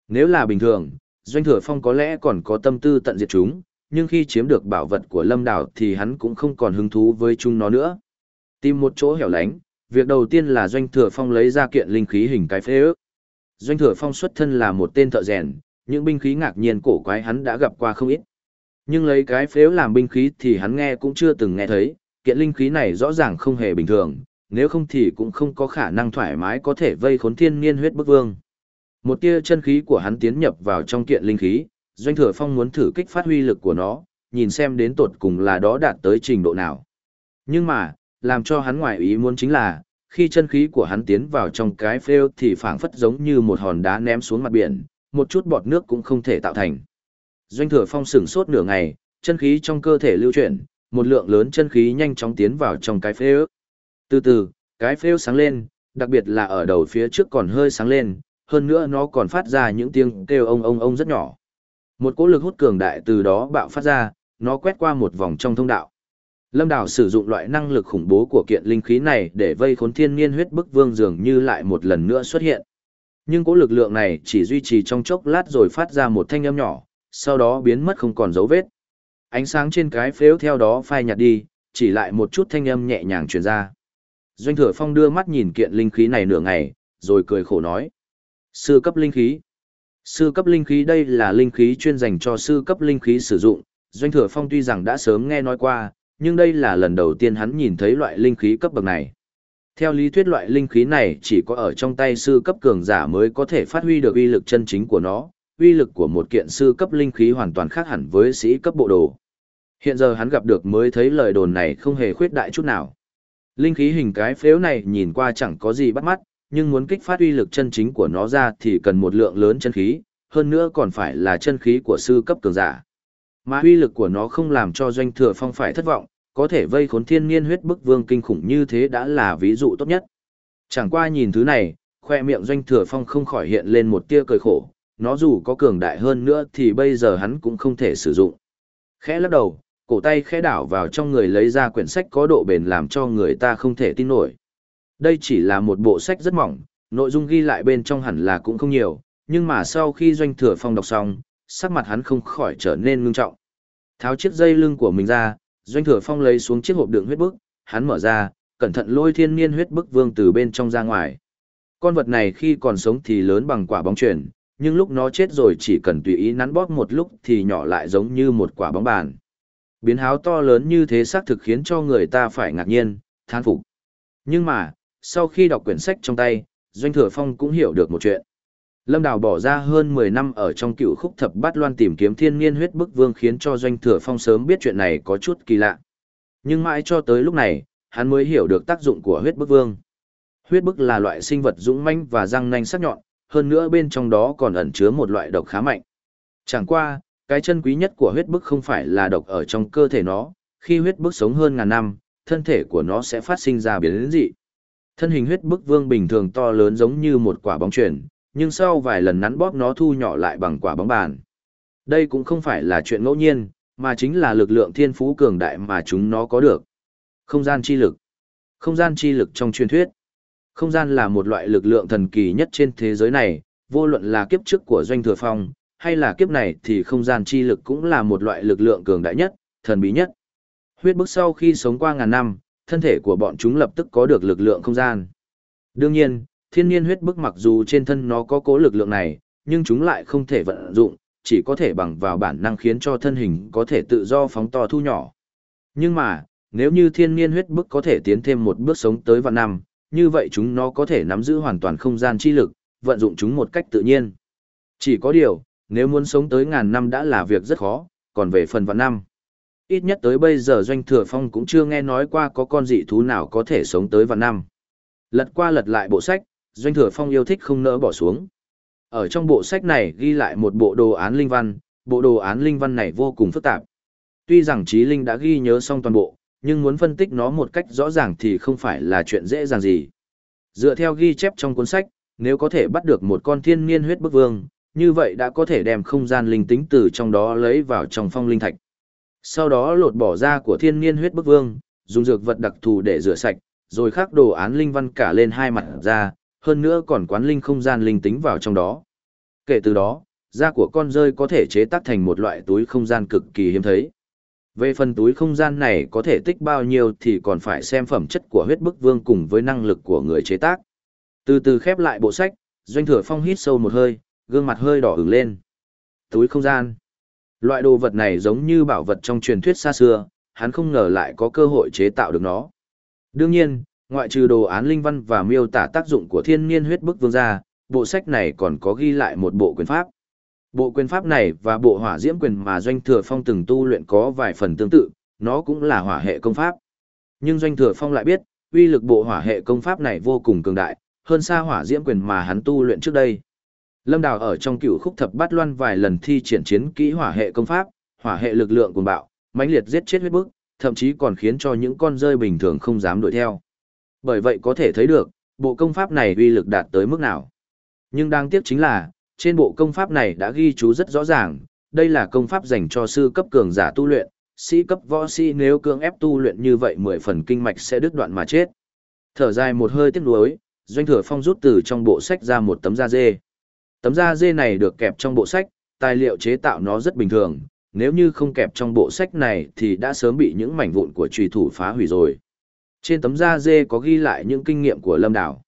Nếu là bình thường, Doanh Thừa Phong có lẽ còn có tâm tư tận diệt chúng, nhưng khi chiếm được bảo vật của Lâm Đảo thì hắn cũng không còn hứng thú với chúng nó nữa. Tìm một chỗ hẻo lánh, việc đầu tiên là Doanh Thừa Phong lấy ra kiện linh khí hình cái phế ước. Doanh Thừa Phong xuất thân là một tên thợ rèn, những binh khí ngạc nhiên cổ quái hắn đã gặp qua không ít. Nhưng lấy cái phếu làm binh khí thì hắn nghe cũng chưa từng nghe thấy, kiện linh khí này rõ ràng không hề bình thường, nếu không thì cũng không có khả năng thoải mái có thể vây khốn thiên niên huyết bức vương. Một tia chân khí của hắn tiến nhập vào trong kiện linh khí, Doanh Thừa Phong muốn thử kích phát huy lực của nó, nhìn xem đến tột cùng là đó đạt tới trình độ nào. Nhưng mà, làm cho hắn ngoại ý muốn chính là, khi chân khí của hắn tiến vào trong cái phêu thì phảng phất giống như một hòn đá ném xuống mặt biển, một chút bọt nước cũng không thể tạo thành. Doanh Thừa Phong sửng sốt nửa ngày, chân khí trong cơ thể lưu chuyển, một lượng lớn chân khí nhanh chóng tiến vào trong cái phêu. Từ từ, cái phêu sáng lên, đặc biệt là ở đầu phía trước còn hơi sáng lên, hơn nữa nó còn phát ra những tiếng kêu ông ông ông rất nhỏ. Một cỗ lực hút cường đại từ đó bạo phát ra, nó quét qua một vòng trong thông đạo. Lâm Đào sử dụng loại năng lực khủng bố của kiện linh khí này để vây khốn thiên niên huyết bức vương dường như lại một lần nữa xuất hiện. Nhưng cỗ lực lượng này chỉ duy trì trong chốc lát rồi phát ra một thanh âm nhỏ, sau đó biến mất không còn dấu vết. Ánh sáng trên cái phếu theo đó phai nhạt đi, chỉ lại một chút thanh âm nhẹ nhàng truyền ra. Doanh thừa phong đưa mắt nhìn kiện linh khí này nửa ngày, rồi cười khổ nói. Sư cấp linh khí. Sư cấp linh khí đây là linh khí chuyên dành cho sư cấp linh khí sử dụng. Doanh thừa phong tuy rằng đã sớm nghe nói qua, nhưng đây là lần đầu tiên hắn nhìn thấy loại linh khí cấp bậc này. Theo lý thuyết loại linh khí này chỉ có ở trong tay sư cấp cường giả mới có thể phát huy được uy lực chân chính của nó, uy lực của một kiện sư cấp linh khí hoàn toàn khác hẳn với sĩ cấp bộ đồ. Hiện giờ hắn gặp được mới thấy lời đồn này không hề khuyết đại chút nào. Linh khí hình cái phếu này nhìn qua chẳng có gì bắt mắt, nhưng muốn kích phát uy lực chân chính của nó ra thì cần một lượng lớn chân khí, hơn nữa còn phải là chân khí của sư cấp cường giả. Mà uy lực của nó không làm cho doanh thừa phong phải thất vọng, có thể vây khốn thiên niên huyết bức vương kinh khủng như thế đã là ví dụ tốt nhất. Chẳng qua nhìn thứ này, khoe miệng doanh thừa phong không khỏi hiện lên một tia cười khổ, nó dù có cường đại hơn nữa thì bây giờ hắn cũng không thể sử dụng. Khẽ lắc đầu, cổ tay khẽ đảo vào trong người lấy ra quyển sách có độ bền làm cho người ta không thể tin nổi. Đây chỉ là một bộ sách rất mỏng, nội dung ghi lại bên trong hẳn là cũng không nhiều, nhưng mà sau khi doanh thừa phong đọc xong, sắc mặt hắn không khỏi trở nên ngưng trọng. Tháo chiếc dây lưng của mình ra, doanh thừa phong lấy xuống chiếc hộp đựng huyết bức, hắn mở ra, cẩn thận lôi thiên niên huyết bức vương từ bên trong ra ngoài. Con vật này khi còn sống thì lớn bằng quả bóng chuyển, nhưng lúc nó chết rồi chỉ cần tùy ý nắn bóp một lúc thì nhỏ lại giống như một quả bóng bàn. Biến háo to lớn như thế xác thực khiến cho người ta phải ngạc nhiên, thán phục. Nhưng mà, sau khi đọc quyển sách trong tay, Doanh Thừa Phong cũng hiểu được một chuyện. Lâm Đào bỏ ra hơn 10 năm ở trong cựu khúc thập bát loan tìm kiếm thiên niên huyết bức vương khiến cho Doanh Thừa Phong sớm biết chuyện này có chút kỳ lạ. Nhưng mãi cho tới lúc này, hắn mới hiểu được tác dụng của huyết bức vương. Huyết bức là loại sinh vật dũng mãnh và răng nanh sắc nhọn, hơn nữa bên trong đó còn ẩn chứa một loại độc khá mạnh. Chẳng qua, cái chân quý nhất của huyết bức không phải là độc ở trong cơ thể nó, khi huyết bức sống hơn ngàn năm, thân thể của nó sẽ phát sinh ra biến dị. Thân hình huyết bức vương bình thường to lớn giống như một quả bóng chuyển, nhưng sau vài lần nắn bóp nó thu nhỏ lại bằng quả bóng bàn. Đây cũng không phải là chuyện ngẫu nhiên, mà chính là lực lượng thiên phú cường đại mà chúng nó có được. Không gian chi lực. Không gian chi lực trong truyền thuyết. Không gian là một loại lực lượng thần kỳ nhất trên thế giới này, vô luận là kiếp trước của doanh thừa phong, hay là kiếp này thì không gian chi lực cũng là một loại lực lượng cường đại nhất, thần bí nhất. Huyết bức sau khi sống qua ngàn năm, thân thể của bọn chúng lập tức có được lực lượng không gian. Đương nhiên, thiên nhiên huyết bức mặc dù trên thân nó có cố lực lượng này, nhưng chúng lại không thể vận dụng, chỉ có thể bằng vào bản năng khiến cho thân hình có thể tự do phóng to thu nhỏ. Nhưng mà, nếu như thiên nhiên huyết bức có thể tiến thêm một bước sống tới vạn năm, như vậy chúng nó có thể nắm giữ hoàn toàn không gian chi lực, vận dụng chúng một cách tự nhiên. Chỉ có điều, nếu muốn sống tới ngàn năm đã là việc rất khó, còn về phần vạn năm. Ít nhất tới bây giờ Doanh Thừa Phong cũng chưa nghe nói qua có con dị thú nào có thể sống tới vạn năm. Lật qua lật lại bộ sách, Doanh Thừa Phong yêu thích không nỡ bỏ xuống. Ở trong bộ sách này ghi lại một bộ đồ án linh văn, bộ đồ án linh văn này vô cùng phức tạp. Tuy rằng Trí Linh đã ghi nhớ xong toàn bộ, nhưng muốn phân tích nó một cách rõ ràng thì không phải là chuyện dễ dàng gì. Dựa theo ghi chép trong cuốn sách, nếu có thể bắt được một con thiên niên huyết bức vương, như vậy đã có thể đem không gian linh tính từ trong đó lấy vào trong phong linh thạch. Sau đó lột bỏ ra của thiên niên huyết bức vương, dùng dược vật đặc thù để rửa sạch, rồi khắc đồ án linh văn cả lên hai mặt ra, hơn nữa còn quán linh không gian linh tính vào trong đó. Kể từ đó, da của con rơi có thể chế tác thành một loại túi không gian cực kỳ hiếm thấy. Về phần túi không gian này có thể tích bao nhiêu thì còn phải xem phẩm chất của huyết bức vương cùng với năng lực của người chế tác. Từ từ khép lại bộ sách, Doanh Thừa Phong hít sâu một hơi, gương mặt hơi đỏ ửng lên. Túi không gian. Loại đồ vật này giống như bảo vật trong truyền thuyết xa xưa, hắn không ngờ lại có cơ hội chế tạo được nó. Đương nhiên, ngoại trừ đồ án linh văn và miêu tả tác dụng của thiên niên huyết bức vương gia, bộ sách này còn có ghi lại một bộ quyền pháp. Bộ quyền pháp này và bộ hỏa diễm quyền mà Doanh Thừa Phong từng tu luyện có vài phần tương tự, nó cũng là hỏa hệ công pháp. Nhưng Doanh Thừa Phong lại biết, uy lực bộ hỏa hệ công pháp này vô cùng cường đại, hơn xa hỏa diễm quyền mà hắn tu luyện trước đây. Lâm Đào ở trong cựu khúc thập bát loan vài lần thi triển chiến kỹ hỏa hệ công pháp, hỏa hệ lực lượng cuồng bạo, mãnh liệt giết chết huyết bức, thậm chí còn khiến cho những con rơi bình thường không dám đuổi theo. Bởi vậy có thể thấy được, bộ công pháp này uy lực đạt tới mức nào. Nhưng đáng tiếc chính là, trên bộ công pháp này đã ghi chú rất rõ ràng, đây là công pháp dành cho sư cấp cường giả tu luyện, sĩ cấp võ sĩ nếu cường ép tu luyện như vậy mười phần kinh mạch sẽ đứt đoạn mà chết. Thở dài một hơi tiếc nuối, Doanh Thừa Phong rút từ trong bộ sách ra một tấm da dê. Tấm da dê này được kẹp trong bộ sách, tài liệu chế tạo nó rất bình thường, nếu như không kẹp trong bộ sách này thì đã sớm bị những mảnh vụn của trùy thủ phá hủy rồi. Trên tấm da dê có ghi lại những kinh nghiệm của Lâm Đảo.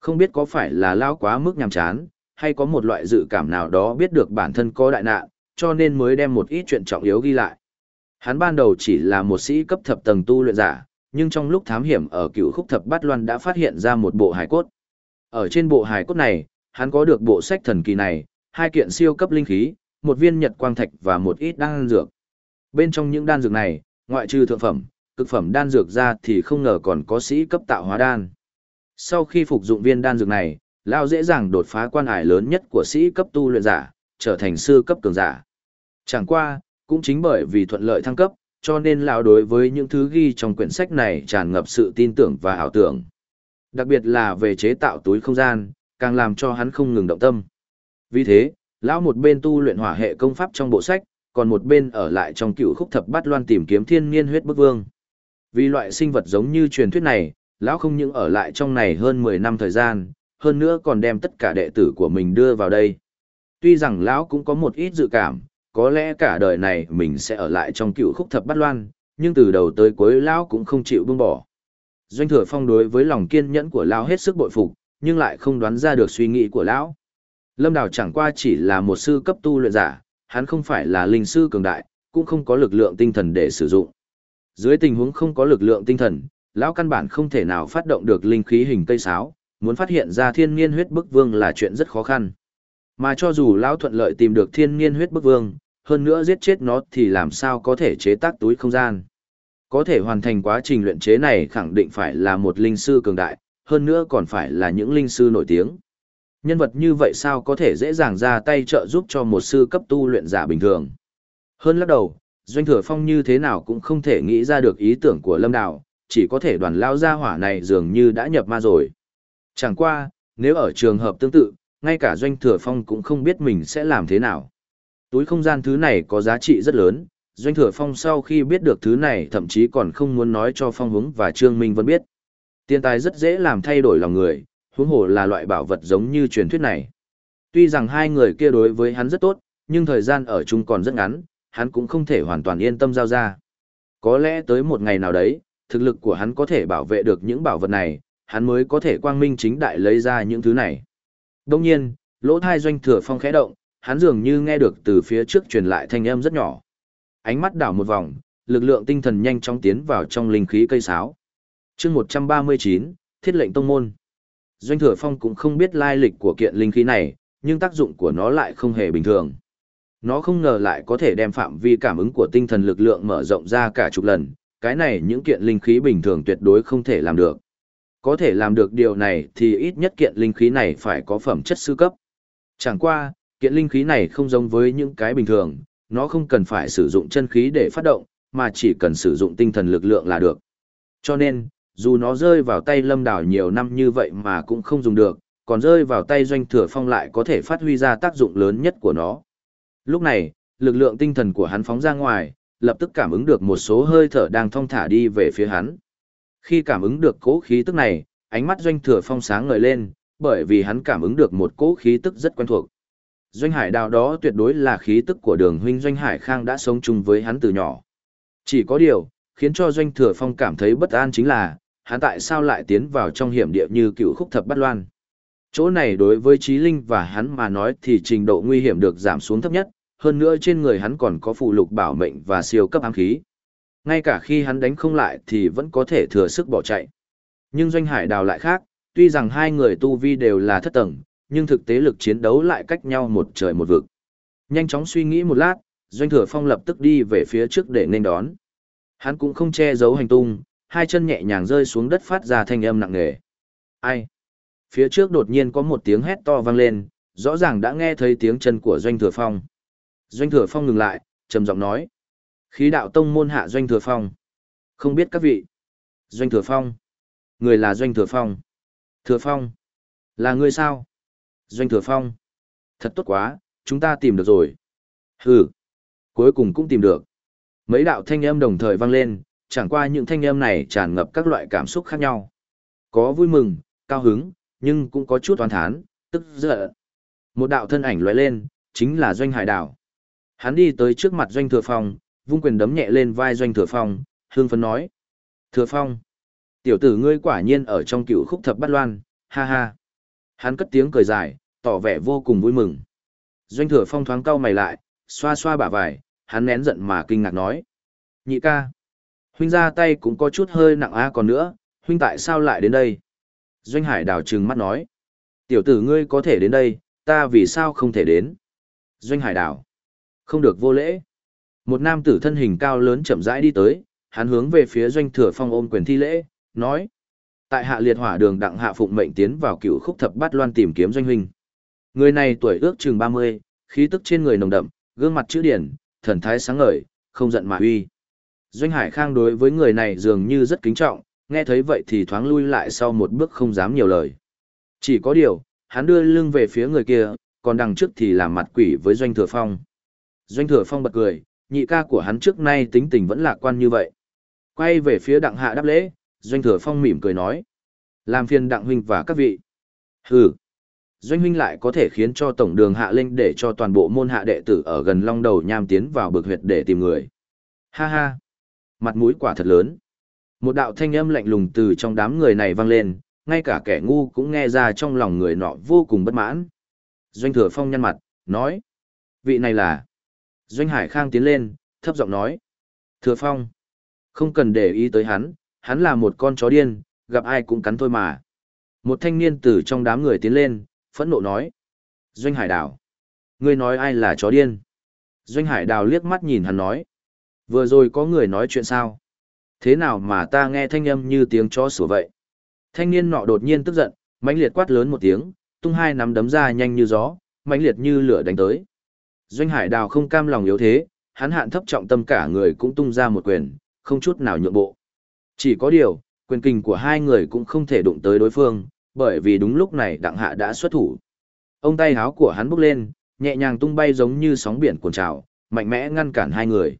Không biết có phải là lao quá mức nhàm chán, hay có một loại dự cảm nào đó biết được bản thân có đại nạn, cho nên mới đem một ít chuyện trọng yếu ghi lại. Hắn ban đầu chỉ là một sĩ cấp thập tầng tu luyện giả, nhưng trong lúc thám hiểm ở cựu khúc thập bát loan đã phát hiện ra một bộ hài cốt. Ở trên bộ hài cốt này, hắn có được bộ sách thần kỳ này, hai kiện siêu cấp linh khí, một viên nhật quang thạch và một ít đan dược. Bên trong những đan dược này, ngoại trừ thượng phẩm, cực phẩm đan dược ra thì không ngờ còn có sĩ cấp tạo hóa đan. Sau khi phục dụng viên đan dược này, Lao dễ dàng đột phá quan hải lớn nhất của sĩ cấp tu luyện giả, trở thành sư cấp cường giả. Chẳng qua, cũng chính bởi vì thuận lợi thăng cấp, cho nên Lão đối với những thứ ghi trong quyển sách này tràn ngập sự tin tưởng và ảo tưởng. Đặc biệt là về chế tạo túi không gian, càng làm cho hắn không ngừng động tâm. Vì thế, Lão một bên tu luyện hỏa hệ công pháp trong bộ sách, còn một bên ở lại trong cựu khúc thập bát loan tìm kiếm thiên niên huyết bức vương. Vì loại sinh vật giống như truyền thuyết này, Lão không những ở lại trong này hơn 10 năm thời gian, hơn nữa còn đem tất cả đệ tử của mình đưa vào đây. Tuy rằng lão cũng có một ít dự cảm, có lẽ cả đời này mình sẽ ở lại trong cựu khúc thập bát loan, nhưng từ đầu tới cuối lão cũng không chịu buông bỏ. Doanh thừa phong đối với lòng kiên nhẫn của lão hết sức bội phục, nhưng lại không đoán ra được suy nghĩ của lão. Lâm Đào chẳng qua chỉ là một sư cấp tu luyện giả, hắn không phải là linh sư cường đại, cũng không có lực lượng tinh thần để sử dụng. Dưới tình huống không có lực lượng tinh thần, lão căn bản không thể nào phát động được linh khí hình cây sáo, muốn phát hiện ra thiên niên huyết bức vương là chuyện rất khó khăn. Mà cho dù lão thuận lợi tìm được thiên niên huyết bức vương, hơn nữa giết chết nó thì làm sao có thể chế tác túi không gian. Có thể hoàn thành quá trình luyện chế này khẳng định phải là một linh sư cường đại, hơn nữa còn phải là những linh sư nổi tiếng. Nhân vật như vậy sao có thể dễ dàng ra tay trợ giúp cho một sư cấp tu luyện giả bình thường. Hơn lắc đầu, Doanh Thừa Phong như thế nào cũng không thể nghĩ ra được ý tưởng của Lâm Đào, chỉ có thể đoàn lao gia hỏa này dường như đã nhập ma rồi. Chẳng qua, nếu ở trường hợp tương tự, ngay cả doanh thừa phong cũng không biết mình sẽ làm thế nào. Túi không gian thứ này có giá trị rất lớn, doanh thừa phong sau khi biết được thứ này thậm chí còn không muốn nói cho phong hướng và trương minh vẫn biết. Tiền tài rất dễ làm thay đổi lòng người, huống hồ là loại bảo vật giống như truyền thuyết này. Tuy rằng hai người kia đối với hắn rất tốt, nhưng thời gian ở chung còn rất ngắn, hắn cũng không thể hoàn toàn yên tâm giao ra. Có lẽ tới một ngày nào đấy, thực lực của hắn có thể bảo vệ được những bảo vật này, hắn mới có thể quang minh chính đại lấy ra những thứ này. Đồng nhiên, lỗ thai doanh thừa phong khẽ động, hắn dường như nghe được từ phía trước truyền lại thanh âm rất nhỏ. Ánh mắt đảo một vòng, lực lượng tinh thần nhanh chóng tiến vào trong linh khí cây sáo chương 139, Thiết lệnh tông môn. Doanh thừa phong cũng không biết lai lịch của kiện linh khí này, nhưng tác dụng của nó lại không hề bình thường. Nó không ngờ lại có thể đem phạm vi cảm ứng của tinh thần lực lượng mở rộng ra cả chục lần, cái này những kiện linh khí bình thường tuyệt đối không thể làm được. Có thể làm được điều này thì ít nhất kiện linh khí này phải có phẩm chất sư cấp. Chẳng qua, kiện linh khí này không giống với những cái bình thường, nó không cần phải sử dụng chân khí để phát động, mà chỉ cần sử dụng tinh thần lực lượng là được. Cho nên, dù nó rơi vào tay lâm đảo nhiều năm như vậy mà cũng không dùng được, còn rơi vào tay doanh thừa phong lại có thể phát huy ra tác dụng lớn nhất của nó. Lúc này, lực lượng tinh thần của hắn phóng ra ngoài, lập tức cảm ứng được một số hơi thở đang thong thả đi về phía hắn. Khi cảm ứng được cố khí tức này, ánh mắt doanh thừa phong sáng ngời lên, bởi vì hắn cảm ứng được một cố khí tức rất quen thuộc. Doanh hải đào đó tuyệt đối là khí tức của đường huynh doanh hải khang đã sống chung với hắn từ nhỏ. Chỉ có điều, khiến cho doanh thừa phong cảm thấy bất an chính là, hắn tại sao lại tiến vào trong hiểm địa như cựu khúc thập bát loan. Chỗ này đối với trí linh và hắn mà nói thì trình độ nguy hiểm được giảm xuống thấp nhất, hơn nữa trên người hắn còn có phụ lục bảo mệnh và siêu cấp ám khí. Ngay cả khi hắn đánh không lại thì vẫn có thể thừa sức bỏ chạy. Nhưng Doanh Hải Đào lại khác, tuy rằng hai người tu vi đều là thất tầng, nhưng thực tế lực chiến đấu lại cách nhau một trời một vực. Nhanh chóng suy nghĩ một lát, Doanh Thừa Phong lập tức đi về phía trước để nên đón. Hắn cũng không che giấu hành tung, hai chân nhẹ nhàng rơi xuống đất phát ra thanh âm nặng nề. Ai? Phía trước đột nhiên có một tiếng hét to vang lên, rõ ràng đã nghe thấy tiếng chân của Doanh Thừa Phong. Doanh Thừa Phong ngừng lại, trầm giọng nói. Khí đạo tông môn hạ Doanh Thừa Phong. Không biết các vị. Doanh Thừa Phong. Người là Doanh Thừa Phong. Thừa Phong. Là người sao? Doanh Thừa Phong. Thật tốt quá, chúng ta tìm được rồi. Hừ. Cuối cùng cũng tìm được. Mấy đạo thanh âm đồng thời vang lên, chẳng qua những thanh âm này tràn ngập các loại cảm xúc khác nhau. Có vui mừng, cao hứng, nhưng cũng có chút toán thán, tức giận. Một đạo thân ảnh lóe lên, chính là Doanh Hải Đảo. Hắn đi tới trước mặt Doanh Thừa Phong, vung quyền đấm nhẹ lên vai Doanh Thừa Phong, hương phấn nói. Thừa Phong, tiểu tử ngươi quả nhiên ở trong cựu khúc thập bát loan, ha ha. Hắn cất tiếng cười dài, tỏ vẻ vô cùng vui mừng. Doanh Thừa Phong thoáng cau mày lại, xoa xoa bả vai, hắn nén giận mà kinh ngạc nói. Nhị ca, huynh ra tay cũng có chút hơi nặng a còn nữa, huynh tại sao lại đến đây? Doanh Hải đào trừng mắt nói. Tiểu tử ngươi có thể đến đây, ta vì sao không thể đến? Doanh Hải đào. Không được vô lễ. Một nam tử thân hình cao lớn chậm rãi đi tới, hắn hướng về phía Doanh Thừa Phong ôm quyền thi lễ, nói. Tại hạ liệt hỏa đường đặng hạ phụng mệnh tiến vào cựu khúc thập bát loan tìm kiếm Doanh Huynh. Người này tuổi ước chừng 30, khí tức trên người nồng đậm, gương mặt chữ điển, thần thái sáng ngời, không giận mà uy. Doanh Hải Khang đối với người này dường như rất kính trọng, nghe thấy vậy thì thoáng lui lại sau một bước không dám nhiều lời. Chỉ có điều, hắn đưa lưng về phía người kia, còn đằng trước thì làm mặt quỷ với Doanh Thừa Phong. Doanh Thừa Phong bật cười, nhị ca của hắn trước nay tính tình vẫn lạc quan như vậy. Quay về phía đặng hạ đáp lễ, Doanh Thừa Phong mỉm cười nói. Làm phiền đặng huynh và các vị. Hừ. Doanh huynh lại có thể khiến cho tổng đường hạ linh để cho toàn bộ môn hạ đệ tử ở gần long đầu nham tiến vào bực huyệt để tìm người. Ha ha. Mặt mũi quả thật lớn. Một đạo thanh âm lạnh lùng từ trong đám người này vang lên, ngay cả kẻ ngu cũng nghe ra trong lòng người nọ vô cùng bất mãn. Doanh thừa phong nhăn mặt, nói. Vị này là... Doanh Hải Khang tiến lên, thấp giọng nói. Thừa phong. Không cần để ý tới hắn, hắn là một con chó điên, gặp ai cũng cắn thôi mà. Một thanh niên từ trong đám người tiến lên, phẫn nộ nói. Doanh Hải Đào. Ngươi nói ai là chó điên? Doanh Hải Đào liếc mắt nhìn hắn nói. Vừa rồi có người nói chuyện sao? Thế nào mà ta nghe thanh âm như tiếng chó sủa vậy? Thanh niên nọ đột nhiên tức giận, mãnh liệt quát lớn một tiếng, tung hai nắm đấm ra nhanh như gió, mãnh liệt như lửa đánh tới. Doanh Hải Đào không cam lòng yếu thế, hắn hạn thấp trọng tâm cả người cũng tung ra một quyền, không chút nào nhượng bộ. Chỉ có điều, quyền kình của hai người cũng không thể đụng tới đối phương, bởi vì đúng lúc này đặng hạ đã xuất thủ. Ông tay háo của hắn bốc lên, nhẹ nhàng tung bay giống như sóng biển cuồn trào, mạnh mẽ ngăn cản hai người.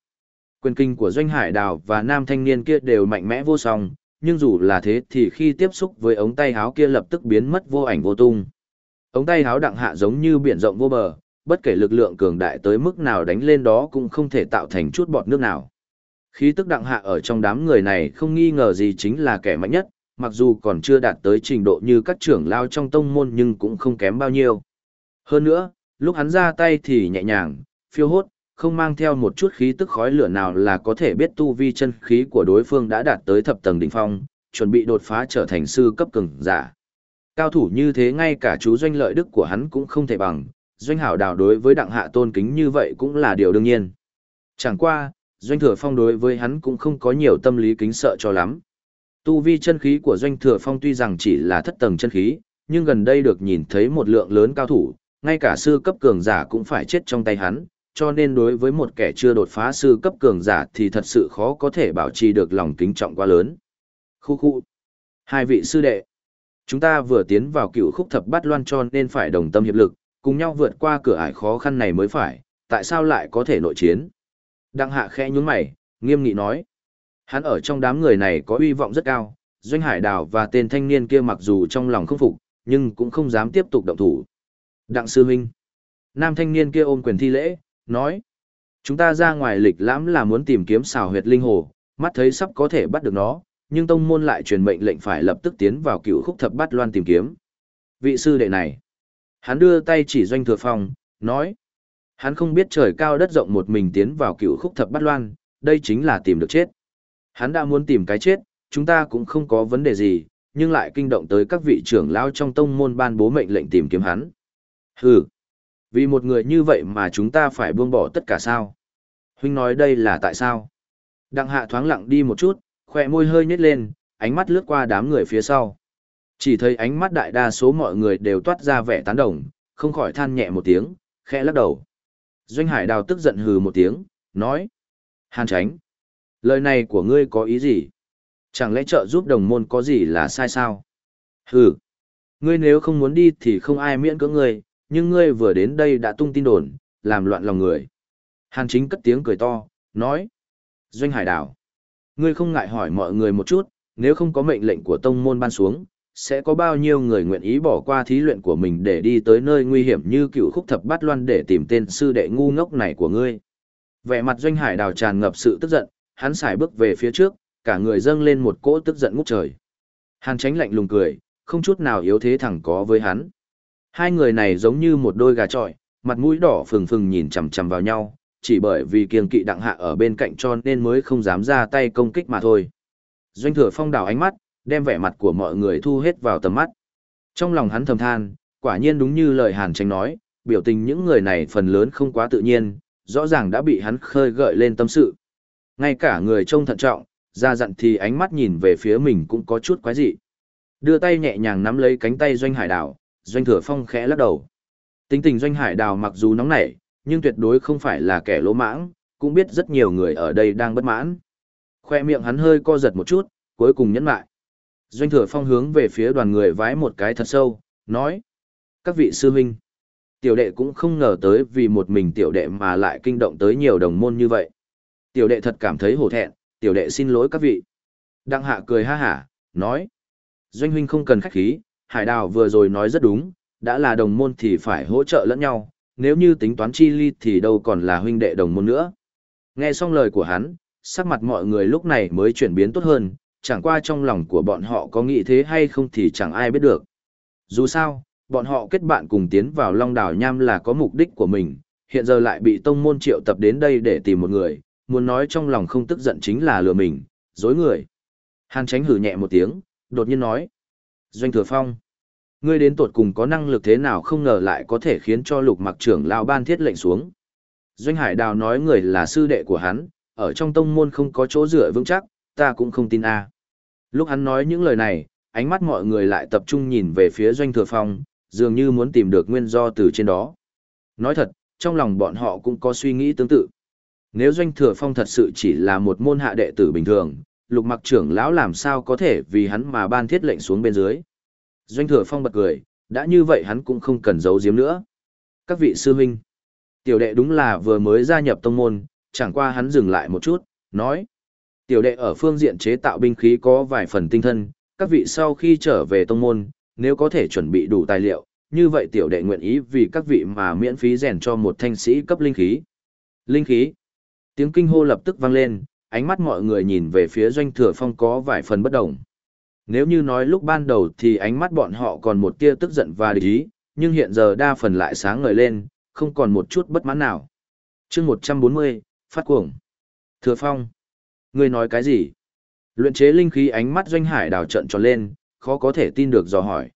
Quyền kinh của Doanh Hải Đào và nam thanh niên kia đều mạnh mẽ vô song, nhưng dù là thế thì khi tiếp xúc với ống tay háo kia lập tức biến mất vô ảnh vô tung. Ống tay háo đặng hạ giống như biển rộng vô bờ, bất kể lực lượng cường đại tới mức nào đánh lên đó cũng không thể tạo thành chút bọt nước nào. Khí tức đặng hạ ở trong đám người này không nghi ngờ gì chính là kẻ mạnh nhất, mặc dù còn chưa đạt tới trình độ như các trưởng lao trong tông môn nhưng cũng không kém bao nhiêu. Hơn nữa, lúc hắn ra tay thì nhẹ nhàng, phiêu hốt, không mang theo một chút khí tức khói lửa nào là có thể biết tu vi chân khí của đối phương đã đạt tới thập tầng đỉnh phong, chuẩn bị đột phá trở thành sư cấp cường giả. Cao thủ như thế ngay cả chú doanh lợi đức của hắn cũng không thể bằng, doanh hảo đào đối với đặng hạ tôn kính như vậy cũng là điều đương nhiên. Chẳng qua, doanh thừa phong đối với hắn cũng không có nhiều tâm lý kính sợ cho lắm. Tu vi chân khí của doanh thừa phong tuy rằng chỉ là thất tầng chân khí, nhưng gần đây được nhìn thấy một lượng lớn cao thủ, ngay cả sư cấp cường giả cũng phải chết trong tay hắn, cho nên đối với một kẻ chưa đột phá sư cấp cường giả thì thật sự khó có thể bảo trì được lòng kính trọng quá lớn. Khu khu. Hai vị sư đệ. Chúng ta vừa tiến vào cựu khúc thập bát loan cho nên phải đồng tâm hiệp lực, cùng nhau vượt qua cửa ải khó khăn này mới phải, tại sao lại có thể nội chiến? Đặng hạ khẽ nhún mày, nghiêm nghị nói. Hắn ở trong đám người này có uy vọng rất cao, Doanh Hải Đào và tên thanh niên kia mặc dù trong lòng không phục, nhưng cũng không dám tiếp tục động thủ. Đặng sư huynh. Nam thanh niên kia ôm quyền thi lễ, nói. Chúng ta ra ngoài lịch lãm là muốn tìm kiếm xào huyệt linh hồ, mắt thấy sắp có thể bắt được nó, nhưng tông môn lại truyền mệnh lệnh phải lập tức tiến vào cựu khúc thập bát loan tìm kiếm. Vị sư đệ này. Hắn đưa tay chỉ doanh thừa phòng nói. Hắn không biết trời cao đất rộng một mình tiến vào cựu khúc thập bát loan, đây chính là tìm được chết. Hắn đã muốn tìm cái chết, chúng ta cũng không có vấn đề gì, nhưng lại kinh động tới các vị trưởng lao trong tông môn ban bố mệnh lệnh tìm kiếm hắn. Hừ, vì một người như vậy mà chúng ta phải buông bỏ tất cả sao? Huynh nói đây là tại sao? Đặng hạ thoáng lặng đi một chút, khỏe môi hơi nhếch lên, ánh mắt lướt qua đám người phía sau. Chỉ thấy ánh mắt đại đa số mọi người đều toát ra vẻ tán đồng, không khỏi than nhẹ một tiếng, khẽ lắc đầu. Doanh Hải Đào tức giận hừ một tiếng, nói. Hàn tránh. Lời này của ngươi có ý gì? Chẳng lẽ trợ giúp đồng môn có gì là sai sao? Hừ. Ngươi nếu không muốn đi thì không ai miễn cưỡng ngươi, nhưng ngươi vừa đến đây đã tung tin đồn, làm loạn lòng người. Hàn chính cất tiếng cười to, nói. Doanh Hải Đào. Ngươi không ngại hỏi mọi người một chút, nếu không có mệnh lệnh của tông môn ban xuống, sẽ có bao nhiêu người nguyện ý bỏ qua thí luyện của mình để đi tới nơi nguy hiểm như cựu khúc thập bát loan để tìm tên sư đệ ngu ngốc này của ngươi. Vẻ mặt doanh hải đào tràn ngập sự tức giận, hắn xài bước về phía trước, cả người dâng lên một cỗ tức giận ngút trời. Hàn tránh lạnh lùng cười, không chút nào yếu thế thẳng có với hắn. Hai người này giống như một đôi gà trọi, mặt mũi đỏ phừng phừng nhìn chằm chằm vào nhau, chỉ bởi vì kiêng kỵ đặng hạ ở bên cạnh cho nên mới không dám ra tay công kích mà thôi. Doanh thừa phong đảo ánh mắt, đem vẻ mặt của mọi người thu hết vào tầm mắt. Trong lòng hắn thầm than, quả nhiên đúng như lời Hàn Tranh nói, biểu tình những người này phần lớn không quá tự nhiên, rõ ràng đã bị hắn khơi gợi lên tâm sự. Ngay cả người trông thận trọng, ra dặn thì ánh mắt nhìn về phía mình cũng có chút quái dị. Đưa tay nhẹ nhàng nắm lấy cánh tay Doanh Hải Đảo. Doanh Thừa Phong khẽ lắc đầu. Tính tình Doanh Hải Đào mặc dù nóng nảy, nhưng tuyệt đối không phải là kẻ lỗ mãng, cũng biết rất nhiều người ở đây đang bất mãn. Khoe miệng hắn hơi co giật một chút, cuối cùng nhẫn lại. Doanh thừa phong hướng về phía đoàn người vái một cái thật sâu, nói. Các vị sư huynh, tiểu đệ cũng không ngờ tới vì một mình tiểu đệ mà lại kinh động tới nhiều đồng môn như vậy. Tiểu đệ thật cảm thấy hổ thẹn, tiểu đệ xin lỗi các vị. Đặng hạ cười ha hả, nói. Doanh huynh không cần khách khí, hải đào vừa rồi nói rất đúng, đã là đồng môn thì phải hỗ trợ lẫn nhau, nếu như tính toán chi ly thì đâu còn là huynh đệ đồng môn nữa. Nghe xong lời của hắn, sắc mặt mọi người lúc này mới chuyển biến tốt hơn, chẳng qua trong lòng của bọn họ có nghĩ thế hay không thì chẳng ai biết được. Dù sao, bọn họ kết bạn cùng tiến vào Long Đảo Nham là có mục đích của mình, hiện giờ lại bị tông môn triệu tập đến đây để tìm một người, muốn nói trong lòng không tức giận chính là lừa mình, dối người. Hàn tránh hử nhẹ một tiếng, đột nhiên nói. Doanh thừa phong, ngươi đến tột cùng có năng lực thế nào không ngờ lại có thể khiến cho lục mặc trưởng lão ban thiết lệnh xuống. Doanh hải đào nói người là sư đệ của hắn, ở trong tông môn không có chỗ dựa vững chắc, ta cũng không tin a. Lúc hắn nói những lời này, ánh mắt mọi người lại tập trung nhìn về phía doanh thừa phong, dường như muốn tìm được nguyên do từ trên đó. Nói thật, trong lòng bọn họ cũng có suy nghĩ tương tự. Nếu doanh thừa phong thật sự chỉ là một môn hạ đệ tử bình thường, lục mặc trưởng lão làm sao có thể vì hắn mà ban thiết lệnh xuống bên dưới. Doanh thừa phong bật cười, đã như vậy hắn cũng không cần giấu giếm nữa. Các vị sư huynh, tiểu đệ đúng là vừa mới gia nhập tông môn, chẳng qua hắn dừng lại một chút, nói. Tiểu đệ ở phương diện chế tạo binh khí có vài phần tinh thân, các vị sau khi trở về tông môn, nếu có thể chuẩn bị đủ tài liệu, như vậy tiểu đệ nguyện ý vì các vị mà miễn phí rèn cho một thanh sĩ cấp linh khí. Linh khí. Tiếng kinh hô lập tức vang lên, ánh mắt mọi người nhìn về phía doanh thừa phong có vài phần bất đồng. Nếu như nói lúc ban đầu thì ánh mắt bọn họ còn một tia tức giận và địch ý, nhưng hiện giờ đa phần lại sáng ngời lên, không còn một chút bất mãn nào. chương 140, phát cuồng. Thừa phong. Ngươi nói cái gì? Luyện chế linh khí ánh mắt doanh hải đào trận tròn lên, khó có thể tin được dò hỏi.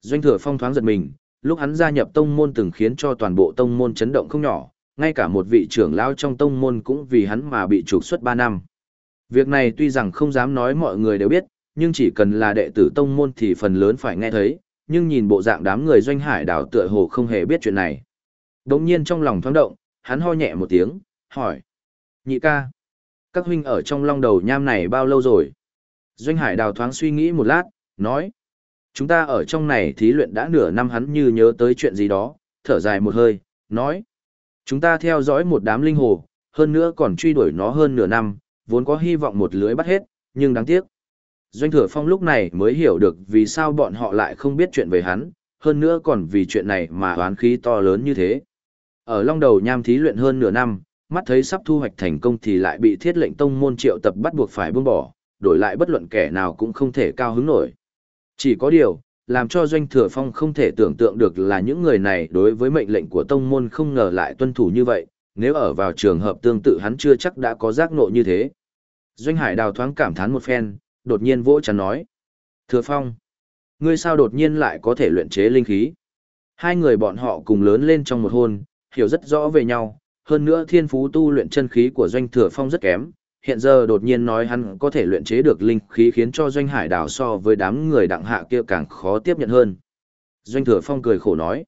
Doanh thừa phong thoáng giật mình, lúc hắn gia nhập tông môn từng khiến cho toàn bộ tông môn chấn động không nhỏ, ngay cả một vị trưởng lao trong tông môn cũng vì hắn mà bị trục xuất 3 năm. Việc này tuy rằng không dám nói mọi người đều biết, nhưng chỉ cần là đệ tử tông môn thì phần lớn phải nghe thấy, nhưng nhìn bộ dạng đám người doanh hải đảo tựa hồ không hề biết chuyện này. Đống nhiên trong lòng thoáng động, hắn ho nhẹ một tiếng, hỏi. Nhị ca, các huynh ở trong long đầu nham này bao lâu rồi? Doanh hải đào thoáng suy nghĩ một lát, nói. Chúng ta ở trong này thí luyện đã nửa năm hắn như nhớ tới chuyện gì đó, thở dài một hơi, nói. Chúng ta theo dõi một đám linh hồ, hơn nữa còn truy đuổi nó hơn nửa năm, vốn có hy vọng một lưới bắt hết, nhưng đáng tiếc. Doanh thừa phong lúc này mới hiểu được vì sao bọn họ lại không biết chuyện về hắn, hơn nữa còn vì chuyện này mà oán khí to lớn như thế. Ở long đầu nham thí luyện hơn nửa năm, mắt thấy sắp thu hoạch thành công thì lại bị thiết lệnh tông môn triệu tập bắt buộc phải buông bỏ, đổi lại bất luận kẻ nào cũng không thể cao hứng nổi. Chỉ có điều, làm cho Doanh Thừa Phong không thể tưởng tượng được là những người này đối với mệnh lệnh của tông môn không ngờ lại tuân thủ như vậy, nếu ở vào trường hợp tương tự hắn chưa chắc đã có giác nộ như thế. Doanh Hải đào thoáng cảm thán một phen, đột nhiên vỗ chắn nói. Thừa Phong, ngươi sao đột nhiên lại có thể luyện chế linh khí? Hai người bọn họ cùng lớn lên trong một hôn, hiểu rất rõ về nhau, hơn nữa thiên phú tu luyện chân khí của doanh thừa phong rất kém, hiện giờ đột nhiên nói hắn có thể luyện chế được linh khí khiến cho doanh hải đảo so với đám người đặng hạ kia càng khó tiếp nhận hơn. Doanh thừa phong cười khổ nói,